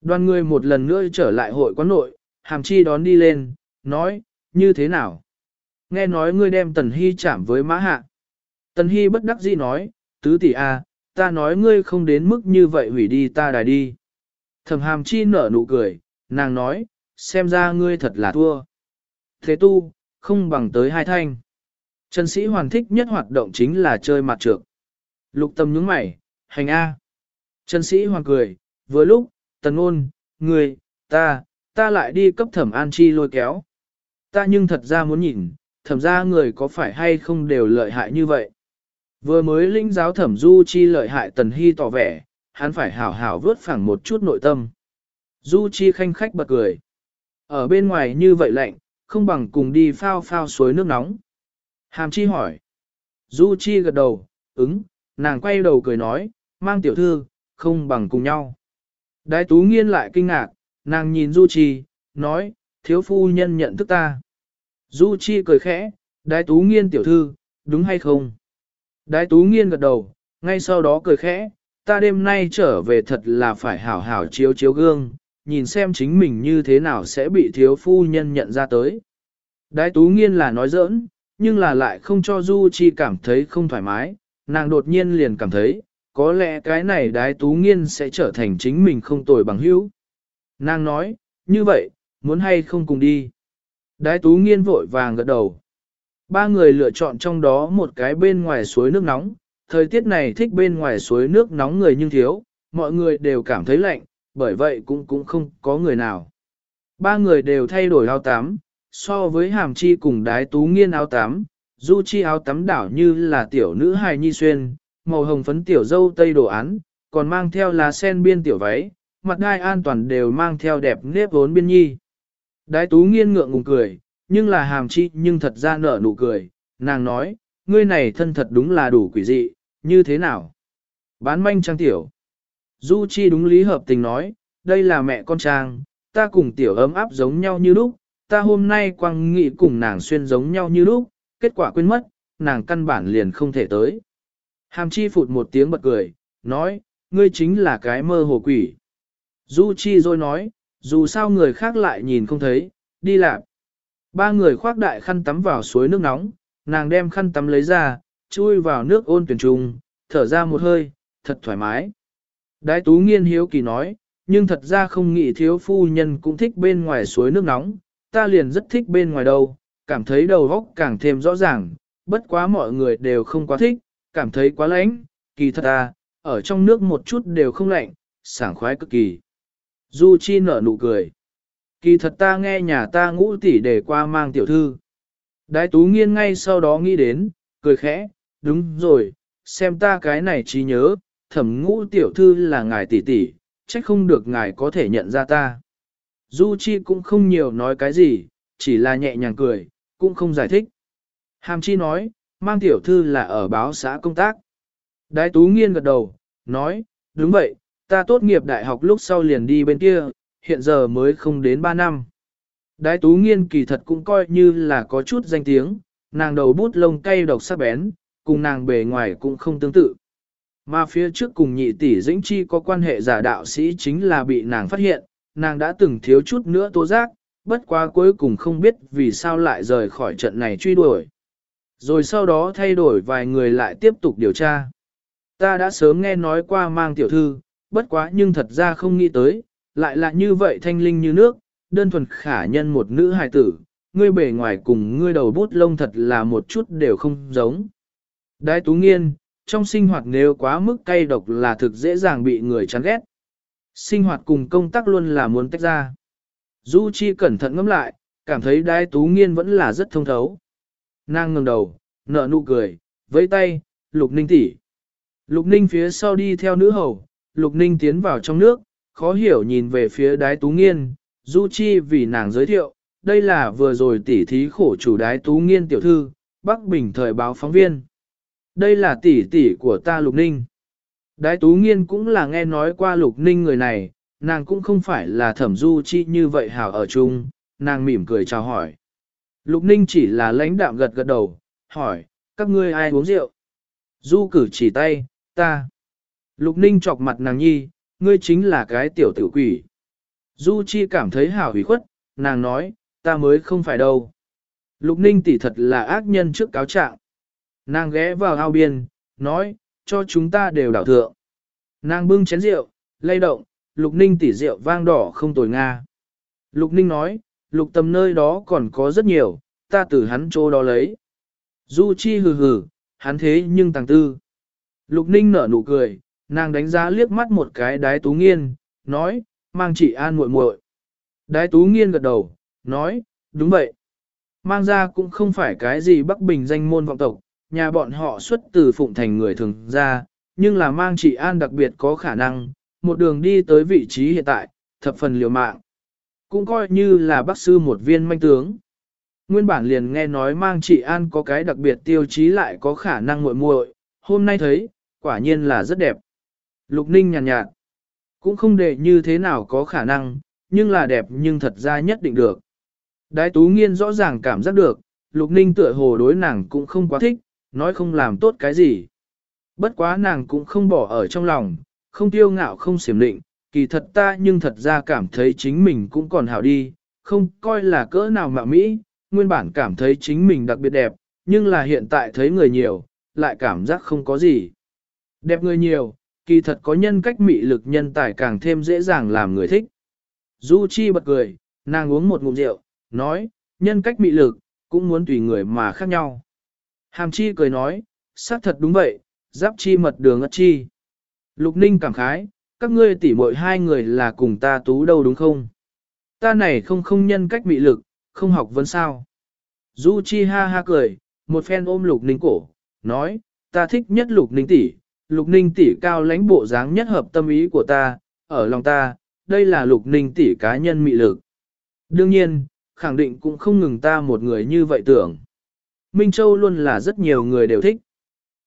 Đoàn người một lần nữa trở lại hội quán nội, hàm chi đón đi lên, nói, như thế nào? Nghe nói ngươi đem Tần Hy chạm với mã hạ. Tần Hy bất đắc dĩ nói, tứ tỷ a, ta nói ngươi không đến mức như vậy hủy đi ta đài đi. Thẩm hàm chi nở nụ cười, nàng nói, xem ra ngươi thật là thua. Thế tu, không bằng tới hai thanh. Trần sĩ hoàn thích nhất hoạt động chính là chơi mặt trược. Lục tâm nhướng mày, hành A. Trần sĩ hoàn cười, vừa lúc, tần ôn, người ta, ta lại đi cấp thẩm an chi lôi kéo. Ta nhưng thật ra muốn nhìn, thẩm ra người có phải hay không đều lợi hại như vậy. Vừa mới linh giáo thẩm du chi lợi hại tần hy tỏ vẻ, hắn phải hảo hảo vớt phẳng một chút nội tâm. Du chi khanh khách bật cười. Ở bên ngoài như vậy lạnh, không bằng cùng đi phao phao suối nước nóng. Hàm chi hỏi. Du chi gật đầu, ứng, nàng quay đầu cười nói, mang tiểu thư, không bằng cùng nhau. Đại tú nghiên lại kinh ngạc, nàng nhìn Du chi, nói, thiếu phu nhân nhận thức ta. Du chi cười khẽ, đại tú nghiên tiểu thư, đúng hay không? Đại tú nghiên gật đầu, ngay sau đó cười khẽ, ta đêm nay trở về thật là phải hảo hảo chiếu chiếu gương, nhìn xem chính mình như thế nào sẽ bị thiếu phu nhân nhận ra tới. Đái tú nghiên là nói giỡn, nhưng là lại không cho Du Chi cảm thấy không thoải mái, nàng đột nhiên liền cảm thấy, có lẽ cái này đái tú nghiên sẽ trở thành chính mình không tồi bằng hữu. Nàng nói, như vậy, muốn hay không cùng đi. Đái tú nghiên vội vàng gật đầu. Ba người lựa chọn trong đó một cái bên ngoài suối nước nóng, thời tiết này thích bên ngoài suối nước nóng người nhưng thiếu, mọi người đều cảm thấy lạnh, bởi vậy cũng cũng không có người nào. Ba người đều thay đổi áo tắm, so với hàm chi cùng đái tú nghiên áo tắm, du chi áo tắm đảo như là tiểu nữ hài nhi xuyên, màu hồng phấn tiểu dâu tây đồ án, còn mang theo lá sen biên tiểu váy, mặt đai an toàn đều mang theo đẹp nếp vốn biên nhi. Đái tú nghiên ngượng ngùng cười, nhưng là hàm chi nhưng thật ra nở nụ cười, nàng nói, ngươi này thân thật đúng là đủ quỷ dị, như thế nào? Bán manh trang tiểu. Du Chi đúng lý hợp tình nói, đây là mẹ con trang, ta cùng tiểu ấm áp giống nhau như lúc, ta hôm nay quang nghị cùng nàng xuyên giống nhau như lúc, kết quả quên mất, nàng căn bản liền không thể tới. Hàm chi phụt một tiếng bật cười, nói, ngươi chính là cái mơ hồ quỷ. Du Chi rồi nói, dù sao người khác lại nhìn không thấy, đi làm. Ba người khoác đại khăn tắm vào suối nước nóng, nàng đem khăn tắm lấy ra, chui vào nước ôn tuyển trùng, thở ra một hơi, thật thoải mái. Đái tú nghiên hiếu kỳ nói, nhưng thật ra không nghĩ thiếu phu nhân cũng thích bên ngoài suối nước nóng, ta liền rất thích bên ngoài đâu, cảm thấy đầu góc càng thêm rõ ràng, bất quá mọi người đều không quá thích, cảm thấy quá lạnh, kỳ thật ta ở trong nước một chút đều không lạnh, sảng khoái cực kỳ. Du Chi nở nụ cười. Kỳ thật ta nghe nhà ta ngũ tỷ để qua mang tiểu thư. Đái tú nghiên ngay sau đó nghĩ đến, cười khẽ, đúng rồi, xem ta cái này trí nhớ, thẩm ngũ tiểu thư là ngài tỷ tỷ, trách không được ngài có thể nhận ra ta. Du Chi cũng không nhiều nói cái gì, chỉ là nhẹ nhàng cười, cũng không giải thích. Hàm Chi nói, mang tiểu thư là ở báo xã công tác. Đái Tú Nghiên gật đầu, nói, đúng vậy, ta tốt nghiệp đại học lúc sau liền đi bên kia, hiện giờ mới không đến 3 năm. Đái Tú Nghiên kỳ thật cũng coi như là có chút danh tiếng, nàng đầu bút lông cay độc sắc bén, cùng nàng bề ngoài cũng không tương tự. Mà phía trước cùng nhị tỷ dĩnh chi có quan hệ giả đạo sĩ chính là bị nàng phát hiện, nàng đã từng thiếu chút nữa tố giác, bất quá cuối cùng không biết vì sao lại rời khỏi trận này truy đuổi. Rồi sau đó thay đổi vài người lại tiếp tục điều tra. Ta đã sớm nghe nói qua mang tiểu thư, bất quá nhưng thật ra không nghĩ tới, lại là như vậy thanh linh như nước, đơn thuần khả nhân một nữ hài tử, ngươi bề ngoài cùng ngươi đầu bút lông thật là một chút đều không giống. Đái tú nghiên, trong sinh hoạt nếu quá mức cay độc là thực dễ dàng bị người chán ghét. Sinh hoạt cùng công tác luôn là muốn tách ra. Du Chi cẩn thận ngẫm lại, cảm thấy đái tú nghiên vẫn là rất thông thấu. Nàng ngẩng đầu, nở nụ cười, vẫy tay, lục ninh tỷ. Lục ninh phía sau đi theo nữ hầu, lục ninh tiến vào trong nước, khó hiểu nhìn về phía đái tú nghiên, Du Chi vì nàng giới thiệu, đây là vừa rồi tỷ thí khổ chủ đái tú nghiên tiểu thư, Bắc Bình thời báo phóng viên. Đây là tỷ tỷ của ta Lục Ninh. Đái Tú Nghiên cũng là nghe nói qua Lục Ninh người này, nàng cũng không phải là thẩm du chi như vậy hảo ở chung, nàng mỉm cười chào hỏi. Lục Ninh chỉ là lãnh đạm gật gật đầu, hỏi, các ngươi ai uống rượu? Du cử chỉ tay, ta. Lục Ninh chọc mặt nàng nhi, ngươi chính là cái tiểu tử quỷ. Du Chi cảm thấy hảo hủy khuất, nàng nói, ta mới không phải đâu. Lục ninh tỷ thật là ác nhân trước cáo trạng. Nàng ghé vào ao biên, nói, cho chúng ta đều đảo thượng. Nàng bưng chén rượu, lay động, lục ninh tỉ rượu vang đỏ không tồi nga. Lục ninh nói, lục tầm nơi đó còn có rất nhiều, ta từ hắn chỗ đó lấy. Du chi hừ hừ, hắn thế nhưng tàng tư. Lục ninh nở nụ cười, nàng đánh giá liếc mắt một cái đái tú nghiên, nói, mang chị an muội muội. Đái tú nghiên gật đầu, nói, đúng vậy. Mang ra cũng không phải cái gì Bắc Bình danh môn vọng tộc, nhà bọn họ xuất từ phụng thành người thường ra, nhưng là mang chị An đặc biệt có khả năng, một đường đi tới vị trí hiện tại, thập phần liều mạng. Cũng coi như là bác sư một viên manh tướng. Nguyên bản liền nghe nói mang chị An có cái đặc biệt tiêu chí lại có khả năng muội muội, hôm nay thấy, quả nhiên là rất đẹp. Lục Ninh nhàn nhạt, nhạt, cũng không để như thế nào có khả năng, nhưng là đẹp nhưng thật ra nhất định được. Đái Tú Nghiên rõ ràng cảm giác được, Lục Ninh tựa hồ đối nàng cũng không quá thích, nói không làm tốt cái gì. Bất quá nàng cũng không bỏ ở trong lòng, không tiêu ngạo không xiểm định, kỳ thật ta nhưng thật ra cảm thấy chính mình cũng còn hảo đi, không coi là cỡ nào mạo mỹ, nguyên bản cảm thấy chính mình đặc biệt đẹp, nhưng là hiện tại thấy người nhiều, lại cảm giác không có gì. Đẹp người nhiều, kỳ thật có nhân cách mị lực nhân tài càng thêm dễ dàng làm người thích. Du Chi bật cười, nàng uống một ngụm rượu, nói, nhân cách mị lực, cũng muốn tùy người mà khác nhau. Hàm Chi cười nói, xác thật đúng vậy, giáp chi mật đường ất chi. Lục Ninh cảm khái, các ngươi tỉ muội hai người là cùng ta tú đâu đúng không? Ta này không không nhân cách mị lực, không học vấn sao. Du Chi ha ha cười, một phen ôm Lục Ninh cổ, nói, ta thích nhất Lục Ninh tỷ, Lục Ninh tỷ cao lãnh bộ dáng nhất hợp tâm ý của ta, ở lòng ta, đây là Lục Ninh tỷ cá nhân mị lực. Đương nhiên, khẳng định cũng không ngừng ta một người như vậy tưởng. Minh Châu luôn là rất nhiều người đều thích.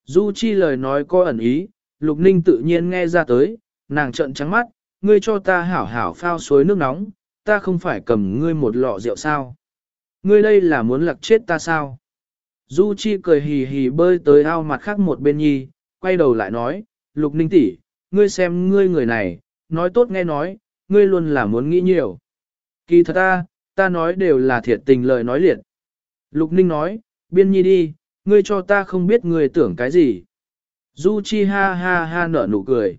Du Chi lời nói có ẩn ý, Lục Ninh tự nhiên nghe ra tới, nàng trợn trắng mắt, ngươi cho ta hảo hảo phao suối nước nóng, ta không phải cầm ngươi một lọ rượu sao. Ngươi đây là muốn lặc chết ta sao? Du Chi cười hì hì bơi tới ao mặt khác một bên nhi, quay đầu lại nói, Lục Ninh tỷ, ngươi xem ngươi người này, nói tốt nghe nói, ngươi luôn là muốn nghĩ nhiều. Kỳ thật ta, ta nói đều là thiệt tình lời nói liệt. Lục Ninh nói, biên nhi đi, ngươi cho ta không biết ngươi tưởng cái gì. Du Chi ha ha ha nở nụ cười.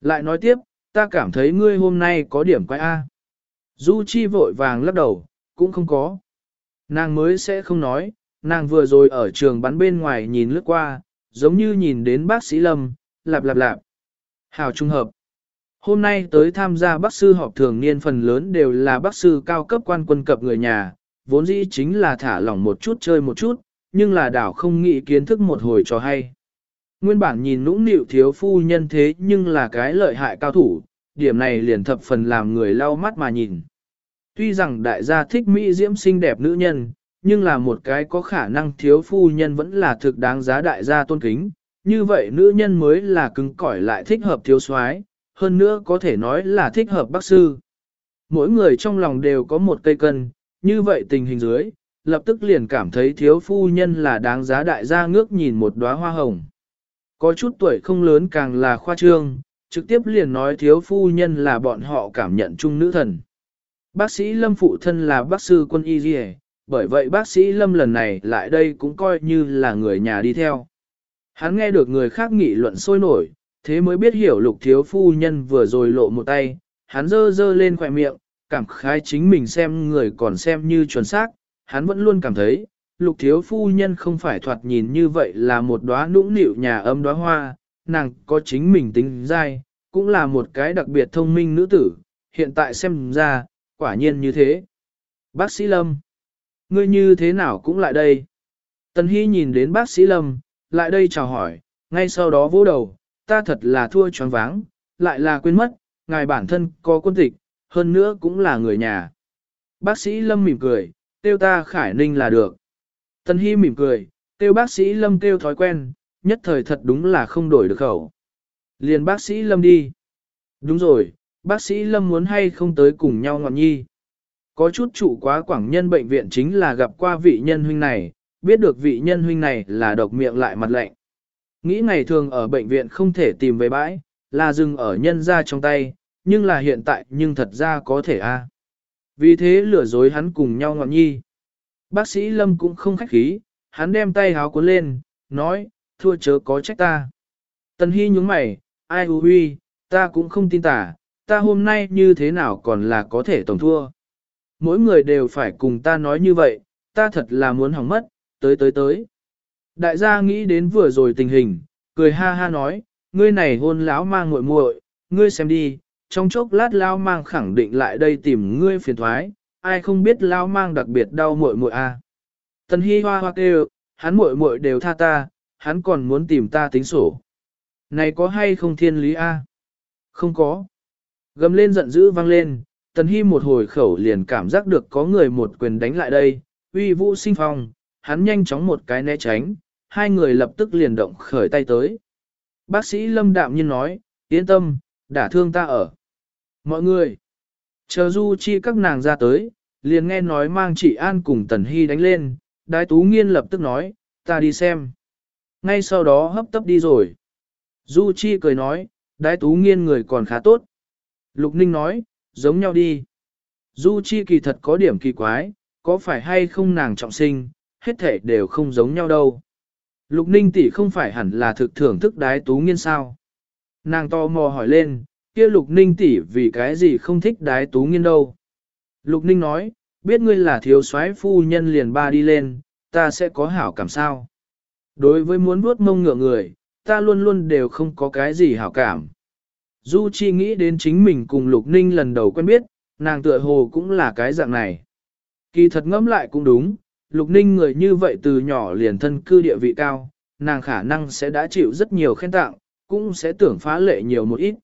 Lại nói tiếp, ta cảm thấy ngươi hôm nay có điểm quái A. Du Chi vội vàng lắc đầu, cũng không có. Nàng mới sẽ không nói, nàng vừa rồi ở trường bắn bên ngoài nhìn lướt qua, giống như nhìn đến bác sĩ Lâm, lạp lạp lạp. Hào trung hợp. Hôm nay tới tham gia bác sư họp thường niên phần lớn đều là bác sư cao cấp quan quân cập người nhà, vốn dĩ chính là thả lỏng một chút chơi một chút, nhưng là đảo không nghĩ kiến thức một hồi cho hay. Nguyên bản nhìn nũng nịu thiếu phu nhân thế nhưng là cái lợi hại cao thủ, điểm này liền thập phần làm người lau mắt mà nhìn. Tuy rằng đại gia thích Mỹ diễm xinh đẹp nữ nhân, nhưng là một cái có khả năng thiếu phu nhân vẫn là thực đáng giá đại gia tôn kính, như vậy nữ nhân mới là cứng cỏi lại thích hợp thiếu soái, hơn nữa có thể nói là thích hợp bác sư. Mỗi người trong lòng đều có một cây cân, như vậy tình hình dưới, lập tức liền cảm thấy thiếu phu nhân là đáng giá đại gia ngước nhìn một đóa hoa hồng. Có chút tuổi không lớn càng là khoa trương, trực tiếp liền nói thiếu phu nhân là bọn họ cảm nhận chung nữ thần. Bác sĩ Lâm phụ thân là bác sư quân y dì bởi vậy bác sĩ Lâm lần này lại đây cũng coi như là người nhà đi theo. Hắn nghe được người khác nghị luận sôi nổi, thế mới biết hiểu lục thiếu phu nhân vừa rồi lộ một tay, hắn dơ dơ lên khỏe miệng, cảm khái chính mình xem người còn xem như chuẩn xác, hắn vẫn luôn cảm thấy, lục thiếu phu nhân không phải thoạt nhìn như vậy là một đóa nũng nịu nhà âm đóa hoa, nàng có chính mình tính dai, cũng là một cái đặc biệt thông minh nữ tử, hiện tại xem ra, quả nhiên như thế. Bác sĩ Lâm, ngươi như thế nào cũng lại đây. Tần Hy nhìn đến bác sĩ Lâm, lại đây chào hỏi, ngay sau đó vỗ đầu, ta thật là thua choáng váng, lại là quên mất, ngài bản thân có quân tịch, hơn nữa cũng là người nhà. Bác sĩ Lâm mỉm cười, tiêu ta Khải Ninh là được. Tần Hy mỉm cười, tiêu bác sĩ Lâm tiêu thói quen, nhất thời thật đúng là không đổi được khẩu. Liền bác sĩ Lâm đi. Đúng rồi, bác sĩ Lâm muốn hay không tới cùng nhau ngọn nhi. Có chút trụ quá quảng nhân bệnh viện chính là gặp qua vị nhân huynh này, biết được vị nhân huynh này là độc miệng lại mặt lạnh. Nghĩ ngày thường ở bệnh viện không thể tìm về bãi, là dừng ở nhân ra trong tay, nhưng là hiện tại nhưng thật ra có thể a. Vì thế lừa dối hắn cùng nhau ngọn nhi. Bác sĩ Lâm cũng không khách khí, hắn đem tay háo cuốn lên, nói, thua chớ có trách ta. Tần Hy nhúng mày, ai hù huy, ta cũng không tin tả, ta hôm nay như thế nào còn là có thể tổng thua. Mỗi người đều phải cùng ta nói như vậy, ta thật là muốn hỏng mất, tới tới tới. Đại gia nghĩ đến vừa rồi tình hình, cười ha ha nói, ngươi này hôn lão mang muội muội, ngươi xem đi, trong chốc lát lão mang khẳng định lại đây tìm ngươi phiền thoái, ai không biết lão mang đặc biệt đau muội muội a. À. Tần Hi hoa hoa kêu, hắn muội muội đều tha ta, hắn còn muốn tìm ta tính sổ. Này có hay không thiên lý a? Không có. Gầm lên giận dữ vang lên, Tần Hi một hồi khẩu liền cảm giác được có người một quyền đánh lại đây, uy vũ sinh phong, hắn nhanh chóng một cái né tránh, hai người lập tức liền động khởi tay tới. Bác sĩ Lâm Đạm Nhiên nói, yên tâm, đã thương ta ở. Mọi người, chờ Du Chi các nàng ra tới, liền nghe nói mang chị An cùng Tần Hy đánh lên, Đái Tú Nghiên lập tức nói, ta đi xem. Ngay sau đó hấp tấp đi rồi. Du Chi cười nói, Đái Tú Nghiên người còn khá tốt. Lục Ninh nói, giống nhau đi. Du Chi kỳ thật có điểm kỳ quái, có phải hay không nàng trọng sinh, hết thể đều không giống nhau đâu. Lục ninh tỷ không phải hẳn là thực thưởng thức đái tú nghiên sao. Nàng to mò hỏi lên, kia lục ninh tỷ vì cái gì không thích đái tú nghiên đâu. Lục ninh nói, biết ngươi là thiếu soái phu nhân liền ba đi lên, ta sẽ có hảo cảm sao. Đối với muốn vuốt mông ngựa người, ta luôn luôn đều không có cái gì hảo cảm. Du Chi nghĩ đến chính mình cùng Lục Ninh lần đầu quen biết, nàng tựa hồ cũng là cái dạng này. Kỳ thật ngẫm lại cũng đúng, Lục Ninh người như vậy từ nhỏ liền thân cư địa vị cao, nàng khả năng sẽ đã chịu rất nhiều khen tặng, cũng sẽ tưởng phá lệ nhiều một ít.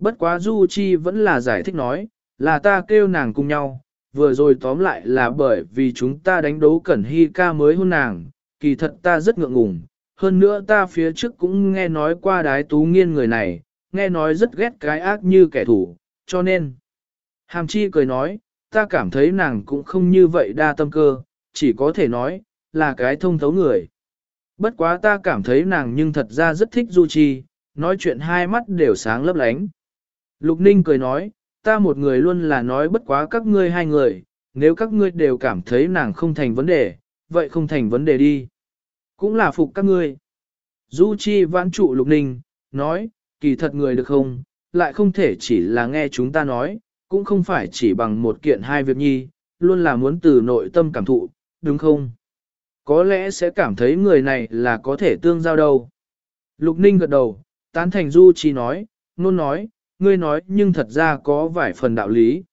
Bất quá Du Chi vẫn là giải thích nói, là ta kêu nàng cùng nhau, vừa rồi tóm lại là bởi vì chúng ta đánh đấu Cẩn Hy ca mới hôn nàng, kỳ thật ta rất ngượng ngùng. Hơn nữa ta phía trước cũng nghe nói qua đái tú nghiên người này, nghe nói rất ghét cái ác như kẻ thù, cho nên. Hàm Chi cười nói, ta cảm thấy nàng cũng không như vậy đa tâm cơ, chỉ có thể nói, là cái thông thấu người. Bất quá ta cảm thấy nàng nhưng thật ra rất thích Du Chi, nói chuyện hai mắt đều sáng lấp lánh. Lục Ninh cười nói, ta một người luôn là nói bất quá các ngươi hai người, nếu các ngươi đều cảm thấy nàng không thành vấn đề, vậy không thành vấn đề đi. Cũng là phục các ngươi. Du Chi vãn trụ Lục Ninh, nói, kỳ thật người được không, lại không thể chỉ là nghe chúng ta nói, cũng không phải chỉ bằng một kiện hai việc nhi, luôn là muốn từ nội tâm cảm thụ, đúng không? Có lẽ sẽ cảm thấy người này là có thể tương giao đâu. Lục Ninh gật đầu, tán thành Du Chi nói, nôn nói, ngươi nói nhưng thật ra có vài phần đạo lý.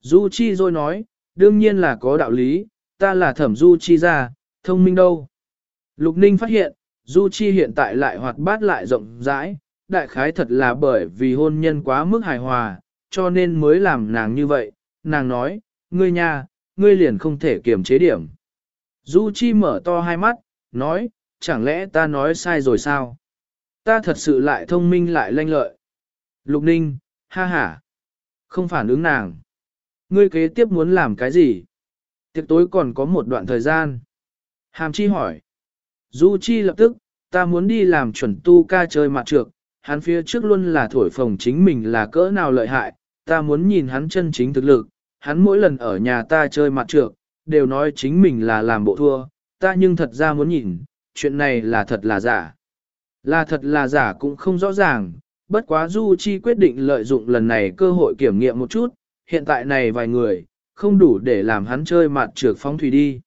Du Chi rồi nói, đương nhiên là có đạo lý, ta là thẩm Du Chi ra, thông minh đâu. Lục Ninh phát hiện, Du Chi hiện tại lại hoạt bát lại rộng rãi, đại khái thật là bởi vì hôn nhân quá mức hài hòa, cho nên mới làm nàng như vậy. Nàng nói, ngươi nha, ngươi liền không thể kiềm chế điểm. Du Chi mở to hai mắt, nói, chẳng lẽ ta nói sai rồi sao? Ta thật sự lại thông minh lại lanh lợi. Lục Ninh, ha ha. Không phản ứng nàng. Ngươi kế tiếp muốn làm cái gì? Tiệc tối còn có một đoạn thời gian. Hàm Chi hỏi. Du Chi lập tức, ta muốn đi làm chuẩn tu ca chơi mặt trược. Hắn phía trước luôn là thổi phồng chính mình là cỡ nào lợi hại. Ta muốn nhìn hắn chân chính thực lực. Hắn mỗi lần ở nhà ta chơi mặt trược, đều nói chính mình là làm bộ thua, ta nhưng thật ra muốn nhìn, chuyện này là thật là giả. Là thật là giả cũng không rõ ràng, bất quá Du Chi quyết định lợi dụng lần này cơ hội kiểm nghiệm một chút, hiện tại này vài người, không đủ để làm hắn chơi mặt trược phong thủy đi.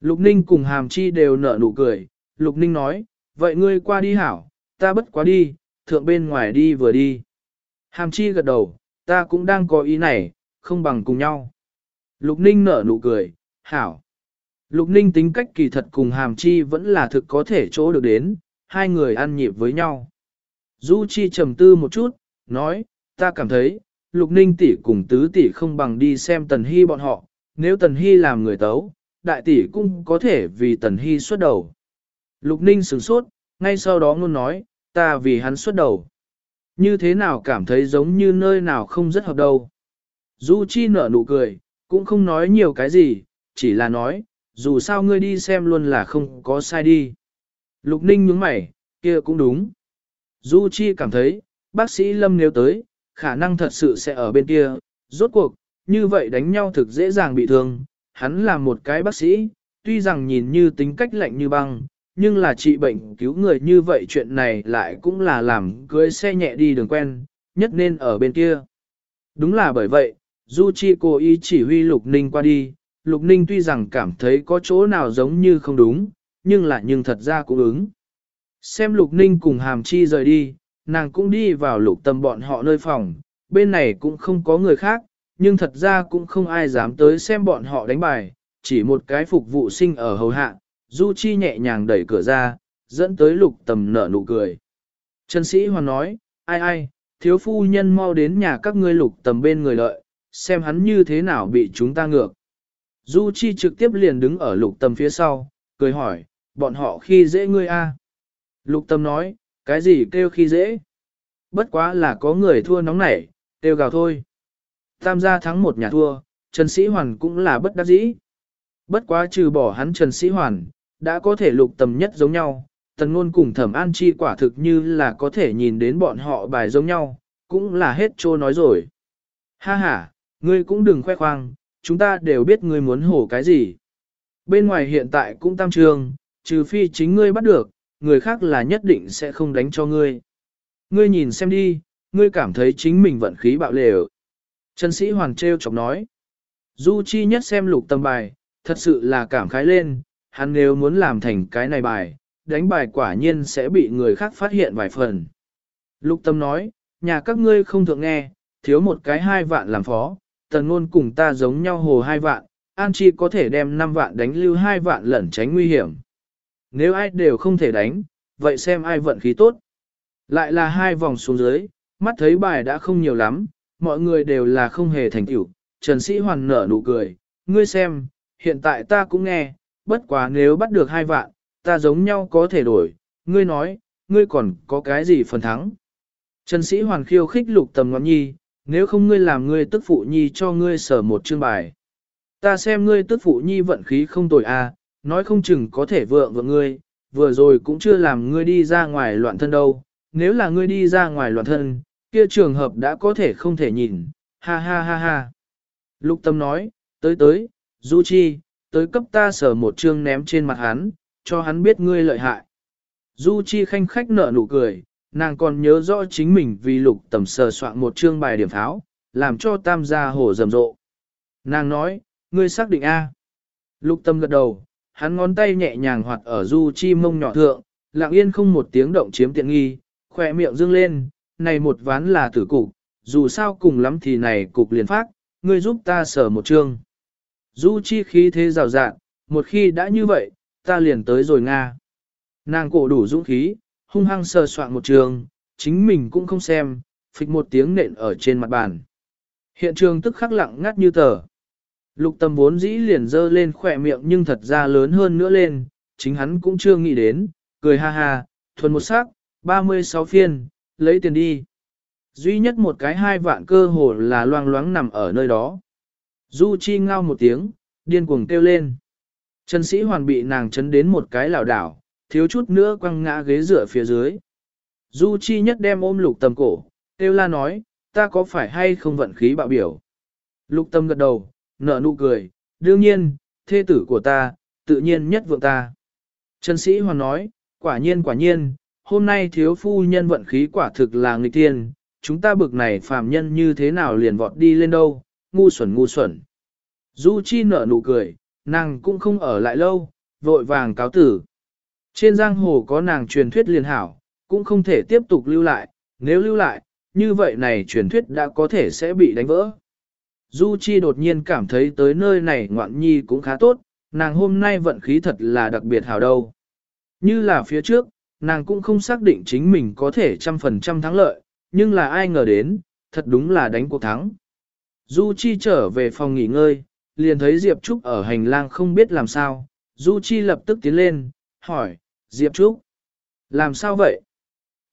Lục Ninh cùng Hàm Chi đều nở nụ cười, Lục Ninh nói, vậy ngươi qua đi hảo, ta bất quá đi, thượng bên ngoài đi vừa đi. Hàm Chi gật đầu, ta cũng đang có ý này, không bằng cùng nhau. Lục Ninh nở nụ cười, hảo. Lục ninh tính cách kỳ thật cùng hàm chi vẫn là thực có thể chỗ được đến, hai người ăn nhịp với nhau. Du chi trầm tư một chút, nói, ta cảm thấy, lục ninh tỷ cùng tứ tỷ không bằng đi xem tần Hi bọn họ, nếu tần Hi làm người tấu, đại tỷ cũng có thể vì tần Hi xuất đầu. Lục ninh sửng sốt, ngay sau đó luôn nói, ta vì hắn xuất đầu. Như thế nào cảm thấy giống như nơi nào không rất hợp đâu. Du Chi nở nụ cười, cũng không nói nhiều cái gì, chỉ là nói, dù sao ngươi đi xem luôn là không có sai đi. Lục Ninh nhướng mày, kia cũng đúng. Du Chi cảm thấy, bác sĩ Lâm nếu tới, khả năng thật sự sẽ ở bên kia, rốt cuộc, như vậy đánh nhau thực dễ dàng bị thương, hắn là một cái bác sĩ, tuy rằng nhìn như tính cách lạnh như băng, nhưng là trị bệnh cứu người như vậy chuyện này lại cũng là làm cưới xe nhẹ đi đường quen, nhất nên ở bên kia. Đúng là bởi vậy, Du Chi cố ý chỉ huy Lục Ninh qua đi, Lục Ninh tuy rằng cảm thấy có chỗ nào giống như không đúng, nhưng lại nhưng thật ra cũng ứng. Xem Lục Ninh cùng Hàm Chi rời đi, nàng cũng đi vào lục tâm bọn họ nơi phòng, bên này cũng không có người khác, nhưng thật ra cũng không ai dám tới xem bọn họ đánh bài, chỉ một cái phục vụ sinh ở hầu hạ, Du Chi nhẹ nhàng đẩy cửa ra, dẫn tới lục tầm nở nụ cười. Trần sĩ hoàn nói, ai ai, thiếu phu nhân mau đến nhà các ngươi lục tầm bên người lợi, xem hắn như thế nào bị chúng ta ngược. Du Chi trực tiếp liền đứng ở lục tầm phía sau, cười hỏi, bọn họ khi dễ ngươi a? Lục Tâm nói, cái gì kêu khi dễ? Bất quá là có người thua nóng nảy, kêu gào thôi. Tam gia thắng một nhà thua, Trần Sĩ Hoàn cũng là bất đắc dĩ. Bất quá trừ bỏ hắn Trần Sĩ Hoàn, đã có thể lục tầm nhất giống nhau, tần ngôn cùng thẩm an chi quả thực như là có thể nhìn đến bọn họ bài giống nhau, cũng là hết trô nói rồi. Ha ha, ngươi cũng đừng khoe khoang, chúng ta đều biết ngươi muốn hổ cái gì. Bên ngoài hiện tại cũng tam trường, trừ phi chính ngươi bắt được, người khác là nhất định sẽ không đánh cho ngươi. Ngươi nhìn xem đi, ngươi cảm thấy chính mình vận khí bạo lều. Trần sĩ Hoàng treo chọc nói. Du Chi nhất xem lục tâm bài, thật sự là cảm khái lên, hắn nếu muốn làm thành cái này bài, đánh bài quả nhiên sẽ bị người khác phát hiện vài phần. Lục tâm nói, nhà các ngươi không thượng nghe, thiếu một cái hai vạn làm phó, tần ngôn cùng ta giống nhau hồ hai vạn, An Chi có thể đem năm vạn đánh lưu hai vạn lẩn tránh nguy hiểm. Nếu ai đều không thể đánh, vậy xem ai vận khí tốt. Lại là hai vòng xuống dưới, mắt thấy bài đã không nhiều lắm, mọi người đều là không hề thành tựu. Trần Sĩ Hoàn nở nụ cười, ngươi xem, hiện tại ta cũng nghe, bất quá nếu bắt được hai vạn, ta giống nhau có thể đổi, ngươi nói, ngươi còn có cái gì phần thắng. Trần Sĩ Hoàn khiêu khích lục tầm ngọn nhi, nếu không ngươi làm ngươi tức phụ nhi cho ngươi sở một chương bài. Ta xem ngươi tức phụ nhi vận khí không tồi à, nói không chừng có thể vượng vượng ngươi, vừa rồi cũng chưa làm ngươi đi ra ngoài loạn thân đâu, nếu là ngươi đi ra ngoài loạn thân, kia trường hợp đã có thể không thể nhìn, ha ha ha ha. Lục tâm nói, tới tới, Du Chi, tới cấp ta sở một chương ném trên mặt hắn, cho hắn biết ngươi lợi hại. Du Chi khanh khách nở nụ cười, nàng còn nhớ rõ chính mình vì lục tầm sờ soạn một chương bài điểm pháo, làm cho tam gia hổ rầm rộ. Nàng nói, ngươi xác định A. Lục tâm gật đầu, hắn ngón tay nhẹ nhàng hoạt ở du chi mông nhỏ thượng, lặng yên không một tiếng động chiếm tiện nghi, khỏe miệng dương lên, này một ván là tử cục, dù sao cùng lắm thì này cục liền phát, ngươi giúp ta sở một chương. Du chi khí thế rào rạn, một khi đã như vậy, ta liền tới rồi Nga. Nàng cổ đủ dũng khí, hung hăng sờ soạn một trường, chính mình cũng không xem, phịch một tiếng nện ở trên mặt bàn. Hiện trường tức khắc lặng ngắt như tờ. Lục tâm vốn dĩ liền dơ lên khỏe miệng nhưng thật ra lớn hơn nữa lên, chính hắn cũng chưa nghĩ đến, cười ha ha, thuần một sắc, 36 phiên, lấy tiền đi. Duy nhất một cái hai vạn cơ hồ là loang loáng nằm ở nơi đó. Du Chi ngao một tiếng, điên cuồng kêu lên. Trần sĩ hoàn bị nàng chấn đến một cái lảo đảo, thiếu chút nữa quăng ngã ghế dựa phía dưới. Du Chi nhất đem ôm lục tâm cổ, kêu la nói, ta có phải hay không vận khí bạo biểu. Lục tâm gật đầu, nở nụ cười, đương nhiên, thê tử của ta, tự nhiên nhất vượng ta. Trần sĩ hoàn nói, quả nhiên quả nhiên, hôm nay thiếu phu nhân vận khí quả thực là nghịch tiên, chúng ta bực này phàm nhân như thế nào liền vọt đi lên đâu, ngu xuẩn ngu xuẩn. Du Chi nở nụ cười, nàng cũng không ở lại lâu, vội vàng cáo tử. Trên giang hồ có nàng truyền thuyết liền hảo, cũng không thể tiếp tục lưu lại, nếu lưu lại, như vậy này truyền thuyết đã có thể sẽ bị đánh vỡ. Du Chi đột nhiên cảm thấy tới nơi này ngoạn nhi cũng khá tốt, nàng hôm nay vận khí thật là đặc biệt hảo đâu. Như là phía trước, nàng cũng không xác định chính mình có thể trăm phần trăm thắng lợi, nhưng là ai ngờ đến, thật đúng là đánh cuộc thắng. Du Chi trở về phòng nghỉ ngơi, liền thấy Diệp Trúc ở hành lang không biết làm sao, Du Chi lập tức tiến lên, hỏi, Diệp Trúc, làm sao vậy?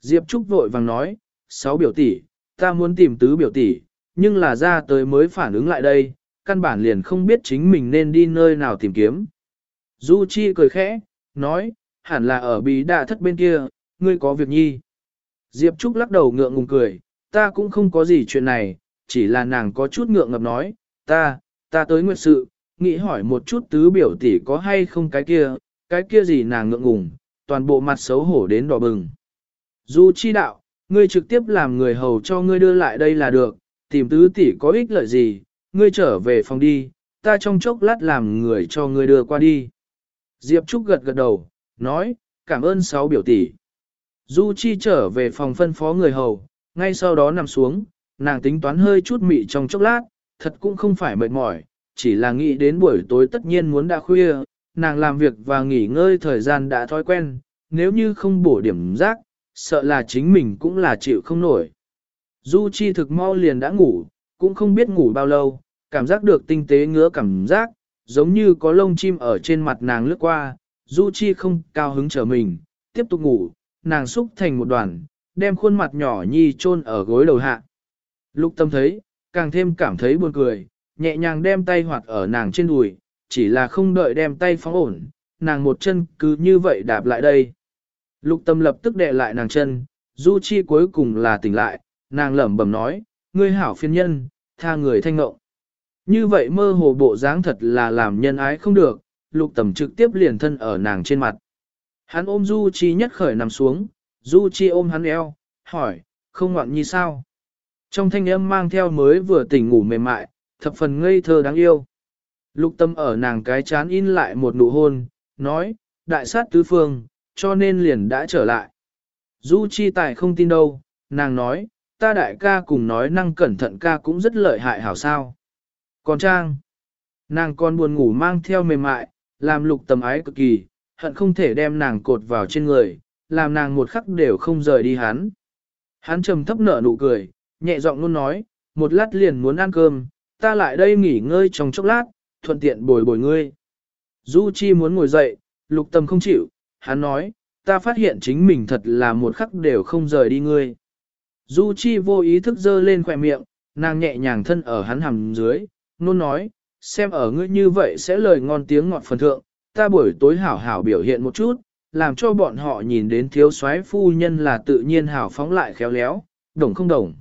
Diệp Trúc vội vàng nói, sáu biểu tỷ, ta muốn tìm tứ biểu tỷ, nhưng là ra tới mới phản ứng lại đây, căn bản liền không biết chính mình nên đi nơi nào tìm kiếm. Du Chi cười khẽ, nói, hẳn là ở bí đạ thất bên kia, ngươi có việc nhi. Diệp Trúc lắc đầu ngượng ngùng cười, ta cũng không có gì chuyện này, chỉ là nàng có chút ngượng ngập nói, ta, ta tới nguyệt sự, nghĩ hỏi một chút tứ biểu tỷ có hay không cái kia, cái kia gì nàng ngượng ngùng, toàn bộ mặt xấu hổ đến đỏ bừng. Du chi đạo, ngươi trực tiếp làm người hầu cho ngươi đưa lại đây là được, tìm tứ tỷ có ích lợi gì, ngươi trở về phòng đi, ta trong chốc lát làm người cho ngươi đưa qua đi. Diệp Trúc gật gật đầu, nói, cảm ơn sáu biểu tỷ. Du Chi trở về phòng phân phó người hầu, ngay sau đó nằm xuống, nàng tính toán hơi chút mị trong chốc lát, thật cũng không phải mệt mỏi, chỉ là nghĩ đến buổi tối tất nhiên muốn đã khuya, nàng làm việc và nghỉ ngơi thời gian đã thói quen, nếu như không bổ điểm giác, sợ là chính mình cũng là chịu không nổi. Du Chi thực mau liền đã ngủ, cũng không biết ngủ bao lâu, cảm giác được tinh tế ngứa cảm giác, giống như có lông chim ở trên mặt nàng lướt qua, Du Chi không cao hứng trở mình, tiếp tục ngủ, nàng xúc thành một đoàn, đem khuôn mặt nhỏ nhi chôn ở gối đầu hạ. Lục tâm thấy, càng thêm cảm thấy buồn cười, nhẹ nhàng đem tay hoạt ở nàng trên đùi, chỉ là không đợi đem tay phóng ổn, nàng một chân cứ như vậy đạp lại đây. Lục tâm lập tức đè lại nàng chân, Du Chi cuối cùng là tỉnh lại, nàng lẩm bẩm nói, ngươi hảo phiên nhân, tha người thanh ngộng. Như vậy mơ hồ bộ dáng thật là làm nhân ái không được, lục tầm trực tiếp liền thân ở nàng trên mặt. Hắn ôm Du Chi nhất khởi nằm xuống, Du Chi ôm hắn eo, hỏi, không ngoạn như sao? Trong thanh âm mang theo mới vừa tỉnh ngủ mềm mại, thập phần ngây thơ đáng yêu. Lục tâm ở nàng cái chán in lại một nụ hôn, nói, đại sát tứ phương, cho nên liền đã trở lại. Du Chi Tài không tin đâu, nàng nói, ta đại ca cùng nói năng cẩn thận ca cũng rất lợi hại hảo sao. Còn Trang, nàng còn buồn ngủ mang theo mềm mại, làm lục tầm ái cực kỳ, hận không thể đem nàng cột vào trên người, làm nàng một khắc đều không rời đi hắn. Hắn trầm thấp nở nụ cười, nhẹ giọng luôn nói, một lát liền muốn ăn cơm, ta lại đây nghỉ ngơi trong chốc lát, thuận tiện bồi bồi ngươi. Du Chi muốn ngồi dậy, lục tâm không chịu, hắn nói, ta phát hiện chính mình thật là một khắc đều không rời đi ngươi. Du Chi vô ý thức dơ lên khỏe miệng, nàng nhẹ nhàng thân ở hắn hầm dưới, nôn nói, xem ở ngươi như vậy sẽ lời ngon tiếng ngọt phần thượng, ta buổi tối hảo hảo biểu hiện một chút, làm cho bọn họ nhìn đến thiếu soái phu nhân là tự nhiên hảo phóng lại khéo léo, đồng không đồng.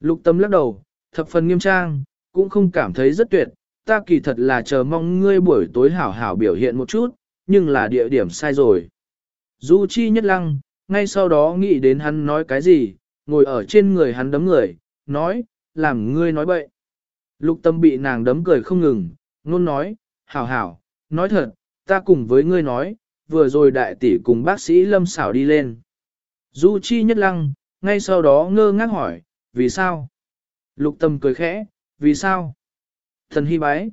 Lục tâm lắc đầu, thập phần nghiêm trang, cũng không cảm thấy rất tuyệt, ta kỳ thật là chờ mong ngươi buổi tối hảo hảo biểu hiện một chút, nhưng là địa điểm sai rồi. Du chi nhất lăng, ngay sau đó nghĩ đến hắn nói cái gì, ngồi ở trên người hắn đấm người, nói, làm ngươi nói bậy. Lục tâm bị nàng đấm cười không ngừng, luôn nói, hảo hảo, nói thật, ta cùng với ngươi nói, vừa rồi đại tỷ cùng bác sĩ lâm xảo đi lên. Du chi nhất lăng, ngay sau đó ngơ ngác hỏi, vì sao? Lục tâm cười khẽ, vì sao? Thần hy bái.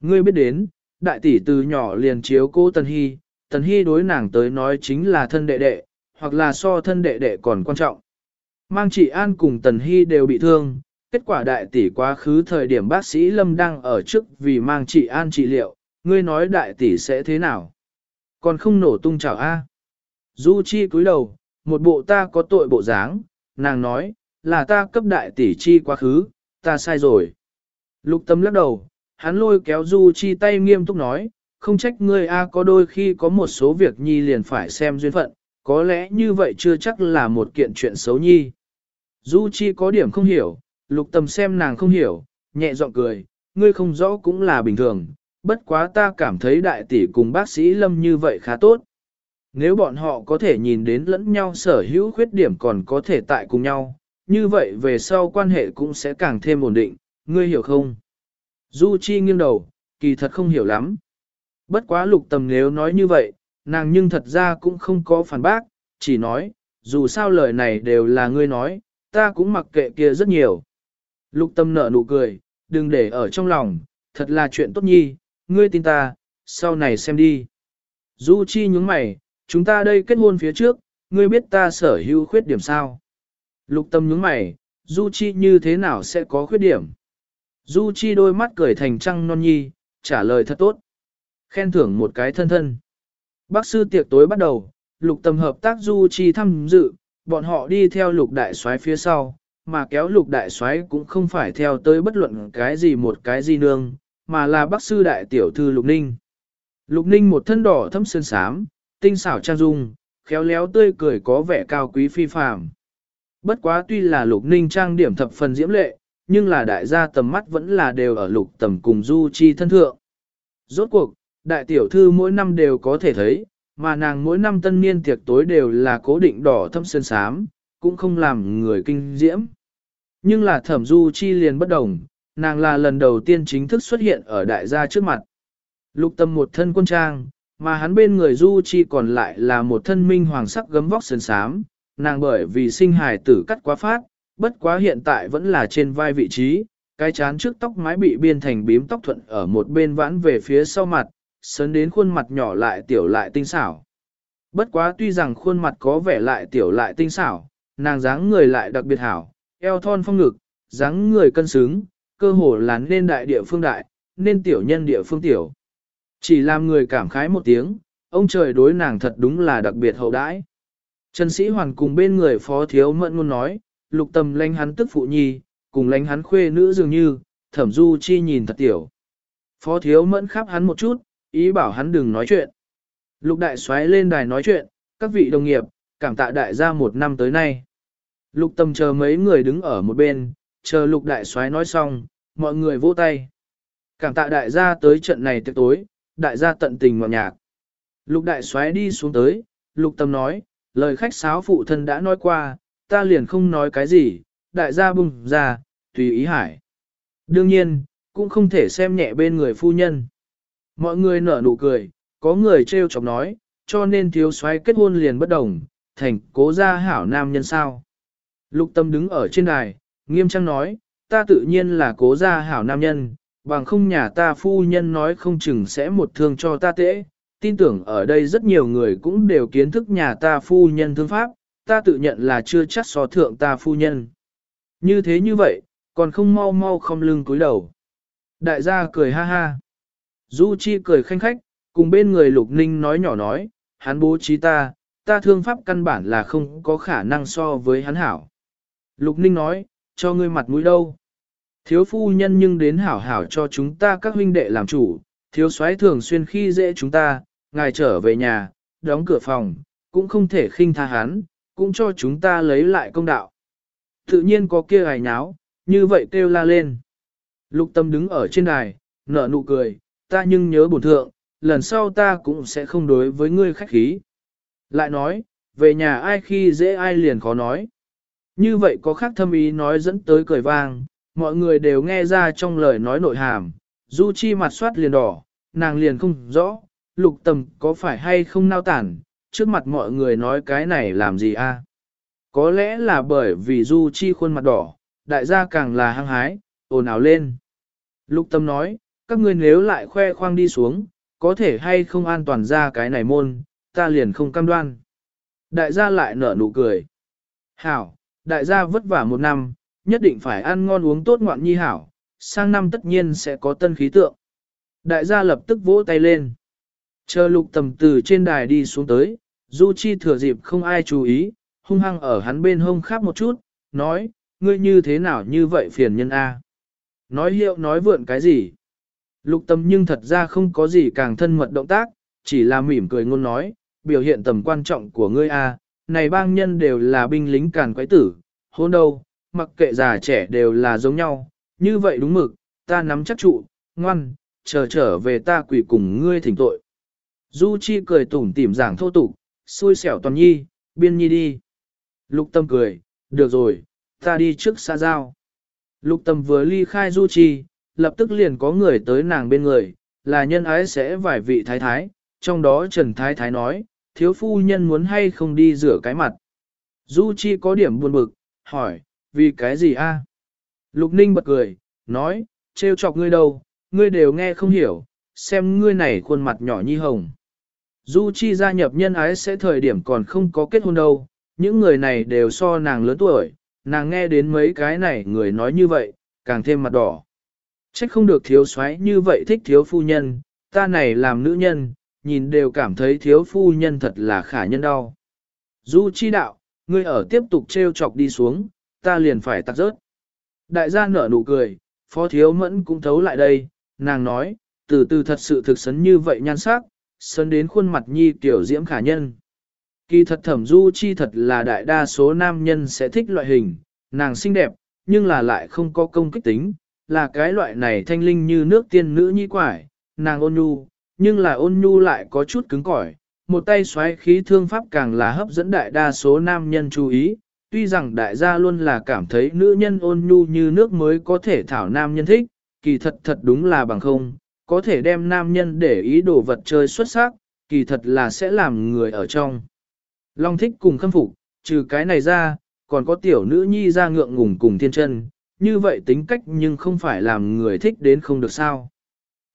Ngươi biết đến, đại tỷ từ nhỏ liền chiếu cô Tần Hy, Tần Hy đối nàng tới nói chính là thân đệ đệ, hoặc là so thân đệ đệ còn quan trọng. Mang chị An cùng Tần Hy đều bị thương, kết quả đại tỷ quá khứ thời điểm bác sĩ Lâm đang ở trước vì mang chị An trị liệu, ngươi nói đại tỷ sẽ thế nào? Còn không nổ tung chảo A. Du Chi cúi đầu, một bộ ta có tội bộ dáng, nàng nói, là ta cấp đại tỷ chi quá khứ, ta sai rồi. Lục tâm lắc đầu, hắn lôi kéo Du Chi tay nghiêm túc nói, không trách ngươi A có đôi khi có một số việc nhi liền phải xem duyên phận, có lẽ như vậy chưa chắc là một kiện chuyện xấu nhi. Du Chi có điểm không hiểu, lục Tầm xem nàng không hiểu, nhẹ giọng cười, ngươi không rõ cũng là bình thường, bất quá ta cảm thấy đại tỷ cùng bác sĩ Lâm như vậy khá tốt. Nếu bọn họ có thể nhìn đến lẫn nhau sở hữu khuyết điểm còn có thể tại cùng nhau, như vậy về sau quan hệ cũng sẽ càng thêm ổn định, ngươi hiểu không? Du Chi nghiêng đầu, kỳ thật không hiểu lắm. Bất quá lục tầm nếu nói như vậy, nàng nhưng thật ra cũng không có phản bác, chỉ nói, dù sao lời này đều là ngươi nói, ta cũng mặc kệ kia rất nhiều. Lục tâm nở nụ cười, đừng để ở trong lòng, thật là chuyện tốt nhi, ngươi tin ta, sau này xem đi. Du Chi nhướng mày, chúng ta đây kết hôn phía trước, ngươi biết ta sở hữu khuyết điểm sao? Lục tâm nhướng mày, Du Chi như thế nào sẽ có khuyết điểm? Du Chi đôi mắt cười thành trăng non nhi, trả lời thật tốt. Khen thưởng một cái thân thân. Bác sư tiệc tối bắt đầu, lục tâm hợp tác Du Chi thăm dự, bọn họ đi theo lục đại soái phía sau, mà kéo lục đại soái cũng không phải theo tới bất luận cái gì một cái gì nương, mà là bác sư đại tiểu thư lục ninh. Lục ninh một thân đỏ thâm sơn sám, tinh xảo trang dung, khéo léo tươi cười có vẻ cao quý phi phàm. Bất quá tuy là lục ninh trang điểm thập phần diễm lệ, nhưng là đại gia tầm mắt vẫn là đều ở lục tầm cùng du chi thân thượng. Rốt cuộc, đại tiểu thư mỗi năm đều có thể thấy, mà nàng mỗi năm tân niên tiệc tối đều là cố định đỏ thâm sơn sám, cũng không làm người kinh diễm. Nhưng là thẩm du chi liền bất đồng, nàng là lần đầu tiên chính thức xuất hiện ở đại gia trước mặt. Lục tâm một thân quân trang, mà hắn bên người du chi còn lại là một thân minh hoàng sắc gấm vóc sơn sám, nàng bởi vì sinh hài tử cắt quá phát, bất quá hiện tại vẫn là trên vai vị trí, cái chán trước tóc mái bị biên thành bím tóc thuận ở một bên vãn về phía sau mặt, sấn đến khuôn mặt nhỏ lại tiểu lại tinh xảo. Bất quá tuy rằng khuôn mặt có vẻ lại tiểu lại tinh xảo, nàng dáng người lại đặc biệt hảo, eo thon phong ngực, dáng người cân xứng, cơ hồ là nên đại địa phương đại, nên tiểu nhân địa phương tiểu. Chỉ làm người cảm khái một tiếng, ông trời đối nàng thật đúng là đặc biệt hậu đãi. Trần Sĩ Hoàn cùng bên người phó thiếu mẫn ngôn nói, lục tầm lánh hắn tức phụ nhi, cùng lánh hắn khuê nữ dường như, thẩm du chi nhìn thật tiểu. Phó thiếu mẫn khắp hắn một chút, ý bảo hắn đừng nói chuyện. Lục đại xoáy lên đài nói chuyện, các vị đồng nghiệp, cảm tạ đại gia một năm tới nay. Lục Tâm chờ mấy người đứng ở một bên, chờ lục đại xoáy nói xong, mọi người vỗ tay. Cảm tạ đại gia tới trận này tiệc tối, đại gia tận tình ngọt nhạc. Lục đại xoáy đi xuống tới, lục tâm nói, lời khách sáo phụ thân đã nói qua, ta liền không nói cái gì, đại gia bùng ra, tùy ý hải. Đương nhiên, cũng không thể xem nhẹ bên người phu nhân. Mọi người nở nụ cười, có người trêu chọc nói, cho nên thiếu soái kết hôn liền bất đồng, thành cố gia hảo nam nhân sao. Lục tâm đứng ở trên đài, nghiêm trang nói, ta tự nhiên là cố gia hảo nam nhân, bằng không nhà ta phu nhân nói không chừng sẽ một thương cho ta tễ. Tin tưởng ở đây rất nhiều người cũng đều kiến thức nhà ta phu nhân thương pháp, ta tự nhận là chưa chắc so thượng ta phu nhân. Như thế như vậy, còn không mau mau không lưng cúi đầu. Đại gia cười ha ha. Du Chi cười khanh khách, cùng bên người Lục Ninh nói nhỏ nói, hắn bố trí ta, ta thương pháp căn bản là không có khả năng so với hắn hảo. Lục Ninh nói, cho ngươi mặt mũi đâu. Thiếu phu nhân nhưng đến hảo hảo cho chúng ta các huynh đệ làm chủ, thiếu soái thường xuyên khi dễ chúng ta, ngài trở về nhà, đóng cửa phòng, cũng không thể khinh tha hắn, cũng cho chúng ta lấy lại công đạo. Tự nhiên có kia hài nháo, như vậy kêu la lên. Lục tâm đứng ở trên đài, nở nụ cười, ta nhưng nhớ bổn thượng, lần sau ta cũng sẽ không đối với ngươi khách khí. Lại nói, về nhà ai khi dễ ai liền khó nói. Như vậy có khác thâm ý nói dẫn tới cười vang, mọi người đều nghe ra trong lời nói nội hàm, Du Chi mặt soát liền đỏ, nàng liền không rõ, lục tầm có phải hay không nao tản, trước mặt mọi người nói cái này làm gì a? Có lẽ là bởi vì Du Chi khuôn mặt đỏ, đại gia càng là hăng hái, ồn ào lên. Lục tâm nói, các ngươi nếu lại khoe khoang đi xuống, có thể hay không an toàn ra cái này môn, ta liền không cam đoan. Đại gia lại nở nụ cười. Hảo, đại gia vất vả một năm, nhất định phải ăn ngon uống tốt ngoạn nhi hảo, sang năm tất nhiên sẽ có tân khí tượng. Đại gia lập tức vỗ tay lên. Chờ lục tầm từ trên đài đi xuống tới, Du Chi thừa dịp không ai chú ý, hung hăng ở hắn bên hông khắp một chút, nói, ngươi như thế nào như vậy phiền nhân A. Nói hiệu nói vượn cái gì. Lục tâm nhưng thật ra không có gì càng thân mật động tác, chỉ là mỉm cười ngôn nói, biểu hiện tầm quan trọng của ngươi A, này bang nhân đều là binh lính càn quái tử, hôn đâu, mặc kệ già trẻ đều là giống nhau, như vậy đúng mực, ta nắm chắc trụ, ngoan, chờ trở về ta quỷ cùng ngươi thỉnh tội. Du Chi cười tủm tỉm giảng thô tục, xui xẻo toàn nhi, biên nhi đi. Lục tâm cười, được rồi, ta đi trước xa giao. Lục tâm vừa ly khai Du Chi, lập tức liền có người tới nàng bên người, là nhân ái sẽ vài vị thái thái, trong đó Trần Thái Thái nói, thiếu phu nhân muốn hay không đi rửa cái mặt. Du Chi có điểm buồn bực, hỏi, vì cái gì a? Lục Ninh bật cười, nói, trêu chọc ngươi đâu, ngươi đều nghe không hiểu, xem ngươi này khuôn mặt nhỏ nhi hồng. Du Chi gia nhập nhân ái sẽ thời điểm còn không có kết hôn đâu, những người này đều so nàng lớn tuổi, nàng nghe đến mấy cái này người nói như vậy, càng thêm mặt đỏ. Trách không được thiếu soái như vậy thích thiếu phu nhân, ta này làm nữ nhân, nhìn đều cảm thấy thiếu phu nhân thật là khả nhân đau. Du chi đạo, ngươi ở tiếp tục treo chọc đi xuống, ta liền phải tắt rớt. Đại gia nở nụ cười, phó thiếu mẫn cũng thấu lại đây, nàng nói, từ từ thật sự thực sấn như vậy nhan sắc, sấn đến khuôn mặt nhi tiểu diễm khả nhân. Kỳ thật thẩm du chi thật là đại đa số nam nhân sẽ thích loại hình, nàng xinh đẹp, nhưng là lại không có công kích tính, là cái loại này thanh linh như nước tiên nữ nhi quải, nàng ôn nhu, nhưng là ôn nhu lại có chút cứng cỏi, một tay xoáy khí thương pháp càng là hấp dẫn đại đa số nam nhân chú ý, tuy rằng đại gia luôn là cảm thấy nữ nhân ôn nhu như nước mới có thể thảo nam nhân thích, kỳ thật thật đúng là bằng không, có thể đem nam nhân để ý đồ vật chơi xuất sắc, kỳ thật là sẽ làm người ở trong. Long thích cùng khâm phục, trừ cái này ra, còn có tiểu nữ nhi ra ngượng ngùng cùng thiên chân, như vậy tính cách nhưng không phải làm người thích đến không được sao.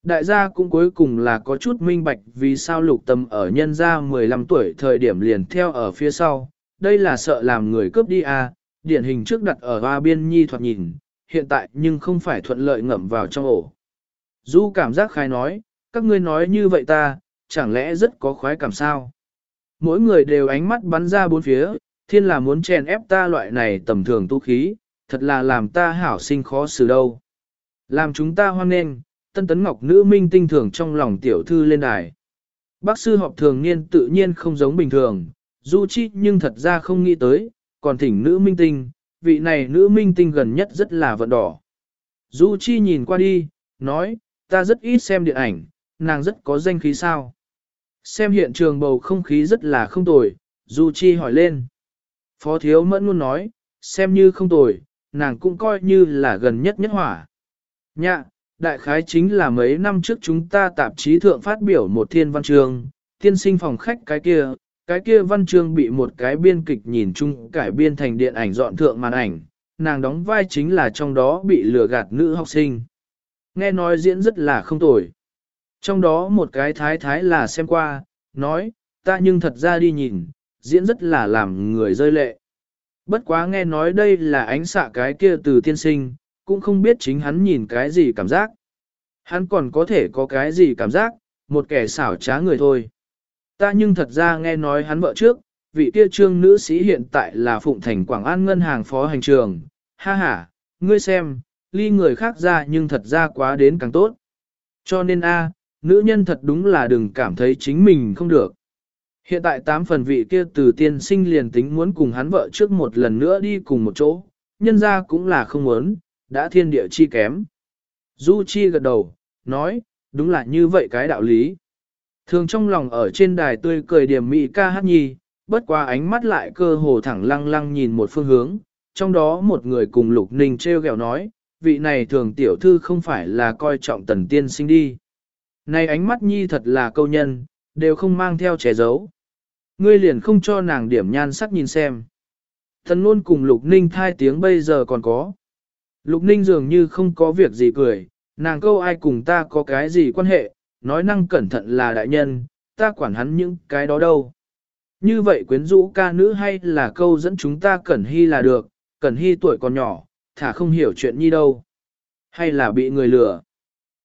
Đại gia cũng cuối cùng là có chút minh bạch vì sao lục tâm ở nhân gia 15 tuổi thời điểm liền theo ở phía sau, đây là sợ làm người cướp đi à, điển hình trước đặt ở hoa biên nhi thoạt nhìn, hiện tại nhưng không phải thuận lợi ngậm vào trong ổ. Du cảm giác khai nói, các ngươi nói như vậy ta, chẳng lẽ rất có khoái cảm sao? Mỗi người đều ánh mắt bắn ra bốn phía, thiên là muốn chèn ép ta loại này tầm thường tu khí, thật là làm ta hảo sinh khó xử đâu. Làm chúng ta hoan nghênh, tân tấn ngọc nữ minh tinh thường trong lòng tiểu thư lên đài. Bác sư họp thường niên tự nhiên không giống bình thường, du chi nhưng thật ra không nghĩ tới, còn thỉnh nữ minh tinh, vị này nữ minh tinh gần nhất rất là vận đỏ. Du chi nhìn qua đi, nói, ta rất ít xem điện ảnh, nàng rất có danh khí sao. Xem hiện trường bầu không khí rất là không tồi, Du Chi hỏi lên. Phó Thiếu Mẫn luôn nói, xem như không tồi, nàng cũng coi như là gần nhất nhất hỏa. Nhạ, đại khái chính là mấy năm trước chúng ta tạp chí thượng phát biểu một thiên văn chương, tiên sinh phòng khách cái kia, cái kia văn chương bị một cái biên kịch nhìn chung cải biên thành điện ảnh dọn thượng màn ảnh, nàng đóng vai chính là trong đó bị lừa gạt nữ học sinh. Nghe nói diễn rất là không tồi. Trong đó một cái thái thái là xem qua, nói, ta nhưng thật ra đi nhìn, diễn rất là làm người rơi lệ. Bất quá nghe nói đây là ánh xạ cái kia từ tiên sinh, cũng không biết chính hắn nhìn cái gì cảm giác. Hắn còn có thể có cái gì cảm giác, một kẻ xảo trá người thôi. Ta nhưng thật ra nghe nói hắn vợ trước, vị kia trương nữ sĩ hiện tại là Phụng Thành Quảng An Ngân hàng phó hành trường. Ha ha, ngươi xem, ly người khác ra nhưng thật ra quá đến càng tốt. Cho nên a, nữ nhân thật đúng là đừng cảm thấy chính mình không được. Hiện tại tám phần vị kia từ tiên sinh liền tính muốn cùng hắn vợ trước một lần nữa đi cùng một chỗ, nhân ra cũng là không muốn, đã thiên địa chi kém. Du Chi gật đầu, nói, đúng là như vậy cái đạo lý. Thường trong lòng ở trên đài tươi cười điểm mỹ ca hát nhi, bất qua ánh mắt lại cơ hồ thẳng lăng lăng nhìn một phương hướng, trong đó một người cùng Lục Ninh treo gẹo nói, vị này thường tiểu thư không phải là coi trọng tần tiên sinh đi. Này ánh mắt nhi thật là câu nhân, đều không mang theo trẻ giấu. Ngươi liền không cho nàng điểm nhan sắc nhìn xem. Thần luôn cùng Lục Ninh thai tiếng bây giờ còn có. Lục Ninh dường như không có việc gì cười, nàng câu ai cùng ta có cái gì quan hệ, nói năng cẩn thận là đại nhân, ta quản hắn những cái đó đâu. Như vậy quyến rũ ca nữ hay là câu dẫn chúng ta cẩn hy là được, cẩn hy tuổi còn nhỏ, thả không hiểu chuyện nhi đâu. Hay là bị người lừa.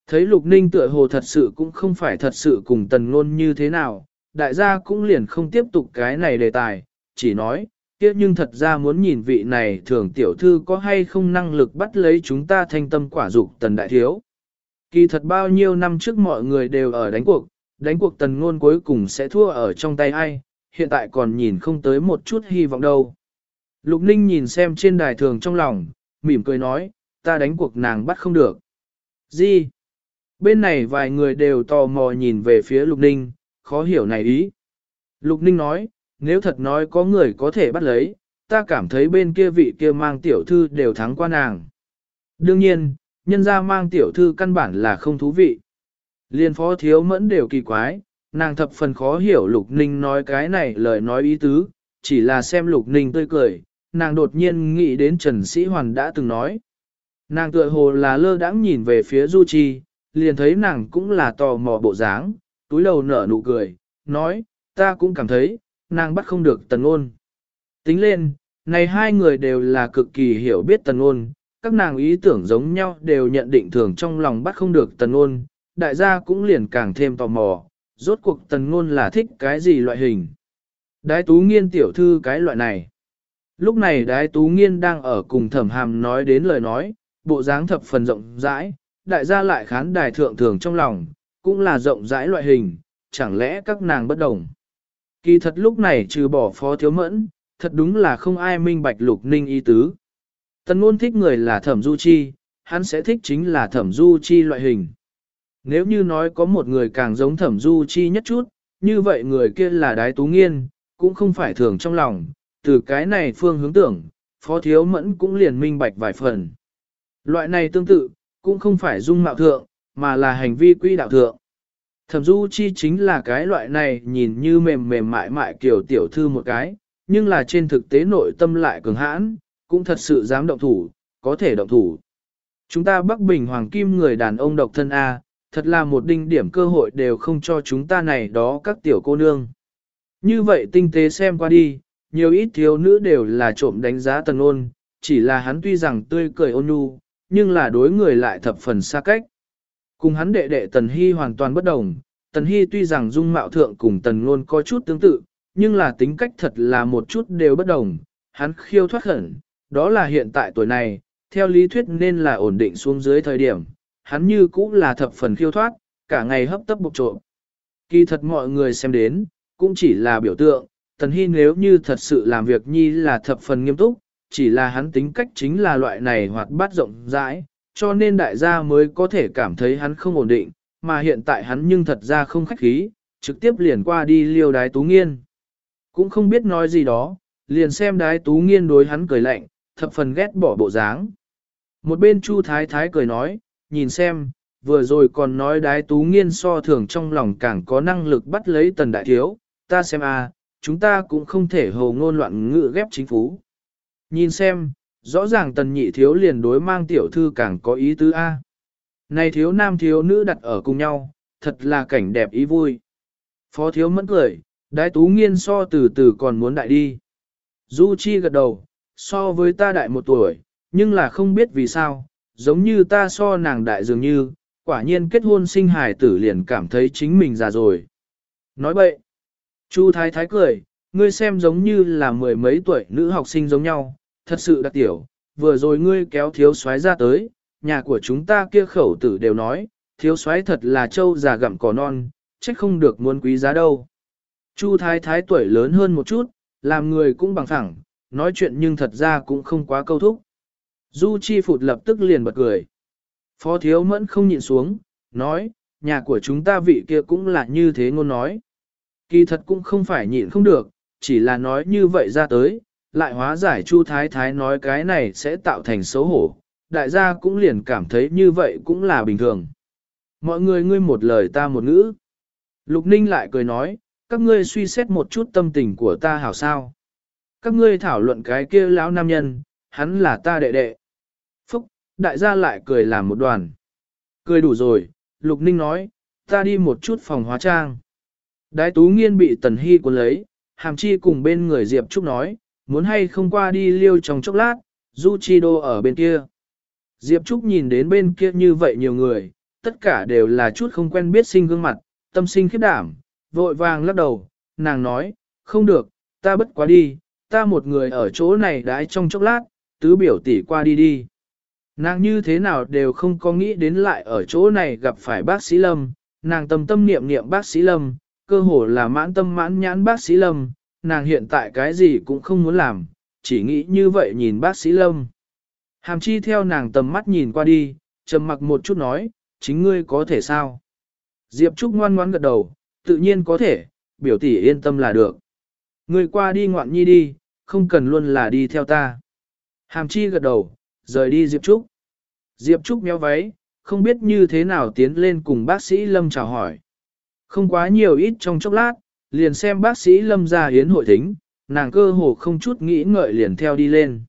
Thấy lục ninh tựa hồ thật sự cũng không phải thật sự cùng tần ngôn như thế nào, đại gia cũng liền không tiếp tục cái này đề tài, chỉ nói, kia nhưng thật ra muốn nhìn vị này thường tiểu thư có hay không năng lực bắt lấy chúng ta thanh tâm quả dục tần đại thiếu. Kỳ thật bao nhiêu năm trước mọi người đều ở đánh cuộc, đánh cuộc tần ngôn cuối cùng sẽ thua ở trong tay ai, hiện tại còn nhìn không tới một chút hy vọng đâu. Lục Ninh nhìn xem trên đài thường trong lòng, mỉm cười nói, ta đánh cuộc nàng bắt không được. Gì? Bên này vài người đều tò mò nhìn về phía Lục Ninh, khó hiểu này ý. Lục Ninh nói, nếu thật nói có người có thể bắt lấy, ta cảm thấy bên kia vị kia mang tiểu thư đều thắng qua nàng. Đương nhiên, nhân ra mang tiểu thư căn bản là không thú vị. Liên phó thiếu mẫn đều kỳ quái, nàng thập phần khó hiểu Lục Ninh nói cái này lời nói ý tứ, chỉ là xem Lục Ninh tươi cười, nàng đột nhiên nghĩ đến Trần Sĩ Hoàn đã từng nói. Nàng tựa hồ là lơ đãng nhìn về phía Du Chi, liền thấy nàng cũng là tò mò bộ dáng, túi đầu nở nụ cười, nói, ta cũng cảm thấy, nàng bắt không được tần ôn. Tính lên, này hai người đều là cực kỳ hiểu biết tần ôn, các nàng ý tưởng giống nhau đều nhận định thường trong lòng bắt không được tần ôn, đại gia cũng liền càng thêm tò mò, rốt cuộc tần ngôn là thích cái gì loại hình. Đái tú nghiên tiểu thư cái loại này. Lúc này đái tú nghiên đang ở cùng thẩm hàm nói đến lời nói, bộ dáng thập phần rộng rãi, đại gia lại khán đài thượng thường trong lòng, cũng là rộng rãi loại hình, chẳng lẽ các nàng bất đồng. Kỳ thật lúc này trừ bỏ phó thiếu mẫn, thật đúng là không ai minh bạch lục ninh ý tứ. Tần ngôn thích người là thẩm du chi, hắn sẽ thích chính là thẩm du chi loại hình. Nếu như nói có một người càng giống thẩm du chi nhất chút, như vậy người kia là đái tú nghiên, cũng không phải thường trong lòng, từ cái này phương hướng tưởng, phó thiếu mẫn cũng liền minh bạch vài phần. Loại này tương tự, cũng không phải dung mạo thượng, mà là hành vi quy đạo thượng. Thẩm du chi chính là cái loại này nhìn như mềm mềm mại mại kiểu tiểu thư một cái, nhưng là trên thực tế nội tâm lại cường hãn, cũng thật sự dám động thủ, có thể động thủ. Chúng ta Bắc Bình Hoàng Kim người đàn ông độc thân A, thật là một đinh điểm cơ hội đều không cho chúng ta này đó các tiểu cô nương. Như vậy tinh tế xem qua đi, nhiều ít thiếu nữ đều là trộm đánh giá tần ôn, chỉ là hắn tuy rằng tươi cười ôn nhu, nhưng là đối người lại thập phần xa cách. Cùng hắn đệ đệ tần hy hoàn toàn bất đồng, tần hy tuy rằng dung mạo thượng cùng tần luôn có chút tương tự, nhưng là tính cách thật là một chút đều bất đồng, hắn khiêu thoát khẩn, đó là hiện tại tuổi này, theo lý thuyết nên là ổn định xuống dưới thời điểm, hắn như cũng là thập phần khiêu thoát, cả ngày hấp tấp bục trộm. Kỳ thật mọi người xem đến, cũng chỉ là biểu tượng, Tần Hy nếu như thật sự làm việc nhi là thập phần nghiêm túc, chỉ là hắn tính cách chính là loại này hoạt bát rộng rãi, cho nên đại gia mới có thể cảm thấy hắn không ổn định, mà hiện tại hắn nhưng thật ra không khách khí, trực tiếp liền qua đi liêu đái tú nghiên. Cũng không biết nói gì đó, liền xem đái tú nghiên đối hắn cười lạnh, thập phần ghét bỏ bộ dáng. Một bên Chu Thái Thái cười nói, nhìn xem, vừa rồi còn nói đái tú nghiên so thường trong lòng càng có năng lực bắt lấy tần đại thiếu, ta xem a, chúng ta cũng không thể hồ ngôn loạn ngự ghép chính phú. Nhìn xem, rõ ràng tần nhị thiếu liền đối mang tiểu thư càng có ý tứ a. Này thiếu nam thiếu nữ đặt ở cùng nhau, thật là cảnh đẹp ý vui. Phó thiếu mẫn cười, đái tú nghiên so từ từ còn muốn đại đi. Du Chi gật đầu, so với ta đại một tuổi, nhưng là không biết vì sao, giống như ta so nàng đại dường như, quả nhiên kết hôn sinh hài tử liền cảm thấy chính mình già rồi. Nói bậy, Chu Thái Thái cười, ngươi xem giống như là mười mấy tuổi nữ học sinh giống nhau, thật sự đặc tiểu, vừa rồi ngươi kéo thiếu soái ra tới, nhà của chúng ta kia khẩu tử đều nói, thiếu soái thật là trâu già gặm cỏ non, trách không được muốn quý giá đâu. Chu Thái Thái tuổi lớn hơn một chút, làm người cũng bằng phẳng, nói chuyện nhưng thật ra cũng không quá câu thúc. Du Chi Phụt lập tức liền bật cười. Phó Thiếu Mẫn không nhịn xuống, nói, nhà của chúng ta vị kia cũng là như thế ngôn nói. Kỳ thật cũng không phải nhịn không được, chỉ là nói như vậy ra tới, lại hóa giải Chu Thái Thái nói cái này sẽ tạo thành xấu hổ. Đại gia cũng liền cảm thấy như vậy cũng là bình thường. Mọi người ngươi một lời ta một ngữ. Lục Ninh lại cười nói, các ngươi suy xét một chút tâm tình của ta hảo sao. Các ngươi thảo luận cái kia lão nam nhân, hắn là ta đệ đệ. Phúc, đại gia lại cười làm một đoàn. Cười đủ rồi, Lục Ninh nói, ta đi một chút phòng hóa trang. Đái tú nghiên bị tần hy cuốn lấy, hàm chi cùng bên người Diệp Trúc nói, muốn hay không qua đi liêu trong chốc lát, du chi đô ở bên kia. Diệp Trúc nhìn đến bên kia như vậy nhiều người, tất cả đều là chút không quen biết sinh gương mặt, tâm sinh khiếp đảm, vội vàng lắc đầu, nàng nói, không được, ta bất quá đi, ta một người ở chỗ này đãi trong chốc lát, tứ biểu tỷ qua đi đi. Nàng như thế nào đều không có nghĩ đến lại ở chỗ này gặp phải bác sĩ Lâm, nàng tâm tâm niệm niệm bác sĩ Lâm, cơ hồ là mãn tâm mãn nhãn bác sĩ Lâm, nàng hiện tại cái gì cũng không muốn làm, chỉ nghĩ như vậy nhìn bác sĩ Lâm. Hàm chi theo nàng tầm mắt nhìn qua đi, trầm mặc một chút nói, chính ngươi có thể sao? Diệp Trúc ngoan ngoãn gật đầu, tự nhiên có thể, biểu tỷ yên tâm là được. Ngươi qua đi ngoạn nhi đi, không cần luôn là đi theo ta. Hàm chi gật đầu, rời đi Diệp Trúc. Diệp Trúc méo váy, không biết như thế nào tiến lên cùng bác sĩ Lâm chào hỏi. Không quá nhiều ít trong chốc lát, liền xem bác sĩ Lâm ra hiến hội thính, nàng cơ hồ không chút nghĩ ngợi liền theo đi lên.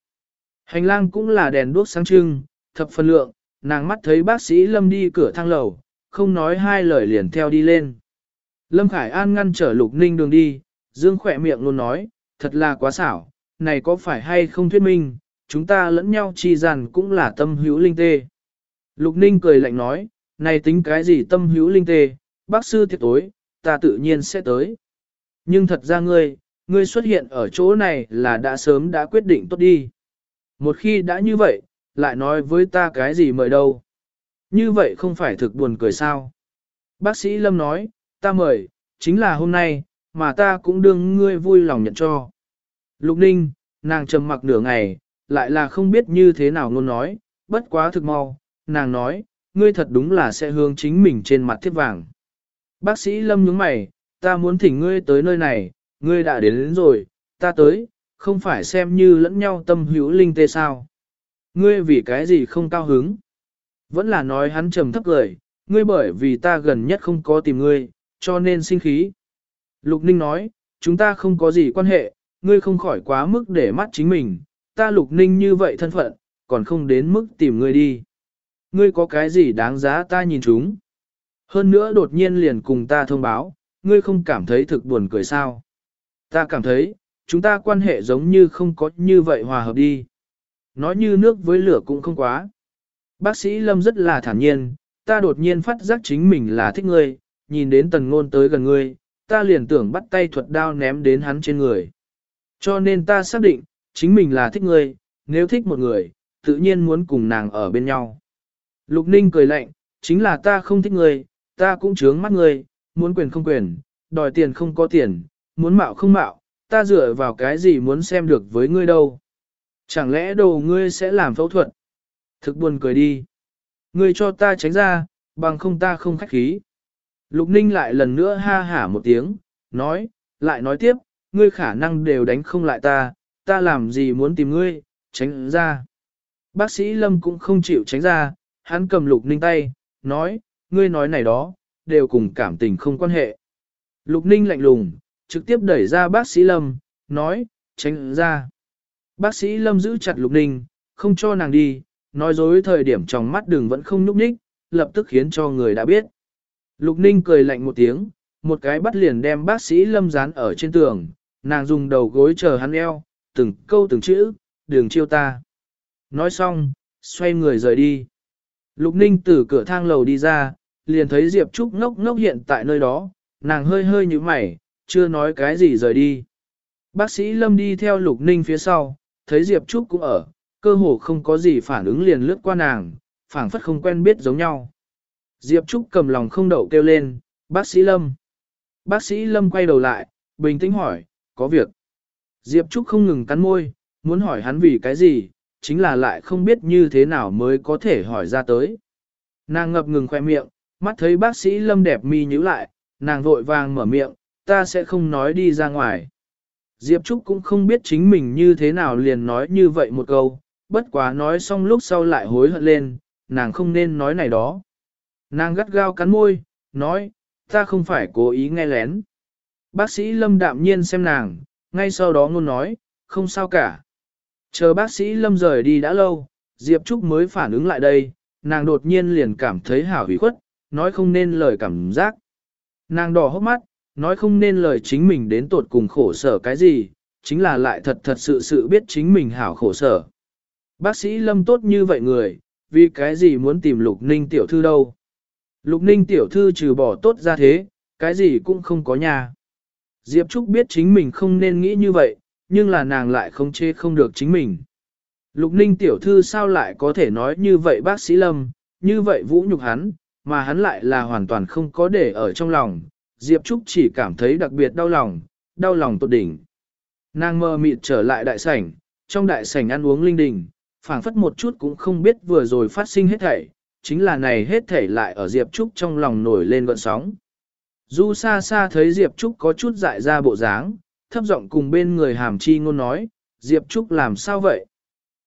Hành lang cũng là đèn đuốc sáng trưng, thập phân lượng, nàng mắt thấy bác sĩ Lâm đi cửa thang lầu, không nói hai lời liền theo đi lên. Lâm Khải An ngăn trở Lục Ninh đường đi, Dương khỏe miệng luôn nói, thật là quá xảo, này có phải hay không thuyết minh, chúng ta lẫn nhau chi rằng cũng là tâm hữu linh tê. Lục Ninh cười lạnh nói, này tính cái gì tâm hữu linh tê, bác sư thiệt tối, ta tự nhiên sẽ tới. Nhưng thật ra ngươi, ngươi xuất hiện ở chỗ này là đã sớm đã quyết định tốt đi. Một khi đã như vậy, lại nói với ta cái gì mời đâu. Như vậy không phải thực buồn cười sao. Bác sĩ Lâm nói, ta mời, chính là hôm nay, mà ta cũng đương ngươi vui lòng nhận cho. Lục ninh, nàng trầm mặc nửa ngày, lại là không biết như thế nào luôn nói, bất quá thực mau, nàng nói, ngươi thật đúng là sẽ hướng chính mình trên mặt thiết vàng. Bác sĩ Lâm nhướng mày, ta muốn thỉnh ngươi tới nơi này, ngươi đã đến, đến rồi, ta tới, không phải xem như lẫn nhau tâm hữu linh tê sao. Ngươi vì cái gì không cao hứng? Vẫn là nói hắn trầm thấp cười, ngươi bởi vì ta gần nhất không có tìm ngươi, cho nên sinh khí. Lục Ninh nói, chúng ta không có gì quan hệ, ngươi không khỏi quá mức để mắt chính mình, ta Lục Ninh như vậy thân phận, còn không đến mức tìm ngươi đi. Ngươi có cái gì đáng giá ta nhìn chúng? Hơn nữa đột nhiên liền cùng ta thông báo, ngươi không cảm thấy thực buồn cười sao? Ta cảm thấy, chúng ta quan hệ giống như không có như vậy hòa hợp đi. Nói như nước với lửa cũng không quá. Bác sĩ Lâm rất là thản nhiên, ta đột nhiên phát giác chính mình là thích ngươi, nhìn đến tần ngôn tới gần ngươi, ta liền tưởng bắt tay thuật đao ném đến hắn trên người. Cho nên ta xác định, chính mình là thích ngươi, nếu thích một người, tự nhiên muốn cùng nàng ở bên nhau. Lục Ninh cười lạnh, chính là ta không thích ngươi, ta cũng chướng mắt ngươi, muốn quyền không quyền, đòi tiền không có tiền, muốn mạo không mạo, ta dựa vào cái gì muốn xem được với ngươi đâu. Chẳng lẽ đồ ngươi sẽ làm phẫu thuật? Thực buồn cười đi. Ngươi cho ta tránh ra, bằng không ta không khách khí. Lục Ninh lại lần nữa ha hả một tiếng, nói, lại nói tiếp, ngươi khả năng đều đánh không lại ta, ta làm gì muốn tìm ngươi, tránh ra. Bác sĩ Lâm cũng không chịu tránh ra, hắn cầm Lục Ninh tay, nói, ngươi nói này đó, đều cùng cảm tình không quan hệ. Lục Ninh lạnh lùng, trực tiếp đẩy ra bác sĩ Lâm, nói, tránh ra. Bác sĩ Lâm giữ chặt Lục Ninh, không cho nàng đi, nói dối thời điểm trong mắt đường vẫn không nhúc nhích, lập tức khiến cho người đã biết. Lục Ninh cười lạnh một tiếng, một cái bắt liền đem bác sĩ Lâm dán ở trên tường, nàng dùng đầu gối chờ hắn eo, từng câu từng chữ, đường chiêu ta. Nói xong, xoay người rời đi. Lục Ninh từ cửa thang lầu đi ra, liền thấy Diệp Trúc ngốc ngốc hiện tại nơi đó, nàng hơi hơi như mày, chưa nói cái gì rời đi. Bác sĩ Lâm đi theo Lục Ninh phía sau, thấy Diệp Trúc cũng ở, cơ hồ không có gì phản ứng liền lướt qua nàng, phảng phất không quen biết giống nhau. Diệp Trúc cầm lòng không đậu kêu lên, bác sĩ Lâm. Bác sĩ Lâm quay đầu lại, bình tĩnh hỏi, có việc. Diệp Trúc không ngừng cắn môi, muốn hỏi hắn vì cái gì, chính là lại không biết như thế nào mới có thể hỏi ra tới. Nàng ngập ngừng khoe miệng, mắt thấy bác sĩ Lâm đẹp mi nhíu lại, nàng vội vàng mở miệng, ta sẽ không nói đi ra ngoài. Diệp Trúc cũng không biết chính mình như thế nào liền nói như vậy một câu, bất quá nói xong lúc sau lại hối hận lên, nàng không nên nói này đó. Nàng gắt gao cắn môi, nói, ta không phải cố ý nghe lén. Bác sĩ Lâm đạm nhiên xem nàng, ngay sau đó ngôn nói, không sao cả. Chờ bác sĩ Lâm rời đi đã lâu, Diệp Trúc mới phản ứng lại đây, nàng đột nhiên liền cảm thấy hảo hủy khuất, nói không nên lời cảm giác. Nàng đỏ hốc mắt, nói không nên lời chính mình đến tột cùng khổ sở cái gì, chính là lại thật thật sự sự biết chính mình hảo khổ sở. Bác sĩ Lâm tốt như vậy người, vì cái gì muốn tìm Lục Ninh tiểu thư đâu. Lục Ninh tiểu thư trừ bỏ tốt ra thế, cái gì cũng không có nhà. Diệp Trúc biết chính mình không nên nghĩ như vậy, nhưng là nàng lại không chê không được chính mình. Lục Ninh tiểu thư sao lại có thể nói như vậy bác sĩ Lâm, như vậy vũ nhục hắn, mà hắn lại là hoàn toàn không có để ở trong lòng, Diệp Trúc chỉ cảm thấy đặc biệt đau lòng, đau lòng tột đỉnh. Nàng mơ mịt trở lại đại sảnh, trong đại sảnh ăn uống linh đình, phảng phất một chút cũng không biết vừa rồi phát sinh hết thảy, chính là này hết thảy lại ở Diệp Trúc trong lòng nổi lên gợn sóng. Du xa xa thấy Diệp Trúc có chút dại ra bộ dáng, thấp giọng cùng bên người Hàm Chi ngôn nói, Diệp Trúc làm sao vậy?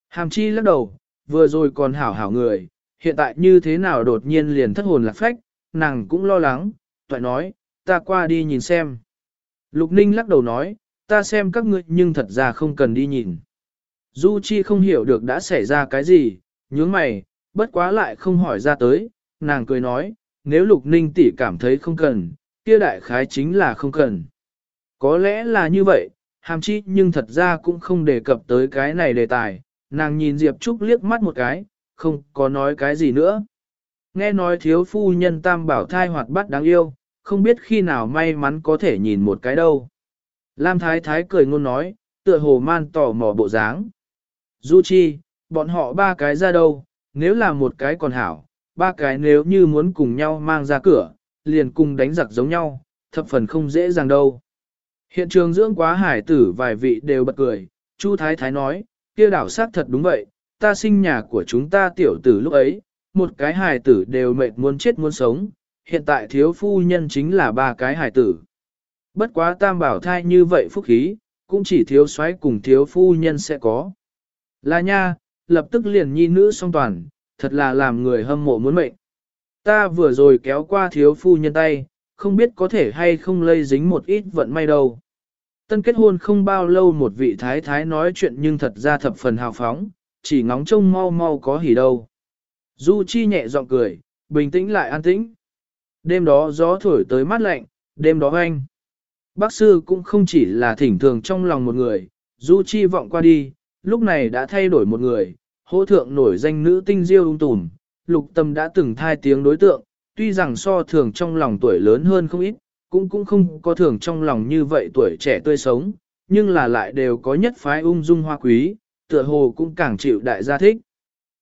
Hàm Chi lắc đầu, vừa rồi còn hảo hảo người, hiện tại như thế nào đột nhiên liền thất hồn lạc phách, nàng cũng lo lắng, toại nói, ta qua đi nhìn xem. Lục Ninh lắc đầu nói, ta xem các ngươi nhưng thật ra không cần đi nhìn. Du Chi không hiểu được đã xảy ra cái gì, nhướng mày, bất quá lại không hỏi ra tới, nàng cười nói, nếu Lục Ninh tỷ cảm thấy không cần, kia đại khái chính là không cần. Có lẽ là như vậy, hàm chi nhưng thật ra cũng không đề cập tới cái này đề tài, nàng nhìn Diệp Trúc liếc mắt một cái, không có nói cái gì nữa. Nghe nói thiếu phu nhân tam bảo thai hoạt bát đáng yêu, không biết khi nào may mắn có thể nhìn một cái đâu. Lam Thái Thái cười ngôn nói, tựa hồ man tỏ mò bộ dáng. Du Chi, bọn họ ba cái ra đâu, nếu là một cái còn hảo, ba cái nếu như muốn cùng nhau mang ra cửa, liền cùng đánh giặc giống nhau, thập phần không dễ dàng đâu. Hiện trường dưỡng quá hải tử vài vị đều bật cười, Chu Thái Thái nói, kia đảo xác thật đúng vậy, ta sinh nhà của chúng ta tiểu tử lúc ấy, một cái hài tử đều mệt muốn chết muốn sống, hiện tại thiếu phu nhân chính là ba cái hài tử. Bất quá tam bảo thai như vậy phúc khí, cũng chỉ thiếu soái cùng thiếu phu nhân sẽ có. Là nha, lập tức liền nhi nữ song toàn, thật là làm người hâm mộ muốn mệnh. Ta vừa rồi kéo qua thiếu phu nhân tay, không biết có thể hay không lây dính một ít vận may đâu. Tân kết hôn không bao lâu một vị thái thái nói chuyện nhưng thật ra thập phần hào phóng, chỉ ngóng trông mau mau có hỉ đâu. Du Chi nhẹ giọng cười, bình tĩnh lại an tĩnh. Đêm đó gió thổi tới mát lạnh, đêm đó anh. Bác sư cũng không chỉ là thỉnh thường trong lòng một người, Du Chi vọng qua đi, lúc này đã thay đổi một người, hỗ thượng nổi danh nữ tinh diêu ung tùm, lục tâm đã từng thai tiếng đối tượng, tuy rằng so thường trong lòng tuổi lớn hơn không ít, cũng cũng không có thường trong lòng như vậy tuổi trẻ tươi sống, nhưng là lại đều có nhất phái ung dung hoa quý, tựa hồ cũng càng chịu đại gia thích.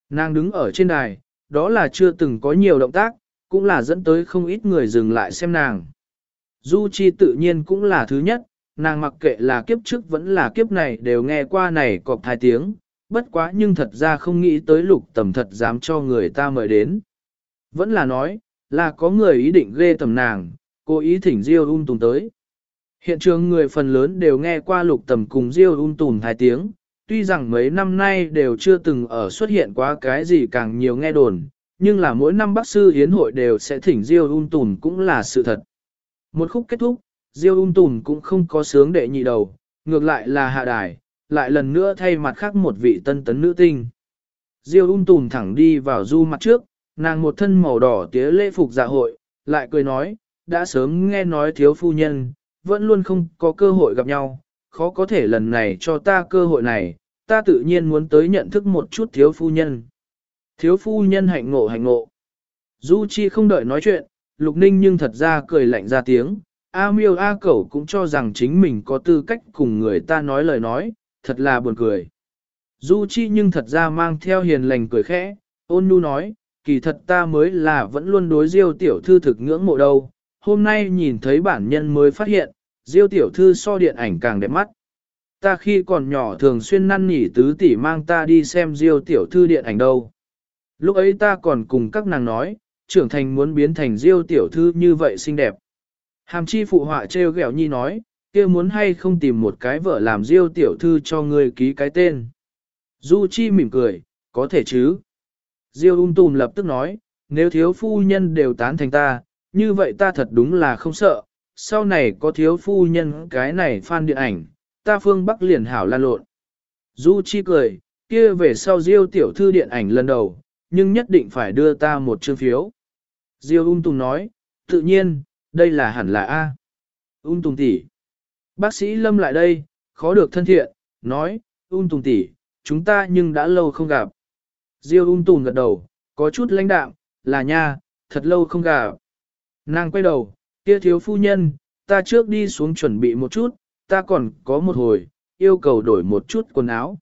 Nàng đứng ở trên đài, đó là chưa từng có nhiều động tác, cũng là dẫn tới không ít người dừng lại xem nàng. Du Chi tự nhiên cũng là thứ nhất, nàng mặc kệ là kiếp trước vẫn là kiếp này đều nghe qua này cọp hai tiếng, bất quá nhưng thật ra không nghĩ tới lục tầm thật dám cho người ta mời đến. Vẫn là nói, là có người ý định ghê tầm nàng, cố ý thỉnh Diêu ung tùng tới. Hiện trường người phần lớn đều nghe qua lục tầm cùng Diêu ung tùng hai tiếng, tuy rằng mấy năm nay đều chưa từng ở xuất hiện quá cái gì càng nhiều nghe đồn, nhưng là mỗi năm bác sư hiến hội đều sẽ thỉnh Diêu ung Tùn cũng là sự thật. Một khúc kết thúc, Diêu ung Tùn cũng không có sướng đệ nhị đầu, ngược lại là hạ đài, lại lần nữa thay mặt khác một vị tân tấn nữ tinh. Diêu ung Tùn thẳng đi vào du mặt trước, nàng một thân màu đỏ tía lễ phục dạ hội, lại cười nói, đã sớm nghe nói thiếu phu nhân, vẫn luôn không có cơ hội gặp nhau, khó có thể lần này cho ta cơ hội này, ta tự nhiên muốn tới nhận thức một chút thiếu phu nhân. Thiếu phu nhân hạnh ngộ hạnh ngộ. Du Chi không đợi nói chuyện, Lục Ninh nhưng thật ra cười lạnh ra tiếng, A miêu A cẩu cũng cho rằng chính mình có tư cách cùng người ta nói lời nói, thật là buồn cười. Du Chi nhưng thật ra mang theo hiền lành cười khẽ, ôn nhu nói, kỳ thật ta mới là vẫn luôn đối diêu tiểu thư thực ngưỡng mộ đâu, hôm nay nhìn thấy bản nhân mới phát hiện, diêu tiểu thư so điện ảnh càng đẹp mắt. Ta khi còn nhỏ thường xuyên năn nỉ tứ tỷ mang ta đi xem diêu tiểu thư điện ảnh đâu. Lúc ấy ta còn cùng các nàng nói, trưởng thành muốn biến thành diêu tiểu thư như vậy xinh đẹp. Hàm chi phụ họa treo ghẹo nhi nói, kia muốn hay không tìm một cái vợ làm diêu tiểu thư cho ngươi ký cái tên. Du Chi mỉm cười, có thể chứ. Diêu ung tùm lập tức nói, nếu thiếu phu nhân đều tán thành ta, như vậy ta thật đúng là không sợ, sau này có thiếu phu nhân cái này phan điện ảnh, ta phương Bắc liền hảo lan lộn. Du Chi cười, kia về sau Diêu tiểu thư điện ảnh lần đầu, nhưng nhất định phải đưa ta một chương phiếu. Diêu ung tùng nói, tự nhiên, đây là hẳn là A. Ung tùng tỷ. Bác sĩ Lâm lại đây, khó được thân thiện, nói, ung tùng tỷ, chúng ta nhưng đã lâu không gặp. Diêu ung tùng gật đầu, có chút lãnh đạm, là nha, thật lâu không gặp. Nàng quay đầu, kia thiếu phu nhân, ta trước đi xuống chuẩn bị một chút, ta còn có một hồi, yêu cầu đổi một chút quần áo.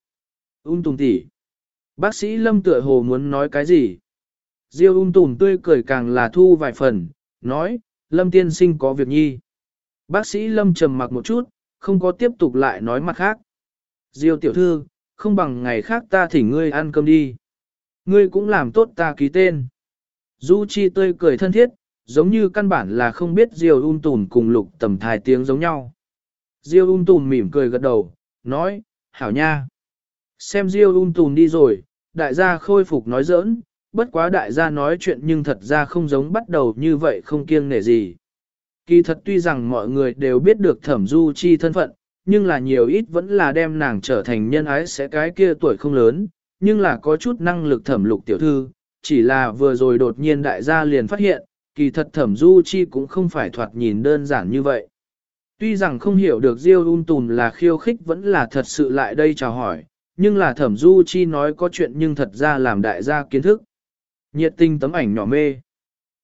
Ung tùng tỷ. Bác sĩ Lâm tựa hồ muốn nói cái gì? Diêu ung tùng tươi cười càng là thu vài phần, nói, Lâm tiên sinh có việc nhi. Bác sĩ Lâm trầm mặc một chút, không có tiếp tục lại nói mặt khác. Diêu tiểu thư, không bằng ngày khác ta thỉnh ngươi ăn cơm đi. Ngươi cũng làm tốt ta ký tên. Du Chi tươi cười thân thiết, giống như căn bản là không biết Diêu Un tùn cùng lục tầm thai tiếng giống nhau. Diêu Un tùn mỉm cười gật đầu, nói, hảo nha. Xem Diêu Un tùn đi rồi, đại gia khôi phục nói giỡn, bất quá đại gia nói chuyện nhưng thật ra không giống bắt đầu như vậy không kiêng nể gì. Kỳ thật tuy rằng mọi người đều biết được thẩm du chi thân phận, nhưng là nhiều ít vẫn là đem nàng trở thành nhân ái sẽ cái kia tuổi không lớn, nhưng là có chút năng lực thẩm lục tiểu thư, chỉ là vừa rồi đột nhiên đại gia liền phát hiện, kỳ thật thẩm du chi cũng không phải thoạt nhìn đơn giản như vậy. Tuy rằng không hiểu được Diêu Un Tùn là khiêu khích vẫn là thật sự lại đây chào hỏi, nhưng là thẩm du chi nói có chuyện nhưng thật ra làm đại gia kiến thức. Nhiệt tình tấm ảnh nhỏ mê.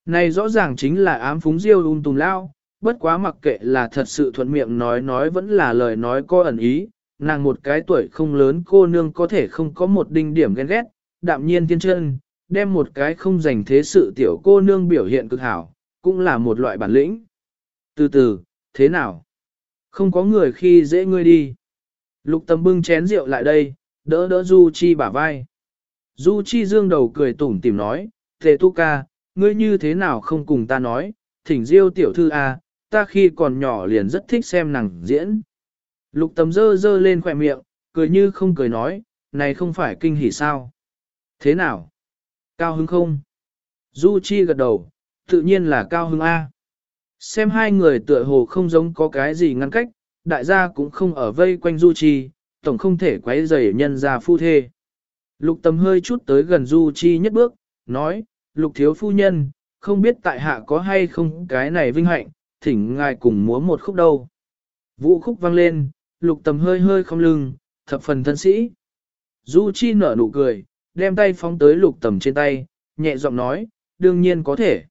Này rõ ràng chính là ám phúng Diêu Un Tùn lao, bất quá mặc kệ là thật sự thuận miệng nói nói vẫn là lời nói có ẩn ý, nàng một cái tuổi không lớn cô nương có thể không có một đinh điểm ghen ghét, đạm nhiên tiên chân, đem một cái không dành thế sự tiểu cô nương biểu hiện cực hảo, cũng là một loại bản lĩnh. Từ từ, thế nào? Không có người khi dễ ngươi đi. Lục tâm bưng chén rượu lại đây, đỡ đỡ Du Chi bả vai. Du Chi dương đầu cười tủm tỉm nói, Tề Tu Ca, ngươi như thế nào không cùng ta nói, thỉnh diêu tiểu thư a, à, ta khi còn nhỏ liền rất thích xem nàng diễn. Lục tầm dơ dơ lên khỏe miệng, cười như không cười nói, này không phải kinh hỉ sao. Thế nào? Cao hứng không? Du Chi gật đầu, tự nhiên là cao hứng A. Xem hai người tựa hồ không giống có cái gì ngăn cách, đại gia cũng không ở vây quanh Du Chi, tổng không thể quấy rầy nhân gia phu thê. Lục tầm hơi chút tới gần Du Chi nhất bước, nói, lục thiếu phu nhân, không biết tại hạ có hay không cái này vinh hạnh, thỉnh ngài cùng múa một khúc đâu. Vũ khúc vang lên, lục tầm hơi hơi không lưng, thập phần thân sĩ. Du Chi nở nụ cười, đem tay phóng tới lục tầm trên tay, nhẹ giọng nói, đương nhiên có thể.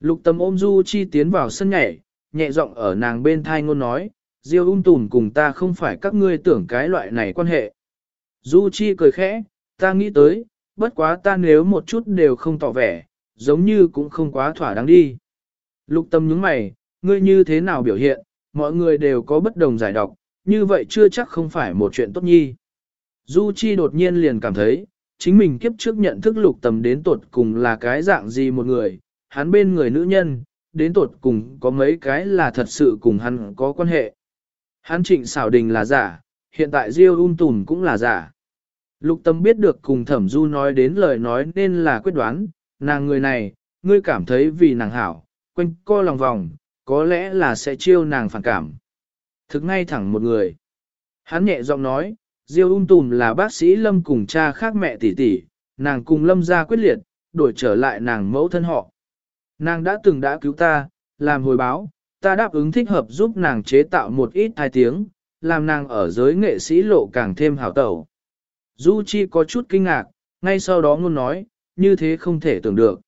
Lục tầm ôm Du Chi tiến vào sân nhảy, nhẹ giọng ở nàng bên thai ngôn nói, Diêu ung tùn cùng ta không phải các ngươi tưởng cái loại này quan hệ. Du Chi cười khẽ, ta nghĩ tới, bất quá ta nếu một chút đều không tỏ vẻ, giống như cũng không quá thỏa đáng đi. Lục tâm nhướng mày, ngươi như thế nào biểu hiện, mọi người đều có bất đồng giải độc, như vậy chưa chắc không phải một chuyện tốt nhi. Du Chi đột nhiên liền cảm thấy, chính mình kiếp trước nhận thức lục tầm đến tột cùng là cái dạng gì một người, hắn bên người nữ nhân, đến tột cùng có mấy cái là thật sự cùng hắn có quan hệ. Hắn trịnh xảo đình là giả, hiện tại Diêu un tùn cũng là giả. Lục tâm biết được cùng thẩm du nói đến lời nói nên là quyết đoán, nàng người này, ngươi cảm thấy vì nàng hảo, quanh co lòng vòng, có lẽ là sẽ chiêu nàng phản cảm. Thực ngay thẳng một người. Hắn nhẹ giọng nói, Diêu ung tùm là bác sĩ Lâm cùng cha khác mẹ tỷ tỷ, nàng cùng Lâm ra quyết liệt, đổi trở lại nàng mẫu thân họ. Nàng đã từng đã cứu ta, làm hồi báo, ta đáp ứng thích hợp giúp nàng chế tạo một ít thai tiếng, làm nàng ở giới nghệ sĩ lộ càng thêm hảo tẩu. Du Chi có chút kinh ngạc, ngay sau đó ngôn nói, như thế không thể tưởng được.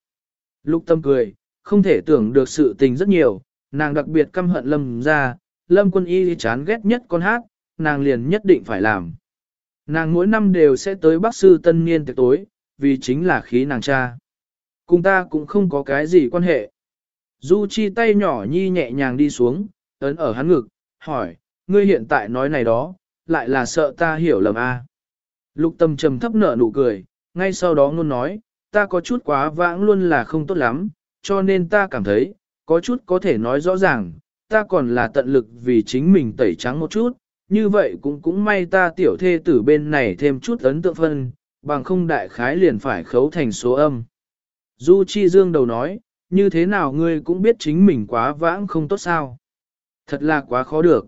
Lục tâm cười, không thể tưởng được sự tình rất nhiều, nàng đặc biệt căm hận lâm ra, lâm quân y chán ghét nhất con hát, nàng liền nhất định phải làm. Nàng mỗi năm đều sẽ tới bác sư tân niên tiệc tối, vì chính là khí nàng cha. Cùng ta cũng không có cái gì quan hệ. Du Chi tay nhỏ nhi nhẹ nhàng đi xuống, ấn ở hắn ngực, hỏi, ngươi hiện tại nói này đó, lại là sợ ta hiểu lầm a? À? Lục tâm trầm thấp nở nụ cười, ngay sau đó luôn nói, ta có chút quá vãng luôn là không tốt lắm, cho nên ta cảm thấy, có chút có thể nói rõ ràng, ta còn là tận lực vì chính mình tẩy trắng một chút, như vậy cũng cũng may ta tiểu thê tử bên này thêm chút ấn tượng phân, bằng không đại khái liền phải khấu thành số âm. Du Chi Dương đầu nói, như thế nào ngươi cũng biết chính mình quá vãng không tốt sao. Thật là quá khó được.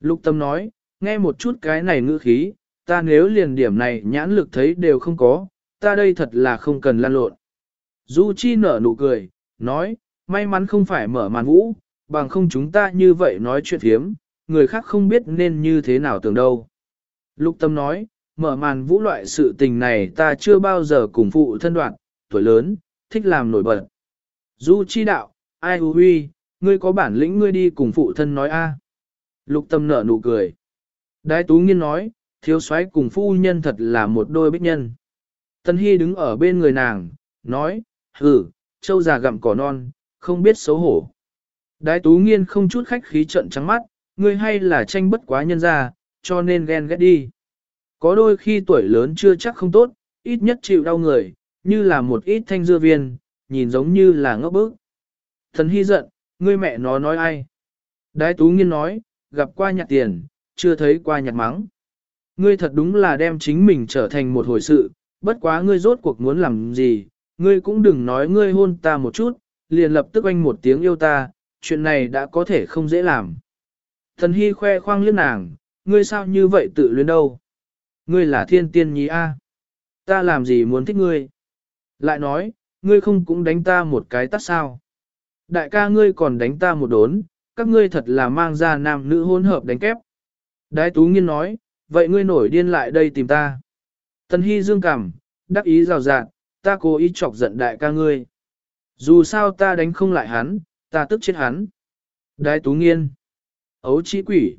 Lục tâm nói, nghe một chút cái này ngữ khí, ta nếu liền điểm này nhãn lực thấy đều không có, ta đây thật là không cần lan lộn. Du Chi nở nụ cười, nói, may mắn không phải mở màn vũ, bằng không chúng ta như vậy nói chuyện hiếm người khác không biết nên như thế nào tưởng đâu. Lục tâm nói, mở màn vũ loại sự tình này ta chưa bao giờ cùng phụ thân đoạn, tuổi lớn, thích làm nổi bật. Du chi đạo, ai hư huy, ngươi có bản lĩnh ngươi đi cùng phụ thân nói a. Lục tâm nở nụ cười. Đái tú nghiên nói, thiếu soái cùng phu nhân thật là một đôi bích nhân. Tân Hy đứng ở bên người nàng, nói, hử, châu già gặm cỏ non, không biết xấu hổ. Đái tú nghiên không chút khách khí trận trắng mắt, ngươi hay là tranh bất quá nhân ra, cho nên ghen ghét đi. Có đôi khi tuổi lớn chưa chắc không tốt, ít nhất chịu đau người, như là một ít thanh dưa viên, nhìn giống như là ngốc bức. Thần hy giận, ngươi mẹ nó nói ai? Đái tú nghiên nói, gặp qua nhặt tiền, chưa thấy qua nhặt mắng. Ngươi thật đúng là đem chính mình trở thành một hồi sự, bất quá ngươi rốt cuộc muốn làm gì, ngươi cũng đừng nói ngươi hôn ta một chút, liền lập tức anh một tiếng yêu ta, chuyện này đã có thể không dễ làm. Thần Hy khoe khoang liếc nàng, ngươi sao như vậy tự luyến đâu? Ngươi là thiên tiên nhí a, Ta làm gì muốn thích ngươi? Lại nói, ngươi không cũng đánh ta một cái tắt sao? Đại ca ngươi còn đánh ta một đốn, các ngươi thật là mang ra nam nữ hôn hợp đánh kép. Đái tú nghiên nói, vậy ngươi nổi điên lại đây tìm ta. Tần Hy dương cảm, đắc ý rào rạt, ta cố ý chọc giận đại ca ngươi. Dù sao ta đánh không lại hắn, ta tức chết hắn. Đái tú nghiên. Ấu trí quỷ.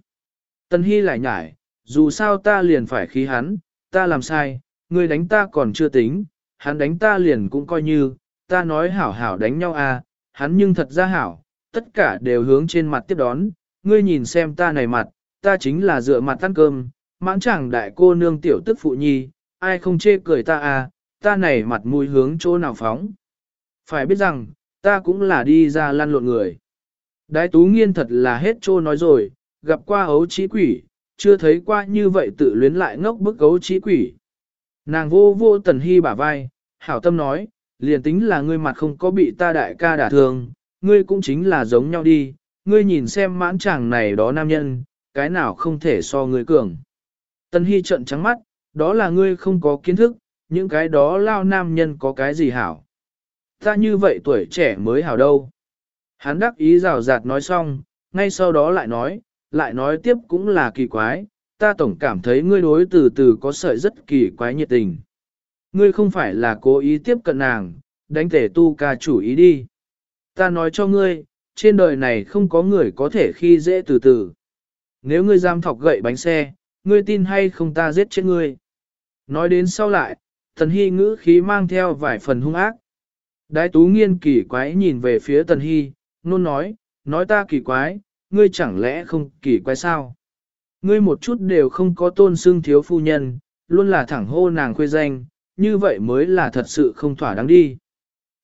Tần Hy lại nhải, dù sao ta liền phải khí hắn, ta làm sai, người đánh ta còn chưa tính, hắn đánh ta liền cũng coi như, ta nói hảo hảo đánh nhau à, hắn nhưng thật ra hảo, tất cả đều hướng trên mặt tiếp đón, ngươi nhìn xem ta này mặt, ta chính là dựa mặt ăn cơm, mãn chẳng đại cô nương tiểu tức phụ nhi, ai không chê cười ta à, ta này mặt mũi hướng chỗ nào phóng. Phải biết rằng, ta cũng là đi ra lăn lộn người. Đái tú nghiên thật là hết trô nói rồi, gặp qua ấu trí quỷ, chưa thấy qua như vậy tự luyến lại ngốc bức ấu trí quỷ. Nàng vô vô tần hy bả vai, hảo tâm nói, liền tính là ngươi mặt không có bị ta đại ca đả thương, ngươi cũng chính là giống nhau đi, ngươi nhìn xem mãn chàng này đó nam nhân, cái nào không thể so ngươi cường. Tần hy trận trắng mắt, đó là ngươi không có kiến thức, những cái đó lao nam nhân có cái gì hảo. Ta như vậy tuổi trẻ mới hảo đâu. Hắn đắc ý rào rạt nói xong, ngay sau đó lại nói, lại nói tiếp cũng là kỳ quái, ta tổng cảm thấy ngươi đối từ từ có sợi rất kỳ quái nhiệt tình. Ngươi không phải là cố ý tiếp cận nàng, đánh tể tu ca chủ ý đi. Ta nói cho ngươi, trên đời này không có người có thể khi dễ từ từ. Nếu ngươi giam thọc gậy bánh xe, ngươi tin hay không ta giết chết ngươi. Nói đến sau lại, Tần Hy ngữ khí mang theo vài phần hung ác. Đái tú nghiên kỳ quái nhìn về phía Tần Hy, nôn nói, nói ta kỳ quái, ngươi chẳng lẽ không kỳ quái sao? Ngươi một chút đều không có tôn xưng thiếu phu nhân, luôn là thẳng hô nàng khuê danh, như vậy mới là thật sự không thỏa đáng đi.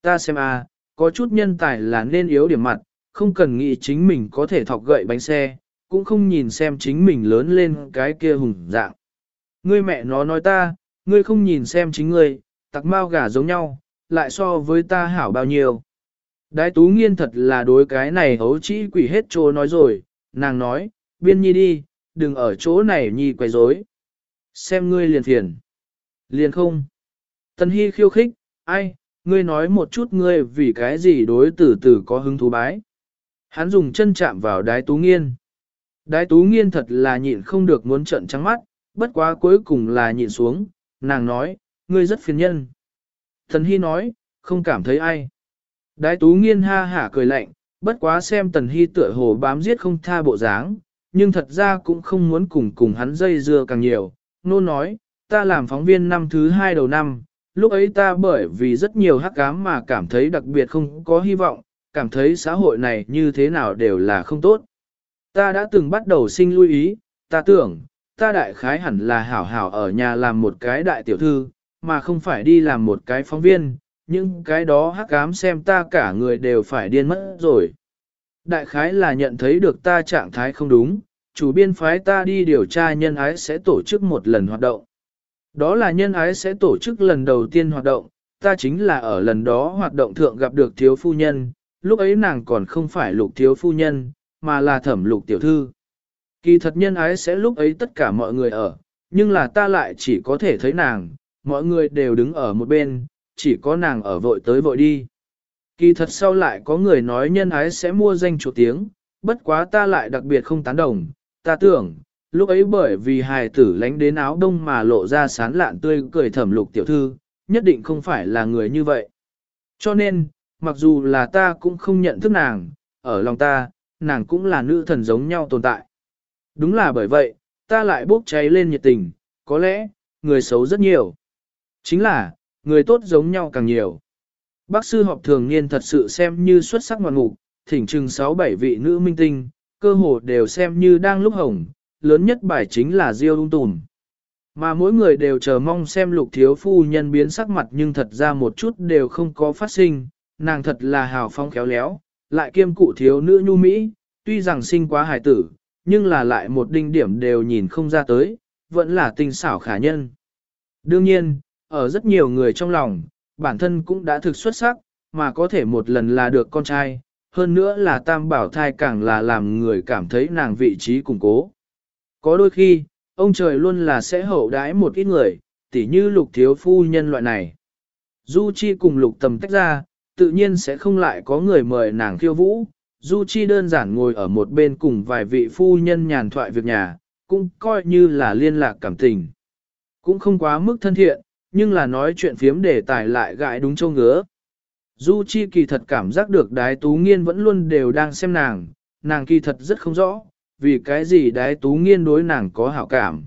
Ta xem a, à, có chút nhân tài là nên yếu điểm mặt, không cần nghĩ chính mình có thể thọc gậy bánh xe, cũng không nhìn xem chính mình lớn lên cái kia hùng dạng. Ngươi mẹ nó nói ta, ngươi không nhìn xem chính ngươi, tặc mau gà giống nhau, lại so với ta hảo bao nhiêu. Đái tú nghiên thật là đối cái này hấu chỉ quỷ hết trô nói rồi, nàng nói, biên nhi đi, đừng ở chỗ này nhi quay rối. Xem ngươi liền phiền. Liền không. Tần Hy khiêu khích, ai, ngươi nói một chút ngươi vì cái gì đối tử tử có hứng thú bái. Hắn dùng chân chạm vào đái tú nghiên. Đái tú nghiên thật là nhịn không được muốn trận trắng mắt, bất quá cuối cùng là nhịn xuống, nàng nói, ngươi rất phiền nhân. Thần Hy nói, không cảm thấy ai. Đái tú nghiên ha hả cười lạnh, bất quá xem Tần Hy tựa hồ bám giết không tha bộ dáng, nhưng thật ra cũng không muốn cùng cùng hắn dây dưa càng nhiều. Nô nói, ta làm phóng viên năm thứ hai đầu năm, lúc ấy ta bởi vì rất nhiều hắc ám mà cảm thấy đặc biệt không có hy vọng, cảm thấy xã hội này như thế nào đều là không tốt. Ta đã từng bắt đầu sinh lưu ý, ta tưởng, ta đại khái hẳn là hảo hảo ở nhà làm một cái đại tiểu thư, mà không phải đi làm một cái phóng viên, nhưng cái đó hắc ám xem ta cả người đều phải điên mất rồi. Đại khái là nhận thấy được ta trạng thái không đúng, chủ biên phái ta đi điều tra nhân ái sẽ tổ chức một lần hoạt động. Đó là nhân ái sẽ tổ chức lần đầu tiên hoạt động, ta chính là ở lần đó hoạt động thượng gặp được thiếu phu nhân, lúc ấy nàng còn không phải lục thiếu phu nhân, mà là thẩm lục tiểu thư. Kỳ thật nhân ái sẽ lúc ấy tất cả mọi người ở, nhưng là ta lại chỉ có thể thấy nàng, mọi người đều đứng ở một bên, chỉ có nàng ở vội tới vội đi. Kỳ thật sau lại có người nói nhân ái sẽ mua danh chủ tiếng, bất quá ta lại đặc biệt không tán đồng, ta tưởng, lúc ấy bởi vì hài tử lánh đến áo đông mà lộ ra sán lạn tươi cười thẩm lục tiểu thư, nhất định không phải là người như vậy. Cho nên, mặc dù là ta cũng không nhận thức nàng, ở lòng ta, nàng cũng là nữ thần giống nhau tồn tại. Đúng là bởi vậy, ta lại bốc cháy lên nhiệt tình, có lẽ, người xấu rất nhiều. Chính là, người tốt giống nhau càng nhiều. Bác sư họp thường niên thật sự xem như xuất sắc ngoạn mục, thỉnh chừng 6-7 vị nữ minh tinh, cơ hồ đều xem như đang lúc hồng, lớn nhất bài chính là Diêu ung tùm. Mà mỗi người đều chờ mong xem lục thiếu phu nhân biến sắc mặt nhưng thật ra một chút đều không có phát sinh, nàng thật là hào phong khéo léo, lại kiêm cụ thiếu nữ nhu mỹ, tuy rằng sinh quá hài tử, nhưng là lại một đinh điểm đều nhìn không ra tới, vẫn là tinh xảo khả nhân. Đương nhiên, ở rất nhiều người trong lòng, bản thân cũng đã thực xuất sắc, mà có thể một lần là được con trai, hơn nữa là tam bảo thai càng là làm người cảm thấy nàng vị trí củng cố. Có đôi khi, ông trời luôn là sẽ hậu đái một ít người, tỉ như lục thiếu phu nhân loại này. Du Chi cùng lục tầm tách ra, tự nhiên sẽ không lại có người mời nàng khiêu vũ. Du Chi đơn giản ngồi ở một bên cùng vài vị phu nhân nhàn thoại việc nhà, cũng coi như là liên lạc cảm tình. Cũng không quá mức thân thiện, nhưng là nói chuyện phiếm để tài lại gãi đúng châu ngứa. Du Chi kỳ thật cảm giác được đái tú nghiên vẫn luôn đều đang xem nàng, nàng kỳ thật rất không rõ, vì cái gì đái tú nghiên đối nàng có hảo cảm.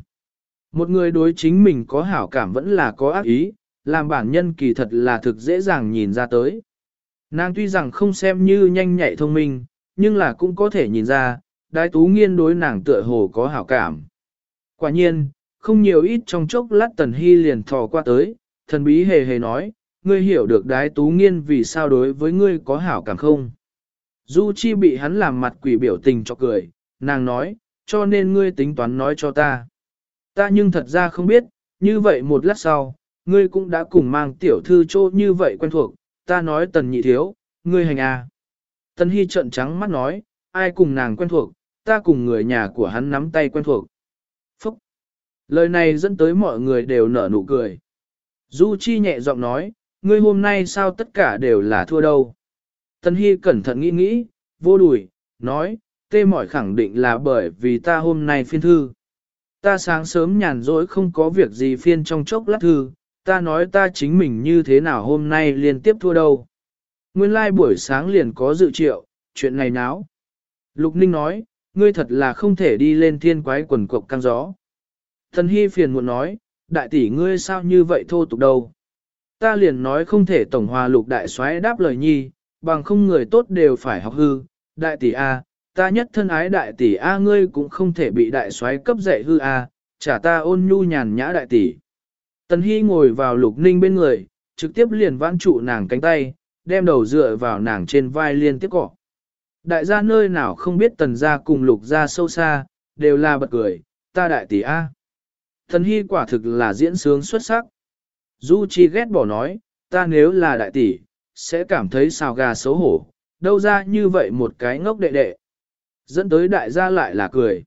Một người đối chính mình có hảo cảm vẫn là có ác ý, làm bản nhân kỳ thật là thực dễ dàng nhìn ra tới. Nàng tuy rằng không xem như nhanh nhạy thông minh, nhưng là cũng có thể nhìn ra, đái tú nghiên đối nàng tựa hồ có hảo cảm. Quả nhiên, không nhiều ít trong chốc lát tần hy liền thò qua tới, thần bí hề hề nói, ngươi hiểu được đái tú nghiên vì sao đối với ngươi có hảo cảm không? Du Chi bị hắn làm mặt quỷ biểu tình cho cười, nàng nói, cho nên ngươi tính toán nói cho ta. Ta nhưng thật ra không biết, như vậy một lát sau, ngươi cũng đã cùng mang tiểu thư chô như vậy quen thuộc, ta nói tần nhị thiếu, ngươi hành à. Tần Hy trợn trắng mắt nói, ai cùng nàng quen thuộc, ta cùng người nhà của hắn nắm tay quen thuộc. Lời này dẫn tới mọi người đều nở nụ cười. Du Chi nhẹ giọng nói, ngươi hôm nay sao tất cả đều là thua đâu. Tần Hy cẩn thận nghĩ nghĩ, vô đùi, nói, tê mỏi khẳng định là bởi vì ta hôm nay phiên thư. Ta sáng sớm nhàn rỗi không có việc gì phiên trong chốc lát thư, ta nói ta chính mình như thế nào hôm nay liên tiếp thua đâu. Nguyên lai like buổi sáng liền có dự triệu, chuyện này náo. Lục Ninh nói, ngươi thật là không thể đi lên thiên quái quần cục căng gió. Thần Hy phiền muộn nói, đại tỷ ngươi sao như vậy thô tục đâu. Ta liền nói không thể tổng hòa lục đại soái đáp lời nhi, bằng không người tốt đều phải học hư, đại tỷ A, ta nhất thân ái đại tỷ A ngươi cũng không thể bị đại soái cấp dạy hư A, trả ta ôn nhu nhàn nhã đại tỷ. Tần Hy ngồi vào lục ninh bên người, trực tiếp liền vãn trụ nàng cánh tay, đem đầu dựa vào nàng trên vai liên tiếp cọ. Đại gia nơi nào không biết tần gia cùng lục gia sâu xa, đều là bật cười, ta đại tỷ A. Thần Hy quả thực là diễn sướng xuất sắc. Du Chi ghét bỏ nói, ta nếu là đại tỷ, sẽ cảm thấy xào gà xấu hổ, đâu ra như vậy một cái ngốc đệ đệ. Dẫn tới đại gia lại là cười.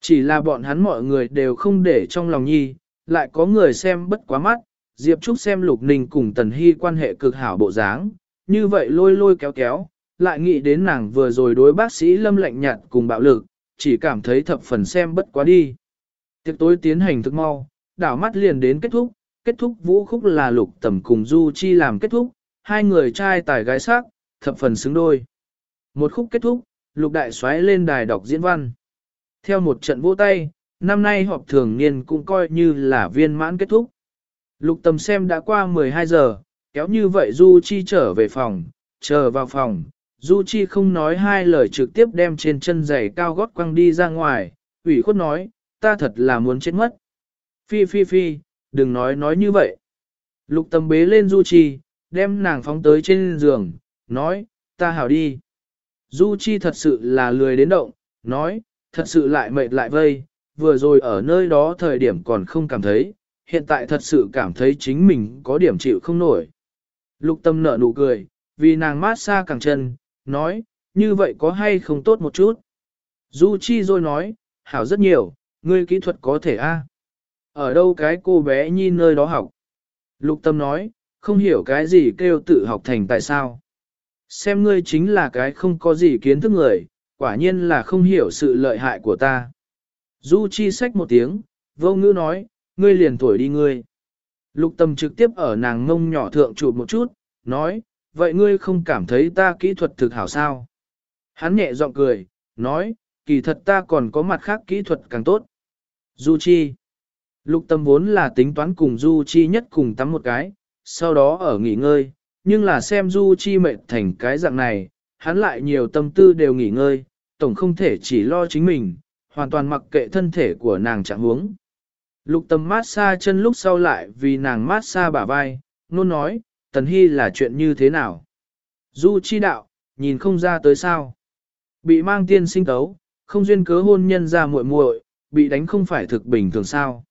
Chỉ là bọn hắn mọi người đều không để trong lòng nhi, lại có người xem bất quá mắt, Diệp Trúc xem Lục Ninh cùng Tần Hy quan hệ cực hảo bộ dáng, như vậy lôi lôi kéo kéo, lại nghĩ đến nàng vừa rồi đối bác sĩ lâm lạnh nhạt cùng bạo lực, chỉ cảm thấy thập phần xem bất quá đi. Tiệc tối tiến hành thức mau, đảo mắt liền đến kết thúc, kết thúc vũ khúc là lục tầm cùng Du Chi làm kết thúc, hai người trai tài gái sắc, thập phần xứng đôi. Một khúc kết thúc, lục đại xoáy lên đài đọc diễn văn. Theo một trận vỗ tay, năm nay họp thường niên cũng coi như là viên mãn kết thúc. Lục tầm xem đã qua 12 giờ, kéo như vậy Du Chi trở về phòng, chờ vào phòng. Du Chi không nói hai lời trực tiếp đem trên chân giày cao gót quăng đi ra ngoài, ủy khuất nói, ta thật là muốn chết mất. Phi phi phi, đừng nói nói như vậy. Lục tâm bế lên Du Chi, đem nàng phóng tới trên giường, nói, ta hảo đi. Du Chi thật sự là lười đến động, nói, thật sự lại mệt lại vây, vừa rồi ở nơi đó thời điểm còn không cảm thấy, hiện tại thật sự cảm thấy chính mình có điểm chịu không nổi. Lục tâm nở nụ cười, vì nàng mát xa càng chân, nói, như vậy có hay không tốt một chút. Du Chi rồi nói, hảo rất nhiều, ngươi kỹ thuật có thể a. Ở đâu cái cô bé nhi nơi đó học? Lục tâm nói, không hiểu cái gì kêu tự học thành tại sao. Xem ngươi chính là cái không có gì kiến thức người, quả nhiên là không hiểu sự lợi hại của ta. Du Chi sách một tiếng, vô ngữ nói, ngươi liền tuổi đi ngươi. Lục tâm trực tiếp ở nàng ngông nhỏ thượng chụp một chút, nói, vậy ngươi không cảm thấy ta kỹ thuật thực hảo sao? Hắn nhẹ giọng cười, nói, kỳ thật ta còn có mặt khác kỹ thuật càng tốt. Du Chi Lục tâm vốn là tính toán cùng Du Chi nhất cùng tắm một cái, sau đó ở nghỉ ngơi, nhưng là xem Du Chi mệt thành cái dạng này, hắn lại nhiều tâm tư đều nghỉ ngơi, tổng không thể chỉ lo chính mình, hoàn toàn mặc kệ thân thể của nàng trạng huống. Lục tâm mát xa chân lúc sau lại vì nàng mát xa bả vai, nôn nói, Tần Hy là chuyện như thế nào? Du chi đạo, nhìn không ra tới sao. Bị mang tiên sinh tấu, không duyên cớ hôn nhân ra muội muội, bị đánh không phải thực bình thường sao.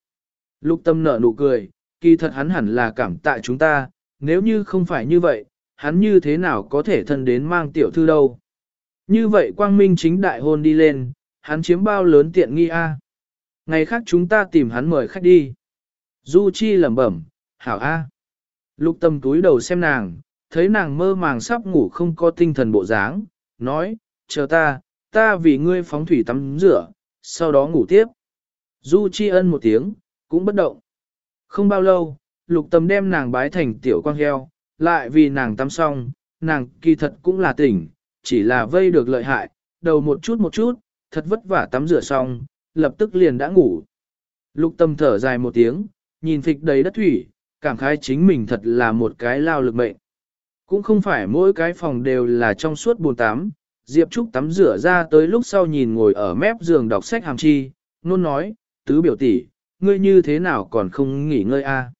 Lục tâm nở nụ cười, kỳ thật hắn hẳn là cảm tạ chúng ta, nếu như không phải như vậy, hắn như thế nào có thể thân đến mang tiểu thư đâu. Như vậy quang minh chính đại hôn đi lên, hắn chiếm bao lớn tiện nghi a. Ngày khác chúng ta tìm hắn mời khách đi. Du Chi lẩm bẩm, hảo a. Lục tâm túi đầu xem nàng, thấy nàng mơ màng sắp ngủ không có tinh thần bộ dáng, nói, chờ ta, ta vì ngươi phóng thủy tắm rửa, sau đó ngủ tiếp. Du Chi ân một tiếng, cũng bất động. Không bao lâu, lục tâm đem nàng bái thành tiểu quang heo, lại vì nàng tắm xong, nàng kỳ thật cũng là tỉnh, chỉ là vây được lợi hại, đầu một chút một chút, thật vất vả tắm rửa xong, lập tức liền đã ngủ. Lục tâm thở dài một tiếng, nhìn phịch đầy đất thủy, cảm khái chính mình thật là một cái lao lực mệnh. Cũng không phải mỗi cái phòng đều là trong suốt buồn tắm, Diệp Trúc tắm rửa ra tới lúc sau nhìn ngồi ở mép giường đọc sách hàm chi, nôn nói, tứ biểu tỷ, ngươi như thế nào còn không nghỉ ngơi a?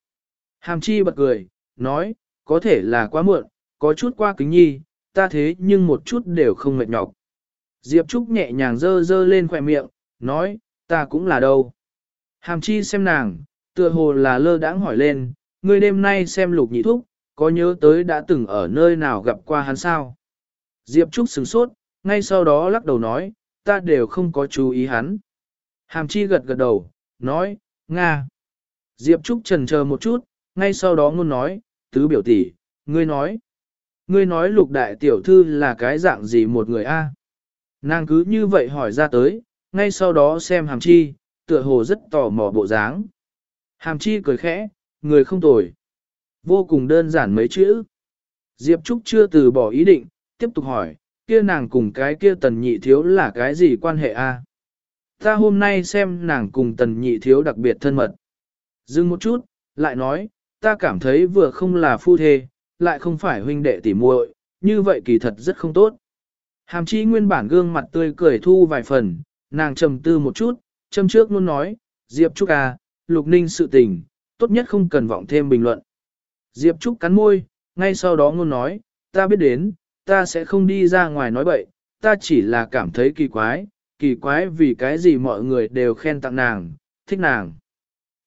Hàm chi bật cười, nói, có thể là quá muộn, có chút qua kính nhi, ta thế nhưng một chút đều không mệt nhọc. Diệp Trúc nhẹ nhàng dơ dơ lên khỏe miệng, nói, ta cũng là đâu. Hàm chi xem nàng, tựa hồ là lơ đãng hỏi lên, ngươi đêm nay xem lục nhị thúc, có nhớ tới đã từng ở nơi nào gặp qua hắn sao? Diệp Trúc sửng sốt, ngay sau đó lắc đầu nói, ta đều không có chú ý hắn. Hàm chi gật gật đầu, nói, Nga. Diệp Trúc trần chờ một chút, ngay sau đó ngôn nói, tứ biểu tỷ, ngươi nói. Ngươi nói lục đại tiểu thư là cái dạng gì một người a? Nàng cứ như vậy hỏi ra tới, ngay sau đó xem hàm chi, tựa hồ rất tò mò bộ dáng. Hàm chi cười khẽ, người không tồi. Vô cùng đơn giản mấy chữ. Diệp Trúc chưa từ bỏ ý định, tiếp tục hỏi, kia nàng cùng cái kia tần nhị thiếu là cái gì quan hệ a? Ta hôm nay xem nàng cùng tần nhị thiếu đặc biệt thân mật. Dừng một chút, lại nói, ta cảm thấy vừa không là phu thê, lại không phải huynh đệ tỉ muội, như vậy kỳ thật rất không tốt. Hàm chi nguyên bản gương mặt tươi cười thu vài phần, nàng trầm tư một chút, châm trước luôn nói, Diệp Trúc à, Lục Ninh sự tình, tốt nhất không cần vọng thêm bình luận. Diệp Trúc cắn môi, ngay sau đó ngôn nói, ta biết đến, ta sẽ không đi ra ngoài nói bậy, ta chỉ là cảm thấy kỳ quái, kỳ quái vì cái gì mọi người đều khen tặng nàng, thích nàng.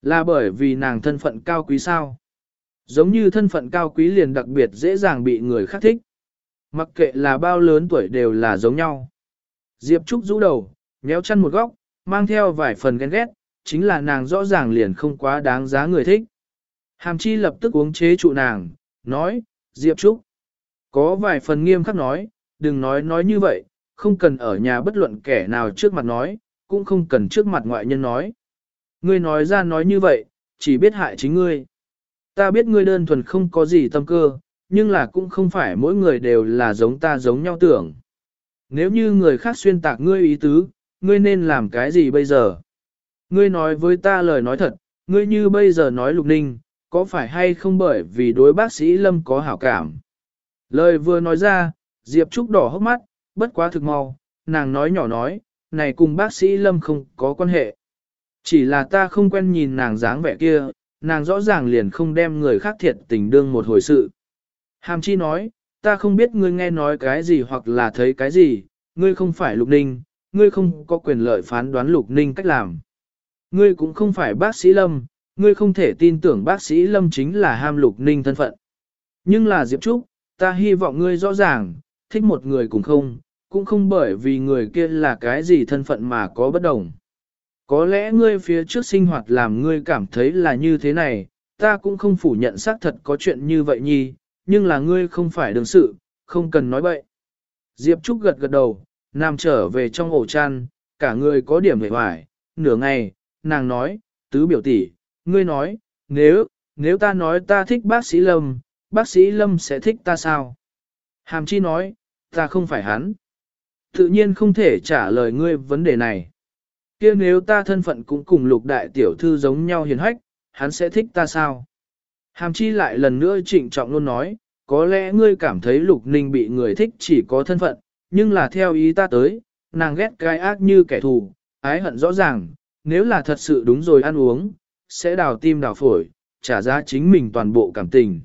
Là bởi vì nàng thân phận cao quý sao? Giống như thân phận cao quý liền đặc biệt dễ dàng bị người khác thích. Mặc kệ là bao lớn tuổi đều là giống nhau. Diệp Trúc rũ đầu, nhéo chân một góc, mang theo vài phần ghen ghét, chính là nàng rõ ràng liền không quá đáng giá người thích. Hàm chi lập tức uống chế trụ nàng, nói, Diệp Trúc. Có vài phần nghiêm khắc nói, đừng nói nói như vậy, không cần ở nhà bất luận kẻ nào trước mặt nói, cũng không cần trước mặt ngoại nhân nói. Ngươi nói ra nói như vậy, chỉ biết hại chính ngươi. Ta biết ngươi đơn thuần không có gì tâm cơ, nhưng là cũng không phải mỗi người đều là giống ta giống nhau tưởng. Nếu như người khác xuyên tạc ngươi ý tứ, ngươi nên làm cái gì bây giờ? Ngươi nói với ta lời nói thật, ngươi như bây giờ nói lục ninh, có phải hay không bởi vì đối bác sĩ Lâm có hảo cảm? Lời vừa nói ra, Diệp Trúc đỏ hốc mắt, bất quá thực mau, nàng nói nhỏ nói, này cùng bác sĩ Lâm không có quan hệ. Chỉ là ta không quen nhìn nàng dáng vẻ kia, nàng rõ ràng liền không đem người khác thiệt tình đương một hồi sự. Hàm chi nói, ta không biết ngươi nghe nói cái gì hoặc là thấy cái gì, ngươi không phải lục ninh, ngươi không có quyền lợi phán đoán lục ninh cách làm. Ngươi cũng không phải bác sĩ Lâm, ngươi không thể tin tưởng bác sĩ Lâm chính là ham lục ninh thân phận. Nhưng là Diệp Trúc, ta hy vọng ngươi rõ ràng, thích một người cũng không, cũng không bởi vì người kia là cái gì thân phận mà có bất đồng. Có lẽ ngươi phía trước sinh hoạt làm ngươi cảm thấy là như thế này, ta cũng không phủ nhận xác thật có chuyện như vậy nhi, nhưng là ngươi không phải đương sự, không cần nói bậy. Diệp Trúc gật gật đầu, nằm trở về trong ổ chăn, cả người có điểm hề hoài, nửa ngày, nàng nói, tứ biểu tỷ, ngươi nói, nếu, nếu ta nói ta thích bác sĩ Lâm, bác sĩ Lâm sẽ thích ta sao? Hàm Chi nói, ta không phải hắn. Tự nhiên không thể trả lời ngươi vấn đề này. kia nếu ta thân phận cũng cùng lục đại tiểu thư giống nhau hiền hách, hắn sẽ thích ta sao? Hàm Chi lại lần nữa trịnh trọng luôn nói, có lẽ ngươi cảm thấy lục ninh bị người thích chỉ có thân phận, nhưng là theo ý ta tới, nàng ghét cái ác như kẻ thù, ái hận rõ ràng, nếu là thật sự đúng rồi ăn uống, sẽ đào tim đào phổi, trả giá chính mình toàn bộ cảm tình.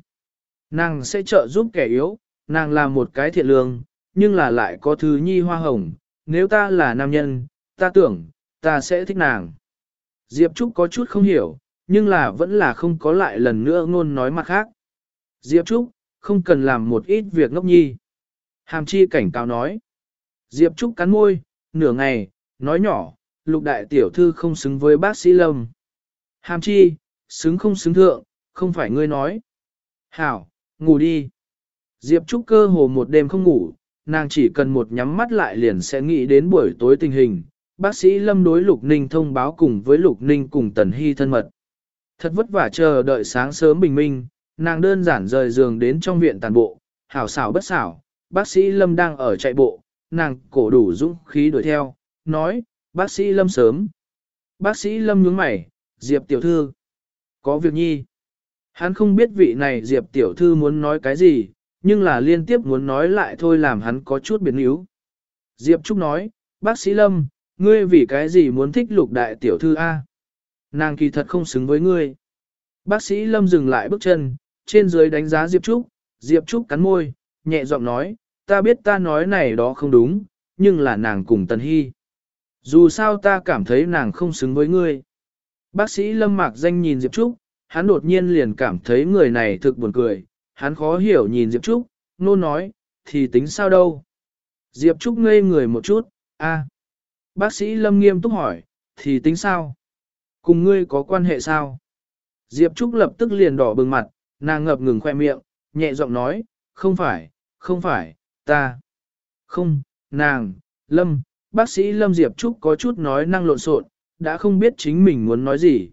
Nàng sẽ trợ giúp kẻ yếu, nàng là một cái thiện lương, nhưng là lại có thứ nhi hoa hồng, nếu ta là nam nhân, ta tưởng, ta sẽ thích nàng. Diệp Trúc có chút không hiểu, nhưng là vẫn là không có lại lần nữa ngôn nói mặt khác. Diệp Trúc, không cần làm một ít việc ngốc nhi. Hàm chi cảnh cáo nói. Diệp Trúc cắn môi, nửa ngày, nói nhỏ, lục đại tiểu thư không xứng với bác sĩ Lâm. Hàm chi, xứng không xứng thượng, không phải ngươi nói. Hảo, ngủ đi. Diệp Trúc cơ hồ một đêm không ngủ, nàng chỉ cần một nhắm mắt lại liền sẽ nghĩ đến buổi tối tình hình. Bác sĩ Lâm đối Lục Ninh thông báo cùng với Lục Ninh cùng Tần Hy thân mật. Thật vất vả chờ đợi sáng sớm bình minh, nàng đơn giản rời giường đến trong viện tàn bộ, hảo xảo bất xảo, bác sĩ Lâm đang ở chạy bộ, nàng cổ đủ dũng khí đuổi theo, nói, bác sĩ Lâm sớm. Bác sĩ Lâm nhướng mày, Diệp tiểu thư. Có việc nhi. Hắn không biết vị này Diệp tiểu thư muốn nói cái gì, nhưng là liên tiếp muốn nói lại thôi làm hắn có chút biến yếu. Diệp Trúc nói, bác sĩ Lâm, ngươi vì cái gì muốn thích lục đại tiểu thư A? Nàng kỳ thật không xứng với ngươi. Bác sĩ Lâm dừng lại bước chân, trên dưới đánh giá Diệp Trúc, Diệp Trúc cắn môi, nhẹ giọng nói, ta biết ta nói này đó không đúng, nhưng là nàng cùng Tần Hy. Dù sao ta cảm thấy nàng không xứng với ngươi. Bác sĩ Lâm Mạc danh nhìn Diệp Trúc, hắn đột nhiên liền cảm thấy người này thực buồn cười, hắn khó hiểu nhìn Diệp Trúc, nôn nói, thì tính sao đâu. Diệp Trúc ngây người một chút, a. Bác sĩ Lâm nghiêm túc hỏi, thì tính sao? Cùng ngươi có quan hệ sao? Diệp Trúc lập tức liền đỏ bừng mặt, nàng ngập ngừng khoe miệng, nhẹ giọng nói, không phải, không phải, ta. Không, nàng, Lâm, bác sĩ Lâm Diệp Trúc có chút nói năng lộn xộn, đã không biết chính mình muốn nói gì.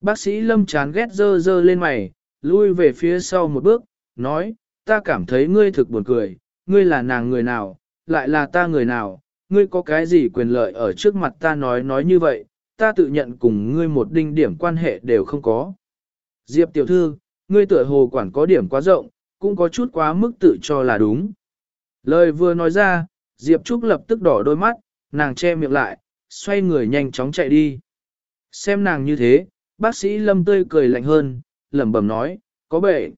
Bác sĩ Lâm chán ghét dơ dơ lên mày, lui về phía sau một bước, nói, ta cảm thấy ngươi thực buồn cười, ngươi là nàng người nào, lại là ta người nào, ngươi có cái gì quyền lợi ở trước mặt ta nói nói như vậy, ta tự nhận cùng ngươi một đinh điểm quan hệ đều không có. Diệp tiểu thư, ngươi tựa hồ quản có điểm quá rộng, cũng có chút quá mức tự cho là đúng. Lời vừa nói ra, Diệp Trúc lập tức đỏ đôi mắt, nàng che miệng lại, xoay người nhanh chóng chạy đi. Xem nàng như thế, bác sĩ Lâm tươi cười lạnh hơn, lẩm bẩm nói, có bệ.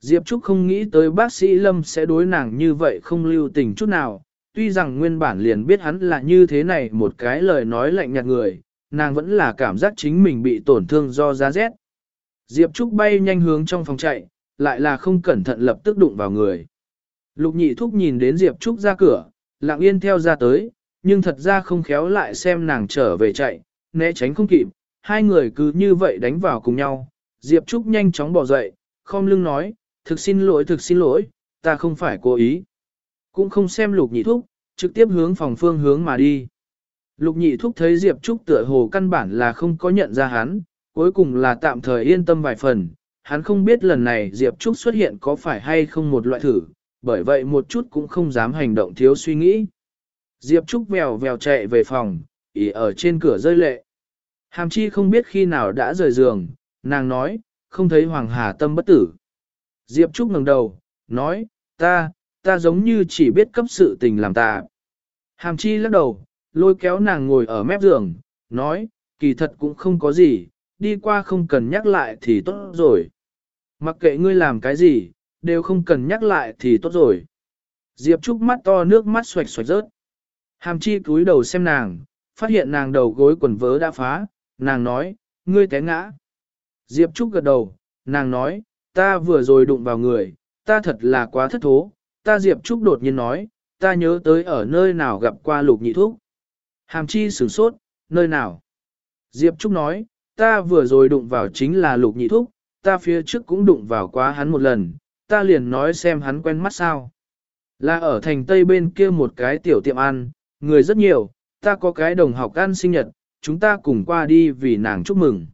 Diệp Trúc không nghĩ tới bác sĩ Lâm sẽ đối nàng như vậy không lưu tình chút nào, tuy rằng nguyên bản liền biết hắn là như thế này một cái lời nói lạnh nhạt người, nàng vẫn là cảm giác chính mình bị tổn thương do giá rét. Diệp Trúc bay nhanh hướng trong phòng chạy, lại là không cẩn thận lập tức đụng vào người. Lục nhị thúc nhìn đến Diệp Trúc ra cửa, lặng yên theo ra tới, nhưng thật ra không khéo lại xem nàng trở về chạy, né tránh không kịp, hai người cứ như vậy đánh vào cùng nhau. Diệp Trúc nhanh chóng bỏ dậy, khom lưng nói, thực xin lỗi thực xin lỗi, ta không phải cố ý. Cũng không xem lục nhị thúc, trực tiếp hướng phòng phương hướng mà đi. Lục nhị thúc thấy Diệp Trúc tựa hồ căn bản là không có nhận ra hắn, cuối cùng là tạm thời yên tâm vài phần, hắn không biết lần này Diệp Trúc xuất hiện có phải hay không một loại thử, bởi vậy một chút cũng không dám hành động thiếu suy nghĩ. Diệp Trúc vèo vèo chạy về phòng, ý ở trên cửa rơi lệ. Hàm chi không biết khi nào đã rời giường, nàng nói, không thấy Hoàng Hà tâm bất tử. Diệp Trúc ngẩng đầu, nói, ta, ta giống như chỉ biết cấp sự tình làm ta. Hàm chi lắc đầu, lôi kéo nàng ngồi ở mép giường, nói, kỳ thật cũng không có gì, đi qua không cần nhắc lại thì tốt rồi. Mặc kệ ngươi làm cái gì, đều không cần nhắc lại thì tốt rồi. Diệp Trúc mắt to nước mắt xoạch xoạch rớt. Hàm chi cúi đầu xem nàng, phát hiện nàng đầu gối quần vớ đã phá, nàng nói, ngươi té ngã. Diệp Trúc gật đầu, nàng nói, ta vừa rồi đụng vào người, ta thật là quá thất thố, ta Diệp Trúc đột nhiên nói, ta nhớ tới ở nơi nào gặp qua lục nhị thuốc. Hàm chi sửng sốt, nơi nào? Diệp Trúc nói, ta vừa rồi đụng vào chính là lục nhị thúc, ta phía trước cũng đụng vào quá hắn một lần, ta liền nói xem hắn quen mắt sao. Là ở thành Tây bên kia một cái tiểu tiệm ăn, người rất nhiều, ta có cái đồng học ăn sinh nhật, chúng ta cùng qua đi vì nàng chúc mừng.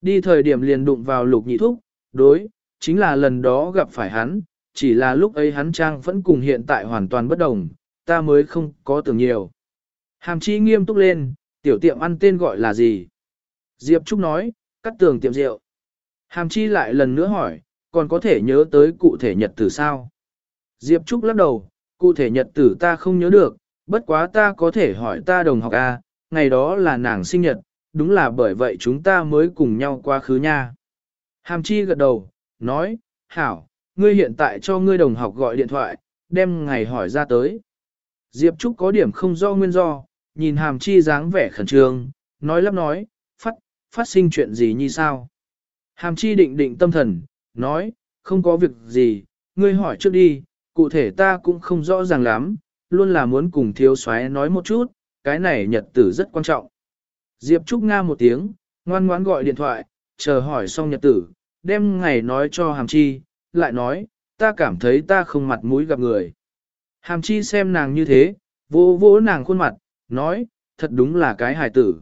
Đi thời điểm liền đụng vào lục nhị thúc, đối, chính là lần đó gặp phải hắn, chỉ là lúc ấy hắn trang vẫn cùng hiện tại hoàn toàn bất đồng, ta mới không có tưởng nhiều. Hàm chi nghiêm túc lên, tiểu tiệm ăn tên gọi là gì? Diệp Trúc nói, cắt tường tiệm rượu. Hàm chi lại lần nữa hỏi, còn có thể nhớ tới cụ thể nhật tử sao? Diệp Trúc lắc đầu, cụ thể nhật tử ta không nhớ được, bất quá ta có thể hỏi ta đồng học A, ngày đó là nàng sinh nhật, đúng là bởi vậy chúng ta mới cùng nhau qua khứ nha. Hàm chi gật đầu, nói, hảo, ngươi hiện tại cho ngươi đồng học gọi điện thoại, đem ngày hỏi ra tới. Diệp Trúc có điểm không do nguyên do, nhìn hàm chi dáng vẻ khẩn trương, nói lắp nói, phát, phát sinh chuyện gì như sao? Hàm chi định định tâm thần, nói, không có việc gì, ngươi hỏi trước đi, cụ thể ta cũng không rõ ràng lắm, luôn là muốn cùng thiếu soái nói một chút, cái này nhật tử rất quan trọng. Diệp Trúc Nga một tiếng, ngoan ngoãn gọi điện thoại, chờ hỏi xong nhật tử, đem ngày nói cho Hàm Chi, lại nói, ta cảm thấy ta không mặt mũi gặp người. Hàm Chi xem nàng như thế, vô vỗ nàng khuôn mặt, nói, thật đúng là cái hài tử.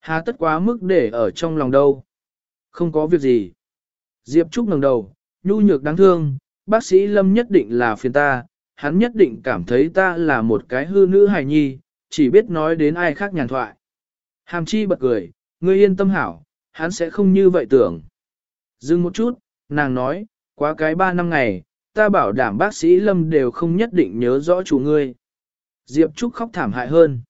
Hà tất quá mức để ở trong lòng đâu. Không có việc gì. Diệp Trúc ngẩng đầu, nhu nhược đáng thương, bác sĩ Lâm nhất định là phiền ta, hắn nhất định cảm thấy ta là một cái hư nữ hài nhi, chỉ biết nói đến ai khác nhàn thoại. Hàm chi bật cười, ngươi yên tâm hảo, hắn sẽ không như vậy tưởng. Dừng một chút, nàng nói, quá cái ba năm ngày, ta bảo đảm bác sĩ Lâm đều không nhất định nhớ rõ chủ ngươi. Diệp Trúc khóc thảm hại hơn.